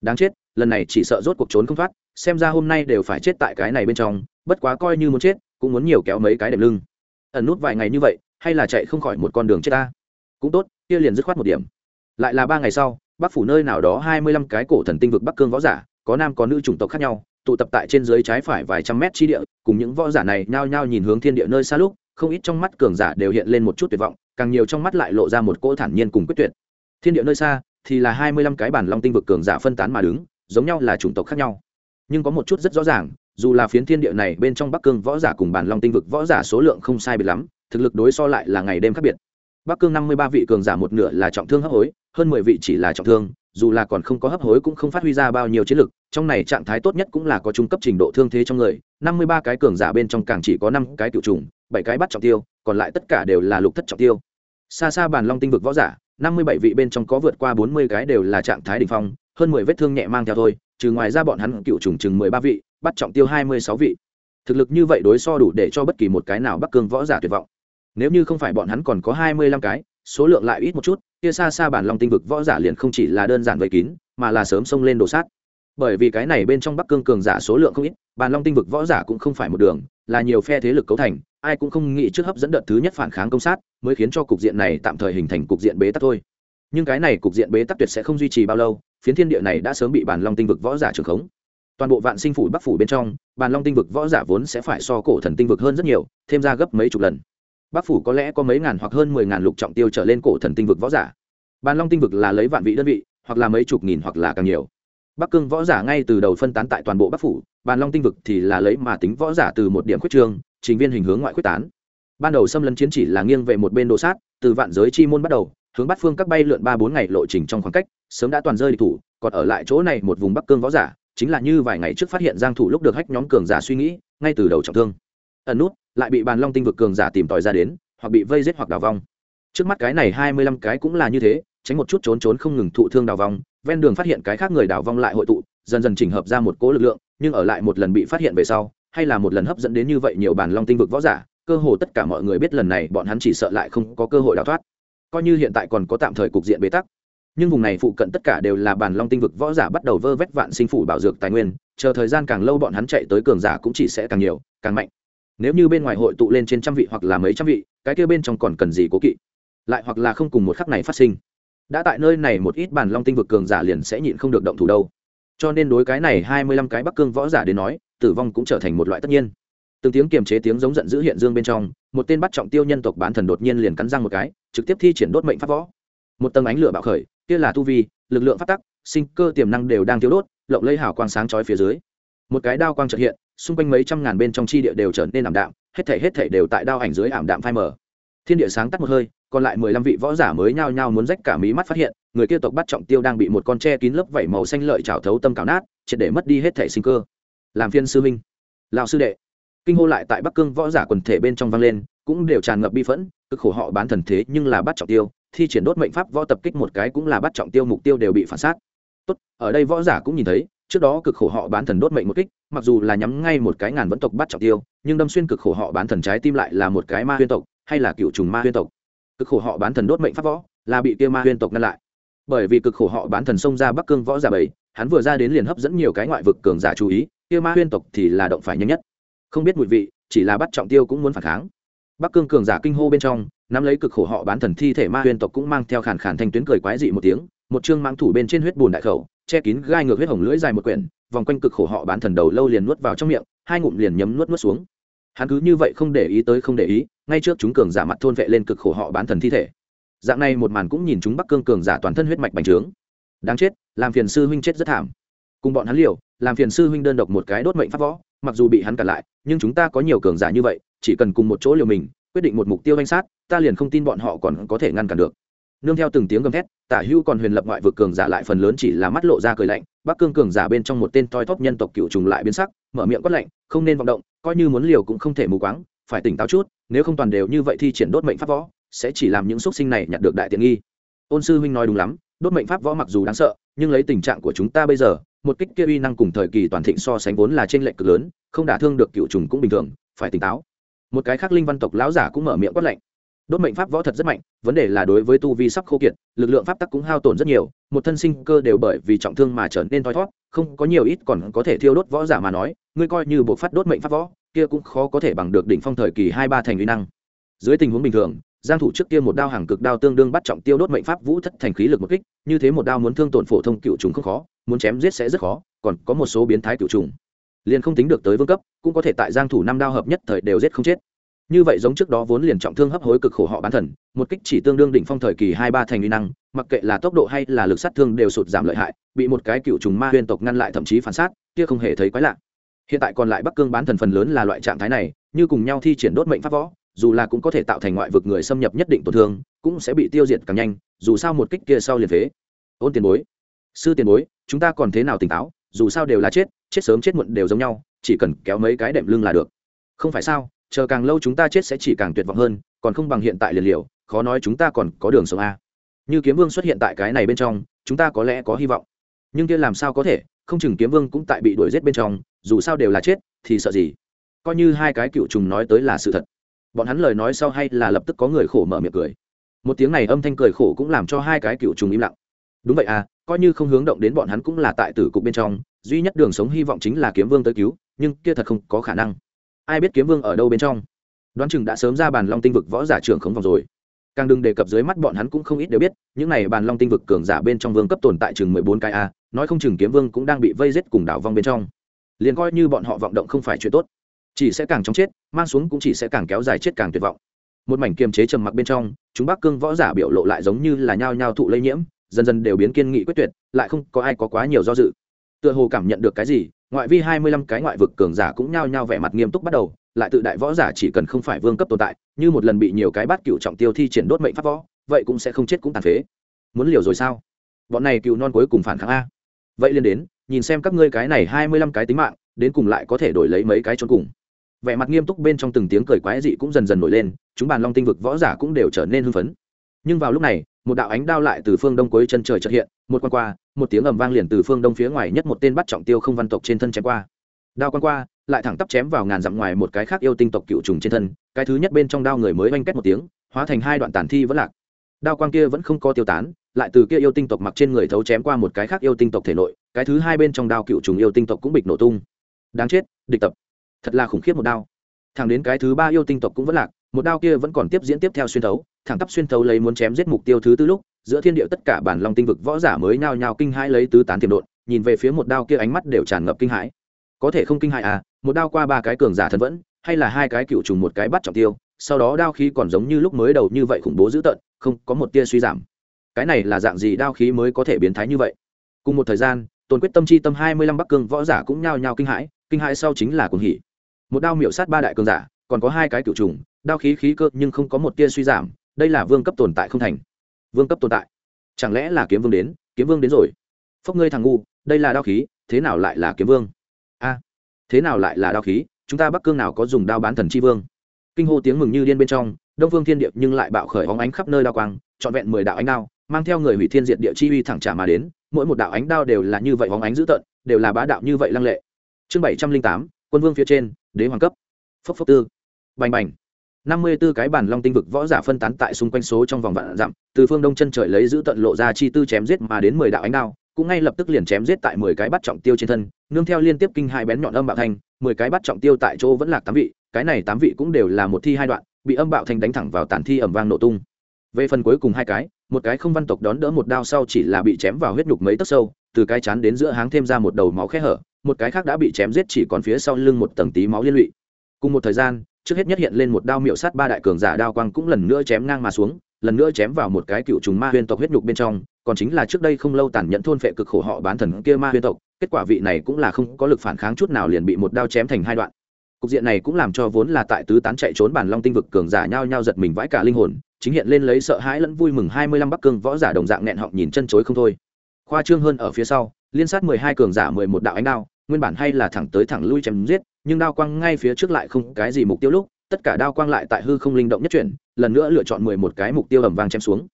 A: Đáng chết, lần này chỉ sợ rốt cuộc trốn không thoát, xem ra hôm nay đều phải chết tại cái này bên trong, bất quá coi như muốn chết, cũng muốn nhiều kéo mấy cái đệm lưng. Ẩn nút vài ngày như vậy, hay là chạy không khỏi một con đường chết ta? Cũng tốt, kia liền dứt khoát một điểm lại là ba ngày sau, bắc phủ nơi nào đó hai mươi lăm cái cổ thần tinh vực bắc cương võ giả, có nam có nữ chủng tộc khác nhau, tụ tập tại trên dưới trái phải vài trăm mét chi địa, cùng những võ giả này nhao nhao nhìn hướng thiên địa nơi xa lúc, không ít trong mắt cường giả đều hiện lên một chút tuyệt vọng, càng nhiều trong mắt lại lộ ra một cỗ thản nhiên cùng quyết tuyệt. Thiên địa nơi xa thì là hai mươi lăm cái bản long tinh vực cường giả phân tán mà đứng, giống nhau là chủng tộc khác nhau. Nhưng có một chút rất rõ ràng, dù là phiến thiên địa này bên trong bắc cương võ giả cùng bản long tinh vực võ giả số lượng không sai biệt lắm, thực lực đối so lại là ngày đêm khác biệt bắc cương năm mươi ba vị cường giả một nửa là trọng thương hấp hối, hơn mười vị chỉ là trọng thương, dù là còn không có hấp hối cũng không phát huy ra bao nhiêu chiến lực, trong này trạng thái tốt nhất cũng là có trung cấp trình độ thương thế trong người, năm mươi ba cái cường giả bên trong càng chỉ có năm cái cựu trùng bảy cái bắt trọng tiêu, còn lại tất cả đều là lục thất trọng tiêu. Xa xa bàn long tinh vực võ giả, năm mươi bảy vị bên trong có vượt qua bốn mươi cái đều là trạng thái đ ỉ n h phong, hơn mười vết thương nhẹ mang theo thôi, trừ ngoài ra bọn hắn cựu trùng chừng mười ba vị, bắt trọng tiêu hai mươi sáu vị. Thực lực như vậy đối so đủ để cho bất kỳ một cái nào bắc cương võ giả tuyệt vọng nếu như không phải bọn hắn còn có hai mươi lăm cái, số lượng lại ít một chút, kia xa xa bản long tinh vực võ giả liền không chỉ là đơn giản vây kín, mà là sớm xông lên đồ sát. Bởi vì cái này bên trong bắc cương cường giả số lượng không ít, bản long tinh vực võ giả cũng không phải một đường, là nhiều phe thế lực cấu thành, ai cũng không nghĩ trước hấp dẫn đợt thứ nhất phản kháng công sát, mới khiến cho cục diện này tạm thời hình thành cục diện bế tắc thôi. Nhưng cái này cục diện bế tắc tuyệt sẽ không duy trì bao lâu, phiến thiên địa này đã sớm bị bản long tinh vực võ giả trưởng khống. Toàn bộ vạn sinh phủ bắc phủ bên trong, bản long tinh vực võ giả vốn sẽ phải so cổ thần tinh vực hơn rất nhiều, thêm ra gấp mấy chục lần bắc phủ có lẽ có mấy ngàn hoặc hơn mười ngàn lục trọng tiêu trở lên cổ thần tinh vực võ giả. Bàn long tinh vực là lấy vạn vị đơn vị, hoặc là mấy chục nghìn hoặc là càng nhiều. Bắc cương võ giả ngay từ đầu phân tán tại toàn bộ bắc phủ, bàn long tinh vực thì là lấy mà tính võ giả từ một điểm khuyết trương, trình viên hình hướng ngoại khuyết tán. Ban đầu xâm lấn chiến chỉ là nghiêng về một bên đồ sát, từ vạn giới chi môn bắt đầu, hướng bắt phương các bay lượn ba bốn ngày lộ trình trong khoảng cách, sớm đã toàn rơi địch thủ, còn ở lại chỗ này một vùng bắc cương võ giả, chính là như vài ngày trước phát hiện giang thủ lúc được hách nhóm cường giả suy nghĩ, ngay từ đầu trọng thương. Ẩn nút lại bị bàn long tinh vực cường giả tìm tòi ra đến, hoặc bị vây giết hoặc đào vong. Trước mắt cái này hai mươi lăm cái cũng là như thế, tránh một chút trốn trốn không ngừng thụ thương đào vong, ven đường phát hiện cái khác người đào vong lại hội tụ, dần dần chỉnh hợp ra một cố lực lượng, nhưng ở lại một lần bị phát hiện về sau, hay là một lần hấp dẫn đến như vậy nhiều bản long tinh vực võ giả, cơ hồ tất cả mọi người biết lần này bọn hắn chỉ sợ lại không có cơ hội đào thoát. Coi như hiện tại còn có tạm thời cục diện bế tắc. Nhưng vùng này phụ cận tất cả đều là bản long tinh vực võ giả bắt đầu vơ vét vạn sinh phủ bảo dược tài nguyên, chờ thời gian càng lâu bọn hắn chạy tới cường giả cũng chỉ sẽ càng nhiều, càng mạnh nếu như bên ngoài hội tụ lên trên trăm vị hoặc là mấy trăm vị, cái kia bên trong còn cần gì cố kỵ? Lại hoặc là không cùng một khắc này phát sinh. Đã tại nơi này một ít bản long tinh vực cường giả liền sẽ nhịn không được động thủ đâu. Cho nên đối cái này hai mươi lăm cái bắc cương võ giả đến nói, tử vong cũng trở thành một loại tất nhiên. Từng tiếng kiềm chế tiếng giống giận dữ hiện dương bên trong, một tên bắt trọng tiêu nhân tộc bán thần đột nhiên liền cắn răng một cái, trực tiếp thi triển đốt mệnh pháp võ. Một tầng ánh lửa bạo khởi, kia là tu vi, lực lượng phát tắc, sinh cơ tiềm năng đều đang thiếu đốt, lộng lây hào quang sáng chói phía dưới. Một cái đao quang trợ hiện xung quanh mấy trăm ngàn bên trong chi địa đều trở nên ảm đạm, hết thể hết thể đều tại đao ảnh dưới ảm đạm phai mờ. Thiên địa sáng tắt một hơi, còn lại mười lăm vị võ giả mới nhao nhao muốn rách cả mí mắt phát hiện, người kia tộc bắt trọng tiêu đang bị một con tre kín lớp vảy màu xanh lợi trào thấu tâm cào nát, triệt để mất đi hết thể sinh cơ. Làm phiên sư minh lão sư đệ. Kinh hô lại tại bắc cương võ giả quần thể bên trong vang lên, cũng đều tràn ngập bi phẫn, cực khổ họ bán thần thế nhưng là bắt trọng tiêu, thi triển đốt mệnh pháp võ tập kích một cái cũng là bắt trọng tiêu mục tiêu đều bị phản sát. Tốt, ở đây võ giả cũng nhìn thấy trước đó cực khổ họ bán thần đốt mệnh một kích, mặc dù là nhắm ngay một cái ngàn vẫn tộc bắt trọng tiêu, nhưng đâm xuyên cực khổ họ bán thần trái tim lại là một cái ma huyên tộc, hay là cựu trùng ma huyên tộc. Cực khổ họ bán thần đốt mệnh pháp võ, là bị kia ma huyên tộc ngăn lại. Bởi vì cực khổ họ bán thần xông ra bắc cương võ giả bảy, hắn vừa ra đến liền hấp dẫn nhiều cái ngoại vực cường giả chú ý, kia ma huyên tộc thì là động phải nhanh nhất. Không biết mùi vị, chỉ là bắt trọng tiêu cũng muốn phản kháng. Bắc cương cường giả kinh hô bên trong, nắm lấy cực khổ họ bán thần thi thể ma huyên tộc cũng mang theo khàn khàn thanh tuyến cười quái dị một tiếng một chương mang thủ bên trên huyết bùn đại khẩu, che kín gai ngược huyết hồng lưỡi dài một quyển, vòng quanh cực khổ họ bán thần đầu lâu liền nuốt vào trong miệng, hai ngụm liền nhấm nuốt nuốt xuống. Hắn cứ như vậy không để ý tới không để ý, ngay trước chúng cường giả mặt thôn vệ lên cực khổ họ bán thần thi thể. Dạng này một màn cũng nhìn chúng bắc cương cường giả toàn thân huyết mạch bành trướng. Đáng chết, làm phiền sư huynh chết rất thảm. Cùng bọn hắn liều, làm phiền sư huynh đơn độc một cái đốt mệnh pháp võ, mặc dù bị hắn cản lại, nhưng chúng ta có nhiều cường giả như vậy, chỉ cần cùng một chỗ liều mình, quyết định một mục tiêu danh sát, ta liền không tin bọn họ còn có thể ngăn cản được nương theo từng tiếng gầm thét, tả hưu còn huyền lập ngoại vực cường giả lại phần lớn chỉ là mắt lộ ra cười lạnh, bắc cương cường giả bên trong một tên toi thóp nhân tộc cựu trùng lại biến sắc, mở miệng quát lạnh, không nên vọng động, coi như muốn liều cũng không thể mù quáng, phải tỉnh táo chút, nếu không toàn đều như vậy thì triển đốt mệnh pháp võ, sẽ chỉ làm những xúc sinh này nhặt được đại tiện nghi. Ôn sư huynh nói đúng lắm, đốt mệnh pháp võ mặc dù đáng sợ, nhưng lấy tình trạng của chúng ta bây giờ, một kích kia uy năng cùng thời kỳ toàn thịnh so sánh vốn là trên lệnh cực lớn, không đả thương được cựu trùng cũng bình thường, phải tỉnh táo. Một cái khác linh văn tộc lão giả cũng mở miệng quát lạnh đốt mệnh pháp võ thật rất mạnh, vấn đề là đối với tu vi sắp khô kiệt, lực lượng pháp tắc cũng hao tổn rất nhiều, một thân sinh cơ đều bởi vì trọng thương mà trở nên thoi thót không có nhiều ít còn có thể thiêu đốt võ giả mà nói, ngươi coi như buộc phát đốt mệnh pháp võ, kia cũng khó có thể bằng được đỉnh phong thời kỳ hai ba thành uy năng. Dưới tình huống bình thường, giang thủ trước kia một đao hàng cực đao tương đương bắt trọng tiêu đốt mệnh pháp vũ thất thành khí lực một kích, như thế một đao muốn thương tổn phổ thông cựu trùng không khó, muốn chém giết sẽ rất khó, còn có một số biến thái cựu trùng. Liền không tính được tới vương cấp, cũng có thể tại giang thủ năm đao hợp nhất thời đều giết không chết như vậy giống trước đó vốn liền trọng thương hấp hối cực khổ họ bán thần, một kích chỉ tương đương đỉnh phong thời kỳ hai ba thành uy năng, mặc kệ là tốc độ hay là lực sát thương đều sụt giảm lợi hại, bị một cái cựu trùng ma huyên tộc ngăn lại thậm chí phản sát, kia không hề thấy quái lạ. Hiện tại còn lại bắc cương bán thần phần lớn là loại trạng thái này, như cùng nhau thi triển đốt mệnh pháp võ, dù là cũng có thể tạo thành ngoại vực người xâm nhập nhất định tổn thương, cũng sẽ bị tiêu diệt càng nhanh, dù sao một kích kia sau liền phế. Ôn tiền bối. Sư tiền bối, chúng ta còn thế nào tỉnh táo, dù sao đều là chết chết sớm chết muộn đều giống nhau, chỉ cần kéo mấy cái đệm lưng là được. Không phải sao? Chờ càng lâu chúng ta chết sẽ chỉ càng tuyệt vọng hơn, còn không bằng hiện tại liền liều, khó nói chúng ta còn có đường sống a. Như kiếm vương xuất hiện tại cái này bên trong, chúng ta có lẽ có hy vọng. Nhưng kia làm sao có thể, không chừng kiếm vương cũng tại bị đuổi g i ế t bên trong, dù sao đều là chết, thì sợ gì? Coi như hai cái cựu trùng nói tới là sự thật. Bọn hắn lời nói sau hay là lập tức có người khổ mở miệng cười. Một tiếng này âm thanh cười khổ cũng làm cho hai cái cựu trùng im lặng. Đúng vậy à coi như không hướng động đến bọn hắn cũng là tại tử cục bên trong, duy nhất đường sống hy vọng chính là kiếm vương tới cứu, nhưng kia thật không có khả năng ai biết kiếm vương ở đâu bên trong. Đoán chừng đã sớm ra bàn long tinh vực võ giả trưởng không vòng rồi. Càng đừng đề cập dưới mắt bọn hắn cũng không ít đều biết, những này bàn long tinh vực cường giả bên trong vương cấp tồn tại chừng mười bốn cái a, nói không chừng kiếm vương cũng đang bị vây giết cùng đảo vong bên trong. Liền coi như bọn họ vọng động không phải chuyện tốt, chỉ sẽ càng chóng chết, mang xuống cũng chỉ sẽ càng kéo dài chết càng tuyệt vọng. Một mảnh kiềm chế trầm mặc bên trong, chúng bắc cương võ giả biểu lộ lại giống như là nhao nhao thụ lây nhiễm, dần dần đều biến kiên nghị quyết tuyệt, lại không có ai có quá nhiều do dự tựa hồ cảm nhận được cái gì, ngoại vi hai mươi lăm cái ngoại vực cường giả cũng nhao nhao vẻ mặt nghiêm túc bắt đầu, lại tự đại võ giả chỉ cần không phải vương cấp tồn tại, như một lần bị nhiều cái bát cựu trọng tiêu thi triển đốt mệnh pháp võ, vậy cũng sẽ không chết cũng tàn phế. Muốn liều rồi sao? Bọn này cựu non cuối cùng phản kháng a. Vậy liền đến, nhìn xem các ngươi cái này hai mươi lăm cái tính mạng, đến cùng lại có thể đổi lấy mấy cái trốn cùng. Vẻ mặt nghiêm túc bên trong từng tiếng cười quái dị cũng dần dần nổi lên, chúng bàn long tinh vực võ giả cũng đều trở nên hưng phấn. Nhưng vào lúc này một đạo ánh đao lại từ phương đông cuối chân trời chợt hiện, một quan qua, một tiếng ầm vang liền từ phương đông phía ngoài nhất một tên bắt trọng tiêu không văn tộc trên thân chém qua. Đao quan qua, lại thẳng tắp chém vào ngàn dặm ngoài một cái khác yêu tinh tộc cựu trùng trên thân, cái thứ nhất bên trong đao người mới oanh kết một tiếng, hóa thành hai đoạn tàn thi vẫn lạc. Đao quang kia vẫn không có tiêu tán, lại từ kia yêu tinh tộc mặc trên người thấu chém qua một cái khác yêu tinh tộc thể nội, cái thứ hai bên trong đao cựu trùng yêu tinh tộc cũng bịch nổ tung. Đáng chết, địch tập. Thật là khủng khiếp một đao. Thẳng đến cái thứ ba yêu tinh tộc cũng vẫn lạc, một đao kia vẫn còn tiếp diễn tiếp theo xuyên thấu thẳng tắp xuyên thấu lấy muốn chém giết mục tiêu thứ tư lúc, giữa thiên địa tất cả bản long tinh vực võ giả mới nhao nhao kinh hãi lấy tứ tán tiềm đột nhìn về phía một đao kia ánh mắt đều tràn ngập kinh hãi. Có thể không kinh hãi à một đao qua ba cái cường giả thần vẫn, hay là hai cái cựu trùng một cái bắt trọng tiêu, sau đó đao khí còn giống như lúc mới đầu như vậy khủng bố dữ tợn, không có một tia suy giảm. Cái này là dạng gì đao khí mới có thể biến thái như vậy? Cùng một thời gian, tồn quyết tâm chi tâm hai mươi lăm bắc cương võ giả cũng nhao nhao kinh hãi kinh hãi sau chính là cuồng hỉ. Một đao miểu sát ba đại cường giả, còn có hai cái cựu trùng, đao khí khí cơ nhưng không có một tia suy giảm đây là vương cấp tồn tại không thành. Vương cấp tồn tại? Chẳng lẽ là kiếm vương đến? Kiếm vương đến rồi. Phốc ngươi thằng ngu, đây là đao khí, thế nào lại là kiếm vương? A, thế nào lại là đao khí? Chúng ta bắc cương nào có dùng đao bán thần chi vương? Kinh hô tiếng mừng như điên bên trong, đông phương thiên điệp nhưng lại bạo khởi hóng ánh khắp nơi đao quang, trọn vẹn mười đạo ánh đao, mang theo người hủy thiên diệt địa chi uy thẳng trả mà đến, mỗi một đạo ánh đao đều là như vậy hóng ánh dữ tợn, đều là bá đạo như vậy lăng lệ. Chương bảy trăm linh tám, quân vương phía trên, đế hoàng cấp. Phốc phốc tư. Bành bành năm mươi b ố cái bản long tinh vực võ giả phân tán tại xung quanh số trong vòng vạn dặm, từ phương đông chân trời lấy giữ tận lộ ra chi tư chém giết mà đến mười đạo ánh đao, cũng ngay lập tức liền chém giết tại mười cái bắt trọng tiêu trên thân, nương theo liên tiếp kinh hai bén nhọn âm bạo thành, mười cái bắt trọng tiêu tại chỗ vẫn là tám vị, cái này tám vị cũng đều là một thi hai đoạn, bị âm bạo thành đánh thẳng vào tàn thi ầm vang nổ tung. Về phần cuối cùng hai cái, một cái không văn tộc đón đỡ một đao sau chỉ là bị chém vào huyết nhục mấy tấc sâu, từ cái chán đến giữa háng thêm ra một đầu máu khe hở, một cái khác đã bị chém giết chỉ còn phía sau lưng một tầng tí máu liên lụy. Cùng một thời gian trước hết nhất hiện lên một đao miệu sát ba đại cường giả đao quang cũng lần nữa chém ngang mà xuống, lần nữa chém vào một cái cựu trùng ma huyên tộc huyết nhục bên trong, còn chính là trước đây không lâu tàn nhẫn thôn phệ cực khổ họ bán thần kia ma huyên tộc, kết quả vị này cũng là không có lực phản kháng chút nào liền bị một đao chém thành hai đoạn. Cục diện này cũng làm cho vốn là tại tứ tán chạy trốn bản long tinh vực cường giả nhao nhao giật mình vãi cả linh hồn, chính hiện lên lấy sợ hãi lẫn vui mừng hai mươi lăm bắc cương võ giả đồng dạng nghẹn họng nhìn chân chối không thôi. Khoa trương hơn ở phía sau, liên sát mười hai cường giả mười một đạo ánh đao, nguyên bản hay là thẳng tới thẳng lui chém giết nhưng đao quang ngay phía trước lại không cái gì mục tiêu lúc, tất cả đao quang lại tại hư không linh động nhất chuyển, lần nữa lựa chọn mười một cái mục tiêu ẩm vang chém xuống.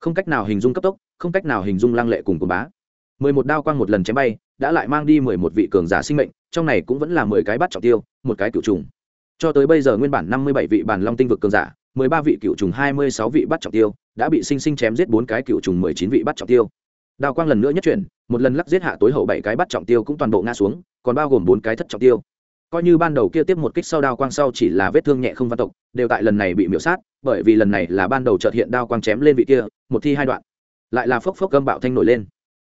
A: Không cách nào hình dung cấp tốc, không cách nào hình dung lăng lệ cùng của bá. mười một đao quang một lần chém bay, đã lại mang đi mười một vị cường giả sinh mệnh, trong này cũng vẫn là mười cái bắt trọng tiêu, một cái cựu trùng. Cho tới bây giờ nguyên bản năm mươi bảy vị bản long tinh vực cường giả, mười ba vị cựu trùng, hai mươi sáu vị bắt trọng tiêu, đã bị sinh sinh chém giết bốn cái cựu trùng, mười chín vị bắt trọng tiêu. Đao quang lần nữa nhất chuyển, một lần lắc giết hạ tối hậu bảy cái bắt trọng tiêu cũng toàn bộ ngã xuống, còn bao gồm bốn cái thất trọng tiêu coi như ban đầu kia tiếp một kích sau đao quang sau chỉ là vết thương nhẹ không văn tộc, đều tại lần này bị miễu sát, bởi vì lần này là ban đầu trợt hiện đao quang chém lên vị kia, một thi hai đoạn. Lại là phốc phốc gâm bạo thanh nổi lên.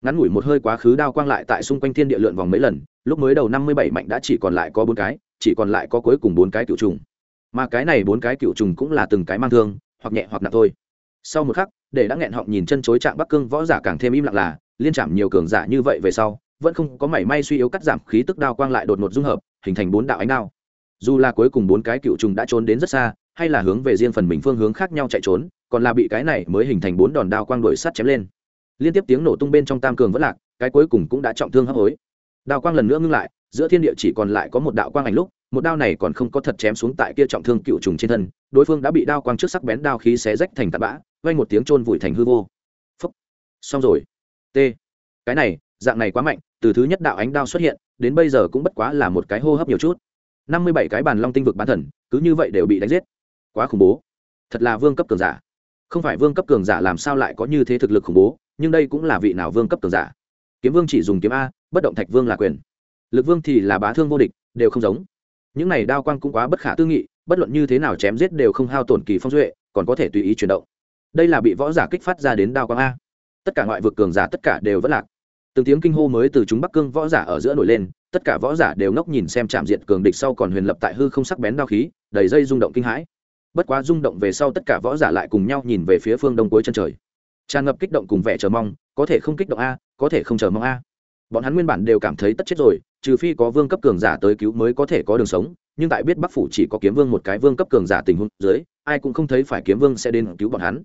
A: Ngắn ngủi một hơi quá khứ đao quang lại tại xung quanh thiên địa lượn vòng mấy lần, lúc mới đầu năm mươi bảy mạnh đã chỉ còn lại có bốn cái, chỉ còn lại có cuối cùng bốn cái cựu trùng. Mà cái này bốn cái cựu trùng cũng là từng cái mang thương, hoặc nhẹ hoặc nặng thôi. Sau một khắc, để đã nghẹn họng nhìn chân chối trạng bắc cương võ giả càng thêm im lặng là, liên trảm nhiều cường giả như vậy về sau vẫn không có mảy may suy yếu cắt giảm khí tức đao quang lại đột ngột dung hợp, hình thành bốn đạo ánh đao. Dù là cuối cùng bốn cái cựu trùng đã trốn đến rất xa, hay là hướng về riêng phần mình phương hướng khác nhau chạy trốn, còn là bị cái này mới hình thành bốn đòn đao quang đổi sắt chém lên. Liên tiếp tiếng nổ tung bên trong tam cường vẫn lạc, cái cuối cùng cũng đã trọng thương hấp hối. Đao quang lần nữa ngưng lại, giữa thiên địa chỉ còn lại có một đạo quang ảnh lúc, một đao này còn không có thật chém xuống tại kia trọng thương cựu trùng trên thân, đối phương đã bị đao quang trước sắc bén đao khí xé rách thành tạt bã, vang một tiếng chôn vùi thành hư vô. Phúc. Xong rồi. T. Cái này dạng này quá mạnh, từ thứ nhất đạo ánh đao xuất hiện, đến bây giờ cũng bất quá là một cái hô hấp nhiều chút. Năm mươi bảy cái bàn long tinh vực bán thần, cứ như vậy đều bị đánh giết. Quá khủng bố. Thật là vương cấp cường giả. Không phải vương cấp cường giả làm sao lại có như thế thực lực khủng bố, nhưng đây cũng là vị nào vương cấp cường giả. Kiếm vương chỉ dùng kiếm a, bất động thạch vương là quyền. Lực vương thì là bá thương vô địch, đều không giống. Những này đao quang cũng quá bất khả tư nghị, bất luận như thế nào chém giết đều không hao tổn kỳ phong duệ, còn có thể tùy ý chuyển động. Đây là bị võ giả kích phát ra đến đao quang a. Tất cả ngoại vực cường giả tất cả đều vẫn lạc từng tiếng kinh hô mới từ chúng bắc cương võ giả ở giữa nổi lên, tất cả võ giả đều ngốc nhìn xem chạm diện cường địch sau còn huyền lập tại hư không sắc bén đao khí, đầy dây rung động kinh hãi. Bất quá rung động về sau tất cả võ giả lại cùng nhau nhìn về phía phương đông cuối chân trời. Tràn ngập kích động cùng vẻ chờ mong, có thể không kích động a, có thể không chờ mong a. Bọn hắn nguyên bản đều cảm thấy tất chết rồi, trừ phi có vương cấp cường giả tới cứu mới có thể có đường sống, nhưng tại biết bắc phủ chỉ có kiếm vương một cái vương cấp cường giả tình huống dưới, ai cũng không thấy phải kiếm vương sẽ đến cứu bọn hắn.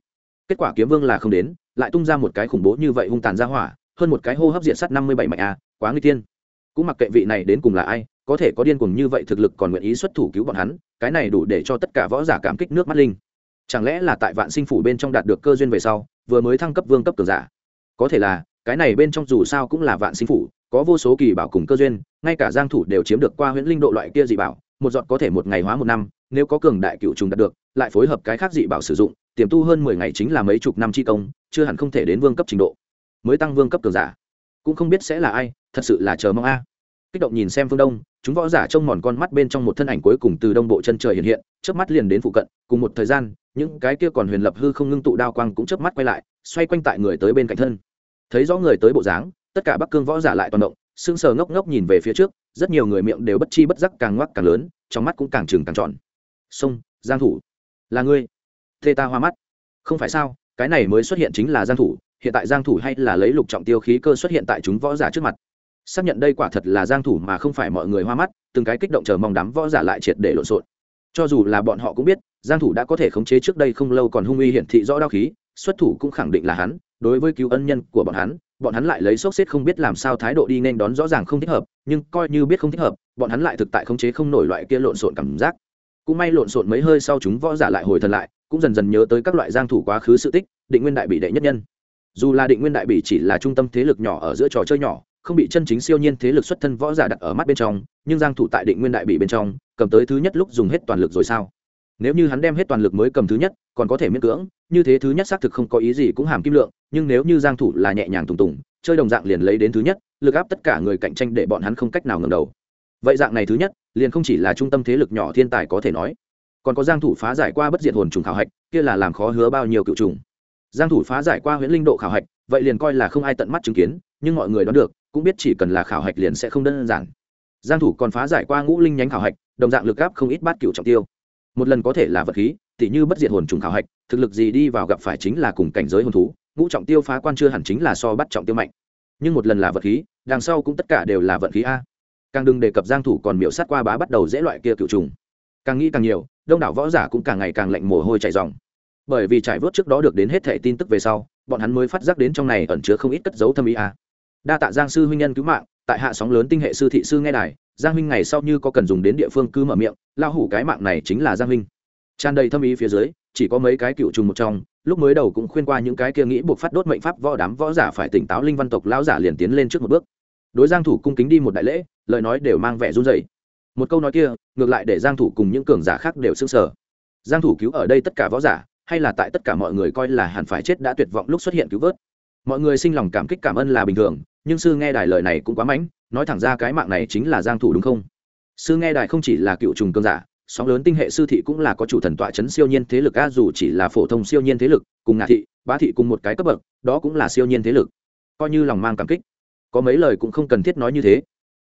A: Kết quả kiếm vương là không đến, lại tung ra một cái khủng bố như vậy hung tàn ra hỏa hơn một cái hô hấp diện sắt năm mươi bảy mạnh a, quá nguy tiên cũng mặc kệ vị này đến cùng là ai, có thể có điên cuồng như vậy thực lực còn nguyện ý xuất thủ cứu bọn hắn, cái này đủ để cho tất cả võ giả cảm kích nước mắt linh. Chẳng lẽ là tại vạn sinh phủ bên trong đạt được cơ duyên về sau, vừa mới thăng cấp vương cấp cường giả? Có thể là, cái này bên trong dù sao cũng là vạn sinh phủ, có vô số kỳ bảo cùng cơ duyên, ngay cả giang thủ đều chiếm được qua huyễn linh độ loại kia dị bảo, một giọt có thể một ngày hóa một năm, nếu có cường đại cựu trùng đạt được, lại phối hợp cái khác dị bảo sử dụng, tiềm tu hơn 10 ngày chính là mấy chục năm chi công, chưa hẳn không thể đến vương cấp trình độ mới tăng vương cấp cường giả. Cũng không biết sẽ là ai, thật sự là chờ mong a. Kích động nhìn xem phương đông, chúng võ giả trông mòn con mắt bên trong một thân ảnh cuối cùng từ đông bộ chân trời hiện hiện, chớp mắt liền đến phụ cận, cùng một thời gian, những cái kia còn huyền lập hư không ngưng tụ đao quang cũng chớp mắt quay lại, xoay quanh tại người tới bên cạnh thân. Thấy rõ người tới bộ dáng, tất cả bắc cương võ giả lại toàn động, sững sờ ngốc ngốc nhìn về phía trước, rất nhiều người miệng đều bất chi bất giác càng ngoắc càng lớn, trong mắt cũng càng trừng càng tròn. Sông, giang thủ, là ngươi? Thê ta hoa mắt. Không phải sao, cái này mới xuất hiện chính là giang thủ hiện tại giang thủ hay là lấy lục trọng tiêu khí cơ xuất hiện tại chúng võ giả trước mặt. Xác nhận đây quả thật là giang thủ mà không phải mọi người hoa mắt, từng cái kích động chờ mong đám võ giả lại triệt để lộn xộn. Cho dù là bọn họ cũng biết, giang thủ đã có thể khống chế trước đây không lâu còn hung uy hiển thị rõ đao khí, xuất thủ cũng khẳng định là hắn, đối với cứu ân nhân của bọn hắn bọn hắn lại lấy sốc xếp không biết làm sao thái độ đi nên đón rõ ràng không thích hợp, nhưng coi như biết không thích hợp, bọn hắn lại thực tại khống chế không nổi loại kia lộn xộn cảm giác. Cũng may lộn xộn mấy hơi sau chúng võ giả lại hồi thần lại, cũng dần dần nhớ tới các loại giang thủ quá khứ sự tích, định nguyên đại bị đệ nhất nhân dù là định nguyên đại Bỉ chỉ là trung tâm thế lực nhỏ ở giữa trò chơi nhỏ, không bị chân chính siêu nhiên thế lực xuất thân võ giả đặt ở mắt bên trong, nhưng giang thủ tại định nguyên đại Bỉ bên trong, cầm tới thứ nhất lúc dùng hết toàn lực rồi sao? Nếu như hắn đem hết toàn lực mới cầm thứ nhất, còn có thể miễn cưỡng, như thế thứ nhất xác thực không có ý gì cũng hàm kim lượng, nhưng nếu như giang thủ là nhẹ nhàng tùng tùng, chơi đồng dạng liền lấy đến thứ nhất, lực áp tất cả người cạnh tranh để bọn hắn không cách nào ngẩng đầu. Vậy dạng này thứ nhất, liền không chỉ là trung tâm thế lực nhỏ thiên tài có thể nói, còn có giang thủ phá giải qua bất diệt hồn trùng khảo hạch, kia là làm khó hứa bao nhiêu cựu trùng giang thủ phá giải qua huyễn linh độ khảo hạch, vậy liền coi là không ai tận mắt chứng kiến, nhưng mọi người đoán được, cũng biết chỉ cần là khảo hạch liền sẽ không đơn giản. Giang thủ còn phá giải qua ngũ linh nhánh khảo hạch, đồng dạng lực áp không ít bát cửu trọng tiêu. Một lần có thể là vật khí, tỉ như bất diệt hồn trùng khảo hạch, thực lực gì đi vào gặp phải chính là cùng cảnh giới hồn thú, ngũ trọng tiêu phá quan chưa hẳn chính là so bắt trọng tiêu mạnh. Nhưng một lần là vật khí, đằng sau cũng tất cả đều là vận khí a. Càng đừng đề cập giang thủ còn miểu sát qua bá bắt đầu dễ loại kia cựu trùng. Càng nghĩ càng nhiều, đông đảo võ giả cũng càng ngày càng lạnh mồ hôi chảy ròng bởi vì trải vớt trước đó được đến hết thẻ tin tức về sau, bọn hắn mới phát giác đến trong này ẩn chứa không ít cất dấu thâm ý à. Đa tạ giang sư huynh nhân cứu mạng, tại hạ sóng lớn tinh hệ sư thị sư nghe đài, giang huynh ngày sau như có cần dùng đến địa phương cứ mở miệng lao hủ cái mạng này chính là giang huynh. Tràn đầy thâm ý phía dưới, chỉ có mấy cái cựu trùng một trong, lúc mới đầu cũng khuyên qua những cái kia nghĩ buộc phát đốt mệnh pháp võ đám võ giả phải tỉnh táo linh văn tộc lão giả liền tiến lên trước một bước. Đối giang thủ cung kính đi một đại lễ, lời nói đều mang vẻ run rẩy. Một câu nói kia, ngược lại để giang thủ cùng những cường giả khác đều sững sờ. Giang thủ cứu ở đây tất cả võ giả hay là tại tất cả mọi người coi là hẳn phải chết đã tuyệt vọng lúc xuất hiện cứu vớt. Mọi người sinh lòng cảm kích cảm ơn là bình thường, nhưng sư nghe đài lời này cũng quá mãnh, nói thẳng ra cái mạng này chính là giang thủ đúng không? Sư nghe đài không chỉ là cựu trùng cương giả, sóng lớn tinh hệ sư thị cũng là có chủ thần tọa chấn siêu nhiên thế lực, a, dù chỉ là phổ thông siêu nhiên thế lực, cùng ngạ thị, bá thị cùng một cái cấp bậc, đó cũng là siêu nhiên thế lực. Coi như lòng mang cảm kích. Có mấy lời cũng không cần thiết nói như thế.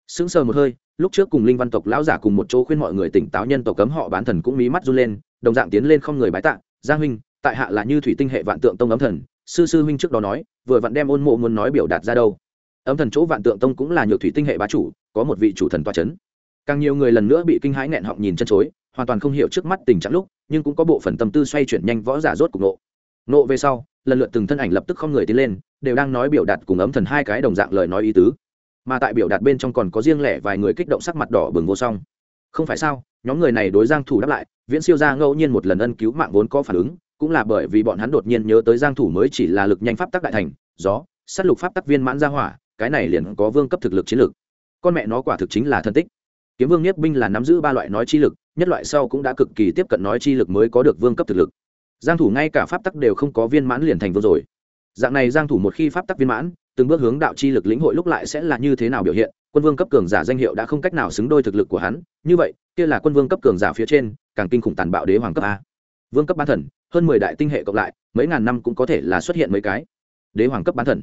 A: Sững sờ một hơi, lúc trước cùng linh văn tộc lão giả cùng một chỗ khuyên mọi người tỉnh táo nhân tộc cấm họ bán thần cũng mí mắt run lên, đồng dạng tiến lên không người bái tạ giang huynh, tại hạ là như thủy tinh hệ vạn tượng tông ấm thần, sư sư huynh trước đó nói, vừa vặn đem ôn mộ muốn nói biểu đạt ra đâu. Ấm thần chỗ vạn tượng tông cũng là nhược thủy tinh hệ bá chủ, có một vị chủ thần toa c h ấ n càng nhiều người lần nữa bị kinh hãi nghẹn họng nhìn chân chối, hoàn toàn không hiểu trước mắt tình trạng lúc, nhưng cũng có bộ phận tâm tư xoay chuyển nhanh võ giả rốt cục nộ. Nộ về sau, lần lượt từng thân ảnh lập tức không người tiến lên, đều đang nói biểu đạt cùng ấm thần hai cái đồng dạng lời nói ý tứ. Mà tại biểu đạt bên trong còn có riêng lẻ vài người kích động sắc mặt đỏ bừng vô song. Không phải sao, nhóm người này đối giang thủ đáp lại viễn siêu ra ngẫu nhiên một lần ân cứu mạng vốn có phản ứng, cũng là bởi vì bọn hắn đột nhiên nhớ tới giang thủ mới chỉ là lực nhanh pháp tắc đại thành, gió, sát lục pháp tắc viên mãn gia hỏa, cái này liền có vương cấp thực lực chiến lược. Con mẹ nó quả thực chính là thân tích. Kiếm vương nhất binh là nắm giữ ba loại nói chi lực, nhất loại sau cũng đã cực kỳ tiếp cận nói chi lực mới có được vương cấp thực lực. Giang thủ ngay cả pháp tắc đều không có viên mãn liền thành vương rồi. Dạng này giang thủ một khi pháp tắc viên mãn, từng bước hướng đạo chi lực lĩnh hội lúc lại sẽ là như thế nào biểu hiện, quân vương cấp cường giả danh hiệu đã không cách nào xứng đôi thực lực của hắn, như vậy, kia là quân vương cấp cường giả phía trên càng kinh khủng tàn bạo đế hoàng cấp a. Vương cấp bán thần, hơn mười đại tinh hệ cộng lại, mấy ngàn năm cũng có thể là xuất hiện mấy cái. Đế hoàng cấp bán thần.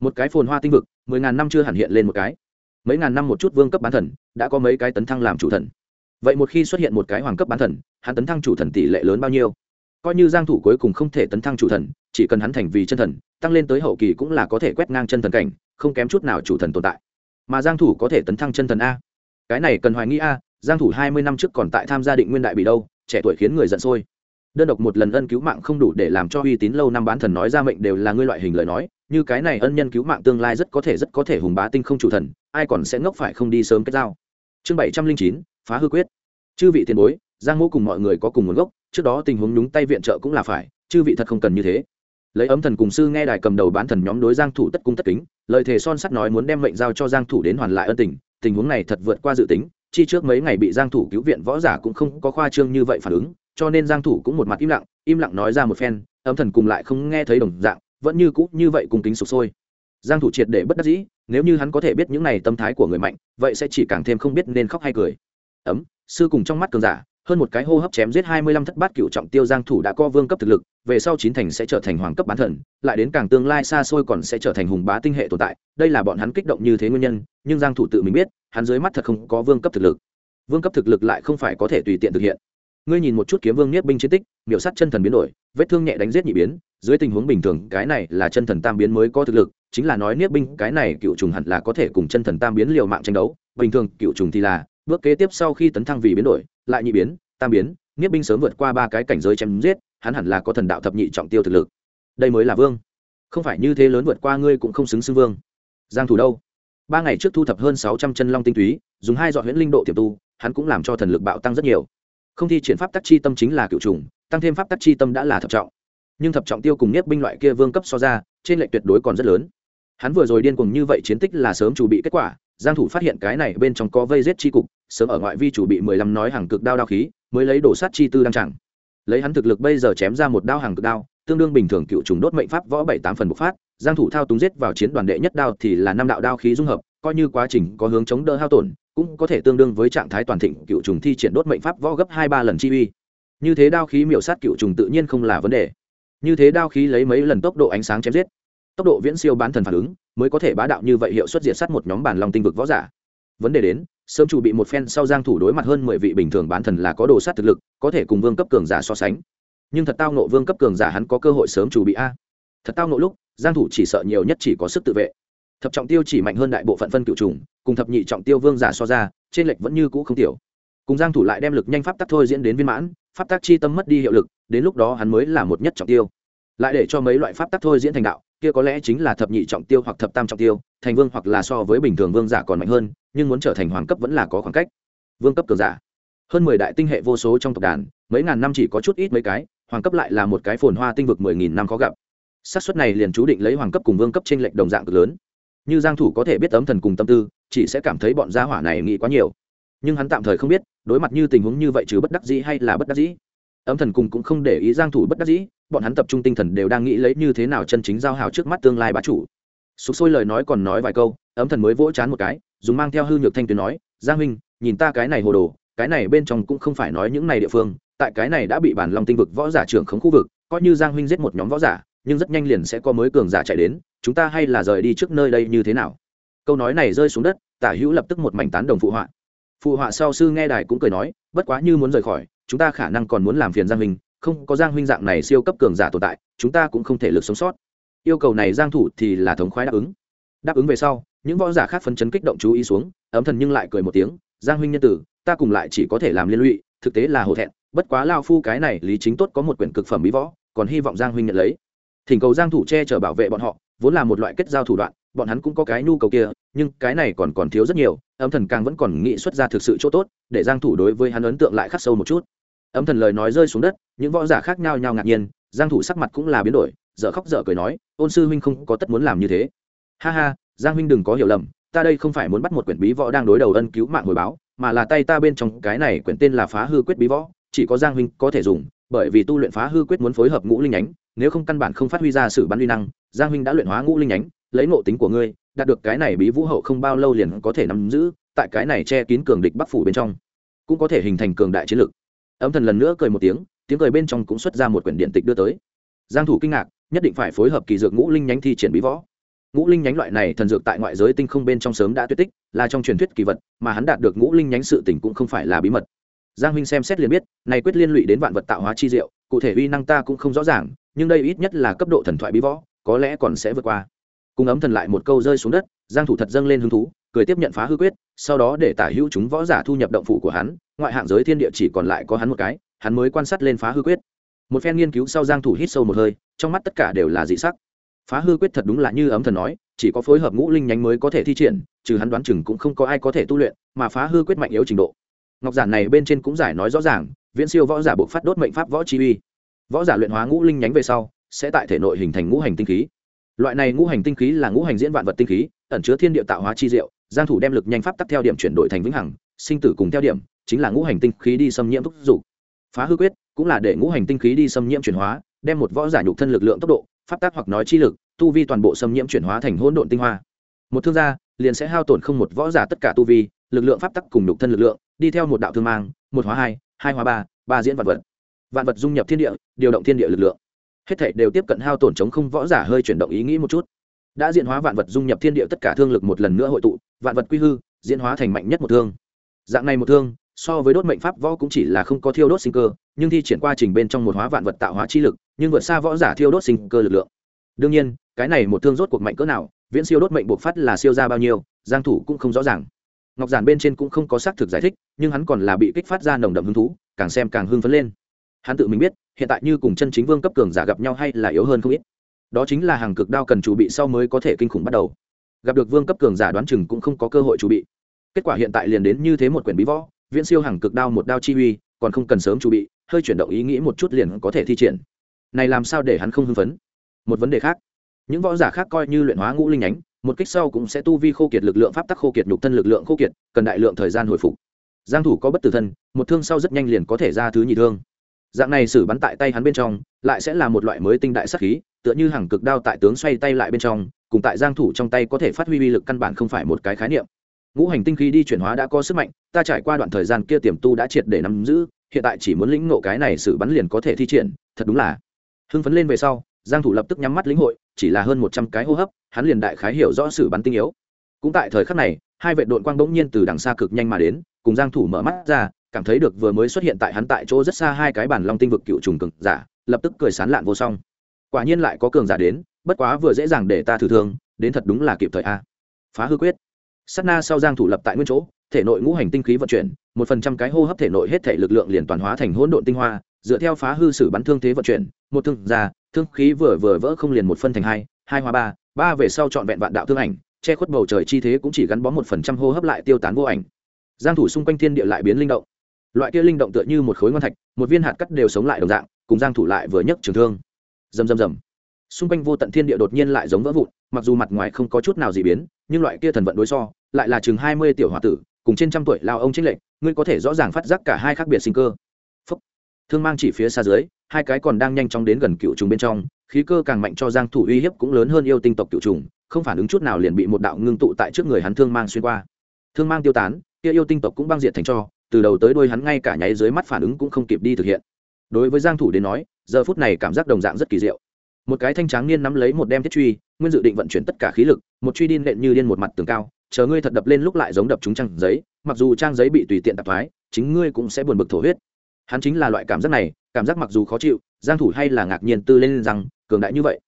A: Một cái phồn hoa tinh vực, mười ngàn năm chưa hẳn hiện lên một cái. Mấy ngàn năm một chút vương cấp bán thần, đã có mấy cái tấn thăng làm chủ thần. Vậy một khi xuất hiện một cái hoàng cấp bán thần, hắn tấn thăng chủ thần tỷ lệ lớn bao nhiêu? Coi như giang thủ cuối cùng không thể tấn thăng chủ thần, chỉ cần hắn thành vì chân thần, tăng lên tới hậu kỳ cũng là có thể quét ngang chân thần cảnh, không kém chút nào chủ thần tồn tại. Mà giang thủ có thể tấn thăng chân thần a. Cái này cần hoài nghi a giang thủ 20 năm trước còn tại tham gia định nguyên đại bị đâu, trẻ tuổi khiến người giận sôi. Đơn độc một lần ân cứu mạng không đủ để làm cho uy tín lâu năm bán thần nói ra mệnh đều là ngươi loại hình lời nói, như cái này ân nhân cứu mạng tương lai rất có thể rất có thể hùng bá tinh không chủ thần, ai còn sẽ ngốc phải không đi sớm kết giao. Chương bảy trăm linh chín, phá hư quyết. Chư vị tiền bối, giang mô cùng mọi người có cùng nguồn gốc, trước đó tình huống nhúng tay viện trợ cũng là phải, chư vị thật không cần như thế. Lấy ấm thần cùng sư nghe đài cầm đầu bán thần nhóm đối giang thủ tất cung tất kính, lời thề son sắt nói muốn đem mệnh giao cho giang thủ đến hoàn lại ân tình tình huống này thật vượt qua dự tính chi trước mấy ngày bị giang thủ cứu viện võ giả cũng không có khoa trương như vậy phản ứng, cho nên giang thủ cũng một mặt im lặng im lặng nói ra một phen ấm thần cùng lại không nghe thấy đồng dạng, vẫn như cũ như vậy cùng kính sụp sôi. Giang thủ triệt để bất đắc dĩ, nếu như hắn có thể biết những này tâm thái của người mạnh, vậy sẽ chỉ càng thêm không biết nên khóc hay cười. Ấm, sư cùng trong mắt cường giả hơn một cái hô hấp chém giết hai mươi lăm thất bát cựu trọng tiêu giang thủ đã có vương cấp thực lực, về sau chín thành sẽ trở thành hoàng cấp bán thần, lại đến càng tương lai xa xôi còn sẽ trở thành hùng bá tinh hệ tồn tại. Đây là bọn hắn kích động như thế nguyên nhân, nhưng giang thủ tự mình biết, hắn dưới mắt thật không có vương cấp thực lực. Vương cấp thực lực lại không phải có thể tùy tiện thực hiện. Ngươi nhìn một chút kiếm vương niết binh chiến tích, miểu sát chân thần biến đổi, vết thương nhẹ đánh giết nhị biến, dưới tình huống bình thường, cái này là chân thần tam biến mới có thực lực, chính là nói niết binh, cái này cựu trùng hẳn là có thể cùng chân thần tam biến liều mạng tranh đấu, bình thường cựu trùng thì là bước kế tiếp sau khi tấn thăng vì biến đổi, lại nhị biến, tam biến, nghiếp binh sớm vượt qua ba cái cảnh giới chém giết, hắn hẳn là có thần đạo thập nhị trọng tiêu thực lực. Đây mới là vương. Không phải như thế lớn vượt qua ngươi cũng không xứng xưng vương. Giang thủ đâu? Ba ngày trước thu thập hơn 600 chân long tinh túy, dùng hai dọn huyễn linh độ tiềm tu, hắn cũng làm cho thần lực bạo tăng rất nhiều. Không thi triển pháp tắc chi tâm chính là cựu trùng, tăng thêm pháp tắc chi tâm đã là thập trọng. Nhưng thập trọng tiêu cùng nghiếp binh loại kia vương cấp so ra, trên lệnh tuyệt đối còn rất lớn. Hắn vừa rồi điên cuồng như vậy chiến tích là sớm chủ bị kết quả, giang thủ phát hiện cái này bên trong có vây giết chi cục sớm ở ngoại vi chủ bị mười lăm nói hàng cực đao đao khí, mới lấy đổ sát chi tư đang chẳng. Lấy hắn thực lực bây giờ chém ra một đao hàng cực đao, tương đương bình thường cựu trùng đốt mệnh pháp võ bảy tám phần bộc phát, giang thủ thao túng giết vào chiến đoàn đệ nhất đao thì là năm đạo đao khí dung hợp, coi như quá trình có hướng chống đỡ hao tổn, cũng có thể tương đương với trạng thái toàn thịnh cựu trùng thi triển đốt mệnh pháp võ gấp hai ba lần chi uy. Như thế đao khí miểu sát cựu trùng tự nhiên không là vấn đề. Như thế đao khí lấy mấy lần tốc độ ánh sáng chém giết. Tốc độ viễn siêu bán thần phản ứng, mới có thể bá đạo như vậy hiệu suất diệt sát một nhóm bản lòng tinh vực võ giả vấn đề đến, sớm chủ bị một phen sau giang thủ đối mặt hơn mười vị bình thường bán thần là có đồ sát thực lực, có thể cùng vương cấp cường giả so sánh. Nhưng thật tao nộ vương cấp cường giả hắn có cơ hội sớm chủ bị a. Thật tao nộ lúc, giang thủ chỉ sợ nhiều nhất chỉ có sức tự vệ. Thập trọng tiêu chỉ mạnh hơn đại bộ phận phân cựu trùng cùng thập nhị trọng tiêu vương giả so ra, trên lệch vẫn như cũ không tiểu. Cùng giang thủ lại đem lực nhanh pháp tắc thôi diễn đến viên mãn, pháp tắc chi tâm mất đi hiệu lực, đến lúc đó hắn mới là một nhất trọng tiêu. Lại để cho mấy loại pháp tắc thôi diễn thành đạo, kia có lẽ chính là thập nhị trọng tiêu hoặc thập tam trọng tiêu, thành vương hoặc là so với bình thường vương giả còn mạnh hơn nhưng muốn trở thành hoàng cấp vẫn là có khoảng cách. Vương cấp cường giả. Hơn mười đại tinh hệ vô số trong tộc đàn, mấy ngàn năm chỉ có chút ít mấy cái, hoàng cấp lại là một cái phồn hoa tinh vực mười nghìn năm khó gặp. Xác suất này liền chú định lấy hoàng cấp cùng vương cấp trên lệnh đồng dạng cực lớn. Như giang thủ có thể biết ấm thần cùng tâm tư, chỉ sẽ cảm thấy bọn gia hỏa này nghĩ quá nhiều. Nhưng hắn tạm thời không biết, đối mặt như tình huống như vậy chứ bất đắc dĩ hay là bất đắc dĩ. Ấm thần cùng cũng không để ý giang thủ bất đắc dĩ, bọn hắn tập trung tinh thần đều đang nghĩ lấy như thế nào chân chính giao hảo trước mắt tương lai bá chủ. Sục sôi lời nói còn nói vài câu, ấm thần mới vỗ chán một cái dùng mang theo hư nhược thanh tuyến nói, giang minh nhìn ta cái này hồ đồ, cái này bên trong cũng không phải nói những này địa phương, tại cái này đã bị bản long tinh vực võ giả trưởng khống khu vực, coi như giang huynh giết một nhóm võ giả, nhưng rất nhanh liền sẽ có mới cường giả chạy đến, chúng ta hay là rời đi trước nơi đây như thế nào? Câu nói này rơi xuống đất, tả hữu lập tức một mảnh tán đồng phụ họa. Phụ họa sau sư nghe đài cũng cười nói, bất quá như muốn rời khỏi, chúng ta khả năng còn muốn làm phiền giang huynh, không có giang huynh dạng này siêu cấp cường giả tồn tại, chúng ta cũng không thể lực sống sót. Yêu cầu này giang thủ thì là thống khoái đáp ứng. Đáp ứng về sau những võ giả khác phấn chấn kích động chú ý xuống, ấm thần nhưng lại cười một tiếng, giang huynh nhân tử, ta cùng lại chỉ có thể làm liên lụy, thực tế là hổ thẹn, bất quá lao phu cái này lý chính tốt có một quyển cực phẩm bí võ, còn hy vọng giang huynh nhận lấy. Thỉnh cầu giang thủ che chở bảo vệ bọn họ, vốn là một loại kết giao thủ đoạn, bọn hắn cũng có cái nhu cầu kia, nhưng cái này còn còn thiếu rất nhiều, ấm thần càng vẫn còn nghĩ xuất ra thực sự chỗ tốt, để giang thủ đối với hắn ấn tượng lại khắc sâu một chút. Ấm thần lời nói rơi xuống đất, những võ giả khác nhau nhau ngạc nhiên, giang thủ sắc mặt cũng là biến đổi, dở khóc dở cười nói, ôn sư huynh không có tất muốn làm như thế. Ha ha giang huynh đừng có hiểu lầm, ta đây không phải muốn bắt một quyển bí võ đang đối đầu ân cứu mạng hồi báo, mà là tay ta bên trong cái này quyển tên là phá hư quyết bí võ, chỉ có giang huynh có thể dùng, bởi vì tu luyện phá hư quyết muốn phối hợp ngũ linh nhánh, nếu không căn bản không phát huy ra sự bắn uy năng, giang huynh đã luyện hóa ngũ linh nhánh, lấy ngộ tính của ngươi, đạt được cái này bí vũ hậu không bao lâu liền có thể nắm giữ, tại cái này che kín cường địch bắc phủ bên trong, cũng có thể hình thành cường đại chiến lực. Âm thần lần nữa cười một tiếng tiếng cười bên trong cũng xuất ra một quyển điện tịch đưa tới. Giang thủ kinh ngạc, nhất định phải phối hợp kỳ dược ngũ linh nhánh thi triển bí võ ngũ linh nhánh loại này thần dược tại ngoại giới tinh không bên trong sớm đã tuyệt tích, là trong truyền thuyết kỳ vật, mà hắn đạt được ngũ linh nhánh sự tình cũng không phải là bí mật. Giang huynh xem xét liền biết, này quyết liên lụy đến vạn vật tạo hóa chi diệu, cụ thể uy năng ta cũng không rõ ràng, nhưng đây ít nhất là cấp độ thần thoại bí võ, có lẽ còn sẽ vượt qua. Cùng ấm thần lại một câu rơi xuống đất, giang thủ thật dâng lên hứng thú, cười tiếp nhận phá hư quyết, sau đó để tả hữu chúng võ giả thu nhập động phủ của hắn, ngoại hạng giới thiên địa chỉ còn lại có hắn một cái, hắn mới quan sát lên phá hư quyết. Một phen nghiên cứu sau giang thủ hít sâu một hơi, trong mắt tất cả đều là dị sắc phá hư quyết thật đúng là như ấm thần nói, chỉ có phối hợp ngũ linh nhánh mới có thể thi triển, trừ hắn đoán chừng cũng không có ai có thể tu luyện, mà phá hư quyết mạnh yếu trình độ. Ngọc giản này bên trên cũng giải nói rõ ràng, viễn siêu võ giả buộc phát đốt mệnh pháp võ chi uy. Võ giả luyện hóa ngũ linh nhánh về sau, sẽ tại thể nội hình thành ngũ hành tinh khí. Loại này ngũ hành tinh khí là ngũ hành diễn vạn vật tinh khí, ẩn chứa thiên địa tạo hóa chi diệu, giang thủ đem lực nhanh pháp tắc theo điểm chuyển đổi thành vĩnh hằng, sinh tử cùng theo điểm, chính là ngũ hành tinh khí đi xâm nhiễm thúc dục. Phá hư quyết cũng là để ngũ hành tinh khí đi xâm nhiễm chuyển hóa, đem một võ giả nhục thân lực lượng tốc độ pháp tác hoặc nói chi lực, tu vi toàn bộ xâm nhiễm chuyển hóa thành hỗn độn tinh hoa. Một thương gia liền sẽ hao tổn không một võ giả tất cả tu vi, lực lượng pháp tắc cùng nhục thân lực lượng, đi theo một đạo thương mang, một hóa hai hai hóa ba ba diễn vạn vật. Vạn vật dung nhập thiên địa, điều động thiên địa lực lượng. Hết thảy đều tiếp cận hao tổn chống không võ giả hơi chuyển động ý nghĩ một chút. Đã diễn hóa vạn vật dung nhập thiên địa tất cả thương lực một lần nữa hội tụ, vạn vật quy hư, diễn hóa thành mạnh nhất một thương. Dạng này một thương so với đốt mệnh pháp võ cũng chỉ là không có thiêu đốt sinh cơ, nhưng thi triển qua trình bên trong một hóa vạn vật tạo hóa chi lực, nhưng vượt xa võ giả thiêu đốt sinh cơ lực lượng. Đương nhiên, cái này một thương rốt cuộc mạnh cỡ nào, viễn siêu đốt mệnh buộc phát là siêu ra bao nhiêu, giang thủ cũng không rõ ràng. Ngọc giản bên trên cũng không có xác thực giải thích, nhưng hắn còn là bị kích phát ra nồng đậm hứng thú, càng xem càng hưng phấn lên. Hắn tự mình biết, hiện tại như cùng chân chính vương cấp cường giả gặp nhau hay là yếu hơn không ít. Đó chính là hàng cực đao cần chuẩn bị sau mới có thể kinh khủng bắt đầu. Gặp được vương cấp cường giả đoán chừng cũng không có cơ hội chuẩn bị. Kết quả hiện tại liền đến như thế một quyển bí võ viễn siêu hàng cực đao một đao chi uy, còn không cần sớm chuẩn bị, hơi chuyển động ý nghĩ một chút liền có thể thi triển. Này làm sao để hắn không hưng phấn? Một vấn đề khác, những võ giả khác coi như luyện hóa ngũ linh nhánh, một kích sau cũng sẽ tu vi khô kiệt lực lượng pháp tắc khô kiệt nhục thân lực lượng khô kiệt, cần đại lượng thời gian hồi phục. Giang thủ có bất tử thân, một thương sau rất nhanh liền có thể ra thứ nhị thương. Dạng này xử bắn tại tay hắn bên trong, lại sẽ là một loại mới tinh đại sát khí, tựa như hàng cực đao tại tướng xoay tay lại bên trong, cùng tại giang thủ trong tay có thể phát huy uy lực căn bản không phải một cái khái niệm ngũ hành tinh khí đi chuyển hóa đã có sức mạnh, ta trải qua đoạn thời gian kia tiềm tu đã triệt để nắm giữ, hiện tại chỉ muốn lĩnh ngộ cái này sự bắn liền có thể thi triển, thật đúng là hưng phấn lên về sau, giang thủ lập tức nhắm mắt lĩnh hội, chỉ là hơn 100 cái hô hấp, hắn liền đại khái hiểu rõ sự bắn tinh yếu. Cũng tại thời khắc này, hai vệ đội quang bỗng nhiên từ đằng xa cực nhanh mà đến, cùng giang thủ mở mắt ra, cảm thấy được vừa mới xuất hiện tại hắn tại chỗ rất xa hai cái bản long tinh vực cựu trùng cường giả, lập tức cười sán lạn vô song. Quả nhiên lại có cường giả đến, bất quá vừa dễ dàng để ta thử thương, đến thật đúng là kịp thời a. Phá hư quyết sát na sau giang thủ lập tại nguyên chỗ, thể nội ngũ hành tinh khí vận chuyển, một phần trăm cái hô hấp thể nội hết thể lực lượng liền toàn hóa thành hỗn độn tinh hoa, dựa theo phá hư sử bắn thương thế vận chuyển, một thương ra, thương khí vừa vừa vỡ không liền một phân thành hai hai hóa ba ba về sau chọn vẹn vạn đạo thương ảnh, che khuất bầu trời chi thế cũng chỉ gắn bó một phần trăm hô hấp lại tiêu tán vô ảnh. Giang thủ xung quanh thiên địa lại biến linh động. Loại kia linh động tựa như một khối ngon thạch, một viên hạt cắt đều sống lại đồng dạng, cùng giang thủ lại vừa nhấc trường thương. Rầm rầm rầm. Xung quanh vô tận thiên địa đột nhiên lại giống vỡ vụn, mặc dù mặt ngoài không có chút nào gì biến nhưng loại kia thần vận đối so, lại là chừng 20 tiểu hòa tử, cùng trên trăm tuổi lao ông chính lệnh ngươi có thể rõ ràng phát giác cả hai khác biệt sinh cơ. Phúc. thương mang chỉ phía xa dưới, hai cái còn đang nhanh chóng đến gần cựu trùng bên trong, khí cơ càng mạnh cho giang thủ uy hiếp cũng lớn hơn yêu tinh tộc cựu trùng, không phản ứng chút nào liền bị một đạo ngưng tụ tại trước người hắn thương mang xuyên qua. Thương mang tiêu tán, kia yêu tinh tộc cũng băng diệt thành cho, từ đầu tới đuôi hắn ngay cả nháy dưới mắt phản ứng cũng không kịp đi thực hiện. Đối với giang thủ đến nói, giờ phút này cảm giác đồng dạng rất kỳ diệu một cái thanh tráng niên nắm lấy một đem thiết truy, nguyên dự định vận chuyển tất cả khí lực, một truy điên nện như điên một mặt tường cao, chờ ngươi thật đập lên lúc lại giống đập trúng trang giấy, mặc dù trang giấy bị tùy tiện tạp thoái, chính ngươi cũng sẽ buồn bực thổ huyết. Hắn chính là loại cảm giác này, cảm giác mặc dù khó chịu, giang thủ hay là ngạc nhiên tư lên rằng, cường đại như vậy.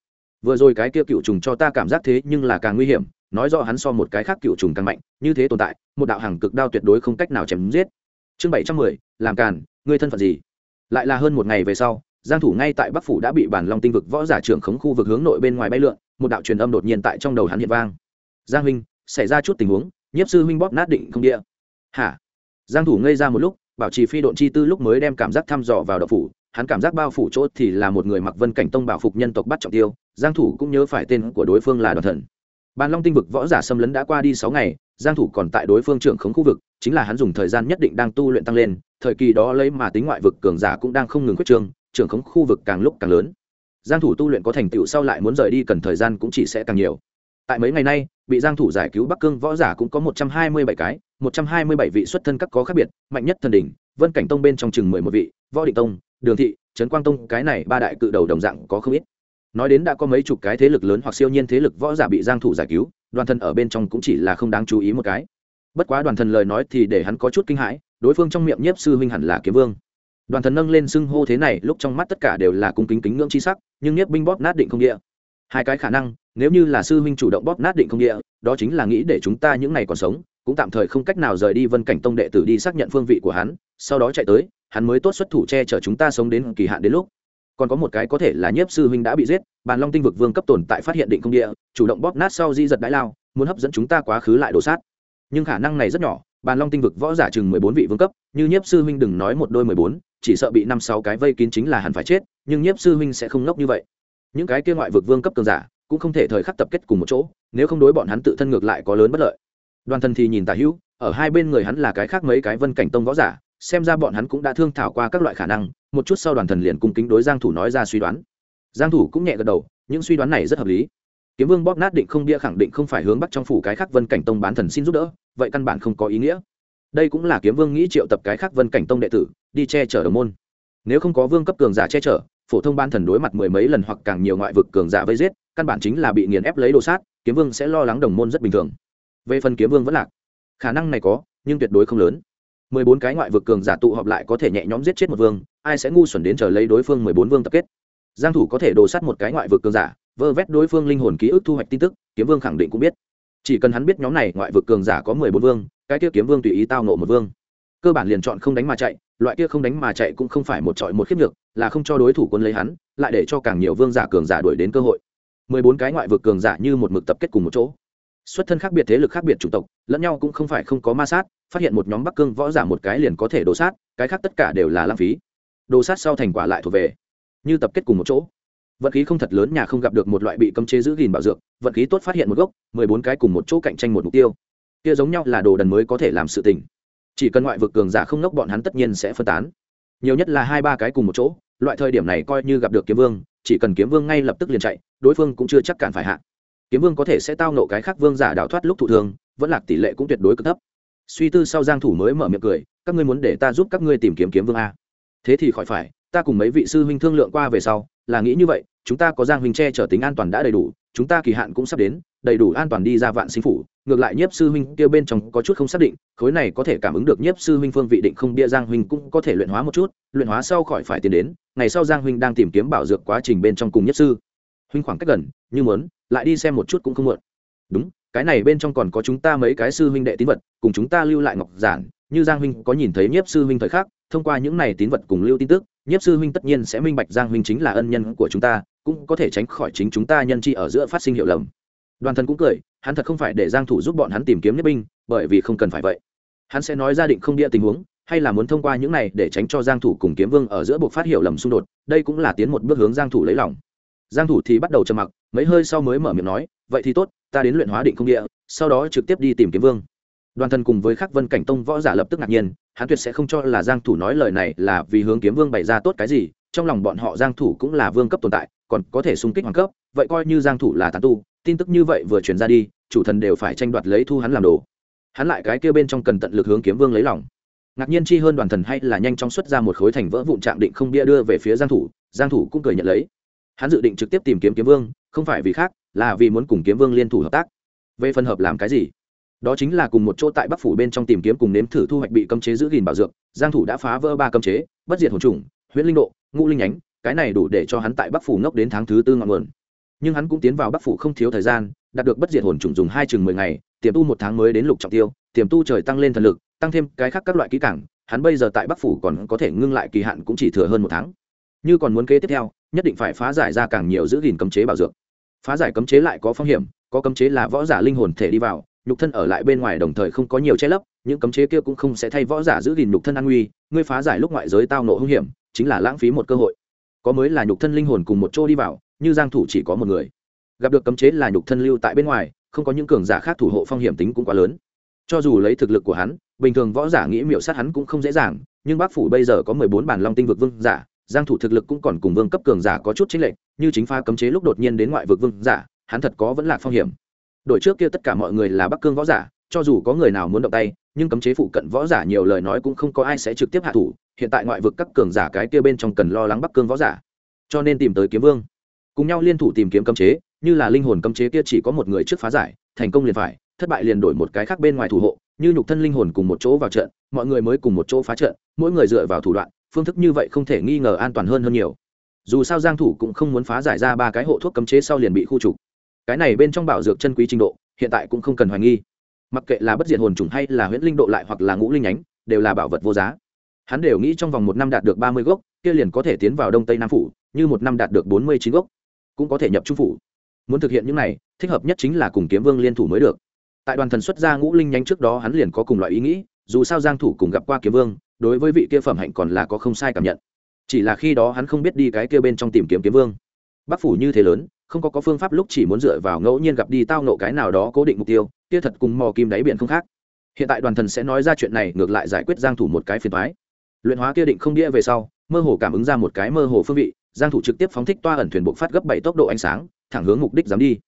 A: Vừa rồi cái kia cựu trùng cho ta cảm giác thế nhưng là càng nguy hiểm, nói rõ hắn so một cái khác cựu trùng càng mạnh, như thế tồn tại, một đạo hàng cực đao tuyệt đối không cách nào chém giết. Chương bảy trăm mười, làm càn, ngươi thân phận gì? Lại là hơn một ngày về sau giang thủ ngay tại bắc phủ đã bị bản long tinh vực võ giả trưởng khống khu vực hướng nội bên ngoài bay lượn, một đạo truyền âm đột nhiên tại trong đầu hắn hiện vang. Giang huynh, xảy ra chút tình huống, nhiếp sư huynh bóp nát định không địa. Hả? Giang thủ ngây ra một lúc, bảo trì phi độn chi tư lúc mới đem cảm giác thăm dò vào đạo phủ, hắn cảm giác bao phủ chỗ thì là một người mặc vân cảnh tông bảo phục nhân tộc bắt trọng tiêu, giang thủ cũng nhớ phải tên của đối phương là đoàn thần. Bàn long tinh vực võ giả xâm lấn đã qua đi 6 ngày, giang thủ còn tại đối phương trưởng khống khu vực, chính là hắn dùng thời gian nhất định đang tu luyện tăng lên, thời kỳ đó lấy mà tính ngoại vực cường giả cũng đang không ngừng quyết trương trưởng khống khu vực càng lúc càng lớn. Giang thủ tu luyện có thành tựu sau lại muốn rời đi cần thời gian cũng chỉ sẽ càng nhiều. Tại mấy ngày nay, bị giang thủ giải cứu bắc cương võ giả cũng có 127 cái 127 vị xuất thân các có khác biệt, mạnh nhất thần đỉnh, vân cảnh tông bên trong chừng 11 vị, võ định tông, đường thị, trấn quang tông, cái này ba đại cự đầu đồng dạng có không ít. Nói đến đã có mấy chục cái thế lực lớn hoặc siêu nhiên thế lực võ giả bị giang thủ giải cứu, đoàn thân ở bên trong cũng chỉ là không đáng chú ý một cái. Bất quá đoàn thần lời nói thì để hắn có chút kinh hãi, đối phương trong miệng nhiếp sư huynh hẳn là kiếm vương đoàn thần nâng lên xưng hô thế này, lúc trong mắt tất cả đều là cung kính kính ngưỡng chi sắc, nhưng nhiếp binh bóp nát định không địa. Hai cái khả năng, nếu như là sư huynh chủ động bóp nát định không địa, đó chính là nghĩ để chúng ta những ngày còn sống, cũng tạm thời không cách nào rời đi vân cảnh tông đệ tử đi xác nhận phương vị của hắn, sau đó chạy tới, hắn mới tốt xuất thủ che chở chúng ta sống đến kỳ hạn đến lúc. Còn có một cái có thể là nhiếp sư huynh đã bị giết, bàn long tinh vực vương cấp tồn tại phát hiện định không địa, chủ động bóp nát sau di giật đãi lao, muốn hấp dẫn chúng ta quá khứ lại đổ sát. Nhưng khả năng này rất nhỏ, bàn long tinh vực võ giả chừng mười bốn vị vương cấp, như nhiếp sư huynh đừng nói một đôi mười bốn chỉ sợ bị năm sáu cái vây kín chính là hẳn phải chết, nhưng nhiếp sư huynh sẽ không ngốc như vậy. Những cái kia ngoại vực vương cấp cường giả cũng không thể thời khắc tập kết cùng một chỗ, nếu không đối bọn hắn tự thân ngược lại có lớn bất lợi. Đoàn thần thì nhìn tả hữu, ở hai bên người hắn là cái khác mấy cái vân cảnh tông võ giả, xem ra bọn hắn cũng đã thương thảo qua các loại khả năng, một chút sau đoàn thần liền cung kính đối giang thủ nói ra suy đoán. Giang thủ cũng nhẹ gật đầu, những suy đoán này rất hợp lý. Kiếm vương bóp nát định không bia khẳng định không phải hướng bắc trong phủ cái khác vân cảnh tông bán thần xin giúp đỡ, vậy căn bản không có ý nghĩa đây cũng là kiếm vương nghĩ triệu tập cái khác vân cảnh tông đệ tử, đi che chở đồng môn. Nếu không có vương cấp cường giả che chở, phổ thông ban thần đối mặt mười mấy lần hoặc càng nhiều ngoại vực cường giả vây giết, căn bản chính là bị nghiền ép lấy đồ sát, kiếm vương sẽ lo lắng đồng môn rất bình thường. Về phần kiếm vương vẫn lạc, khả năng này có, nhưng tuyệt đối không lớn. Mười bốn cái ngoại vực cường giả tụ họp lại có thể nhẹ nhõm giết chết một vương, ai sẽ ngu xuẩn đến chờ lấy đối phương mười bốn vương tập kết. Giang thủ có thể đồ sát một cái ngoại vực cường giả, vơ vét đối phương linh hồn ký ức thu hoạch tin tức, kiếm vương khẳng định cũng biết. Chỉ cần hắn biết nhóm này ngoại vực cường giả có mười bốn vương cái kia kiếm vương tùy ý tao nộ một vương. Cơ bản liền chọn không đánh mà chạy, loại kia không đánh mà chạy cũng không phải một trọi một khiếp nhược, là không cho đối thủ quân lấy hắn, lại để cho càng nhiều vương giả cường giả đuổi đến cơ hội. Mười bốn cái ngoại vực cường giả như một mực tập kết cùng một chỗ. Xuất thân khác biệt thế lực khác biệt chủng tộc, lẫn nhau cũng không phải không có ma sát, phát hiện một nhóm bắc cương võ giả một cái liền có thể đổ sát, cái khác tất cả đều là lãng phí. Đồ sát sau thành quả lại thuộc về. Như tập kết cùng một chỗ. Vận khí không thật lớn nhà không gặp được một loại bị cấm chế giữ gìn bảo dược, vận khí tốt phát hiện một gốc, mười bốn cái cùng một chỗ cạnh tranh một mục tiêu kia giống nhau là đồ đần mới có thể làm sự tình. Chỉ cần ngoại vực cường giả không ngốc, bọn hắn tất nhiên sẽ phân tán. Nhiều nhất là hai ba cái cùng một chỗ, loại thời điểm này coi như gặp được kiếm vương, chỉ cần kiếm vương ngay lập tức liền chạy, đối phương cũng chưa chắc cản phải hạ. Kiếm vương có thể sẽ tao nộ cái khác vương giả đào thoát lúc thụ thương, vẫn lạc tỷ lệ cũng tuyệt đối cực thấp. Suy tư sau giang thủ mới mở miệng cười, các ngươi muốn để ta giúp các ngươi tìm kiếm kiếm vương a? Thế thì khỏi phải, ta cùng mấy vị sư huynh thương lượng qua về sau, là nghĩ như vậy, chúng ta có giang huynh che chở tính an toàn đã đầy đủ chúng ta kỳ hạn cũng sắp đến, đầy đủ an toàn đi ra vạn sinh phủ. Ngược lại nhiếp sư huynh kia bên trong có chút không xác định, khối này có thể cảm ứng được nhiếp sư huynh phương vị định không bia giang huynh cũng có thể luyện hóa một chút, luyện hóa sau khỏi phải tiến đến, ngày sau giang huynh đang tìm kiếm bảo dược quá trình bên trong cùng nhiếp sư. Huynh khoảng cách gần, như muốn, lại đi xem một chút cũng không muộn. Đúng, cái này bên trong còn có chúng ta mấy cái sư huynh đệ tín vật, cùng chúng ta lưu lại ngọc giản. Như giang huynh có nhìn thấy nhiếp sư huynh thời khắc, thông qua những này tín vật cùng lưu tin tức, nhiếp sư huynh tất nhiên sẽ minh bạch giang huynh chính là ân nhân của chúng ta cũng có thể tránh khỏi chính chúng ta nhân chi ở giữa phát sinh hiệu lầm. Đoàn thần cũng cười, hắn thật không phải để giang thủ giúp bọn hắn tìm kiếm nhất binh, bởi vì không cần phải vậy. Hắn sẽ nói ra định không địa tình huống, hay là muốn thông qua những này để tránh cho giang thủ cùng kiếm vương ở giữa buộc phát hiểu lầm xung đột, đây cũng là tiến một bước hướng giang thủ lấy lòng. Giang thủ thì bắt đầu trầm mặc, mấy hơi sau mới mở miệng nói, vậy thì tốt, ta đến luyện hóa định không địa sau đó trực tiếp đi tìm kiếm vương. Đoàn thần cùng với khắc vân cảnh tông võ giả lập tức ngạc nhiên, hắn tuyệt sẽ không cho là giang thủ nói lời này là vì hướng kiếm vương bày ra tốt cái gì, trong lòng bọn họ giang thủ cũng là vương cấp tồn tại còn có thể xung kích hoàng cấp, vậy coi như giang thủ là tán tu, tin tức như vậy vừa truyền ra đi, chủ thần đều phải tranh đoạt lấy thu hắn làm đồ. Hắn lại cái kia bên trong cần tận lực hướng kiếm vương lấy lòng. Ngạc nhiên chi hơn đoàn thần hay là nhanh chóng xuất ra một khối thành vỡ vụn trạng định không bia đưa về phía giang thủ giang thủ cũng cười nhận lấy. Hắn dự định trực tiếp tìm kiếm kiếm vương, không phải vì khác, là vì muốn cùng kiếm vương liên thủ hợp tác. Về phần hợp làm cái gì? Đó chính là cùng một chỗ tại bắc phủ bên trong tìm kiếm cùng nếm thử thu hoạch bị cấm chế giữ gìn bảo dược, giang thủ đã phá vỡ ba cấm chế, bất diệt hồn trùng, huyễn linh độ, ngũ linh nhánh cái này đủ để cho hắn tại bắc phủ ngốc đến tháng thứ tư ngọn nguồn. Nhưng hắn cũng tiến vào bắc phủ không thiếu thời gian, đạt được bất diệt hồn trùng dùng hai chừng mười ngày, tiềm tu một tháng mới đến lục trọng tiêu, tiềm tu trời tăng lên thần lực, tăng thêm cái khác các loại kỹ cảng hắn bây giờ tại bắc phủ còn có thể ngưng lại kỳ hạn cũng chỉ thừa hơn một tháng. Như còn muốn kế tiếp theo, nhất định phải phá giải ra càng nhiều giữ gìn cấm chế bảo dược. Phá giải cấm chế lại có phong hiểm, có cấm chế là võ giả linh hồn thể đi vào, nhục thân ở lại bên ngoài đồng thời không có nhiều che lấp, những cấm chế kia cũng không sẽ thay võ giả giữ gìn nhục thân an nguy, ngươi phá giải lúc ngoại giới tao nộ hung hiểm, chính là lãng phí một cơ hội có mới là nhục thân linh hồn cùng một chỗ đi vào, như giang thủ chỉ có một người. Gặp được cấm chế là nhục thân lưu tại bên ngoài, không có những cường giả khác thủ hộ phong hiểm tính cũng quá lớn. Cho dù lấy thực lực của hắn, bình thường võ giả nghĩ miệu sát hắn cũng không dễ dàng, nhưng bác phủ bây giờ có 14 bản long tinh vực vương giả, giang thủ thực lực cũng còn cùng vương cấp cường giả có chút chênh lệch, như chính pha cấm chế lúc đột nhiên đến ngoại vực vương giả, hắn thật có vẫn là phong hiểm. Đội trước kia tất cả mọi người là bắc cương võ giả cho dù có người nào muốn động tay, nhưng cấm chế phụ cận võ giả nhiều lời nói cũng không có ai sẽ trực tiếp hạ thủ, hiện tại ngoại vực các cường giả cái kia bên trong cần lo lắng bắc cương võ giả. Cho nên tìm tới kiếm vương. Cùng nhau liên thủ tìm kiếm cấm chế, như là linh hồn cấm chế kia chỉ có một người trước phá giải, thành công liền phải, thất bại liền đổi một cái khác bên ngoài thủ hộ, như nhục thân linh hồn cùng một chỗ vào trận, mọi người mới cùng một chỗ phá trận, mỗi người dựa vào thủ đoạn, phương thức như vậy không thể nghi ngờ an toàn hơn hơn nhiều. Dù sao giang thủ cũng không muốn phá giải ra ba cái hộ thuốc cấm chế sau liền bị khu trục. Cái này bên trong bảo dược chân quý trình độ, hiện tại cũng không cần hoài nghi mặc kệ là bất diệt hồn trùng hay là huyễn linh độ lại hoặc là ngũ linh nhánh, đều là bảo vật vô giá. Hắn đều nghĩ trong vòng một năm đạt được ba mươi gốc, kia liền có thể tiến vào đông tây nam phủ, như một năm đạt được bốn mươi chín gốc, cũng có thể nhập trung phủ. Muốn thực hiện những này, thích hợp nhất chính là cùng kiếm vương liên thủ mới được. Tại đoàn thần xuất ra ngũ linh nhánh trước đó hắn liền có cùng loại ý nghĩ, dù sao giang thủ cùng gặp qua kiếm vương, đối với vị kia phẩm hạnh còn là có không sai cảm nhận. Chỉ là khi đó hắn không biết đi cái kia bên trong tìm kiếm kiếm vương. Bắc phủ như thế lớn, không có có phương pháp lúc chỉ muốn dựa vào ngẫu nhiên gặp đi tao nộ cái nào đó cố định mục tiêu kia thật cùng mò kim đáy biển không khác. Hiện tại đoàn thần sẽ nói ra chuyện này, ngược lại giải quyết giang thủ một cái phiền toái. Luyện hóa kia định không đĩa về sau, mơ hồ cảm ứng ra một cái mơ hồ phương vị, giang thủ trực tiếp phóng thích toa ẩn thuyền bộ phát gấp bảy tốc độ ánh sáng, thẳng hướng mục đích dám đi.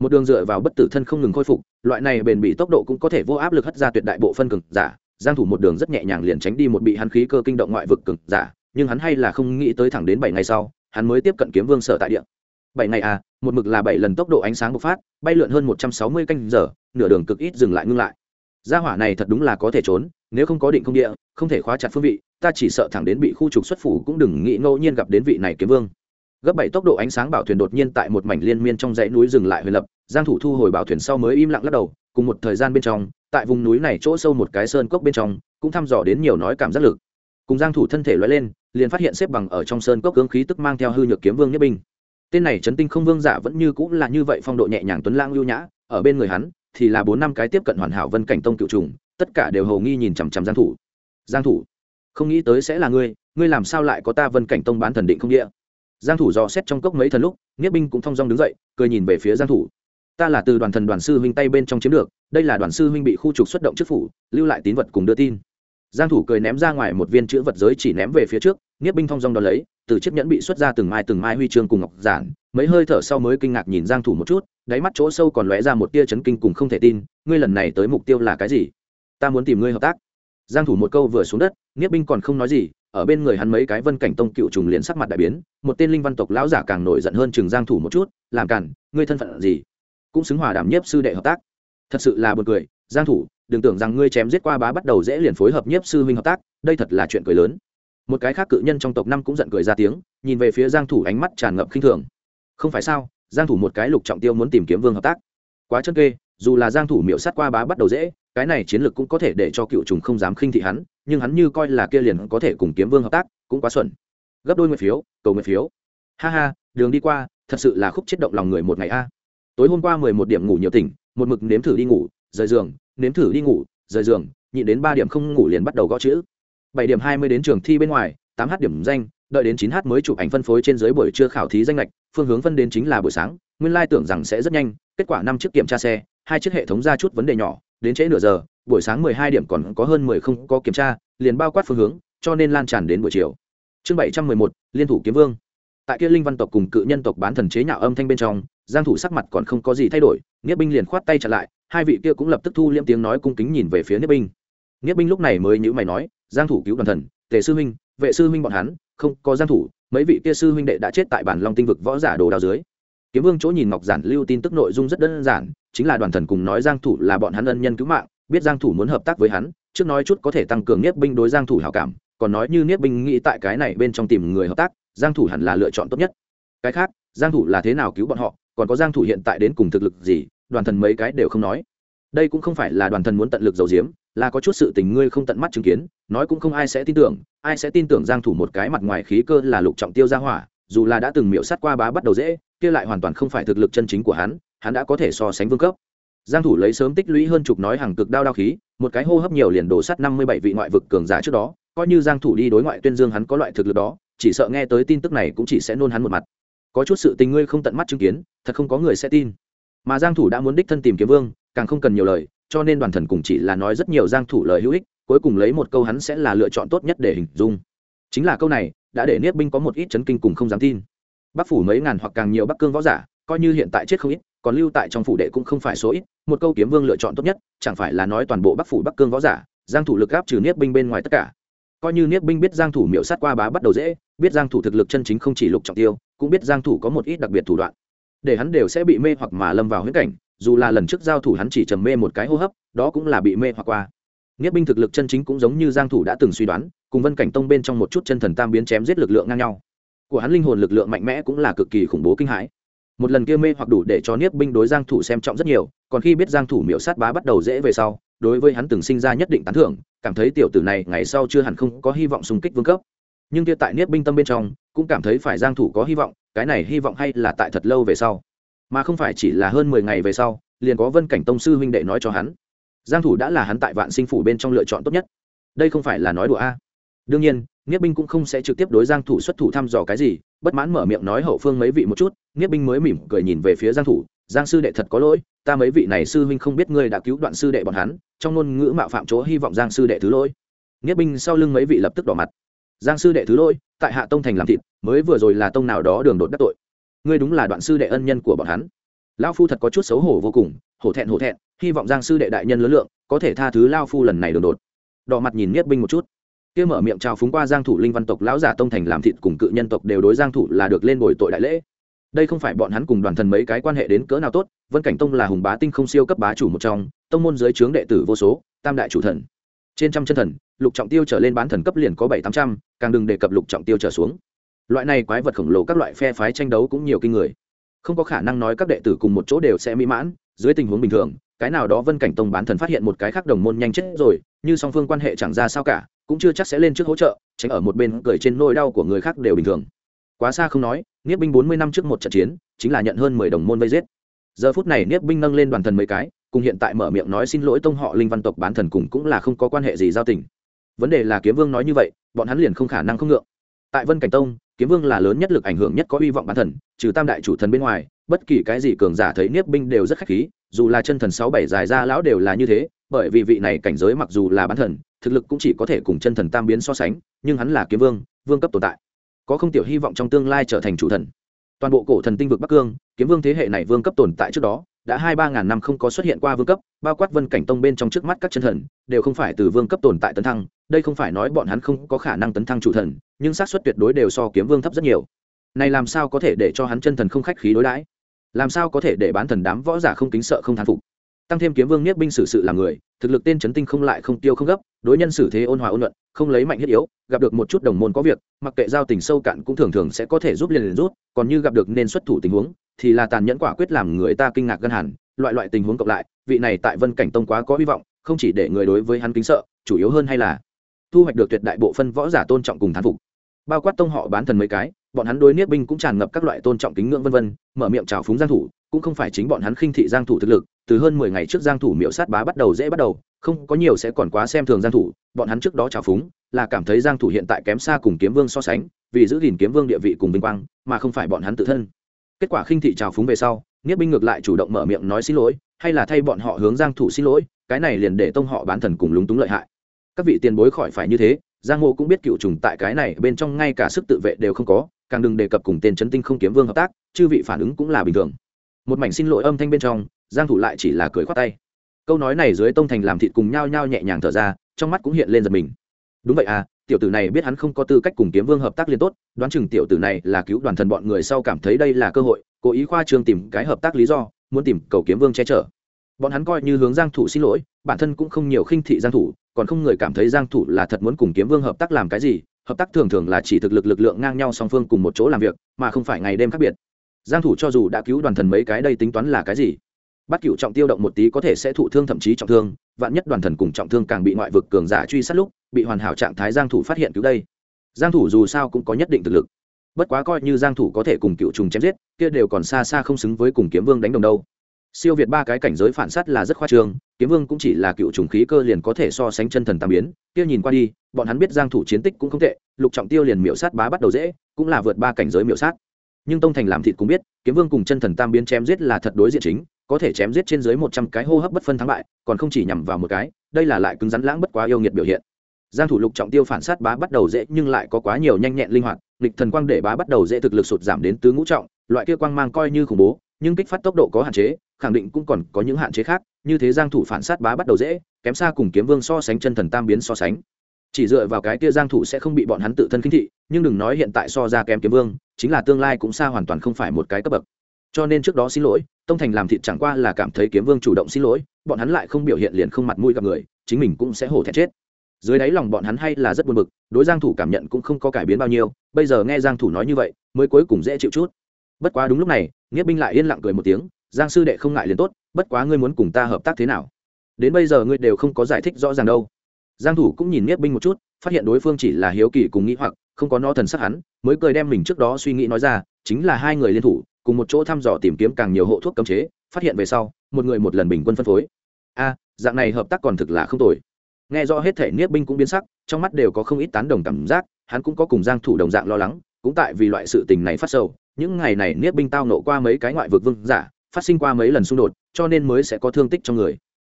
A: Một đường dựa vào bất tử thân không ngừng khôi phục, loại này bền bị tốc độ cũng có thể vô áp lực hất ra tuyệt đại bộ phân cường giả. Giang thủ một đường rất nhẹ nhàng liền tránh đi một bị hắn khí cơ kinh động ngoại vực cường giả, nhưng hắn hay là không nghĩ tới thẳng đến bảy ngày sau, hắn mới tiếp cận kiếm vương sở tại địa bảy ngày à một mực là bảy lần tốc độ ánh sáng bộc phát, bay lượn hơn một trăm sáu mươi canh giờ, nửa đường cực ít dừng lại ngưng lại. Gia hỏa này thật đúng là có thể trốn, nếu không có định không địa, không thể khóa chặt phương vị, ta chỉ sợ thẳng đến bị khu trục xuất phủ cũng đừng nghĩ ngẫu nhiên gặp đến vị này kiếm vương. Gấp bảy tốc độ ánh sáng bảo thuyền đột nhiên tại một mảnh liên miên trong dãy núi dừng lại huyền lập, giang thủ thu hồi bảo thuyền sau mới im lặng lắc đầu, cùng một thời gian bên trong, tại vùng núi này chỗ sâu một cái sơn cốc bên trong, cũng thăm dò đến nhiều nói cảm giác lực. Cùng giang thủ thân thể lóe lên, liền phát hiện xếp bằng ở trong sơn cốc cương khí tức mang theo hư nhược kiếm vương nhất binh tên này chấn tinh không vương giả vẫn như cũng là như vậy phong độ nhẹ nhàng tuấn lãng lưu nhã, ở bên người hắn thì là bốn năm cái tiếp cận hoàn hảo vân cảnh tông cựu trùng, tất cả đều hầu nghi nhìn chằm chằm giang thủ. Giang thủ, không nghĩ tới sẽ là ngươi ngươi làm sao lại có ta vân cảnh tông bán thần định không địa? Giang thủ dò xét trong cốc mấy thần lúc nghĩa binh cũng thong dong đứng dậy, cười nhìn về phía giang thủ. Ta là từ đoàn thần đoàn sư huynh tay bên trong chiếm được, đây là đoàn sư huynh bị khu trục xuất động trước phủ, lưu lại tín vật cùng đưa tin giang thủ cười ném ra ngoài một viên chữ vật giới chỉ ném về phía trước, nghiếp binh thong dong đón lấy, từ chiếc nhẫn bị xuất ra từng mai từng mai huy chương cùng ngọc giản, mấy hơi thở sau mới kinh ngạc nhìn giang thủ một chút, đáy mắt chỗ sâu còn lóe ra một tia chấn kinh cùng không thể tin, ngươi lần này tới mục tiêu là cái gì? Ta muốn tìm ngươi hợp tác. Giang thủ một câu vừa xuống đất, nghiếp binh còn không nói gì, ở bên người hắn mấy cái vân cảnh tông cựu trùng liền sắc mặt đại biến, một tên linh văn tộc lão giả càng nổi giận hơn chừng giang thủ một chút, làm cản, ngươi thân phận gì? Cũng xứng hòa đảm nhiếp sư đệ hợp tác. Thật sự là buồn cười, giang thủ đừng tưởng rằng ngươi chém giết qua bá bắt đầu dễ liền phối hợp nhiếp sư huynh hợp tác, đây thật là chuyện cười lớn. Một cái khác cự nhân trong tộc năm cũng giận cười ra tiếng, nhìn về phía giang thủ ánh mắt tràn ngập khinh thường. Không phải sao, giang thủ một cái lục trọng tiêu muốn tìm kiếm vương hợp tác. Quá chân kê, dù là giang thủ miệu sát qua bá bắt đầu dễ, cái này chiến lược cũng có thể để cho cựu trùng không dám khinh thị hắn, nhưng hắn như coi là kia liền có thể cùng kiếm vương hợp tác, cũng quá xuẩn. Gấp đôi nguyện phiếu, cầu nguyện phiếu. Ha ha, đường đi qua, thật sự là khúc chết động lòng người một ngày a. Tối hôm qua mười một điểm ngủ nhiều tỉnh, một mực nếm thử đi ngủ, rời giường nếm thử đi ngủ, rời giường, nhịn đến ba điểm không ngủ liền bắt đầu gõ chữ. Bảy điểm hai mươi đến trường thi bên ngoài, tám h điểm danh, đợi đến chín h mới chụp ảnh phân phối trên dưới buổi trưa khảo thí danh lệch, phương hướng phân đến chính là buổi sáng, nguyên lai tưởng rằng sẽ rất nhanh, kết quả năm chiếc kiểm tra xe, hai chiếc hệ thống ra chút vấn đề nhỏ, đến trễ nửa giờ, buổi sáng mười hai điểm còn có hơn mười không có kiểm tra, liền bao quát phương hướng, cho nên lan tràn đến buổi chiều. Chương bảy trăm mười một, liên thủ kiếm vương. Tại kia linh văn tộc cùng cự nhân tộc bán thần chế nhạo âm thanh bên trong giang thủ sắc mặt còn không có gì thay đổi nghĩa binh liền khoát tay trả lại, hai vị kia cũng lập tức thu liễm tiếng nói cung kính nhìn về phía nghĩa binh. Nghĩa binh lúc này mới nhũ mày nói, giang thủ cứu đoàn thần, tề sư huynh, vệ sư huynh bọn hắn, không có giang thủ, mấy vị kia sư huynh đệ đã chết tại bản long tinh vực võ giả đồ đào dưới. Kiếm vương chỗ nhìn ngọc giản lưu tin tức nội dung rất đơn giản, chính là đoàn thần cùng nói giang thủ là bọn hắn ân nhân cứu mạng, biết giang thủ muốn hợp tác với hắn, trước nói chút có thể tăng cường niết binh đối giang thủ hảo cảm, còn nói như niết binh nghĩ tại cái này bên trong tìm người hợp tác, giang thủ hẳn là lựa chọn tốt nhất. Cái khác, giang thủ là thế nào cứu bọn họ còn có giang thủ hiện tại đến cùng thực lực gì, đoàn thần mấy cái đều không nói. Đây cũng không phải là đoàn thần muốn tận lực giấu giếm, là có chút sự tình ngươi không tận mắt chứng kiến, nói cũng không ai sẽ tin tưởng, ai sẽ tin tưởng giang thủ một cái mặt ngoài khí cơ là lục trọng tiêu gia hỏa, dù là đã từng miểu sát qua bá bắt đầu dễ, kia lại hoàn toàn không phải thực lực chân chính của hắn hắn đã có thể so sánh vương cấp. Giang thủ lấy sớm tích lũy hơn chục nói hàng cực đao đao khí, một cái hô hấp nhiều liền đổ sát 57 vị ngoại vực cường giả trước đó, coi như giang thủ đi đối ngoại tuyên dương hắn có loại thực lực đó, chỉ sợ nghe tới tin tức này cũng chỉ sẽ nôn hắn một mặt có chút sự tình ngươi không tận mắt chứng kiến, thật không có người sẽ tin. Mà giang thủ đã muốn đích thân tìm kiếm vương, càng không cần nhiều lời, cho nên đoàn thần cùng chỉ là nói rất nhiều giang thủ lời hữu ích, cuối cùng lấy một câu hắn sẽ là lựa chọn tốt nhất để hình dung. Chính là câu này, đã để niết binh có một ít chấn kinh cùng không dám tin. Bắc phủ mấy ngàn hoặc càng nhiều bắc cương võ giả, coi như hiện tại chết không ít, còn lưu tại trong phủ đệ cũng không phải số ít, một câu kiếm vương lựa chọn tốt nhất, chẳng phải là nói toàn bộ bắc phủ bắc cương võ giả, giang thủ lực áp trừ niết binh bên ngoài tất cả. Coi như niết binh biết giang thủ miểu sát qua bá bắt đầu dễ, biết giang thủ thực lực chân chính không chỉ lục trọng tiêu cũng biết giang thủ có một ít đặc biệt thủ đoạn. Để hắn đều sẽ bị mê hoặc mà lâm vào huyễn cảnh, dù là lần trước giao thủ hắn chỉ trầm mê một cái hô hấp, đó cũng là bị mê hoặc qua. Niết binh thực lực chân chính cũng giống như giang thủ đã từng suy đoán, cùng vân cảnh tông bên trong một chút chân thần tam biến chém giết lực lượng ngang nhau. Của hắn linh hồn lực lượng mạnh mẽ cũng là cực kỳ khủng bố kinh hãi. Một lần kia mê hoặc đủ để cho niếp binh đối giang thủ xem trọng rất nhiều, còn khi biết giang thủ miểu sát bá bắt đầu dễ về sau, đối với hắn từng sinh ra nhất định tán thưởng, cảm thấy tiểu tử này ngày sau chưa hẳn không có hy vọng xung kích vương cấp nhưng kia tại niết binh tâm bên trong, cũng cảm thấy phải giang thủ có hy vọng, cái này hy vọng hay là tại thật lâu về sau. Mà không phải chỉ là hơn 10 ngày về sau, liền có vân cảnh tông sư huynh đệ nói cho hắn. Giang thủ đã là hắn tại vạn sinh phủ bên trong lựa chọn tốt nhất. Đây không phải là nói đùa a. Đương nhiên, niết binh cũng không sẽ trực tiếp đối giang thủ xuất thủ thăm dò cái gì, bất mãn mở miệng nói hậu phương mấy vị một chút, niết binh mới mỉm cười nhìn về phía giang thủ, giang sư đệ thật có lỗi, ta mấy vị này sư huynh không biết ngươi đã cứu đoạn sư đệ bọn hắn, trong ngôn ngữ mạo phạm chỗ hy vọng giang sư đệ thứ lỗi. Niết binh sau lưng mấy vị lập tức đỏ mặt giang sư đệ thứ lỗi, tại hạ tông thành làm thịt, mới vừa rồi là tông nào đó đường đột đắc tội. Ngươi đúng là đoạn sư đệ ân nhân của bọn hắn. Lão phu thật có chút xấu hổ vô cùng, hổ thẹn hổ thẹn, hy vọng giang sư đệ đại nhân lớn lượng, có thể tha thứ lao phu lần này đường đột. Đỏ mặt nhìn miết binh một chút. Kia mở miệng trao phúng qua giang thủ linh văn tộc lão giả tông thành làm thịt cùng cự nhân tộc đều đối giang thủ là được lên bồi tội đại lễ. Đây không phải bọn hắn cùng đoàn thần mấy cái quan hệ đến cỡ nào tốt, vân cảnh tông là hùng bá tinh không siêu cấp bá chủ một trong, tông môn dưới trướng đệ tử vô số, tam đại chủ thần trên trăm chân thần, lục trọng tiêu trở lên bán thần cấp liền có bảy tám trăm, càng đừng đề cập lục trọng tiêu trở xuống. Loại này quái vật khổng lồ các loại phe phái tranh đấu cũng nhiều kinh người. Không có khả năng nói các đệ tử cùng một chỗ đều sẽ mỹ mãn, dưới tình huống bình thường, cái nào đó vân cảnh tông bán thần phát hiện một cái khác đồng môn nhanh chết rồi, như song phương quan hệ chẳng ra sao cả, cũng chưa chắc sẽ lên trước hỗ trợ, tránh ở một bên cười trên nỗi đau của người khác đều bình thường. Quá xa không nói, niết binh bốn mươi năm trước một trận chiến, chính là nhận hơn mười đồng môn vây giết. Giờ phút này niết binh nâng lên đoàn thần mấy cái cùng hiện tại mở miệng nói xin lỗi tông họ linh văn tộc bán thần cùng cũng là không có quan hệ gì giao tình. Vấn đề là kiếm vương nói như vậy, bọn hắn liền không khả năng không ngượng. Tại vân cảnh tông, kiếm vương là lớn nhất lực ảnh hưởng nhất có hy vọng bán thần, trừ tam đại chủ thần bên ngoài, bất kỳ cái gì cường giả thấy niết binh đều rất khách khí, dù là chân thần sáu bảy dài ra lão đều là như thế, bởi vì vị này cảnh giới mặc dù là bán thần, thực lực cũng chỉ có thể cùng chân thần tam biến so sánh, nhưng hắn là kiếm vương vương cấp tồn tại. Có không tiểu hy vọng trong tương lai trở thành chủ thần. Toàn bộ cổ thần tinh vực bắc cương, kiếm vương thế hệ này vương cấp tồn tại trước đó đã hai ba ngàn năm không có xuất hiện qua vương cấp, bao quát vân cảnh tông bên trong trước mắt các chân thần, đều không phải từ vương cấp tồn tại tấn thăng, đây không phải nói bọn hắn không có khả năng tấn thăng chủ thần, nhưng xác suất tuyệt đối đều so kiếm vương thấp rất nhiều. Này làm sao có thể để cho hắn chân thần không khách khí đối đãi? Làm sao có thể để bán thần đám võ giả không kính sợ không thán phục? Tăng thêm kiếm vương niết binh xử sự làm người, thực lực tên chấn tinh không lại không tiêu không gấp, đối nhân xử thế ôn hòa ôn luận không lấy mạnh thiết yếu, gặp được một chút đồng môn có việc, mặc kệ giao tình sâu cạn cũng thường thường sẽ có thể giúp liền liền rút còn như gặp được nên xuất thủ tình huống, thì là tàn nhẫn quả quyết làm người ta kinh ngạc gân hẳn, loại loại tình huống cộng lại, vị này tại vân cảnh tông quá có hy vọng, không chỉ để người đối với hắn kính sợ, chủ yếu hơn hay là thu hoạch được tuyệt đại bộ phân võ giả tôn trọng cùng thán phục. Bao quát tông họ bán thần mấy cái, bọn hắn đối niết binh cũng tràn ngập các loại tôn trọng kính ngưỡng vân vân, mở miệng chào phúng giang thủ cũng không phải chính bọn hắn khinh thị giang thủ thực lực, từ hơn 10 ngày trước giang thủ Miệu sát bá bắt đầu dễ bắt đầu, không có nhiều sẽ còn quá xem thường giang thủ, bọn hắn trước đó chào phúng, là cảm thấy giang thủ hiện tại kém xa cùng kiếm vương so sánh, vì giữ gìn kiếm vương địa vị cùng vinh quang, mà không phải bọn hắn tự thân. Kết quả khinh thị chào phúng về sau niết binh ngược lại chủ động mở miệng nói xin lỗi, hay là thay bọn họ hướng giang thủ xin lỗi, cái này liền để tông họ bán thần cùng lúng túng lợi hại. Các vị tiền bối khỏi phải như thế, giang ngộ cũng biết cựu trùng tại cái này bên trong ngay cả sức tự vệ đều không có, càng đừng đề cập cùng tên chấn tinh không kiếm vương hợp tác, chư vị phản ứng cũng là bình thường một mảnh xin lỗi âm thanh bên trong, giang thủ lại chỉ là cười khoát tay. Câu nói này dưới tông thành làm thịt cùng nhau nhau nhẹ nhàng thở ra, trong mắt cũng hiện lên giật mình. Đúng vậy à tiểu tử này biết hắn không có tư cách cùng kiếm vương hợp tác liên tốt, đoán chừng tiểu tử này là cứu đoàn thần bọn người sau cảm thấy đây là cơ hội, cố ý khoa trương tìm cái hợp tác lý do, muốn tìm cầu kiếm vương che chở. Bọn hắn coi như hướng giang thủ xin lỗi, bản thân cũng không nhiều khinh thị giang thủ, còn không người cảm thấy giang thủ là thật muốn cùng kiếm vương hợp tác làm cái gì, hợp tác thường thường là chỉ thực lực lực lượng ngang nhau song phương cùng một chỗ làm việc, mà không phải ngày đêm khác biệt giang thủ cho dù đã cứu đoàn thần mấy cái đây tính toán là cái gì? Bắt Cựu trọng tiêu động một tí có thể sẽ thụ thương thậm chí trọng thương, vạn nhất đoàn thần cùng trọng thương càng bị ngoại vực cường giả truy sát lúc, bị hoàn hảo trạng thái giang thủ phát hiện cứu đây. Giang thủ dù sao cũng có nhất định thực lực. Bất quá coi như giang thủ có thể cùng cựu trùng chém giết, kia đều còn xa xa không xứng với cùng kiếm vương đánh đồng đâu. Siêu việt ba cái cảnh giới phản sát là rất khoa trương, kiếm vương cũng chỉ là cựu trùng khí cơ liền có thể so sánh chân thần tam biến, kia nhìn qua đi, bọn hắn biết giang thủ chiến tích cũng không tệ, lục trọng tiêu liền miểu sát bá bắt đầu dễ, cũng là vượt ba cảnh giới miểu sát nhưng tông thành làm thịt cũng biết, kiếm vương cùng chân thần tam biến chém giết là thật đối diện chính, có thể chém giết trên dưới một trăm cái hô hấp bất phân thắng bại, còn không chỉ nhằm vào một cái, đây là lại cứng rắn lãng bất quá yêu nghiệt biểu hiện. Giang thủ lục trọng tiêu phản sát bá bắt đầu dễ, nhưng lại có quá nhiều nhanh nhẹn linh hoạt lịch thần quang để bá bắt đầu dễ thực lực sụt giảm đến tứ ngũ trọng, loại kia quang mang coi như khủng bố, nhưng kích phát tốc độ có hạn chế, khẳng định cũng còn có những hạn chế khác, như thế giang thủ phản sát bá bắt đầu dễ, kém xa cùng kiếm vương so sánh chân thần tam biến so sánh chỉ dựa vào cái kia giang thủ sẽ không bị bọn hắn tự thân kinh thị, nhưng đừng nói hiện tại so ra kém kiếm vương, chính là tương lai cũng xa hoàn toàn không phải một cái cấp bậc. Cho nên trước đó xin lỗi, tông thành làm thịt chẳng qua là cảm thấy kiếm vương chủ động xin lỗi, bọn hắn lại không biểu hiện liền không mặt mũi gặp người, chính mình cũng sẽ hổ thẹn chết. Dưới đáy lòng bọn hắn hay là rất buồn bực, đối giang thủ cảm nhận cũng không có cải biến bao nhiêu, bây giờ nghe giang thủ nói như vậy, mới cuối cùng dễ chịu chút. Bất quá đúng lúc này nghĩa binh lại yên lặng cười một tiếng, giang sư đệ không ngại liền tốt, bất quá ngươi muốn cùng ta hợp tác thế nào? Đến bây giờ ngươi đều không có giải thích rõ ràng đâu giang thủ cũng nhìn nghĩa binh một chút, phát hiện đối phương chỉ là hiếu kỳ cùng nghĩ hoặc, không có no thần sắc hắn, mới cười đem mình trước đó suy nghĩ nói ra, chính là hai người liên thủ, cùng một chỗ thăm dò tìm kiếm càng nhiều hộ thuốc cấm chế, phát hiện về sau, một người một lần bình quân phân phối. A, dạng này hợp tác còn thực là không tồi. Nghe rõ hết thể niết binh cũng biến sắc, trong mắt đều có không ít tán đồng cảm giác, hắn cũng có cùng giang thủ đồng dạng lo lắng, cũng tại vì loại sự tình này phát sầu, những ngày này niết binh tao nộ qua mấy cái ngoại vực vương giả, phát sinh qua mấy lần xung đột, cho nên mới sẽ có thương tích trong người.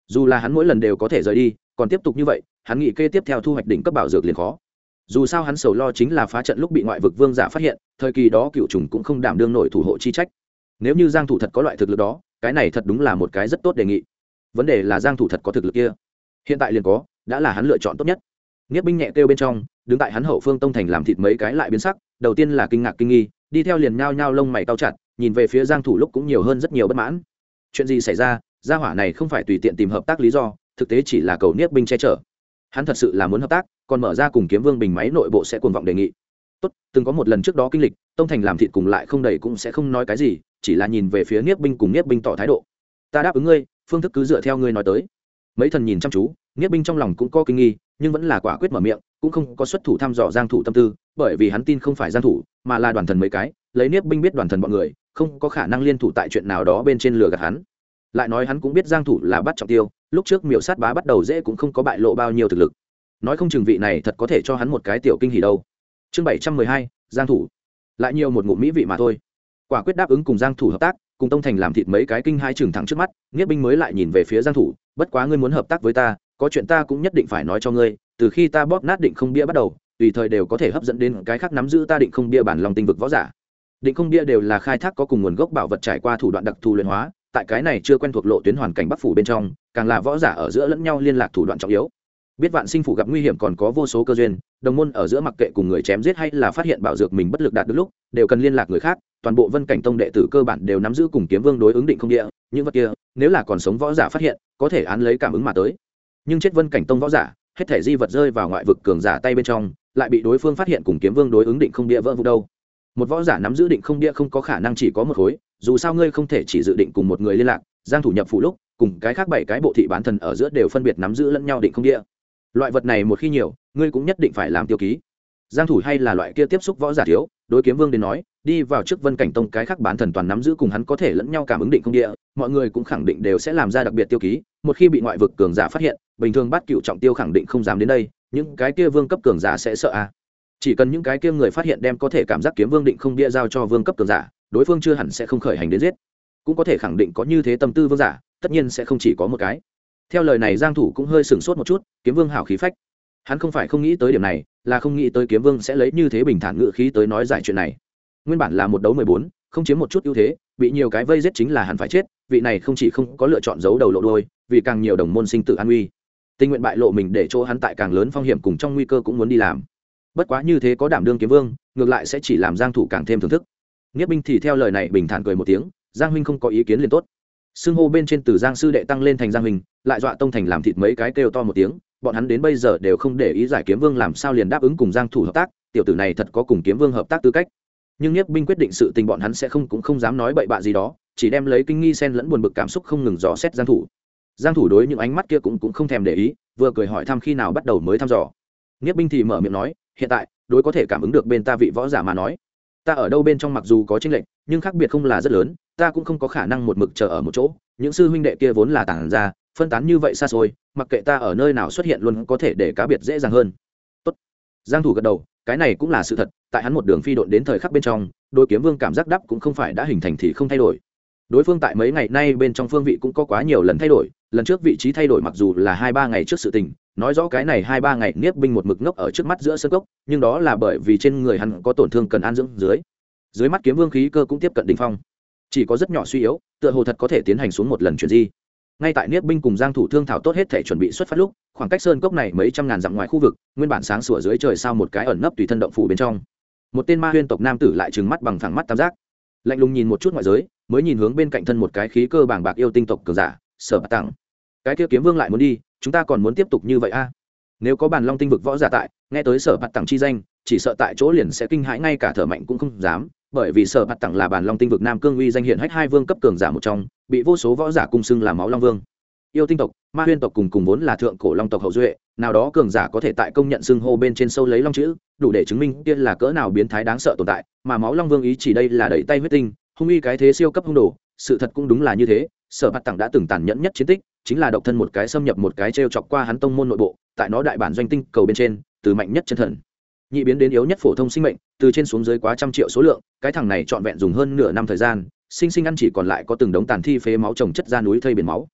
A: Dù là hắn mỗi lần đều có thể rời đi còn tiếp tục như vậy hắn nghĩ kê tiếp theo thu hoạch đỉnh cấp bảo dược liền khó. Dù sao hắn sầu lo chính là phá trận lúc bị ngoại vực vương giả phát hiện thời kỳ đó cựu trùng cũng không đảm đương nổi thủ hộ chi trách. Nếu như giang thủ thật có loại thực lực đó cái này thật đúng là một cái rất tốt đề nghị. Vấn đề là giang thủ thật có thực lực kia. Hiện tại liền có đã là hắn lựa chọn tốt nhất. Nghiếp binh nhẹ kêu bên trong, đứng tại hắn hậu phương tông thành làm thịt mấy cái lại biến sắc, đầu tiên là kinh ngạc kinh nghi, đi theo liền nhao nhao lông mày cau chặt, nhìn về phía Giang thủ lúc cũng nhiều hơn rất nhiều bất mãn. Chuyện gì xảy ra? Gia hỏa này không phải tùy tiện tìm hợp tác lý do, thực tế chỉ là cầu Niếp binh che chở. Hắn thật sự là muốn hợp tác, còn mở ra cùng Kiếm Vương bình máy nội bộ sẽ cuồng vọng đề nghị. Tốt, từng có một lần trước đó kinh lịch, tông thành làm thịt cùng lại không đầy cũng sẽ không nói cái gì, chỉ là nhìn về phía Niếp binh cùng Niếp binh tỏ thái độ. Ta đáp ứng ngươi, phương thức cứ dựa theo ngươi nói tới. Mấy thần nhìn chăm chú, Niếp binh trong lòng cũng có kinh nghi, nhưng vẫn là quả quyết mở miệng cũng không có xuất thủ thăm dò giang thủ tâm tư bởi vì hắn tin không phải giang thủ mà là đoàn thần mấy cái lấy niếp binh biết đoàn thần bọn người không có khả năng liên thủ tại chuyện nào đó bên trên lừa gạt hắn lại nói hắn cũng biết giang thủ là bắt trọng tiêu lúc trước miểu sát bá bắt đầu dễ cũng không có bại lộ bao nhiêu thực lực. Nói không chừng vị này thật có thể cho hắn một cái tiểu kinh hỉ đâu. Chương 712, giang thủ. Lại nhiều một ngụm mỹ vị mà thôi. Quả quyết đáp ứng cùng giang thủ hợp tác cùng tông thành làm thịt mấy cái kinh hai trường thẳng trước mắt nghĩa binh mới lại nhìn về phía giang thủ bất quá ngươi muốn hợp tác với ta có chuyện ta cũng nhất định phải nói cho ngươi từ khi ta bóp nát định không bia bắt đầu tùy thời đều có thể hấp dẫn đến cái khác nắm giữ ta định không bia bản lòng tinh vực võ giả. Định không bia đều là khai thác có cùng nguồn gốc bảo vật trải qua thủ đoạn đặc thù luyện hóa tại cái này chưa quen thuộc lộ tuyến hoàn cảnh bắc phủ bên trong càng là võ giả ở giữa lẫn nhau liên lạc thủ đoạn trọng yếu. Biết vạn sinh phủ gặp nguy hiểm còn có vô số cơ duyên, đồng môn ở giữa mặc kệ cùng người chém giết hay là phát hiện bảo dược mình bất lực đạt được lúc, đều cần liên lạc người khác, toàn bộ vân cảnh tông đệ tử cơ bản đều nắm giữ cùng kiếm vương đối ứng định không địa, những vật kia, nếu là còn sống võ giả phát hiện, có thể án lấy cảm ứng mà tới. Nhưng chết vân cảnh tông võ giả, hết thể di vật rơi vào ngoại vực cường giả tay bên trong, lại bị đối phương phát hiện cùng kiếm vương đối ứng định không địa vỡ vụ đâu. Một võ giả nắm giữ định không địa không có khả năng chỉ có một khối, dù sao ngươi không thể chỉ dự định cùng một người liên lạc, giang thủ nhập phủ lúc cùng cái khác bảy cái bộ thị bán thần ở giữa đều phân biệt nắm giữ lẫn nhau định không địa. Loại vật này một khi nhiều, ngươi cũng nhất định phải làm tiêu ký. Giang thủ hay là loại kia tiếp xúc võ giả thiếu, đối kiếm vương đến nói, đi vào trước vân cảnh tông cái khác bán thần toàn nắm giữ cùng hắn có thể lẫn nhau cảm ứng định không địa, mọi người cũng khẳng định đều sẽ làm ra đặc biệt tiêu ký. Một khi bị ngoại vực cường giả phát hiện, bình thường bắt cựu trọng tiêu khẳng định không dám đến đây, những cái kia vương cấp cường giả sẽ sợ à chỉ cần những cái kia người phát hiện đem có thể cảm giác kiếm vương định không địa giao cho vương cấp cường giả, đối phương chưa hẳn sẽ không khởi hành đến giết. Cũng có thể khẳng định có như thế tâm tư vương giả tất nhiên sẽ không chỉ có một cái. Theo lời này giang thủ cũng hơi sừng sốt một chút, kiếm vương hảo khí phách. Hắn không phải không nghĩ tới điểm này, là không nghĩ tới kiếm vương sẽ lấy như thế bình thản ngự khí tới nói giải chuyện này. Nguyên bản là một đấu mười bốn, không chiếm một chút ưu thế, bị nhiều cái vây giết chính là hắn phải chết, vị này không chỉ không có lựa chọn giấu đầu lộ đôi vì càng nhiều đồng môn sinh tử an nguy tình nguyện bại lộ mình để chỗ hắn tại càng lớn phong hiểm cùng trong nguy cơ cũng muốn đi làm. Bất quá như thế có đảm đương kiếm vương, ngược lại sẽ chỉ làm giang thủ càng thêm thưởng thức. Nghĩa binh thì theo lời này bình thản cười một tiếng, giang huynh không có ý kiến liền tốt xưng hô bên trên từ giang sư đệ tăng lên thành giang hình, lại dọa tông thành làm thịt mấy cái kêu to một tiếng bọn hắn đến bây giờ đều không để ý giải kiếm vương làm sao liền đáp ứng cùng giang thủ hợp tác tiểu tử này thật có cùng kiếm vương hợp tác tư cách. Nhưng nhiếp binh quyết định sự tình bọn hắn sẽ không cũng không dám nói bậy bạ gì đó chỉ đem lấy kinh nghi xen lẫn buồn bực cảm xúc không ngừng dò xét giang thủ. Giang thủ đối những ánh mắt kia cũng cũng không thèm để ý vừa cười hỏi thăm khi nào bắt đầu mới thăm dò. Nhiếp binh thì mở miệng nói hiện tại đối có thể cảm ứng được bên ta vị võ giả mà nói. Ta ở đâu bên trong mặc dù có tranh lệnh nhưng khác biệt không là rất lớn ta cũng không có khả năng một mực chờ ở một chỗ, những sư huynh đệ kia vốn là tản ra, phân tán như vậy xa xôi, mặc kệ ta ở nơi nào xuất hiện luôn có thể để cá biệt dễ dàng hơn. Tốt. giang thủ gật đầu, cái này cũng là sự thật, tại hắn một đường phi độn đến thời khắc bên trong, đôi kiếm vương cảm giác đắp cũng không phải đã hình thành thì không thay đổi. Đối phương tại mấy ngày nay bên trong phương vị cũng có quá nhiều lần thay đổi, lần trước vị trí thay đổi mặc dù là hai ba ngày trước sự tình, nói rõ cái này hai ba ngày niếp binh một mực ngốc ở trước mắt giữa sân gốc nhưng đó là bởi vì trên người hắn có tổn thương cần an dưỡng dưới. Dưới mắt kiếm vương khí cơ cũng tiếp cận đỉnh phong chỉ có rất nhỏ suy yếu, tựa hồ thật có thể tiến hành xuống một lần chuyển di. Ngay tại Niết binh cùng giang thủ thương thảo tốt hết thể chuẩn bị xuất phát lúc, khoảng cách sơn cốc này mấy trăm ngàn dặm ngoài khu vực, nguyên bản sáng sủa dưới trời sao một cái ẩn nấp tùy thân động phủ bên trong. Một tên ma huyên tộc nam tử lại trừng mắt bằng phẳng mắt tam giác. Lạnh lùng nhìn một chút ngoại giới, mới nhìn hướng bên cạnh thân một cái khí cơ bảng bạc yêu tinh tộc cường giả, sở bạc tặng. Cái kia kiếm vương lại muốn đi, chúng ta còn muốn tiếp tục như vậy a nếu có bàn long tinh vực võ giả tại, nghe tới sở bạc tặng chi danh, chỉ sợ tại chỗ liền sẽ kinh hãi, ngay cả thở mạnh cũng không dám bởi vì sở bạt tặng là bàn long tinh vực nam cương uy danh hiện hách hai vương cấp cường giả một trong, bị vô số võ giả cung xưng là máu long vương. Yêu tinh tộc, ma huyên tộc cùng cùng vốn là thượng cổ long tộc hậu duệ, nào đó cường giả có thể tại công nhận xưng hô bên trên sâu lấy long chữ, đủ để chứng minh tiên là cỡ nào biến thái đáng sợ tồn tại, mà máu long vương ý chỉ đây là đẩy tay huyết tinh, hung uy cái thế siêu cấp hung đồ, sự thật cũng đúng là như thế, sở bạt tặng đã từng tàn nhẫn nhất chiến tích, chính là độc thân một cái xâm nhập một cái t r e o chọc qua hắn tông môn nội bộ, tại nó đại bản doanh tinh cầu bên trên, từ mạnh nhất chân thần nhị biến đến yếu nhất phổ thông sinh mệnh, từ trên xuống dưới quá trăm triệu số lượng, cái thằng này trọn vẹn dùng hơn nửa năm thời gian, sinh sinh ăn chỉ còn lại có từng đống tàn thi phế máu trồng chất ra núi thây biển máu.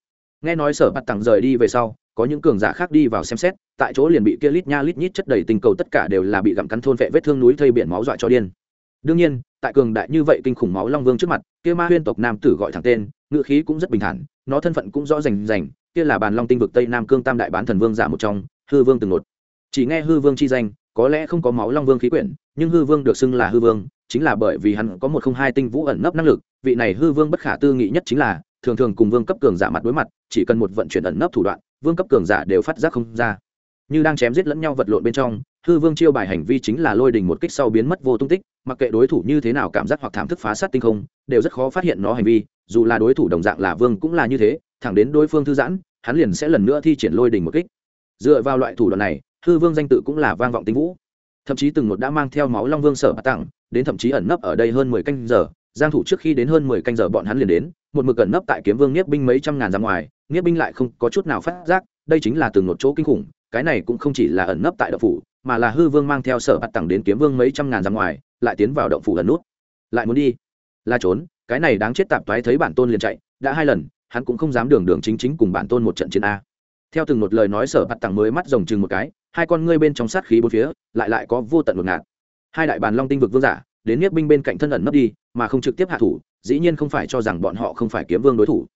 A: Nghe nói sở bạt tặng rời đi về sau, có những cường giả khác đi vào xem xét, tại chỗ liền bị kia lít nha lít nhít chất đầy tinh cầu tất cả đều là bị gặm cắn thôn vệ vết thương núi thây biển máu dọa cho điên. Đương nhiên, tại cường đại như vậy kinh khủng máu long vương trước mặt, kia ma huyên tộc nam tử gọi thẳng tên ngựa khí cũng rất bình thản, nó thân phận cũng rõ rành rành, kia là bàn long tinh vực tây nam cương tam đại bán thần vương giả một trong, hư vương từng một. Chỉ nghe hư vương chi danh có lẽ không có máu long vương khí quyển, nhưng hư vương được xưng là hư vương, chính là bởi vì hắn có một không hai tinh vũ ẩn nấp năng lực, vị này hư vương bất khả tư nghị nhất chính là, thường thường cùng vương cấp cường giả mặt đối mặt, chỉ cần một vận chuyển ẩn nấp thủ đoạn, vương cấp cường giả đều phát giác không ra. Như đang chém giết lẫn nhau vật lộn bên trong, hư vương chiêu bài hành vi chính là lôi đình một kích sau biến mất vô tung tích, mặc kệ đối thủ như thế nào cảm giác hoặc thảm thức phá sát tinh không, đều rất khó phát hiện nó hành vi, dù là đối thủ đồng dạng là vương cũng là như thế, thẳng đến đối phương thư giãn, hắn liền sẽ lần nữa thi triển lôi đình một kích. Dựa vào loại thủ đoạn này hư vương danh tự cũng là vang vọng tinh vũ. Thậm chí từng một đã mang theo máu long vương sở bát tặng, đến thậm chí ẩn nấp ở đây hơn mười canh giờ, giang thủ trước khi đến hơn mười canh giờ bọn hắn liền đến, một mực ẩn nấp tại kiếm vương niết binh mấy trăm ngàn ra ngoài, niết binh lại không có chút nào phát giác, đây chính là từng một chỗ kinh khủng, cái này cũng không chỉ là ẩn nấp tại động phủ, mà là hư vương mang theo sở bát tặng đến kiếm vương mấy trăm ngàn ra ngoài, lại tiến vào động phủ ẩn nút. Lại muốn đi. Là trốn, cái này đáng chết tạp toái thấy bản tôn liền chạy, đã hai lần, hắn cũng không dám đường đường chính chính cùng bản tôn một trận chiến a. Theo từng một lời nói sở bạt tặng mới mắt rồng chừng một cái hai con ngươi bên trong sát khí bốn phía, lại lại có vô tận một ngạt. Hai đại bàn long tinh vực vương giả, đến nhiếp binh bên cạnh thân ẩn nấp đi, mà không trực tiếp hạ thủ, dĩ nhiên không phải cho rằng bọn họ không phải kiếm vương đối thủ.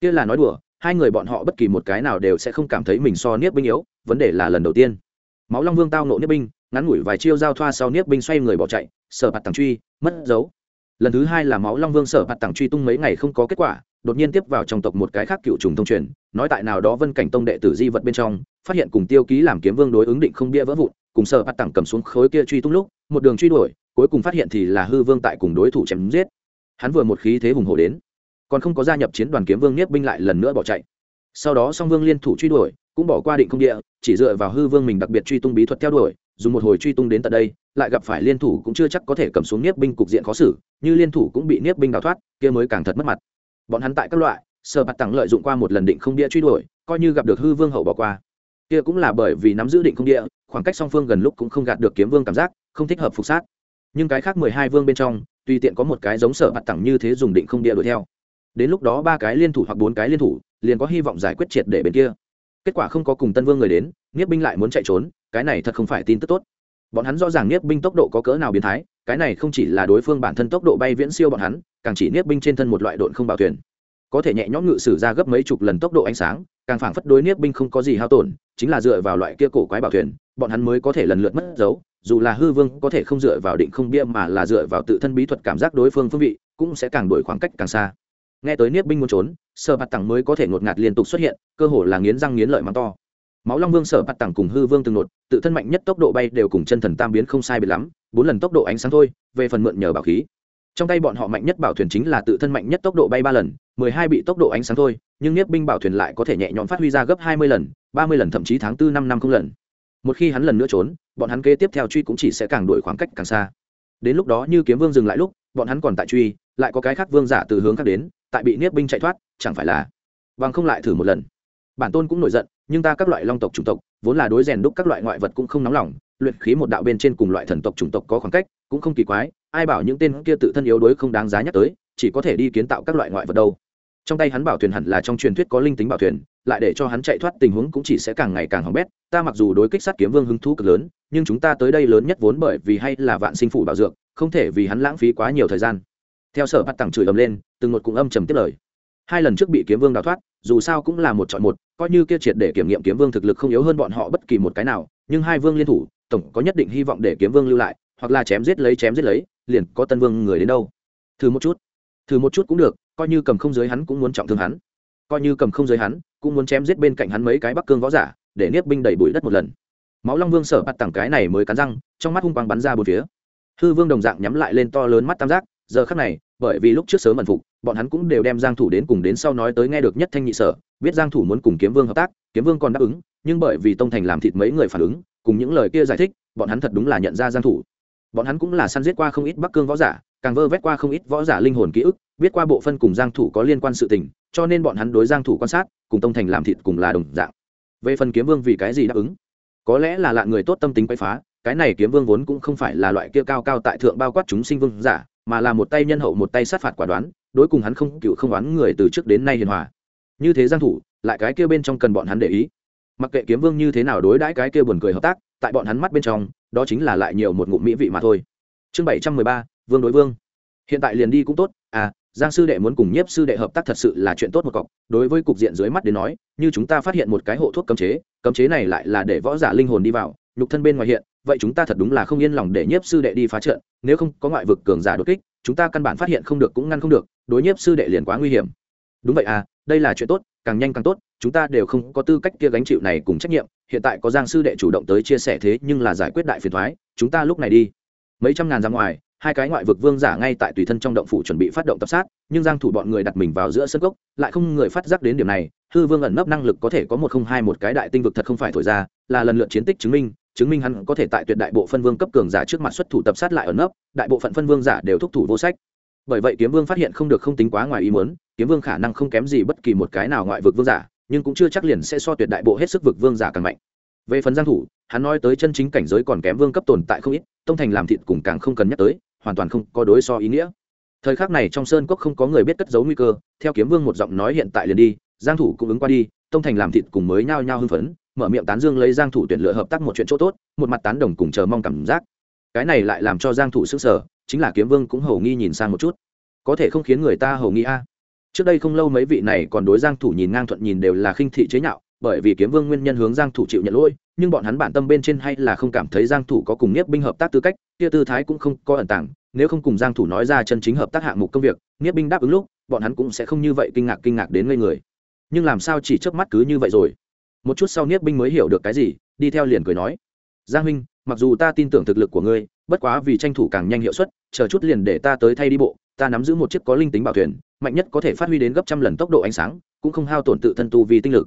A: Kia là nói đùa, hai người bọn họ bất kỳ một cái nào đều sẽ không cảm thấy mình so niếp binh yếu, vấn đề là lần đầu tiên. Máu long vương tao nộ niếp binh, ngắn ngủi vài chiêu giao thoa sau niếp binh xoay người bỏ chạy, sở bạt tặng truy, mất dấu. Lần thứ hai là máu long vương sở bạt tặng truy tung mấy ngày không có kết quả, đột nhiên tiếp vào trong tộc một cái khác cựu trùng thông truyền, nói tại nào đó vân cảnh tông đệ tử di vật bên trong phát hiện cùng tiêu ký làm kiếm vương đối ứng định không bia vỡ vụn, cùng sở bắt tặng cầm xuống khối kia truy tung lúc, một đường truy đuổi, cuối cùng phát hiện thì là hư vương tại cùng đối thủ chém giết. Hắn vừa một khí thế hùng hổ đến, còn không có gia nhập chiến đoàn kiếm vương niết binh lại lần nữa bỏ chạy. Sau đó song vương liên thủ truy đuổi, cũng bỏ qua định không địa chỉ dựa vào hư vương mình đặc biệt truy tung bí thuật theo đuổi, dùng một hồi truy tung đến tận đây, lại gặp phải liên thủ cũng chưa chắc có thể cầm xuống niếp binh cục diện khó xử, như liên thủ cũng bị niếp binh đào thoát, kia mới càng thật mất mặt. Bọn hắn tại các loại sợ bạt tặng lợi dụng qua một lần định không địa truy đuổi, coi như gặp được hư vương hậu bỏ qua kia cũng là bởi vì nắm giữ định không địa, khoảng cách song phương gần lúc cũng không gạt được kiếm vương cảm giác, không thích hợp phục sát. Nhưng cái khác mười hai vương bên trong, tùy tiện có một cái giống sở mặt tặng như thế dùng định không địa đuổi theo. Đến lúc đó ba cái liên thủ hoặc bốn cái liên thủ, liền có hy vọng giải quyết triệt để bên kia. Kết quả không có cùng tân vương người đến, nghiếp binh lại muốn chạy trốn, cái này thật không phải tin tức tốt. Bọn hắn rõ ràng nghiếp binh tốc độ có cỡ nào biến thái, cái này không chỉ là đối phương bản thân tốc độ bay viễn siêu bọn hắn, càng chỉ nghiếp binh trên thân một loại độn không bảo thuyền có thể nhẹ nhõm ngự sử ra gấp mấy chục lần tốc độ ánh sáng càng phảng phất đối niết binh không có gì hao tổn, chính là dựa vào loại kia cổ quái bảo thuyền, bọn hắn mới có thể lần lượt mất dấu, dù là hư vương có thể không dựa vào định không bia mà là dựa vào tự thân bí thuật cảm giác đối phương phương vị, cũng sẽ càng đổi khoảng cách càng xa. Nghe tới niết binh muốn trốn, sở bạt tặng mới có thể ngột ngạt liên tục xuất hiện, cơ hồ là nghiến răng nghiến lợi mắng to. Máu long vương sở bạt tặng cùng hư vương từng nột, tự thân mạnh nhất tốc độ bay đều cùng chân thần tam biến không sai biệt lắm, bốn lần tốc độ ánh sáng thôi, về phần mượn nhờ bảo khí trong tay bọn họ mạnh nhất bảo thuyền chính là tự thân mạnh nhất tốc độ bay ba lần, mười hai bị tốc độ ánh sáng thôi, nhưng niếp binh bảo thuyền lại có thể nhẹ nhõm phát huy ra gấp hai mươi lần, ba mươi lần thậm chí tháng tư năm năm không lần. Một khi hắn lần nữa trốn, bọn hắn kế tiếp theo truy cũng chỉ sẽ càng đuổi khoảng cách càng xa. Đến lúc đó như kiếm vương dừng lại lúc, bọn hắn còn tại truy, lại có cái khác vương giả từ hướng khác đến, tại bị niếp binh chạy thoát, chẳng phải là bằng không lại thử một lần. Bản tôn cũng nổi giận, nhưng ta các loại long tộc chủng tộc, vốn là đối rèn đúc các loại ngoại vật cũng không nóng lòng, luyện khí một đạo bên trên cùng loại thần tộc chủng tộc có khoảng cách cũng không kỳ quái, ai bảo những tên kia tự thân yếu đuối không đáng giá nhắc tới, chỉ có thể đi kiến tạo các loại ngoại vật đâu. Trong tay hắn bảo thuyền hẳn là trong truyền thuyết có linh tính bảo thuyền, lại để cho hắn chạy thoát tình huống cũng chỉ sẽ càng ngày càng hỏng bét. Ta mặc dù đối kích sát kiếm vương hứng thú cực lớn, nhưng chúng ta tới đây lớn nhất vốn bởi vì hay là vạn sinh phủ bảo dược, không thể vì hắn lãng phí quá nhiều thời gian. Theo sở bắt tặng chửi ầm lên, từng một cũng âm trầm tiếp lời. Hai lần trước bị kiếm vương đào thoát, dù sao cũng là một chọn một, coi như kia triệt để kiểm nghiệm kiếm vương thực lực không yếu hơn bọn họ bất kỳ một cái nào, nhưng hai vương liên thủ, tổng có nhất định hy vọng để kiếm vương lưu lại hoặc là chém giết lấy, chém giết lấy, liền có tân vương người đến đâu? Thử một chút. Thử một chút cũng được, coi như cầm không giới hắn cũng muốn trọng thương hắn. Coi như cầm không giới hắn, cũng muốn chém giết bên cạnh hắn mấy cái bắc cương võ giả, để niếp binh đẩy bụi đất một lần. Máu long vương sở bắt tặng cái này mới cắn răng, trong mắt hung quang bắn ra bốn phía. Hư vương đồng dạng nhắm lại lên to lớn mắt tam giác, giờ khắc này, bởi vì lúc trước sớm ẩn phục, bọn hắn cũng đều đem giang thủ đến cùng đến sau nói tới nghe được nhất thanh nhị sở, biết giang thủ muốn cùng kiếm vương hợp tác, kiếm vương còn đáp ứng, nhưng bởi vì tông thành làm thịt mấy người phản ứng, cùng những lời kia giải thích, bọn hắn thật đúng là nhận ra giang thủ bọn hắn cũng là săn giết qua không ít bắc cương võ giả, càng vơ vét qua không ít võ giả linh hồn ký ức, biết qua bộ phân cùng giang thủ có liên quan sự tình, cho nên bọn hắn đối giang thủ quan sát, cùng tông thành làm thịt cùng là đồng dạng. Về phần kiếm vương vì cái gì đáp ứng? Có lẽ là lạ người tốt tâm tính quấy phá, cái này kiếm vương vốn cũng không phải là loại kia cao cao tại thượng bao quát chúng sinh vương giả, mà là một tay nhân hậu một tay sát phạt quả đoán, đối cùng hắn không cựu không oán người từ trước đến nay hiền hòa. Như thế giang thủ, lại cái kia bên trong cần bọn hắn để ý. Mặc kệ kiếm vương như thế nào đối đãi cái kia buồn cười hợp tác, tại bọn hắn mắt bên trong đó chính là lại nhiều một ngụm mỹ vị mà thôi. Chương 713, vương đối vương. Hiện tại liền đi cũng tốt. À giang sư đệ muốn cùng nhiếp sư đệ hợp tác thật sự là chuyện tốt một cọc. Đối với cục diện dưới mắt đến nói như chúng ta phát hiện một cái hộ thuốc cấm chế cấm chế này lại là để võ giả linh hồn đi vào nhục thân bên ngoài hiện vậy chúng ta thật đúng là không yên lòng để nhiếp sư đệ đi phá trận. Nếu không có ngoại vực cường giả đột kích chúng ta căn bản phát hiện không được cũng ngăn không được đối nhiếp sư đệ liền quá nguy hiểm. Đúng vậy à đây là chuyện tốt càng nhanh càng tốt chúng ta đều không có tư cách kia gánh chịu này cùng trách nhiệm hiện tại có giang sư đệ chủ động tới chia sẻ thế nhưng là giải quyết đại phiền thoái, chúng ta lúc này đi. Mấy trăm ngàn ra ngoài, hai cái ngoại vực vương giả ngay tại tùy thân trong động phủ chuẩn bị phát động tập sát, nhưng giang thủ bọn người đặt mình vào giữa sân gốc, lại không người phát giác đến điểm này, hư vương ẩn nấp năng lực có thể có một không hai một cái đại tinh vực thật không phải thổi ra, là lần lượt chiến tích chứng minh chứng minh hắn có thể tại tuyệt đại bộ phân vương cấp cường giả trước mặt xuất thủ tập sát lại ẩn nấp, đại bộ phận phân vương giả đều thúc thủ vô sách. Bởi vậy kiếm vương phát hiện không được không tính quá ngoài ý muốn, kiếm vương khả năng không kém gì bất kỳ một cái nào ngoại vực vương giả nhưng cũng chưa chắc liền sẽ so tuyệt đại bộ hết sức vực vương giả càng mạnh. Về phần giang thủ, hắn nói tới chân chính cảnh giới còn kém vương cấp tồn tại không ít, tông thành làm thịt cùng càng không cần nhắc tới, hoàn toàn không có đối so ý nghĩa. Thời khắc này trong sơn cốc không có người biết cất giấu nguy cơ, theo kiếm vương một giọng nói hiện tại liền đi, giang thủ cũng ứng qua đi, tông thành làm thịt cùng mới nhao nhao hưng phấn, mở miệng tán dương lấy giang thủ tuyển lựa hợp tác một chuyện chỗ tốt, một mặt tán đồng cùng chờ mong cảm giác. Cái này lại làm cho giang thủ sững sờ, chính là kiếm vương cũng hầu nghi nhìn sang một chút. Có thể không khiến người ta hầu nghi a trước đây không lâu mấy vị này còn đối giang thủ nhìn ngang thuận nhìn đều là khinh thị chế nhạo, bởi vì kiếm vương nguyên nhân hướng giang thủ chịu nhận lỗi, nhưng bọn hắn bản tâm bên trên hay là không cảm thấy giang thủ có cùng nhiếp binh hợp tác tư cách, kia tư thái cũng không có ẩn tàng, nếu không cùng giang thủ nói ra chân chính hợp tác hạng mục công việc nhiếp binh đáp ứng lúc, bọn hắn cũng sẽ không như vậy kinh ngạc kinh ngạc đến ngây người. Nhưng làm sao chỉ chớp mắt cứ như vậy rồi? Một chút sau nhiếp binh mới hiểu được cái gì, đi theo liền cười nói, giang huynh, mặc dù ta tin tưởng thực lực của ngươi, bất quá vì tranh thủ càng nhanh hiệu suất, chờ chút liền để ta tới thay đi bộ ta nắm giữ một chiếc có linh tính bảo thuyền, mạnh nhất có thể phát huy đến gấp trăm lần tốc độ ánh sáng, cũng không hao tổn tự thân tu vì tinh lực.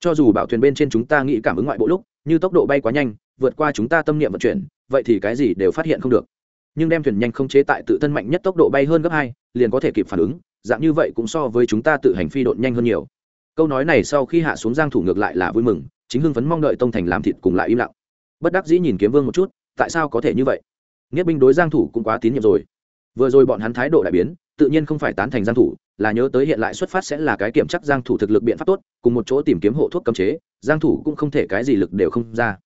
A: Cho dù bảo thuyền bên trên chúng ta nghĩ cảm ứng ngoại bộ lúc, như tốc độ bay quá nhanh, vượt qua chúng ta tâm niệm vận chuyển, vậy thì cái gì đều phát hiện không được. Nhưng đem thuyền nhanh không chế tại tự thân mạnh nhất tốc độ bay hơn gấp hai, liền có thể kịp phản ứng, dạng như vậy cũng so với chúng ta tự hành phi độn nhanh hơn nhiều. Câu nói này sau khi hạ xuống giang thủ ngược lại là vui mừng, chính hưng phấn mong đợi tông thành làm thịt cùng lại im lặng. Bất đắc dĩ nhìn kiếm vương một chút, tại sao có thể như vậy? Nghĩa binh đối giang thủ cũng quá tín nhiệm rồi vừa rồi bọn hắn thái độ đại biến, tự nhiên không phải tán thành giang thủ, là nhớ tới hiện lại xuất phát sẽ là cái kiểm chắc giang thủ thực lực biện pháp tốt, cùng một chỗ tìm kiếm hộ thuốc cấm chế, giang thủ cũng không thể cái gì lực đều không ra.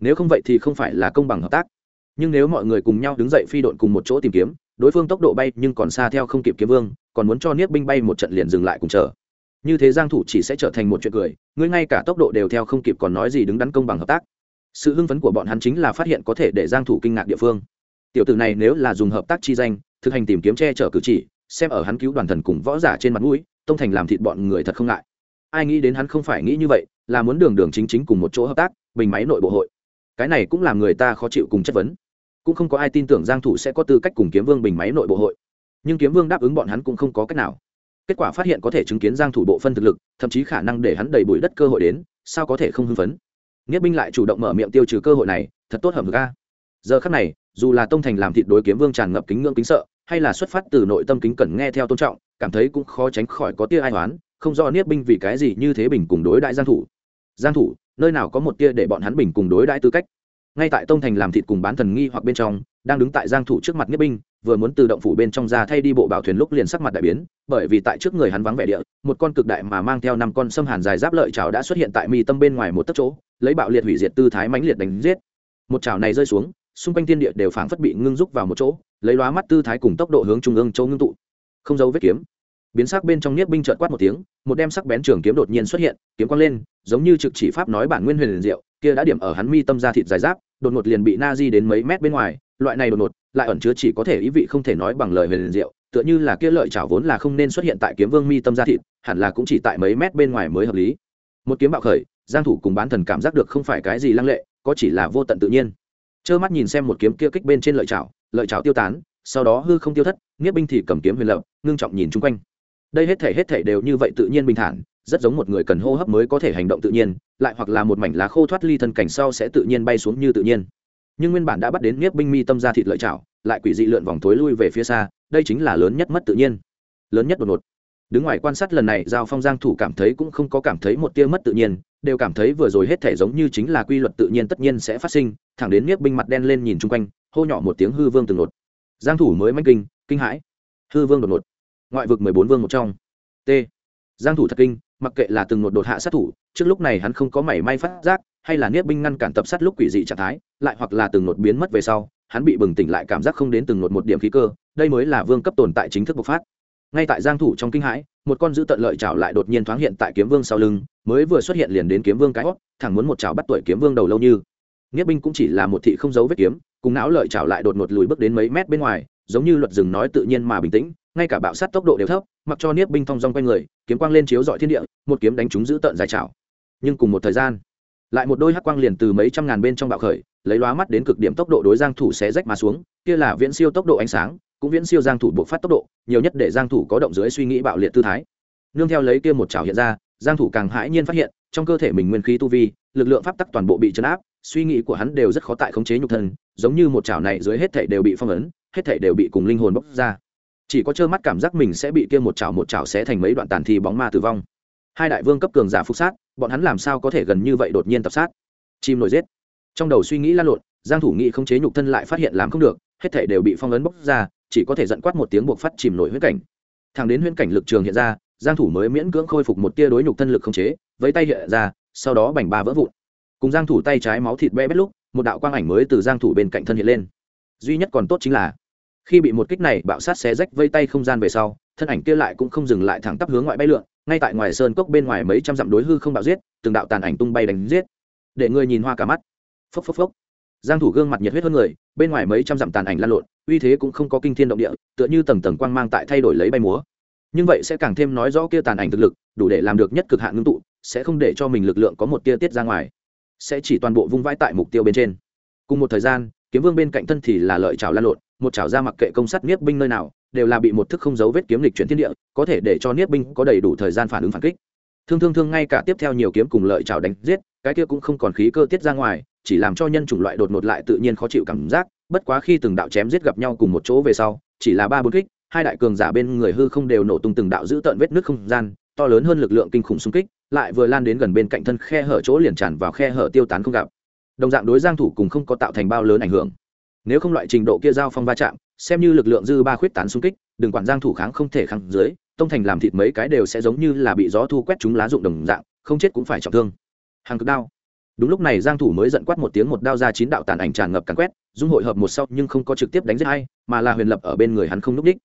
A: Nếu không vậy thì không phải là công bằng hợp tác. Nhưng nếu mọi người cùng nhau đứng dậy phi độn cùng một chỗ tìm kiếm, đối phương tốc độ bay nhưng còn xa theo không kịp kiếm vương, còn muốn cho niết binh bay một trận liền dừng lại cùng chờ. Như thế giang thủ chỉ sẽ trở thành một chuyện cười, ngươi ngay cả tốc độ đều theo không kịp còn nói gì đứng đắn công bằng hợp tác. Sự hưng phấn của bọn hắn chính là phát hiện có thể để giang thủ kinh ngạc địa phương. Tiểu tử này nếu là dùng hợp tác chi danh thực hành tìm kiếm che chở cử chỉ, xem ở hắn cứu đoàn thần cùng võ giả trên mặt mũi, tông thành làm thịt bọn người thật không ngại. Ai nghĩ đến hắn không phải nghĩ như vậy, là muốn đường đường chính chính cùng một chỗ hợp tác, bình máy nội bộ hội. Cái này cũng làm người ta khó chịu cùng chất vấn. Cũng không có ai tin tưởng giang thủ sẽ có tư cách cùng kiếm vương bình máy nội bộ hội. Nhưng kiếm vương đáp ứng bọn hắn cũng không có cách nào. Kết quả phát hiện có thể chứng kiến giang thủ bộ phân thực lực, thậm chí khả năng để hắn đầy bụi đất cơ hội đến, sao có thể không hưng phấn? Nghĩa binh lại chủ động mở miệng tiêu trừ cơ hội này, thật tốt hầm ga giờ khắc này, dù là tông thành làm thịt đối kiếm vương tràn ngập kính ngưỡng kính sợ hay là xuất phát từ nội tâm kính cẩn nghe theo tôn trọng, cảm thấy cũng khó tránh khỏi có tia ai hoán không rõ niết binh vì cái gì như thế bình cùng đối đại giang thủ. Giang thủ, nơi nào có một tia để bọn hắn bình cùng đối đại tư cách? Ngay tại tông thành làm thịt cùng bán thần nghi hoặc bên trong, đang đứng tại giang thủ trước mặt niết binh, vừa muốn từ động phủ bên trong ra thay đi bộ bảo thuyền lúc liền sắc mặt đại biến, bởi vì tại trước người hắn vắng vẻ địa, một con cực đại mà mang theo năm con sâm hàn dài giáp lợi chảo đã xuất hiện tại mi tâm bên ngoài một tấc chỗ, lấy bạo liệt hủy diệt tư thái mãnh liệt đánh giết. Một chảo này rơi xuống, xung quanh thiên địa đều phảng phất bị ngưng rúc vào một chỗ lấy lóa mắt tư thái cùng tốc độ hướng trung ương châu ngưng tụ. Không dấu vết kiếm. Biến sắc bên trong niết binh chợt quát một tiếng, một đem sắc bén trường kiếm đột nhiên xuất hiện, kiếm quang lên, giống như trực chỉ pháp nói bản nguyên huyền liền diệu, kia đã điểm ở hắn mi tâm ra thịt dài giáp, đột ngột liền bị na di đến mấy mét bên ngoài, loại này đột ngột, lại ẩn chứa chỉ có thể ý vị không thể nói bằng lời huyền diệu, tựa như là kia lợi chảo vốn là không nên xuất hiện tại kiếm vương mi tâm ra thịt, hẳn là cũng chỉ tại mấy mét bên ngoài mới hợp lý. Một kiếm bạo khởi, giang thủ cùng bán thần cảm giác được không phải cái gì lăng lệ, có chỉ là vô tận tự nhiên. Trơ mắt nhìn xem một kiếm kia kích bên trên lợi chảo lợi chảo tiêu tán, sau đó hư không tiêu thất nghĩa binh thì cầm kiếm huyền lập, ngưng trọng nhìn chung quanh. Đây hết thể hết thể đều như vậy tự nhiên bình thản, rất giống một người cần hô hấp mới có thể hành động tự nhiên, lại hoặc là một mảnh lá khô thoát ly thân cảnh sau sẽ tự nhiên bay xuống như tự nhiên. Nhưng nguyên bản đã bắt đến nghiếp binh mi tâm ra thịt lợi chảo, lại quỷ dị lượn vòng thối lui về phía xa, đây chính là lớn nhất mất tự nhiên. Lớn nhất đột ngột. Đứng ngoài quan sát lần này, giao phong giang thủ cảm thấy cũng không có cảm thấy một tia mất tự nhiên, đều cảm thấy vừa rồi hết thể giống như chính là quy luật tự nhiên tất nhiên sẽ phát sinh, thẳng đến niếp binh mặt đen lên nhìn chung quanh hô nhỏ một tiếng hư vương từng nột. Giang thủ mới manh kinh kinh hãi. Hư vương đột ngột. Ngoại vực 14 vương một trong. T. Giang thủ thật kinh, mặc kệ là từng nột đột hạ sát thủ, trước lúc này hắn không có mảy may phát giác, hay là niết binh ngăn cản tập sát lúc quỷ dị trạng thái, lại hoặc là từng nột biến mất về sau, hắn bị bừng tỉnh lại cảm giác không đến từng nột một điểm khí cơ, đây mới là vương cấp tồn tại chính thức bộc phát. Ngay tại giang thủ trong kinh hãi, một con dữ tận lợi chảo lại đột nhiên thoáng hiện tại kiếm vương sau lưng, mới vừa xuất hiện liền đến kiếm vương cái hót thẳng muốn một chảo bắt tuổi kiếm vương đầu lâu như nghĩa binh cũng chỉ là một thị không giấu vết kiếm, cùng não lợi trảo lại đột ngột lùi bước đến mấy mét bên ngoài, giống như luật rừng nói tự nhiên mà bình tĩnh, ngay cả bạo sát tốc độ đều thấp, mặc cho Niết binh thong dong quanh người, kiếm quang lên chiếu dọi thiên địa, một kiếm đánh chúng giữ tận dài chảo. Nhưng cùng một thời gian, lại một đôi hắc quang liền từ mấy trăm ngàn bên trong bạo khởi, lấy lóa mắt đến cực điểm tốc độ đối giang thủ xé rách mà xuống, kia là viễn siêu tốc độ ánh sáng, cũng viễn siêu giang thủ buộc phát tốc độ, nhiều nhất để giang thủ có động dưới suy nghĩ bạo liệt tư thái. Nương theo lấy kia một chảo hiện ra, giang thủ càng hãi nhiên phát hiện, trong cơ thể mình nguyên khí tu vi, lực lượng pháp tắc toàn bộ bị chấn áp suy nghĩ của hắn đều rất khó tại khống chế nhục thân, giống như một chảo này dưới hết thảy đều bị phong ấn, hết thảy đều bị cùng linh hồn bốc ra. Chỉ có trơ mắt cảm giác mình sẽ bị kia một chảo một chảo sẽ thành mấy đoạn tàn thi bóng ma tử vong. Hai đại vương cấp cường giả phục sát, bọn hắn làm sao có thể gần như vậy đột nhiên tập sát? Chim nổi giết. Trong đầu suy nghĩ lan lộn, giang thủ nghĩ khống chế nhục thân lại phát hiện làm không được, hết thảy đều bị phong ấn bốc ra, chỉ có thể giận quát một tiếng buộc phát chìm nổi huyễn cảnh. Thẳng đến huyễn cảnh lực trường hiện ra, giang thủ mới miễn cưỡng khôi phục một tia đối nhục thân lực khống chế với tay hiện ra, sau đó bành ba vỡ vụn cùng giang thủ tay trái máu thịt bé bét lúc, một đạo quang ảnh mới từ giang thủ bên cạnh thân hiện lên. Duy nhất còn tốt chính là, khi bị một kích này bạo sát xé rách vây tay không gian về sau, thân ảnh kia lại cũng không dừng lại thẳng tắp hướng ngoại bay lượn, ngay tại ngoài sơn cốc bên ngoài mấy trăm dặm đối hư không bạo giết, từng đạo tàn ảnh tung bay đánh giết. Để người nhìn hoa cả mắt. Phốc phốc phốc. Giang thủ gương mặt nhiệt huyết hơn người, bên ngoài mấy trăm dặm tàn ảnh lan lộn, uy thế cũng không có kinh thiên động địa, tựa như tầng tầng quang mang tại thay đổi lấy bay múa. Nhưng vậy sẽ càng thêm nói rõ kia tàn ảnh thực lực, đủ để làm được nhất cực hạn ngưng tụ, sẽ không để cho mình lực lượng có một tia tiết ra ngoài sẽ chỉ toàn bộ vung vãi tại mục tiêu bên trên. Cùng một thời gian, kiếm vương bên cạnh thân thì là lợi chảo lan lộn, một chảo ra mặc kệ công sắt niết binh nơi nào, đều là bị một thức không dấu vết kiếm lịch chuyển thiên địa, có thể để cho niết binh có đầy đủ thời gian phản ứng phản kích. Thương thương thương ngay cả tiếp theo nhiều kiếm cùng lợi chảo đánh giết, cái kia cũng không còn khí cơ tiết ra ngoài, chỉ làm cho nhân chủng loại đột ngột lại tự nhiên khó chịu cảm giác, bất quá khi từng đạo chém giết gặp nhau cùng một chỗ về sau, chỉ là ba bốn kích, hai đại cường giả bên người hư không đều nổ tung từng đạo giữ tận vết nước không gian, to lớn hơn lực lượng kinh khủng xung kích lại vừa lan đến gần bên cạnh thân khe hở chỗ liền tràn vào khe hở tiêu tán không gặp. Đồng dạng đối giang thủ cùng không có tạo thành bao lớn ảnh hưởng. Nếu không loại trình độ kia giao phong va chạm, xem như lực lượng dư ba khuyết tán xung kích, đừng quản giang thủ kháng không thể kháng dưới, tông thành làm thịt mấy cái đều sẽ giống như là bị gió thu quét chúng lá dụng đồng dạng, không chết cũng phải trọng thương. Hàng cực đao. Đúng lúc này giang thủ mới giận quát một tiếng một đao ra chín đạo tàn ảnh tràn ngập càn quét, dung hội hợp một sau nhưng không có trực tiếp đánh giết hay mà là huyền lập ở bên người hắn không núp đích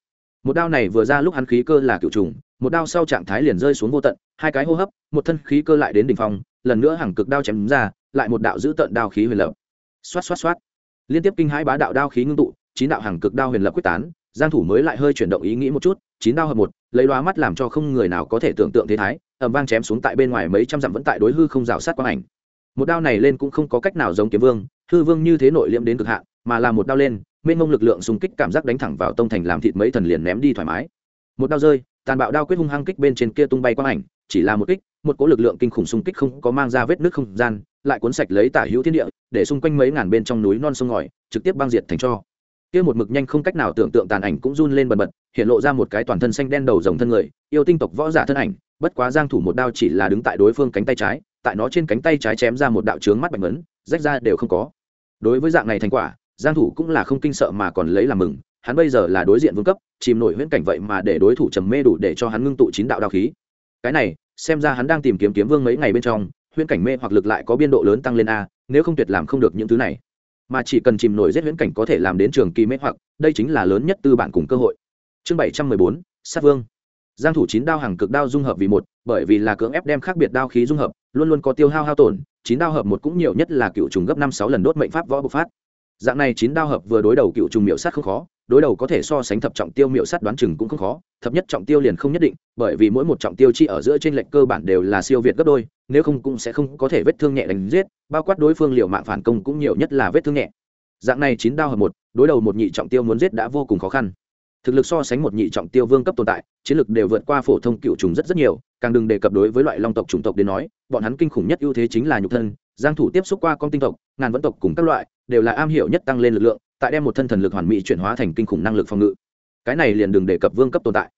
A: một đao này vừa ra lúc hắn khí cơ là cựu trùng, một đao sau trạng thái liền rơi xuống vô tận, hai cái hô hấp, một thân khí cơ lại đến đỉnh phong, lần nữa hàng cực đao chém ra, lại một đạo giữ tận đao khí huyền lập. Xoát xoát xoát. Liên tiếp kinh hãi bá đạo đao khí ngưng tụ, chín đạo hàng cực đao huyền lập quyết tán, giang thủ mới lại hơi chuyển động ý nghĩ một chút, chín đao hợp một, lấy loa mắt làm cho không người nào có thể tưởng tượng thế thái ẩm vang chém xuống tại bên ngoài mấy trăm dặm vẫn tại đối hư không rào sát quang ảnh. Một đao này lên cũng không có cách nào giống kiếm vương, hư vương như thế nội liễm đến cực hạn mà là một đao lên, mênh mông lực lượng xung kích cảm giác đánh thẳng vào tông thành làm thịt mấy thần liền ném đi thoải mái. Một đao rơi, tàn bạo đao quyết hung hăng kích bên trên kia tung bay quang ảnh, chỉ là một kích, một cỗ lực lượng kinh khủng xung kích không có mang ra vết nước không gian, lại cuốn sạch lấy tả hữu thiên địa, để xung quanh mấy ngàn bên trong núi non sông ngòi, trực tiếp băng diệt thành cho. Kia một mực nhanh không cách nào tưởng tượng tàn ảnh cũng run lên bần bật, hiện lộ ra một cái toàn thân xanh đen đầu rồng thân người, yêu tinh tộc võ giả thân ảnh, bất quá giang thủ một đao chỉ là đứng tại đối phương cánh tay trái, tại nó trên cánh tay trái chém ra một đạo trướng mắt bạch mấn rách ra đều không có. Đối với dạng này thành quả giang thủ cũng là không kinh sợ mà còn lấy làm mừng hắn bây giờ là đối diện vương cấp chìm nổi huyễn cảnh vậy mà để đối thủ trầm mê đủ để cho hắn ngưng tụ chín đạo đạo khí. Cái này xem ra hắn đang tìm kiếm kiếm vương mấy ngày bên trong huyễn cảnh mê hoặc lực lại có biên độ lớn tăng lên a nếu không tuyệt làm không được những thứ này. Mà chỉ cần chìm nổi giết huyễn cảnh có thể làm đến trường kỳ mê hoặc đây chính là lớn nhất tư bản cùng cơ hội. Chương 714, sát vương. Giang thủ chín đao hàng cực đao dung hợp vì một bởi vì là cưỡng ép đem khác biệt đao khí dung hợp luôn luôn có tiêu hao hao tổn chín đao hợp một cũng nhiều nhất là cựu trùng gấp năm sáu lần đốt mệnh pháp võ bộc phát dạng này chín đao hợp vừa đối đầu cựu trùng miệu sát không khó, đối đầu có thể so sánh thập trọng tiêu miệu sát đoán chừng cũng không khó, thập nhất trọng tiêu liền không nhất định, bởi vì mỗi một trọng tiêu chi ở giữa trên lệnh cơ bản đều là siêu việt gấp đôi, nếu không cũng sẽ không có thể vết thương nhẹ đánh giết, bao quát đối phương liệu mạng phản công cũng nhiều nhất là vết thương nhẹ. Dạng này chín đao hợp một, đối đầu một nhị trọng tiêu muốn giết đã vô cùng khó khăn. Thực lực so sánh một nhị trọng tiêu vương cấp tồn tại, chiến lực đều vượt qua phổ thông cựu trùng rất rất nhiều, càng đừng đề cập đối với loại long tộc chủng tộc đến nói, bọn hắn kinh khủng nhất ưu thế chính là nhục thân giang thủ tiếp xúc qua con tinh tộc, ngàn vẫn tộc cùng các loại, đều là am hiểu nhất tăng lên lực lượng, tại đem một thân thần lực hoàn mỹ chuyển hóa thành kinh khủng năng lực phòng ngự. Cái này liền đừng đề cập vương cấp tồn tại.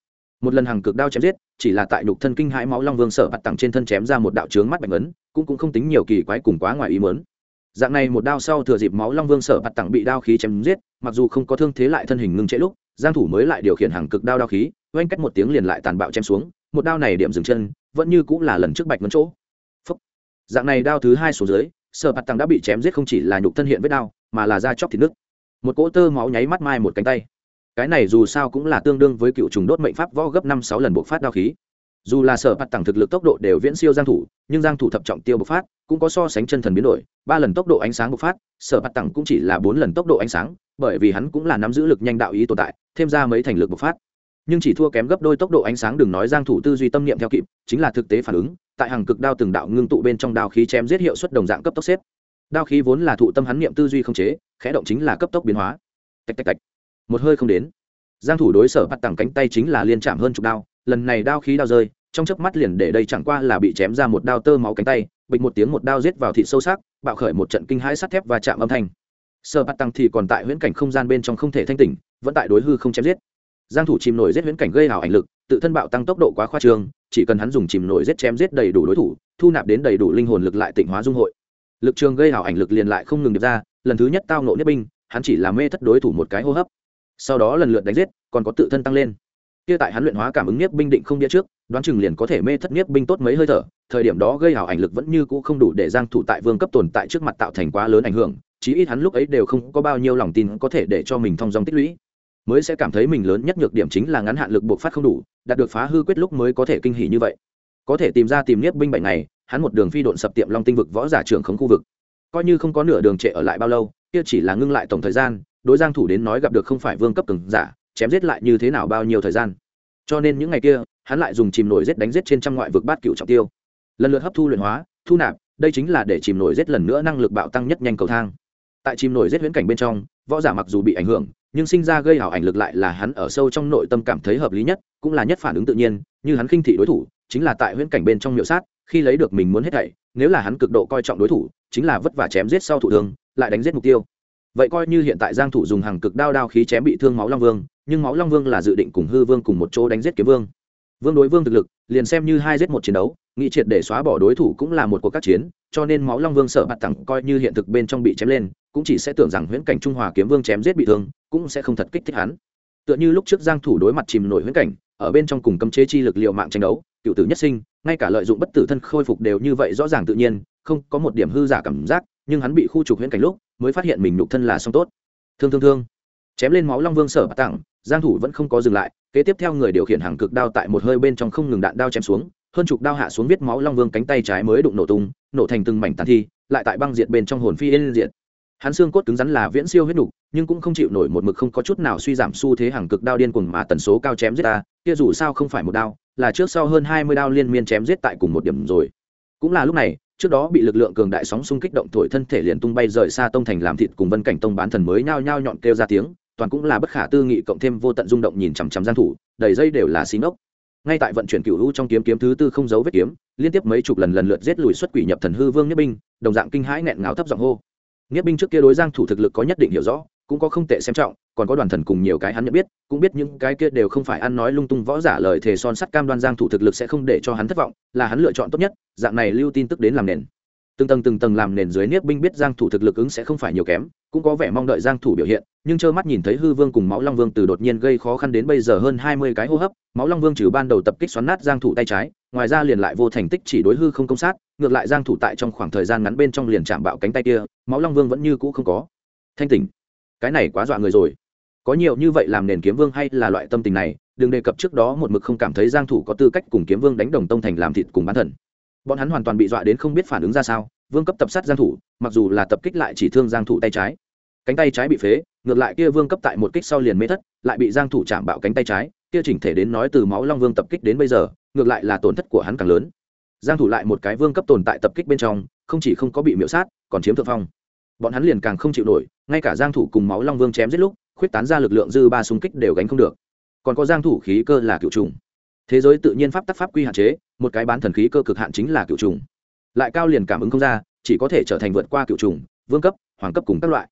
A: Một lần hàng cực đao chém giết, chỉ là tại nhục thân kinh hãi máu long vương sở bạt tặng trên thân chém ra một đạo trướng mắt bạch ấn, cũng cũng không tính nhiều kỳ quái cùng quá ngoài ý muốn. dạng này một đao sau thừa dịp máu long vương sở bạt tặng bị đao khí chém giết, mặc dù không có thương thế lại thân hình ngưng trễ lúc, giang thủ mới lại điều khiển hàng cực đao đao khí, oanh cách một tiếng liền lại tàn bạo chém xuống, một đao này điểm dừng chân, vẫn như cũng là lần trước bạch ngấn chỗ dạng này đao thứ hai xuống dưới, sở bạt tăng đã bị chém giết không chỉ là nhục thân hiện vết đao, mà là da chóc thịt nước một cỗ tơ máu nháy mắt mai một cánh tay. Cái này dù sao cũng là tương đương với cựu trùng đốt mệnh pháp võ gấp năm sáu lần bộc phát đao khí. Dù là sở bạt tăng thực lực tốc độ đều viễn siêu giang thủ, nhưng giang thủ thập trọng tiêu bộc phát, cũng có so sánh chân thần biến đổi, ba lần tốc độ ánh sáng bộc phát, sở bạt tăng cũng chỉ là bốn lần tốc độ ánh sáng, bởi vì hắn cũng là nắm giữ lực nhanh đạo ý tồn tại, thêm ra mấy thành lực bộc phát nhưng chỉ thua kém gấp đôi tốc độ ánh sáng đừng nói giang thủ tư duy tâm niệm theo kịp, chính là thực tế phản ứng, tại hàng cực đao từng đạo ngưng tụ bên trong đao khí chém giết hiệu suất đồng dạng cấp tốc xếp. Đao khí vốn là thụ tâm hắn niệm tư duy không chế, khẽ động chính là cấp tốc biến hóa. Tạch tạch tạch. Một hơi không đến. Giang thủ đối sở bắt tặng cánh tay chính là liên chạm hơn chục đao, lần này đao khí đao rơi, trong chớp mắt liền để đây chẳng qua là bị chém ra một đao tơ máu cánh tay, bịch một tiếng một đao giết vào thịt sâu sắc, bạo khởi một trận kinh hãi sắt thép và chạm âm thanh. Sở bắt tăng thì còn tại huyễn cảnh không gian bên trong không thể thanh tỉnh, vẫn tại đối hư không chém giết giang thủ chìm nổi giết huyễn cảnh gây hào ảnh lực, tự thân bạo tăng tốc độ quá khoa trương, chỉ cần hắn dùng chìm nổi giết chém giết đầy đủ đối thủ, thu nạp đến đầy đủ linh hồn lực lại tịnh hóa dung hội. Lực trường gây hào ảnh lực liền lại không ngừng được ra, lần thứ nhất tao nộ nhất binh, hắn chỉ là mê thất đối thủ một cái hô hấp. Sau đó lần lượt đánh giết, còn có tự thân tăng lên. Kia tại hắn luyện hóa cảm ứng nhất binh định không địa trước, đoán chừng liền có thể mê thất nhất binh tốt mấy hơi thở, thời điểm đó gây hào ảnh lực vẫn như cũ không đủ để giang thủ tại vương cấp tồn tại trước mặt tạo thành quá lớn ảnh hưởng, chí ít hắn lúc ấy đều không có bao nhiêu lòng tin có thể để cho mình thông dòng tích lũy mới sẽ cảm thấy mình lớn nhất nhược điểm chính là ngắn hạn lực buộc phát không đủ, đạt được phá hư quyết lúc mới có thể kinh hỉ như vậy. Có thể tìm ra tìm nhiếp binh bảy ngày, hắn một đường phi độn sập tiệm long tinh vực võ giả trưởng khống khu vực. Coi như không có nửa đường trệ ở lại bao lâu, kia chỉ là ngưng lại tổng thời gian, đối giang thủ đến nói gặp được không phải vương cấp cường giả, chém giết lại như thế nào bao nhiêu thời gian. Cho nên những ngày kia, hắn lại dùng chìm nổi giết đánh giết trên trăm ngoại vực bát cựu trọng tiêu. Lần lượt hấp thu luyện hóa, thu nạp, đây chính là để chìm nổi giết lần nữa năng lực bạo tăng nhất nhanh cầu thang. Tại chìm nổi giết huyễn cảnh bên trong võ giả mặc dù bị ảnh hưởng, nhưng sinh ra gây hảo ảnh lực lại là hắn ở sâu trong nội tâm cảm thấy hợp lý nhất, cũng là nhất phản ứng tự nhiên, như hắn khinh thị đối thủ, chính là tại huyễn cảnh bên trong miệu sát, khi lấy được mình muốn hết thảy, nếu là hắn cực độ coi trọng đối thủ, chính là vất vả chém giết sau thủ thương, lại đánh giết mục tiêu. Vậy coi như hiện tại giang thủ dùng hàng cực đao đao khí chém bị thương máu long vương, nhưng máu long vương là dự định cùng hư vương cùng một chỗ đánh giết kiếm vương vương đối vương thực lực, liền xem như hai giết một chiến đấu nghị triệt để xóa bỏ đối thủ cũng là một cuộc các chiến, cho nên máu long vương sợ bạt tặng coi như hiện thực bên trong bị chém lên, cũng chỉ sẽ tưởng rằng huyễn cảnh trung hòa kiếm vương chém giết bị thương, cũng sẽ không thật kích thích hắn. Tựa như lúc trước giang thủ đối mặt chìm nổi huyễn cảnh, ở bên trong cùng cấm chế chi lực liệu mạng tranh đấu, cựu tử nhất sinh, ngay cả lợi dụng bất tử thân khôi phục đều như vậy rõ ràng tự nhiên, không có một điểm hư giả cảm giác, nhưng hắn bị khu trục huyễn cảnh lúc, mới phát hiện mình nhục thân là song tốt. Thương thương thương. Chém lên máu long vương sở bạt tặng giang thủ vẫn không có dừng lại kế tiếp theo người điều khiển hàng cực đao tại một hơi bên trong không ngừng đạn đao chém xuống hơn chục đao hạ xuống viết máu long vương cánh tay trái mới đụng nổ tung nổ thành từng mảnh tàn thi lại tại băng diệt bên trong hồn phi yên diệt. Hắn xương cốt cứng rắn là viễn siêu huyết đủ, nhưng cũng không chịu nổi một mực không có chút nào suy giảm xu thế hàng cực đao điên cuồng mà tần số cao chém giết ta kia dù sao không phải một đao là trước sau hơn 20 đao liên miên chém giết tại cùng một điểm rồi. Cũng là lúc này trước đó bị lực lượng cường đại sóng xung kích động thổi thân thể liền tung bay rời xa tông thành làm thịt cùng vân cảnh tông bán thần mới nhao nhao nhọn kêu ra tiếng toàn cũng là bất khả tư nghị cộng thêm vô tận rung động nhìn chằm chằm giang thủ, đầy dây đều là xí ngốc. Ngay tại vận chuyển cửu u trong kiếm kiếm thứ tư không giấu vết kiếm, liên tiếp mấy chục lần lần lượt giết lùi xuất quỷ nhập thần hư vương nhất binh, đồng dạng kinh hãi nghẹn ngào thấp giọng hô. Nhất binh trước kia đối giang thủ thực lực có nhất định hiểu rõ, cũng có không tệ xem trọng, còn có đoàn thần cùng nhiều cái hắn nhận biết, cũng biết những cái kia đều không phải ăn nói lung tung võ giả lời thề son sắt cam đoan giang thủ thực lực sẽ không để cho hắn thất vọng, là hắn lựa chọn tốt nhất, dạng này lưu tin tức đến làm nền từng tầng từng tầng làm nền dưới niết binh biết giang thủ thực lực ứng sẽ không phải nhiều kém, cũng có vẻ mong đợi giang thủ biểu hiện, nhưng trơ mắt nhìn thấy hư vương cùng máu long vương từ đột nhiên gây khó khăn đến bây giờ hơn 20 cái hô hấp, máu long vương trừ ban đầu tập kích xoắn nát giang thủ tay trái, ngoài ra liền lại vô thành tích chỉ đối hư không công sát, ngược lại giang thủ tại trong khoảng thời gian ngắn bên trong liền chạm bạo cánh tay kia, máu long vương vẫn như cũ không có. Thanh tỉnh. Cái này quá dọa người rồi. Có nhiều như vậy làm nền kiếm vương hay là loại tâm tình này, đừng đề cập trước đó một mực không cảm thấy giang thủ có tư cách cùng kiếm vương đánh đồng tông thành làm thịt cùng bán thần bọn hắn hoàn toàn bị dọa đến không biết phản ứng ra sao, vương cấp tập sát giang thủ, mặc dù là tập kích lại chỉ thương giang thủ tay trái. Cánh tay trái bị phế, ngược lại kia vương cấp tại một kích sau liền mê thất, lại bị giang thủ chạm bạo cánh tay trái, kia chỉnh thể đến nói từ máu long vương tập kích đến bây giờ, ngược lại là tổn thất của hắn càng lớn. Giang thủ lại một cái vương cấp tồn tại tập kích bên trong, không chỉ không có bị miễu sát, còn chiếm thượng phong. Bọn hắn liền càng không chịu nổi, ngay cả giang thủ cùng máu long vương chém giết lúc, khuyết tán ra lực lượng dư ba xung kích đều gánh không được. Còn có giang thủ khí cơ là cựu trùng thế giới tự nhiên pháp tắc pháp quy hạn chế, một cái bán thần khí cơ cực hạn chính là cựu trùng. Lại cao liền cảm ứng không ra, chỉ có thể trở thành vượt qua cựu trùng, vương cấp, hoàng cấp cùng các loại.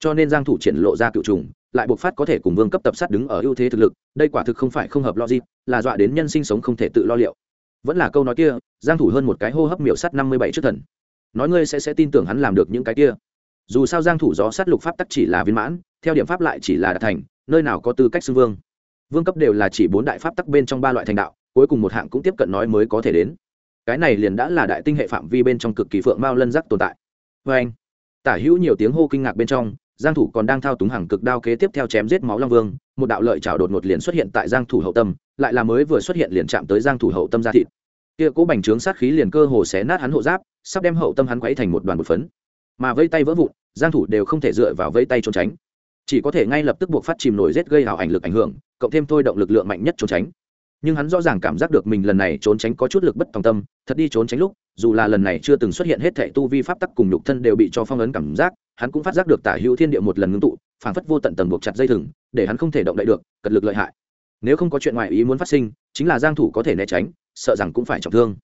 A: Cho nên giang thủ triển lộ ra cựu trùng, lại buộc phát có thể cùng vương cấp tập sát đứng ở ưu thế thực lực, đây quả thực không phải không hợp logic, là dọa đến nhân sinh sống không thể tự lo liệu. Vẫn là câu nói kia, giang thủ hơn một cái hô hấp miểu sát năm mươi bảy trước thần. Nói ngươi sẽ sẽ tin tưởng hắn làm được những cái kia. Dù sao giang thủ gió sát lục pháp tắc chỉ là viên mãn, theo điểm pháp lại chỉ là đạt thành, nơi nào có tư cách xưng vương vương cấp đều là chỉ bốn đại pháp tắc bên trong ba loại thành đạo, cuối cùng một hạng cũng tiếp cận nói mới có thể đến. Cái này liền đã là đại tinh hệ phạm vi bên trong cực kỳ phượng mao lân giác tồn tại. Vê anh. Tả hữu nhiều tiếng hô kinh ngạc bên trong, giang thủ còn đang thao túng hàng cực đao kế tiếp theo chém giết máu long vương, một đạo lợi chảo đột ngột liền xuất hiện tại giang thủ hậu tâm, lại là mới vừa xuất hiện liền chạm tới giang thủ hậu tâm ra thịt. Kia cố bành trướng sát khí liền cơ hồ xé nát hắn hộ giáp, sắp đem hậu tâm hắn quấy thành một đoàn bột phấn. Mà vây tay vỡ vụn, giang thủ đều không thể dựa vào vây tay trốn tránh chỉ có thể ngay lập tức buộc phát chìm nổi rết gây hào ảnh lực ảnh hưởng, cộng thêm thôi động lực lượng mạnh nhất trốn tránh. Nhưng hắn rõ ràng cảm giác được mình lần này trốn tránh có chút lực bất tòng tâm, thật đi trốn tránh lúc, dù là lần này chưa từng xuất hiện hết thệ tu vi pháp tắc cùng nhục thân đều bị cho phong ấn cảm giác, hắn cũng phát giác được tả hữu thiên địa một lần ngưng tụ, phảng phất vô tận tầng buộc chặt dây thừng, để hắn không thể động đậy được, cật lực lợi hại. Nếu không có chuyện ngoài ý muốn phát sinh, chính là giang thủ có thể né tránh, sợ rằng cũng phải trọng thương.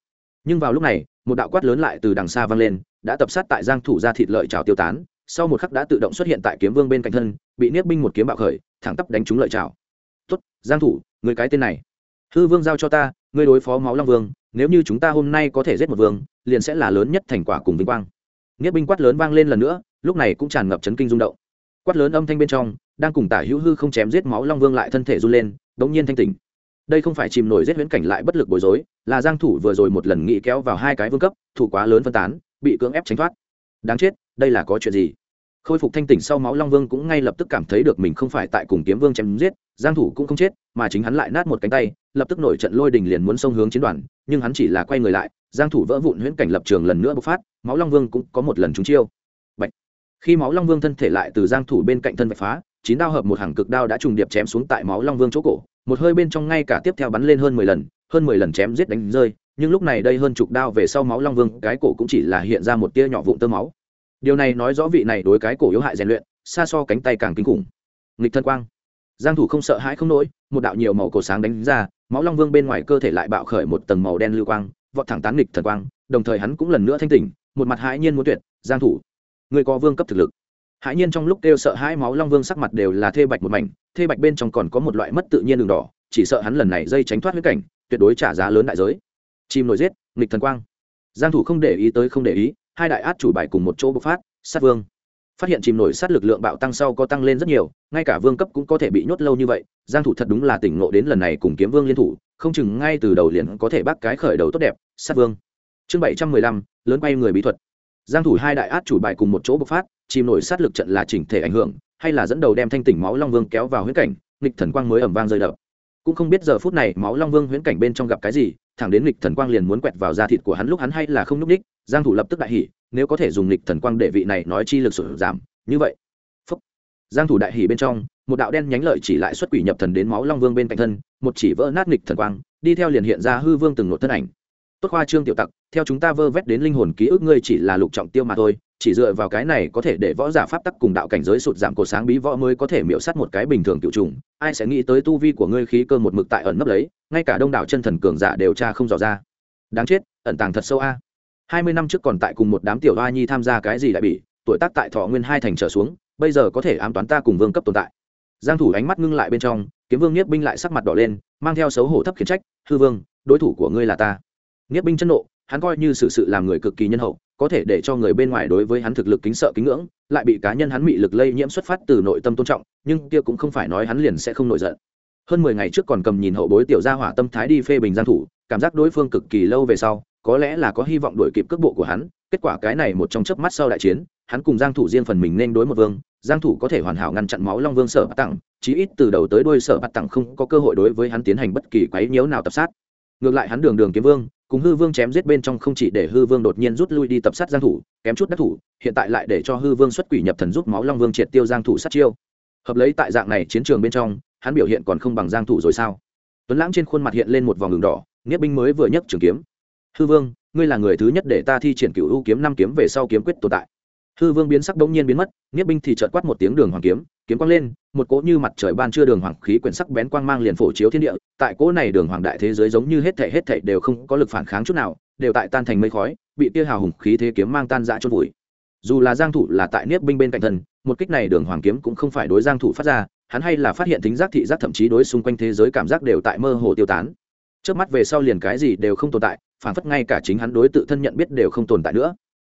A: Nhưng vào lúc này, một đạo quát lớn lại từ đằng xa vang lên, đã tập sát tại giang thủ ra thịt lợi trào tiêu tán sau một khắc đã tự động xuất hiện tại kiếm vương bên cạnh thân, bị niết binh một kiếm bạo khởi, thẳng tắp đánh trúng lợi trào tốt, giang thủ, người cái tên này. Hư vương giao cho ta, ngươi đối phó máu long vương, nếu như chúng ta hôm nay có thể giết một vương, liền sẽ là lớn nhất thành quả cùng vinh quang. Niết binh quát lớn vang lên lần nữa, lúc này cũng tràn ngập chấn kinh rung động. Quát lớn âm thanh bên trong, đang cùng tả hữu hư không chém giết máu long vương lại thân thể run lên, đống nhiên thanh tỉnh. Đây không phải chìm nổi giết huyễn cảnh lại bất lực bối rối, là giang thủ vừa rồi một lần nghĩ kéo vào hai cái vương cấp, thủ quá lớn phân tán, bị cưỡng ép tránh thoát. Đáng chết đây là có chuyện gì? Khôi phục thanh tỉnh sau máu long vương cũng ngay lập tức cảm thấy được mình không phải tại cùng kiếm vương chém giết, giang thủ cũng không chết, mà chính hắn lại nát một cánh tay, lập tức nổi trận lôi đình liền muốn xông hướng chiến đoàn, nhưng hắn chỉ là quay người lại, giang thủ vỡ vụn huyễn cảnh lập trường lần nữa bộc phát, máu long vương cũng có một lần trúng chiêu. Bạch. khi máu long vương thân thể lại từ giang thủ bên cạnh thân vạch phá, chín đao hợp một hàng cực đao đã trùng điệp chém xuống tại máu long vương chỗ cổ, một hơi bên trong ngay cả tiếp theo bắn lên hơn 10 lần, hơn 10 lần chém giết đánh rơi, nhưng lúc này đây hơn chục đao về sau máu long vương, cái cổ cũng chỉ là hiện ra một tia nhỏ vụn tơ máu điều này nói rõ vị này đối cái cổ yếu hại rèn luyện, xa so cánh tay càng kinh khủng. Nghịch thân quang. Giang thủ không sợ hãi không nổi một đạo nhiều màu cổ sáng đánh ra, máu long vương bên ngoài cơ thể lại bạo khởi một tầng màu đen lưu quang, vọt thẳng tán nghịch thần quang, đồng thời hắn cũng lần nữa thanh tỉnh, một mặt hãi nhiên muốn tuyệt, giang thủ người có vương cấp thực lực. Hãi nhiên trong lúc kêu sợ hãi máu long vương sắc mặt đều là thê bạch một mảnh, thê bạch bên trong còn có một loại mất tự nhiên đường đỏ, chỉ sợ hắn lần này dây tránh thoát huyết cảnh, tuyệt đối trả giá lớn đại giới. Chim nổi giết, nghịch thần quang. Giang thủ không để ý tới không để ý hai đại át chủ bài cùng một chỗ bộc phát sát vương. Phát hiện chìm nổi sát lực lượng bạo tăng sau có tăng lên rất nhiều ngay cả vương cấp cũng có thể bị nhốt lâu như vậy giang thủ thật đúng là tỉnh ngộ đến lần này cùng kiếm vương liên thủ không chừng ngay từ đầu liền có thể bắt cái khởi đầu tốt đẹp sát vương. Chương 715, lớn quay người bí thuật. Giang thủ hai đại át chủ bài cùng một chỗ bộc phát chìm nổi sát lực trận là chỉnh thể ảnh hưởng hay là dẫn đầu đem thanh tỉnh máu long vương kéo vào huyễn cảnh nghịch thần quang mới ầm vang rơi đập. Cũng không biết giờ phút này máu long vương huyễn cảnh bên trong gặp cái gì thẳng đến nghịch thần quang liền muốn quẹt vào da thịt của hắn lúc hắn hay là không núp đích giang thủ lập tức đại hỉ, nếu có thể dùng lịch thần quang để vị này nói chi lực sụt giảm, như vậy. Phúc. giang thủ đại hỉ bên trong, một đạo đen nhánh lợi chỉ lại xuất quỷ nhập thần đến máu long vương bên cạnh thân, một chỉ vỡ nát lịch thần quang, đi theo liền hiện ra hư vương từng nội thân ảnh. Tốt khoa trương tiểu tặc, theo chúng ta vơ vét đến linh hồn ký ức ngươi chỉ là lục trọng tiêu mà thôi, chỉ dựa vào cái này có thể để võ giả pháp tắc cùng đạo cảnh giới sụt giảm cổ sáng bí võ mới có thể miểu sát một cái bình thường tiểu trùng. Ai sẽ nghĩ tới tu vi của ngươi khí cơ một mực tại ẩn nấp lấy, ngay cả đông đảo chân thần cường giả đều tra không dò ra. Đáng chết, ẩn tàng thật sâu a hai mươi năm trước còn tại cùng một đám tiểu hoa nhi tham gia cái gì lại bị tuổi tác tại thọ nguyên hai thành trở xuống, bây giờ có thể ám toán ta cùng vương cấp tồn tại. Giang thủ ánh mắt ngưng lại bên trong, kiếm vương nhiếp binh lại sắc mặt đỏ lên, mang theo xấu hổ thấp khiển trách, hư vương, đối thủ của ngươi là ta. Nhiếp binh chân nộ, hắn coi như sự sự làm người cực kỳ nhân hậu, có thể để cho người bên ngoài đối với hắn thực lực kính sợ kính ngưỡng, lại bị cá nhân hắn bị lực lây nhiễm xuất phát từ nội tâm tôn trọng, nhưng kia cũng không phải nói hắn liền sẽ không nổi giận. Hơn mười ngày trước còn cầm nhìn hậu bối tiểu gia hỏa tâm thái đi phê bình giang thủ, cảm giác đối phương cực kỳ lâu về sau có lẽ là có hy vọng đuổi kịp cước bộ của hắn, kết quả cái này một trong chớp mắt sau đại chiến, hắn cùng giang thủ riêng phần mình nên đối một vương, giang thủ có thể hoàn hảo ngăn chặn máu long vương sở bát tặng, chí ít từ đầu tới đuôi sở bát tặng không có cơ hội đối với hắn tiến hành bất kỳ quấy nhiễu nào tập sát. Ngược lại hắn đường đường kiếm vương, cùng hư vương chém giết bên trong không chỉ để hư vương đột nhiên rút lui đi tập sát giang thủ, kém chút đắc thủ, hiện tại lại để cho hư vương xuất quỷ nhập thần giúp máu long vương triệt tiêu giang thủ sát chiêu. Hợp lấy tại dạng này chiến trường bên trong, hắn biểu hiện còn không bằng giang thủ rồi sao? Tuấn lãng trên khuôn mặt hiện lên một vòng đường đỏ nghĩa binh mới vừa nhấc trường kiếm hư vương ngươi là người thứ nhất để ta thi triển cựu ưu kiếm năm kiếm về sau kiếm quyết tồn tại. Hư vương biến sắc bỗng nhiên biến mất nghĩa binh thì chợt quát một tiếng đường hoàng kiếm kiếm quang lên một cỗ như mặt trời ban chưa đường hoàng khí quyển sắc bén quang mang liền phổ chiếu thiên địa tại cỗ này đường hoàng đại thế giới giống như hết thảy hết thảy đều không có lực phản kháng chút nào đều tại tan thành mây khói bị tia hào hùng khí thế kiếm mang tan dã chôn vùi. Dù là giang thủ là tại niết binh bên cạnh thần, một kích này đường hoàng kiếm cũng không phải đối giang thủ phát ra hắn hay là phát hiện tính giác thị giác thậm chí đối xung quanh thế giới cảm giác đều tại mơ hồ tiêu tán trước mắt về sau liền cái gì đều không tồn tại, phản phất ngay cả chính hắn đối tự thân nhận biết đều không tồn tại nữa.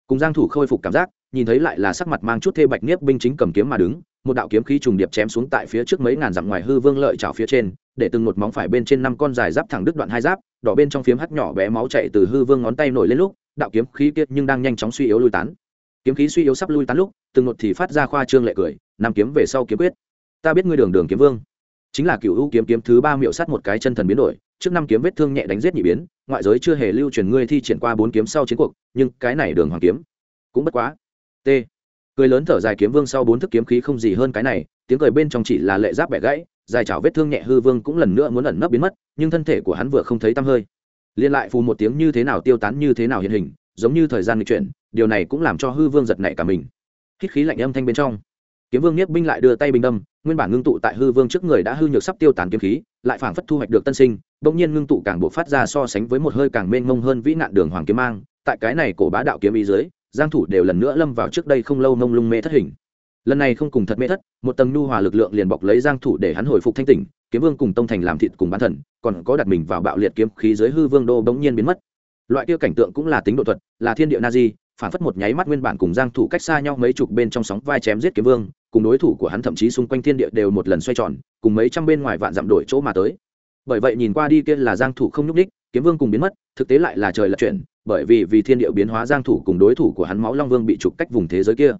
A: Cùng giang thủ khôi phục cảm giác, nhìn thấy lại là sắc mặt mang chút thê bạch niếp binh chính cầm kiếm mà đứng, một đạo kiếm khí trùng điệp chém xuống tại phía trước mấy ngàn dặm ngoài hư vương lợi chảo phía trên, để từng một móng phải bên trên năm con dài giáp thẳng đứt đoạn hai giáp, đỏ bên trong phiếm hắt nhỏ bé máu chảy từ hư vương ngón tay nổi lên lúc, đạo kiếm khí kia nhưng đang nhanh chóng suy yếu lui tán. Kiếm khí suy yếu sắp lui tán lúc, từng một thì phát ra khoa trương lệ cười nằm kiếm về sau kiếm quyết. Ta biết ngươi đường đường kiếm vương. Chính là cựu ưu kiếm kiếm thứ ba miệu sắt một cái chân thần biến đổi trước năm kiếm vết thương nhẹ đánh giết nhị biến, ngoại giới chưa hề lưu truyền ngươi thi triển qua bốn kiếm sau chiến cuộc, nhưng cái này đường hoàng kiếm cũng bất quá. T. Cười lớn thở dài kiếm vương sau bốn thức kiếm khí không gì hơn cái này, tiếng cười bên trong chỉ là lệ giáp bẻ gãy, dài chảo vết thương nhẹ hư vương cũng lần nữa muốn ẩn nấp biến mất, nhưng thân thể của hắn vừa không thấy tăm hơi. Liên lại phù một tiếng như thế nào tiêu tán như thế nào hiện hình, giống như thời gian lịch chuyển, điều này cũng làm cho hư vương giật nảy cả mình. Hít khí lạnh âm thanh bên trong kiếm vương nhiếp binh lại đưa tay bình đâm, nguyên bản ngưng tụ tại hư vương trước người đã hư nhược sắp tiêu tán kiếm khí, lại phảng phất thu hoạch được tân sinh, bỗng nhiên ngưng tụ càng bộ phát ra so sánh với một hơi càng mênh mông hơn vĩ nạn đường hoàng kiếm mang. Tại cái này cổ bá đạo kiếm ý dưới, giang thủ đều lần nữa lâm vào trước đây không lâu mông lung mê thất hình. Lần này không cùng thật mê thất, một tầng nhu hòa lực lượng liền bọc lấy giang thủ để hắn hồi phục thanh tỉnh, kiếm vương cùng tông thành làm thịt cùng bán thần, còn có đặt mình vào bạo liệt kiếm khí dưới hư vương đô bỗng nhiên biến mất. Loại kia cảnh tượng cũng là tính độ thuật, là thiên địa na di phản phất một nháy mắt nguyên bản cùng giang thủ cách xa nhau mấy chục bên trong sóng vai chém giết kiếm vương, cùng đối thủ của hắn thậm chí xung quanh thiên địa đều một lần xoay tròn, cùng mấy trăm bên ngoài vạn dặm đổi chỗ mà tới. Bởi vậy nhìn qua đi kia là giang thủ không nhúc đích kiếm vương cùng biến mất, thực tế lại là trời lật chuyển, bởi vì vì thiên địa biến hóa giang thủ cùng đối thủ của hắn máu long vương bị trục cách vùng thế giới kia.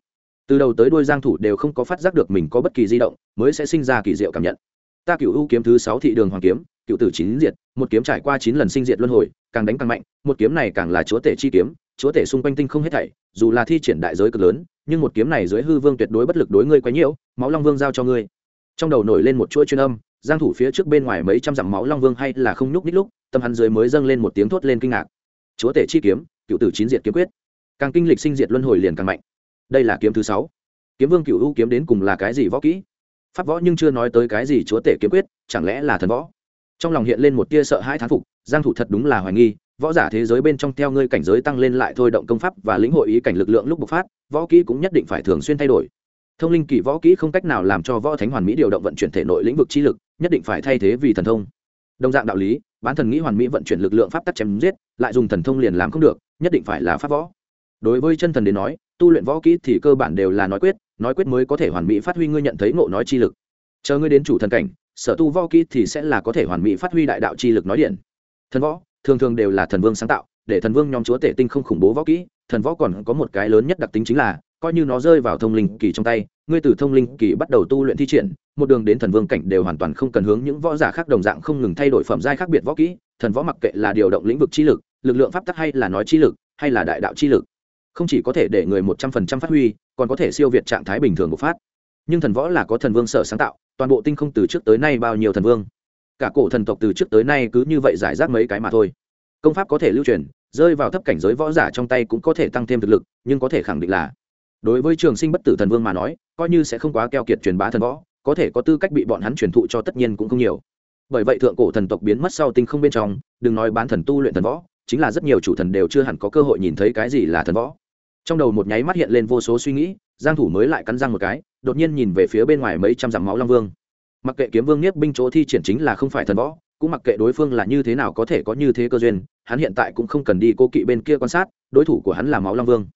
A: Từ đầu tới đuôi giang thủ đều không có phát giác được mình có bất kỳ di động, mới sẽ sinh ra kỳ diệu cảm nhận. Ta cửu u kiếm thứ sáu thị đường hoàng kiếm cựu tử chín diệt, một kiếm trải qua chín lần sinh diệt luân hồi, càng đánh càng mạnh, một kiếm này càng là chúa tể chi kiếm chúa tể xung quanh tinh không hết thảy, dù là thi triển đại giới cực lớn, nhưng một kiếm này dưới hư vương tuyệt đối bất lực đối ngươi quá nhiễu máu long vương giao cho ngươi. Trong đầu nổi lên một chuỗi chuyên âm, giang thủ phía trước bên ngoài mấy trăm dặm máu long vương hay là không nhúc nít lúc, tâm hắn dưới mới dâng lên một tiếng thốt lên kinh ngạc. Chúa tể chi kiếm, cựu tử chín diệt kiếm quyết. Càng kinh lịch sinh diệt luân hồi liền càng mạnh. Đây là kiếm thứ sáu. Kiếm vương cựu u kiếm đến cùng là cái gì võ kỹ? Pháp võ nhưng chưa nói tới cái gì chúa tể kiếm quyết, chẳng lẽ là thần võ? Trong lòng hiện lên một tia sợ hãi thán phục, giang thủ thật đúng là hoài nghi võ giả thế giới bên trong theo ngươi cảnh giới tăng lên lại thôi động công pháp và lĩnh hội ý cảnh lực lượng lúc bộc phát, võ kỹ cũng nhất định phải thường xuyên thay đổi. Thông linh kỳ võ kỹ không cách nào làm cho võ thánh hoàn mỹ điều động vận chuyển thể nội lĩnh vực chi lực, nhất định phải thay thế vì thần thông. Đồng dạng đạo lý, bán thần nghĩ hoàn mỹ vận chuyển lực lượng pháp tắc chém giết, lại dùng thần thông liền làm không được, nhất định phải là pháp võ. Đối với chân thần đến nói, tu luyện võ kỹ thì cơ bản đều là nói quyết nói quyết mới có thể hoàn mỹ phát huy ngươi nhận thấy ngộ nói chi lực. Chờ ngươi đến chủ thần cảnh, sở tu võ kỹ thì sẽ là có thể hoàn mỹ phát huy đại đạo chi lực nói điện. Thần võ thường thường đều là thần vương sáng tạo, để thần vương nhóm chúa tể tinh không khủng bố võ kỹ, thần võ còn có một cái lớn nhất đặc tính chính là, coi như nó rơi vào thông linh kỳ trong tay, ngươi từ thông linh kỳ bắt đầu tu luyện thi triển, một đường đến thần vương cảnh đều hoàn toàn không cần hướng những võ giả khác đồng dạng không ngừng thay đổi phẩm giai khác biệt võ kỹ, thần võ mặc kệ là điều động lĩnh vực chi lực lực lượng pháp tắc hay là nói chi lực, hay là đại đạo chi lực, không chỉ có thể để người một trăm phần trăm phát huy, còn có thể siêu việt trạng thái bình thường bộc phát. Nhưng thần võ là có thần vương sở sáng tạo, toàn bộ tinh không từ trước tới nay bao nhiêu thần vương? Cả cổ thần tộc từ trước tới nay cứ như vậy giải rác mấy cái mà thôi. Công pháp có thể lưu truyền, rơi vào thấp cảnh giới võ giả trong tay cũng có thể tăng thêm thực lực, nhưng có thể khẳng định là, đối với trường sinh bất tử thần vương mà nói, coi như sẽ không quá keo kiệt truyền bá thần võ, có thể có tư cách bị bọn hắn truyền thụ cho tất nhiên cũng không nhiều. Bởi vậy thượng cổ thần tộc biến mất sau tinh không bên trong, đừng nói bán thần tu luyện thần võ, chính là rất nhiều chủ thần đều chưa hẳn có cơ hội nhìn thấy cái gì là thần võ. Trong đầu một nháy mắt hiện lên vô số suy nghĩ, giang thủ mới lại cắn răng một cái, đột nhiên nhìn về phía bên ngoài mấy trăm dặm máu long vương mặc kệ kiếm vương nhiếp binh chỗ thi triển chính là không phải thần võ, cũng mặc kệ đối phương là như thế nào có thể có như thế cơ duyên, hắn hiện tại cũng không cần đi cô kỵ bên kia quan sát, đối thủ của hắn là máu long vương.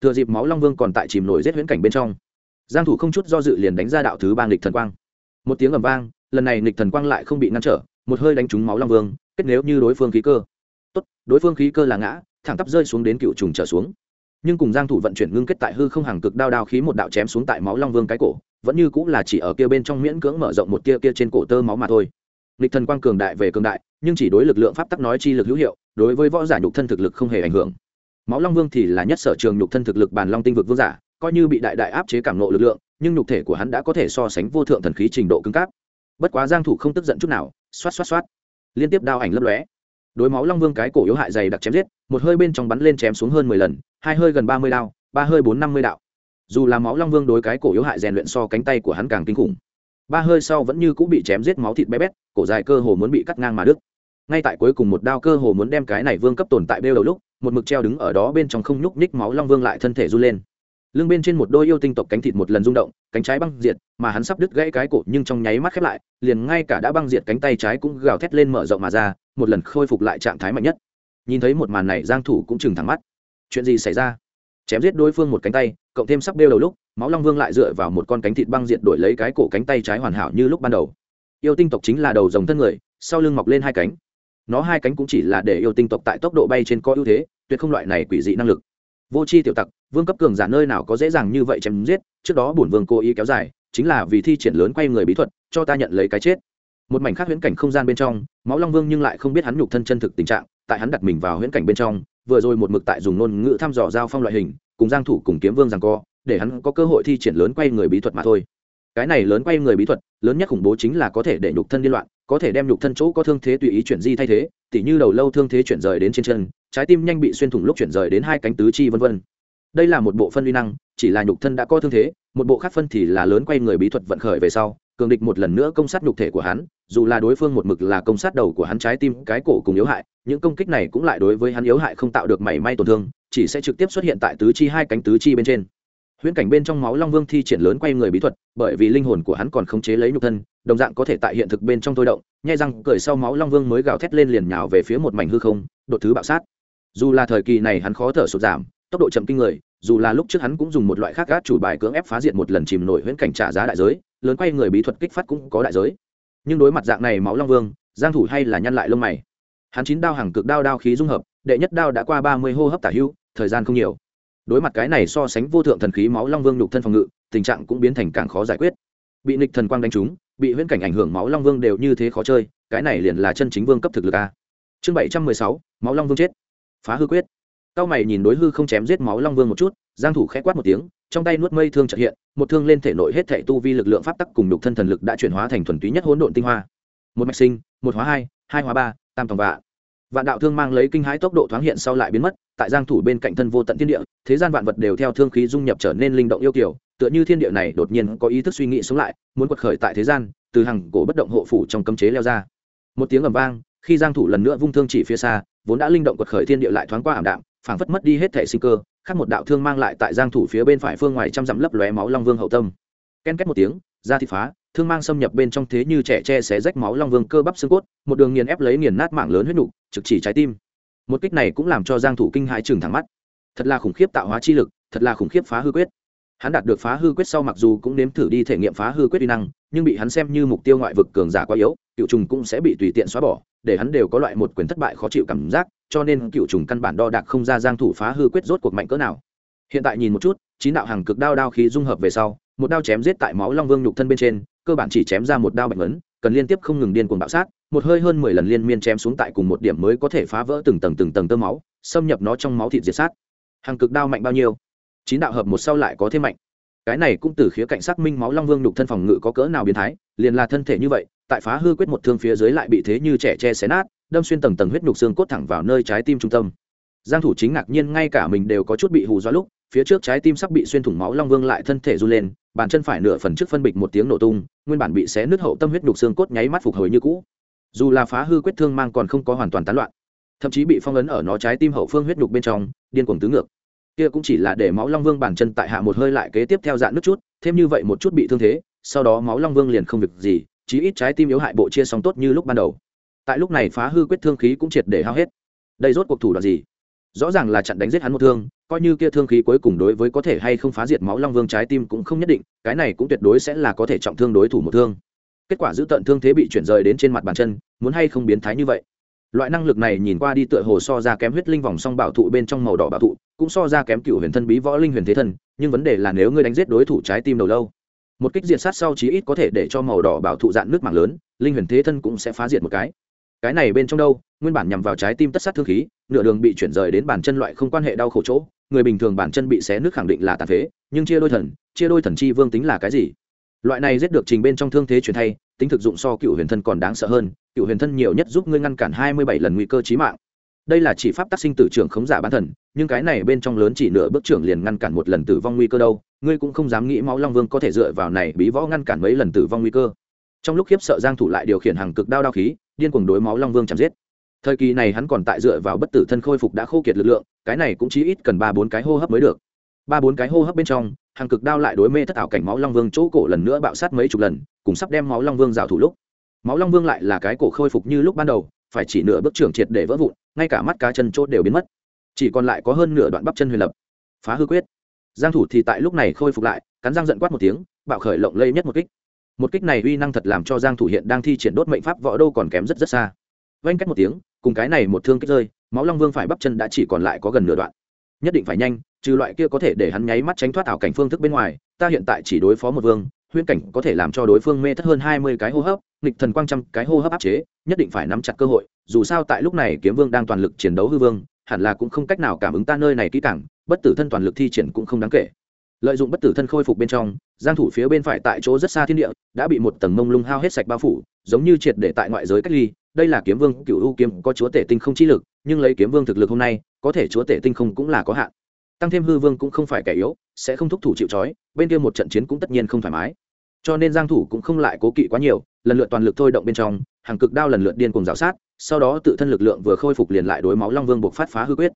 A: Thừa dịp máu long vương còn tại chìm nổi rét huyễn cảnh bên trong, giang thủ không chút do dự liền đánh ra đạo thứ ba nghịch thần quang. Một tiếng ầm vang, lần này nghịch thần quang lại không bị ngăn trở, một hơi đánh trúng máu long vương, kết nếu như đối phương khí cơ. Tốt, đối phương khí cơ là ngã, thẳng tắp rơi xuống đến cựu trùng trở xuống. Nhưng cùng giang thủ vận chuyển ngưng kết tại hư không hàng cực đao đao khí một đạo chém xuống tại máu long vương cái cổ vẫn như cũng là chỉ ở kia bên trong miễn cưỡng mở rộng một tia kia trên cổ tơ máu mà thôi. Lịch thần quang cường đại về cường đại, nhưng chỉ đối lực lượng pháp tắc nói chi lực hữu hiệu, đối với võ giả nhục thân thực lực không hề ảnh hưởng. Máu long vương thì là nhất sở trường nhục thân thực lực bàn long tinh vực vương giả, coi như bị đại đại áp chế cảm nộ lực lượng, nhưng nhục thể của hắn đã có thể so sánh vô thượng thần khí trình độ cứng cáp. Bất quá giang thủ không tức giận chút nào, xoát xoát xoát, liên tiếp đao ảnh lấp lóe. Đối máu long vương cái cổ yếu hại dày đặc chém giết, một hơi bên trong bắn lên chém xuống hơn mười lần, hai hơi gần ba mươi đao, ba hơi bốn năm mươi đạo dù là máu long vương đối cái cổ yếu hại rèn luyện so cánh tay của hắn càng kinh khủng. Ba hơi sau vẫn như cũng bị chém giết máu thịt bé bét, cổ dài cơ hồ muốn bị cắt ngang mà đứt. Ngay tại cuối cùng một đao cơ hồ muốn đem cái này vương cấp tồn tại bêu đầu lúc, một mực treo đứng ở đó bên trong không nhúc nhích máu long vương lại thân thể run lên. Lưng bên trên một đôi yêu tinh tộc cánh thịt một lần rung động, cánh trái băng diệt, mà hắn sắp đứt gãy cái cổ nhưng trong nháy mắt khép lại, liền ngay cả đã băng diệt cánh tay trái cũng gào thét lên mở rộng mà ra, một lần khôi phục lại trạng thái mạnh nhất. Nhìn thấy một màn này, giang thủ cũng chừng thẳng mắt. Chuyện gì xảy ra? Chém giết đối phương một cánh tay cộng thêm sắp đeo đầu lúc, máu long vương lại dựa vào một con cánh thịt băng diệt đổi lấy cái cổ cánh tay trái hoàn hảo như lúc ban đầu. Yêu tinh tộc chính là đầu rồng thân người, sau lưng mọc lên hai cánh. Nó hai cánh cũng chỉ là để yêu tinh tộc tại tốc độ bay trên có ưu thế, tuyệt không loại này quỷ dị năng lực. Vô c h i tiểu tặc, vương cấp cường giả nơi nào có dễ dàng như vậy chém giết, trước đó bổn vương cố ý kéo dài, chính là vì thi triển lớn quay người bí thuật, cho ta nhận lấy cái chết. Một mảnh khác huyễn cảnh không gian bên trong, máu long vương nhưng lại không biết hắn nhục thân chân thực tình trạng, tại hắn đặt mình vào huyễn cảnh bên trong, vừa rồi một mực tại dùng ngôn ngữ thăm dò giao phong loại hình cùng giang thủ cùng kiếm vương giằng co, để hắn có cơ hội thi triển lớn quay người bí thuật mà thôi. Cái này lớn quay người bí thuật, lớn nhất khủng bố chính là có thể để nhục thân liên loạn, có thể đem nhục thân chỗ có thương thế tùy ý chuyển di thay thế, tỉ như đầu lâu thương thế chuyển rời đến trên chân, trái tim nhanh bị xuyên thủng lúc chuyển rời đến hai cánh tứ chi vân vân. Đây là một bộ phân uy năng, chỉ là nhục thân đã có thương thế, một bộ khác phân thì là lớn quay người bí thuật vận khởi về sau, cường địch một lần nữa công sát nhục thể của hắn, dù là đối phương một mực là công sát đầu của hắn trái tim, cái cổ cùng yếu hại những công kích này cũng lại đối với hắn yếu hại không tạo được mảy may tổn thương, chỉ sẽ trực tiếp xuất hiện tại tứ chi hai cánh tứ chi bên trên. Huyễn cảnh bên trong máu long vương thi triển lớn quay người bí thuật, bởi vì linh hồn của hắn còn khống chế lấy nhục thân, đồng dạng có thể tại hiện thực bên trong thôi động, nhai răng, cười sau máu long vương mới gào thét lên liền nhào về phía một mảnh hư không đột thứ bạo sát. Dù là thời kỳ này hắn khó thở sụt giảm, tốc độ chậm kinh người, dù là lúc trước hắn cũng dùng một loại khác gác chủ bài cưỡng ép phá diện một lần chìm nổi huyễn cảnh trả giá đại giới, lớn quay người bí thuật kích phát cũng có đại giới. Nhưng đối mặt dạng này máu long vương, giang thủ hay là nhăn lại lông mày hắn chín đao hàng cực đao đao khí dung hợp, đệ nhất đao đã qua ba mươi hô hấp tả hưu thời gian không nhiều. Đối mặt cái này so sánh vô thượng thần khí máu long vương nhục thân phòng ngự, tình trạng cũng biến thành càng khó giải quyết. Bị nịch thần quang đánh trúng, bị huyễn cảnh ảnh hưởng máu long vương đều như thế khó chơi, cái này liền là chân chính vương cấp thực lực a. Chương bảy trăm mười sáu, máu long vương chết. Phá hư quyết. Cao mày nhìn đối hư không chém giết máu long vương một chút, giang thủ khẽ quát một tiếng, trong tay nuốt mây thương trợ hiện, một thương lên thể nội hết thể tu vi lực lượng pháp tắc cùng nhục thân thần lực đã chuyển hóa thành thuần túy nhất hỗn độn tinh hoa. Một mạch sinh, một hóa hai hai hóa ba, tam tòng vạ vạn đạo thương mang lấy kinh hãi tốc độ thoáng hiện sau lại biến mất, tại giang thủ bên cạnh thân vô tận thiên địa, thế gian vạn vật đều theo thương khí dung nhập trở nên linh động yêu kiều, tựa như thiên địa này đột nhiên có ý thức suy nghĩ sống lại, muốn quật khởi tại thế gian, từ hàng cổ bất động hộ phủ trong cấm chế leo ra. Một tiếng ầm vang, khi giang thủ lần nữa vung thương chỉ phía xa, vốn đã linh động quật khởi thiên địa lại thoáng qua ảm đạm, phảng phất mất đi hết thể sinh cơ, khác một đạo thương mang lại tại giang thủ phía bên phải phương ngoài trăm dặm lấp lóe máu long vương hậu tâm. Ken két một tiếng, ra thị phá, thương mang xâm nhập bên trong thế như trẻ tre xé rách máu long vương cơ bắp xương cốt, một đường nghiền ép lấy nghiền nát mạng lớn huyết nục trực chỉ trái tim. Một kích này cũng làm cho giang thủ kinh hãi chừng thẳng mắt. Thật là khủng khiếp tạo hóa chi lực, thật là khủng khiếp phá hư quyết. Hắn đạt được phá hư quyết sau mặc dù cũng nếm thử đi thể nghiệm phá hư quyết uy năng, nhưng bị hắn xem như mục tiêu ngoại vực cường giả quá yếu, cựu trùng cũng sẽ bị tùy tiện xóa bỏ, để hắn đều có loại một quyền thất bại khó chịu cảm giác, cho nên cựu trùng căn bản đo đạc không ra giang thủ phá hư quyết rốt cuộc mạnh cỡ nào. Hiện tại nhìn một chút, chín đạo hàng cực đao đao khí dung hợp về sau, một đao chém giết tại máu long vương nhục thân bên trên, cơ bản chỉ chém ra một đao bạch ấn cần liên tiếp không ngừng điên cuồng bạo sát một hơi hơn mười lần liên miên chém xuống tại cùng một điểm mới có thể phá vỡ từng tầng từng tầng tơ máu, xâm nhập nó trong máu thịt diệt sát. Hàng cực đao mạnh bao nhiêu? Chín đạo hợp một sau lại có thêm mạnh. Cái này cũng từ khía cạnh xác minh máu long vương nhục thân phòng ngự có cỡ nào biến thái, liền là thân thể như vậy, tại phá hư quyết một thương phía dưới lại bị thế như trẻ che xé nát, đâm xuyên tầng tầng huyết nhục xương cốt thẳng vào nơi trái tim trung tâm. Giang thủ chính ngạc nhiên ngay cả mình đều có chút bị hù dọa lúc, phía trước trái tim sắp bị xuyên thủng máu long vương lại thân thể du lên, bàn chân phải nửa phần trước phân bịch một tiếng nổ tung, nguyên bản bị xé nứt hậu tâm huyết nhục xương cốt nháy mắt phục hồi như cũ dù là phá hư quyết thương mang còn không có hoàn toàn tán loạn, thậm chí bị phong ấn ở nó trái tim hậu phương huyết nhục bên trong, điên cuồng tứ ngược. Kia cũng chỉ là để máu long vương bàn chân tại hạ một hơi lại kế tiếp theo dạn nước chút, thêm như vậy một chút bị thương thế, sau đó máu long vương liền không việc gì, chí ít trái tim yếu hại bộ chia sóng tốt như lúc ban đầu. Tại lúc này phá hư quyết thương khí cũng triệt để hao hết. Đây rốt cuộc thủ đoạn gì? Rõ ràng là chặn đánh giết hắn một thương, coi như kia thương khí cuối cùng đối với có thể hay không phá diệt máu long vương trái tim cũng không nhất định, cái này cũng tuyệt đối sẽ là có thể trọng thương đối thủ một thương kết quả giữ tận thương thế bị chuyển rời đến trên mặt bàn chân, muốn hay không biến thái như vậy? Loại năng lực này nhìn qua đi tựa hồ so ra kém huyết linh vòng song bảo thụ bên trong màu đỏ bảo thụ, cũng so ra kém cựu huyền thân bí võ linh huyền thế thân, nhưng vấn đề là nếu ngươi đánh giết đối thủ trái tim đầu lâu, một kích diệt sát sau chí ít có thể để cho màu đỏ bảo thụ dạn nước mạng lớn, linh huyền thế thân cũng sẽ phá diệt một cái. Cái này bên trong đâu? Nguyên bản nhằm vào trái tim tất sát thương khí, nửa đường bị chuyển rời đến bàn chân loại không quan hệ đau khổ chỗ, người bình thường bàn chân bị xé nước khẳng định là tàn phế, nhưng chia đôi thần, chia đôi thần chi vương tính là cái gì? Loại này giết được trình bên trong thương thế truyền thay, tính thực dụng so cựu huyền thân còn đáng sợ hơn, cựu huyền thân nhiều nhất giúp ngươi ngăn cản hai mươi bảy lần nguy cơ chí mạng. Đây là chỉ pháp tác sinh tử trưởng khống giả bán thần, nhưng cái này bên trong lớn chỉ nửa bước trưởng liền ngăn cản một lần tử vong nguy cơ đâu, ngươi cũng không dám nghĩ máu long vương có thể dựa vào này bí võ ngăn cản mấy lần tử vong nguy cơ. Trong lúc khiếp sợ giang thủ lại điều khiển hàng cực đao đao khí, điên cuồng đối máu long vương chạm giết. Thời kỳ này hắn còn tại dựa vào bất tử thân khôi phục đã khô kiệt lực lượng, cái này cũng chỉ ít cần ba bốn cái hô hấp mới được ba bốn cái hô hấp bên trong, hàng cực đao lại đối mê thất ảo cảnh máu long vương chỗ cổ lần nữa bạo sát mấy chục lần, cùng sắp đem máu long vương rào thủ lúc. Máu long vương lại là cái cổ khôi phục như lúc ban đầu, phải chỉ nửa bước trưởng triệt để vỡ vụn, ngay cả mắt cá chân chốt đều biến mất. Chỉ còn lại có hơn nửa đoạn bắp chân huyền lập. Phá hư quyết. Giang thủ thì tại lúc này khôi phục lại, cắn răng giận quát một tiếng, bạo khởi lộng lây nhất một kích. Một kích này uy năng thật làm cho giang thủ hiện đang thi triển đốt mệnh pháp võ đô còn kém rất rất xa. Vang cách một tiếng, cùng cái này một thương kích rơi, máu long vương phải bắp chân đã chỉ còn lại có gần nửa đoạn nhất định phải nhanh, trừ loại kia có thể để hắn nháy mắt tránh thoát ảo cảnh phương thức bên ngoài, ta hiện tại chỉ đối phó một vương, huyễn cảnh có thể làm cho đối phương mê thất hơn hai mươi cái hô hấp, nghịch thần quang trăm cái hô hấp áp chế, nhất định phải nắm chặt cơ hội, dù sao tại lúc này kiếm vương đang toàn lực chiến đấu hư vương, hẳn là cũng không cách nào cảm ứng ta nơi này kỹ càng, bất tử thân toàn lực thi triển cũng không đáng kể. Lợi dụng bất tử thân khôi phục bên trong, giang thủ phía bên phải tại chỗ rất xa thiên địa, đã bị một tầng mông lung hao hết sạch bao phủ, giống như triệt để tại ngoại giới cách ly, đây là kiếm vương cựu u kiếm có chúa tể tinh không chi lực, nhưng lấy kiếm vương thực lực hôm nay có thể chúa tể tinh không cũng là có hạn. Tăng thêm hư vương cũng không phải kẻ yếu, sẽ không thúc thủ chịu trói, bên kia một trận chiến cũng tất nhiên không thoải mái. Cho nên giang thủ cũng không lại cố kỵ quá nhiều, lần lượt toàn lực thôi động bên trong, hàng cực đao lần lượt điên cùng rào sát, sau đó tự thân lực lượng vừa khôi phục liền lại đối máu long vương buộc phát phá hư quyết.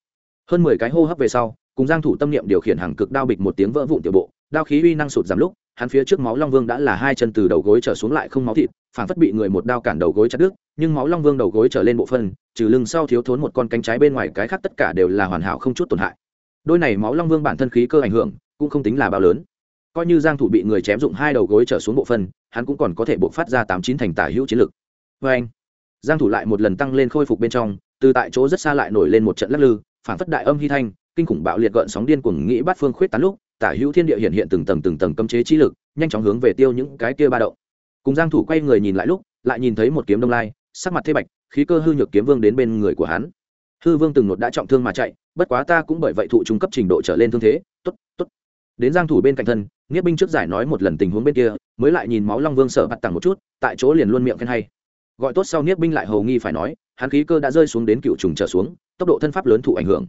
A: Hơn 10 cái hô hấp về sau, cùng giang thủ tâm niệm điều khiển hàng cực đao bịch một tiếng vỡ vụn tiểu bộ, đao khí uy năng sụt giảm lúc hắn phía trước máu long vương đã là hai chân từ đầu gối trở xuống lại không máu thịt phản phất bị người một đao cản đầu gối chặt đứt, nhưng máu long vương đầu gối trở lên bộ phân trừ lưng sau thiếu thốn một con cánh trái bên ngoài, cái khác tất cả đều là hoàn hảo không chút tổn hại. Đôi này máu long vương bản thân khí cơ ảnh hưởng, cũng không tính là bao lớn. Coi như giang thủ bị người chém dụng hai đầu gối trở xuống bộ phân hắn cũng còn có thể bộc phát ra tám chín thành tả hữu chiến lực. Với anh, giang thủ lại một lần tăng lên khôi phục bên trong, từ tại chỗ rất xa lại nổi lên một trận lắc lư phản phất đại âm hy thanh, kinh khủng bạo liệt gợn sóng điên cuồng nghĩ bát phương khuyết tán lúc tả hữu thiên địa hiện hiện từng tầng từng tầng cấm chế chi lực, nhanh chóng hướng về tiêu những cái kia ba động. Cùng giang thủ quay người nhìn lại lúc, lại nhìn thấy một kiếm đông lai, sắc mặt thê bạch, khí cơ hư nhược kiếm vương đến bên người của hắn. Hư vương từng nột đã trọng thương mà chạy, bất quá ta cũng bởi vậy thụ trung cấp trình độ trở lên thương thế, tốt tốt. Đến giang thủ bên cạnh thân nghĩa binh trước giải nói một lần tình huống bên kia, mới lại nhìn máu long vương sợ bạt tặng một chút, tại chỗ liền luôn miệng khen hay. Gọi tốt sau nghĩa binh lại hầu nghi phải nói, hắn khí cơ đã rơi xuống đến cựu trùng trở xuống, tốc độ thân pháp lớn thụ ảnh hưởng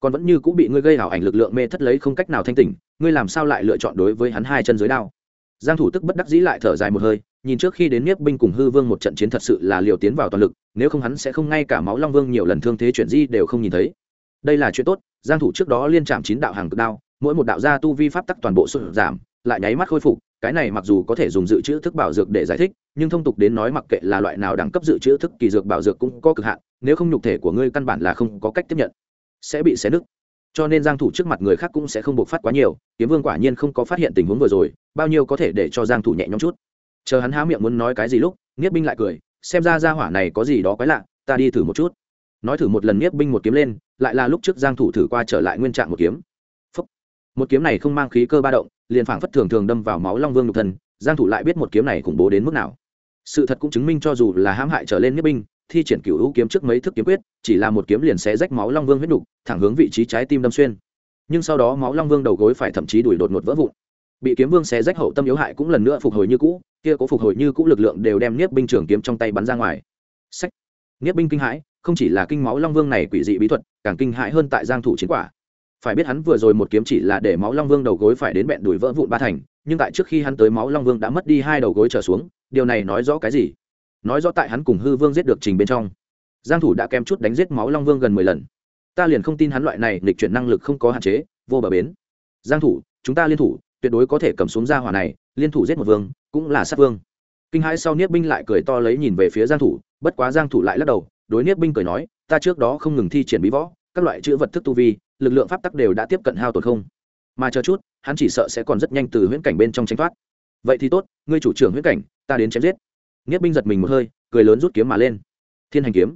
A: còn vẫn như cũng bị ngươi gây hảo ảnh lực lượng mê thất lấy không cách nào thanh tỉnh, ngươi làm sao lại lựa chọn đối với hắn hai chân dưới đao? Giang thủ tức bất đắc dĩ lại thở dài một hơi, nhìn trước khi đến niếp binh cùng hư vương một trận chiến thật sự là liều tiến vào toàn lực, nếu không hắn sẽ không ngay cả máu long vương nhiều lần thương thế chuyển di đều không nhìn thấy. Đây là chuyện tốt, giang thủ trước đó liên chạm chín đạo hàng cực đao, mỗi một đạo gia tu vi pháp tắc toàn bộ sụt giảm, lại nháy mắt khôi phục, cái này mặc dù có thể dùng dự trữ thức bảo dược để giải thích, nhưng thông tục đến nói mặc kệ là loại nào đẳng cấp dự trữ thức kỳ dược bảo dược cũng có cực hạn, nếu không nhục thể của ngươi căn bản là không có cách tiếp nhận sẽ bị xé nứt cho nên giang thủ trước mặt người khác cũng sẽ không bộc phát quá nhiều, kiếm vương quả nhiên không có phát hiện tình huống vừa rồi, bao nhiêu có thể để cho giang thủ nhẹ nhõm chút chờ hắn há miệng muốn nói cái gì lúc nghiếp binh lại cười, xem ra gia hỏa này có gì đó quái lạ, ta đi thử một chút nói thử một lần nghiếp binh một kiếm lên, lại là lúc trước giang thủ thử qua trở lại nguyên trạng một kiếm Phúc. một kiếm này không mang khí cơ ba động, liền phảng phất thường thường đâm vào máu long vương nhục thần. giang thủ lại biết một kiếm này khủng bố đến mức nào sự thật cũng chứng minh cho dù là hãm hại trở lên nghiếp binh thi triển cửu hữu kiếm trước mấy thức kiếm quyết, chỉ là một kiếm liền xé rách máu long vương huyết đục thẳng hướng vị trí trái tim đâm xuyên. Nhưng sau đó máu long vương đầu gối phải thậm chí đuổi đột ngột vỡ vụn. Bị kiếm vương xé rách hậu tâm yếu hại cũng lần nữa phục hồi như cũ, kia có phục hồi như cũ lực lượng đều đem niếp binh trường kiếm trong tay bắn ra ngoài. Sách niếp binh kinh hãi, không chỉ là kinh máu long vương này quỷ dị bí thuật, càng kinh hãi hơn tại giang thủ chiến quả. Phải biết hắn vừa rồi một kiếm chỉ là để máu long vương đầu gối phải đến bẹn đuổi vỡ vụn ba thành, nhưng tại trước khi hắn tới máu long vương đã mất đi hai đầu gối trở xuống, điều này nói rõ cái gì? Nói rõ tại hắn cùng hư vương giết được trình bên trong. Giang thủ đã kém chút đánh giết máu long vương gần 10 lần. Ta liền không tin hắn loại này lịch chuyển năng lực không có hạn chế, vô bờ bến. Giang thủ, chúng ta liên thủ, tuyệt đối có thể cầm xuống gia hỏa này, liên thủ giết một vương, cũng là sát vương. Kinh hãi sau niết binh lại cười to lấy nhìn về phía giang thủ, bất quá giang thủ lại lắc đầu, đối niết binh cười nói, ta trước đó không ngừng thi triển bí võ, các loại chữ vật thức tu vi, lực lượng pháp tắc đều đã tiếp cận hao tổn không. Mà chờ chút, hắn chỉ sợ sẽ còn rất nhanh từ huyễn cảnh bên trong tránh thoát. Vậy thì tốt, ngươi chủ trưởng huyễn cảnh, ta đến chém giết niết binh giật mình một hơi, cười lớn rút kiếm mà lên. Thiên hành kiếm.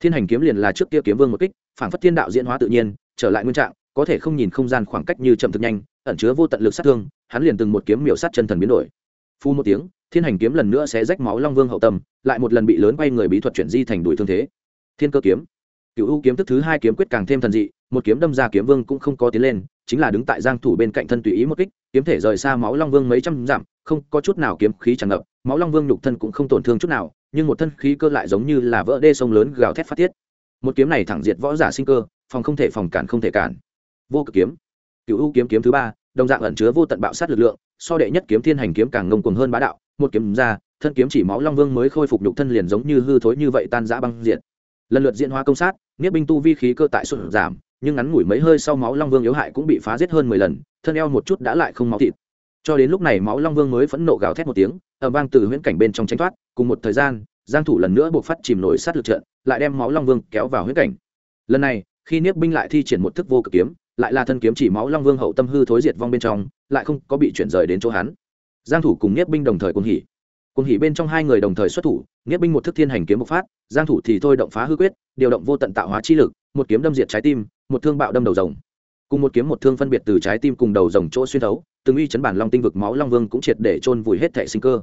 A: Thiên hành kiếm liền là trước kia kiếm vương một kích phản phất thiên đạo diễn hóa tự nhiên, trở lại nguyên trạng, có thể không nhìn không gian khoảng cách như chậm thực nhanh, ẩn chứa vô tận lực sát thương, hắn liền từng một kiếm miểu sát chân thần biến đổi. Phu một tiếng, thiên hành kiếm lần nữa sẽ rách máu long vương hậu tâm, lại một lần bị lớn quay người bí thuật chuyển di thành đuổi thương thế. Thiên cơ kiếm. Cựu ưu kiếm tức thứ hai kiếm quyết càng thêm thần dị một kiếm đâm ra kiếm vương cũng không có tiến lên, chính là đứng tại giang thủ bên cạnh thân tùy ý một kích, kiếm thể rời xa máu long vương mấy trăm dặm, không có chút nào kiếm khí tràn ngập. Máu long vương nhục thân cũng không tổn thương chút nào, nhưng một thân khí cơ lại giống như là vỡ đê sông lớn gào thét phát tiết. Một kiếm này thẳng diệt võ giả sinh cơ, phòng không thể phòng cản không thể cản. Vô cực kiếm. Cựu ưu kiếm kiếm thứ ba, đồng dạng ẩn chứa vô tận bạo sát lực lượng, so đệ nhất kiếm thiên hành kiếm càng ngông cuồng hơn bá đạo. Một kiếm ra, thân kiếm chỉ máu long vương mới khôi phục nhục thân liền giống như hư thối như vậy tan rã băng diện lần lượt diễn hóa công sát, niết binh tu vi khí cơ tại sụt giảm nhưng ngắn ngủi mấy hơi sau máu long vương yếu hại cũng bị phá giết hơn mười lần, thân eo một chút đã lại không máu thịt. Cho đến lúc này máu long vương mới phẫn nộ gào thét một tiếng ở vang từ huyễn cảnh bên trong tranh thoát, cùng một thời gian, giang thủ lần nữa buộc phát chìm nổi sát lực trận, lại đem máu long vương kéo vào huyễn cảnh. Lần này, khi niếp binh lại thi triển một thức vô cực kiếm, lại là thân kiếm chỉ máu long vương hậu tâm hư thối diệt vong bên trong, lại không có bị chuyển rời đến chỗ hắn. Giang thủ cùng niếp binh đồng thời cuồng hỉ. Cuồng hỉ bên trong hai người đồng thời xuất thủ, niếp binh một thức thiên hành kiếm bộc phát, giang thủ thì thôi động phá hư quyết, điều động vô tận tạo hóa chi lực, một kiếm đâm diệt trái tim một thương bạo đâm đầu rồng. Cùng một kiếm một thương phân biệt từ trái tim cùng đầu rồng chỗ xuyên thấu, từng uy chấn bản long tinh vực máu long vương cũng triệt để chôn vùi hết thể sinh cơ.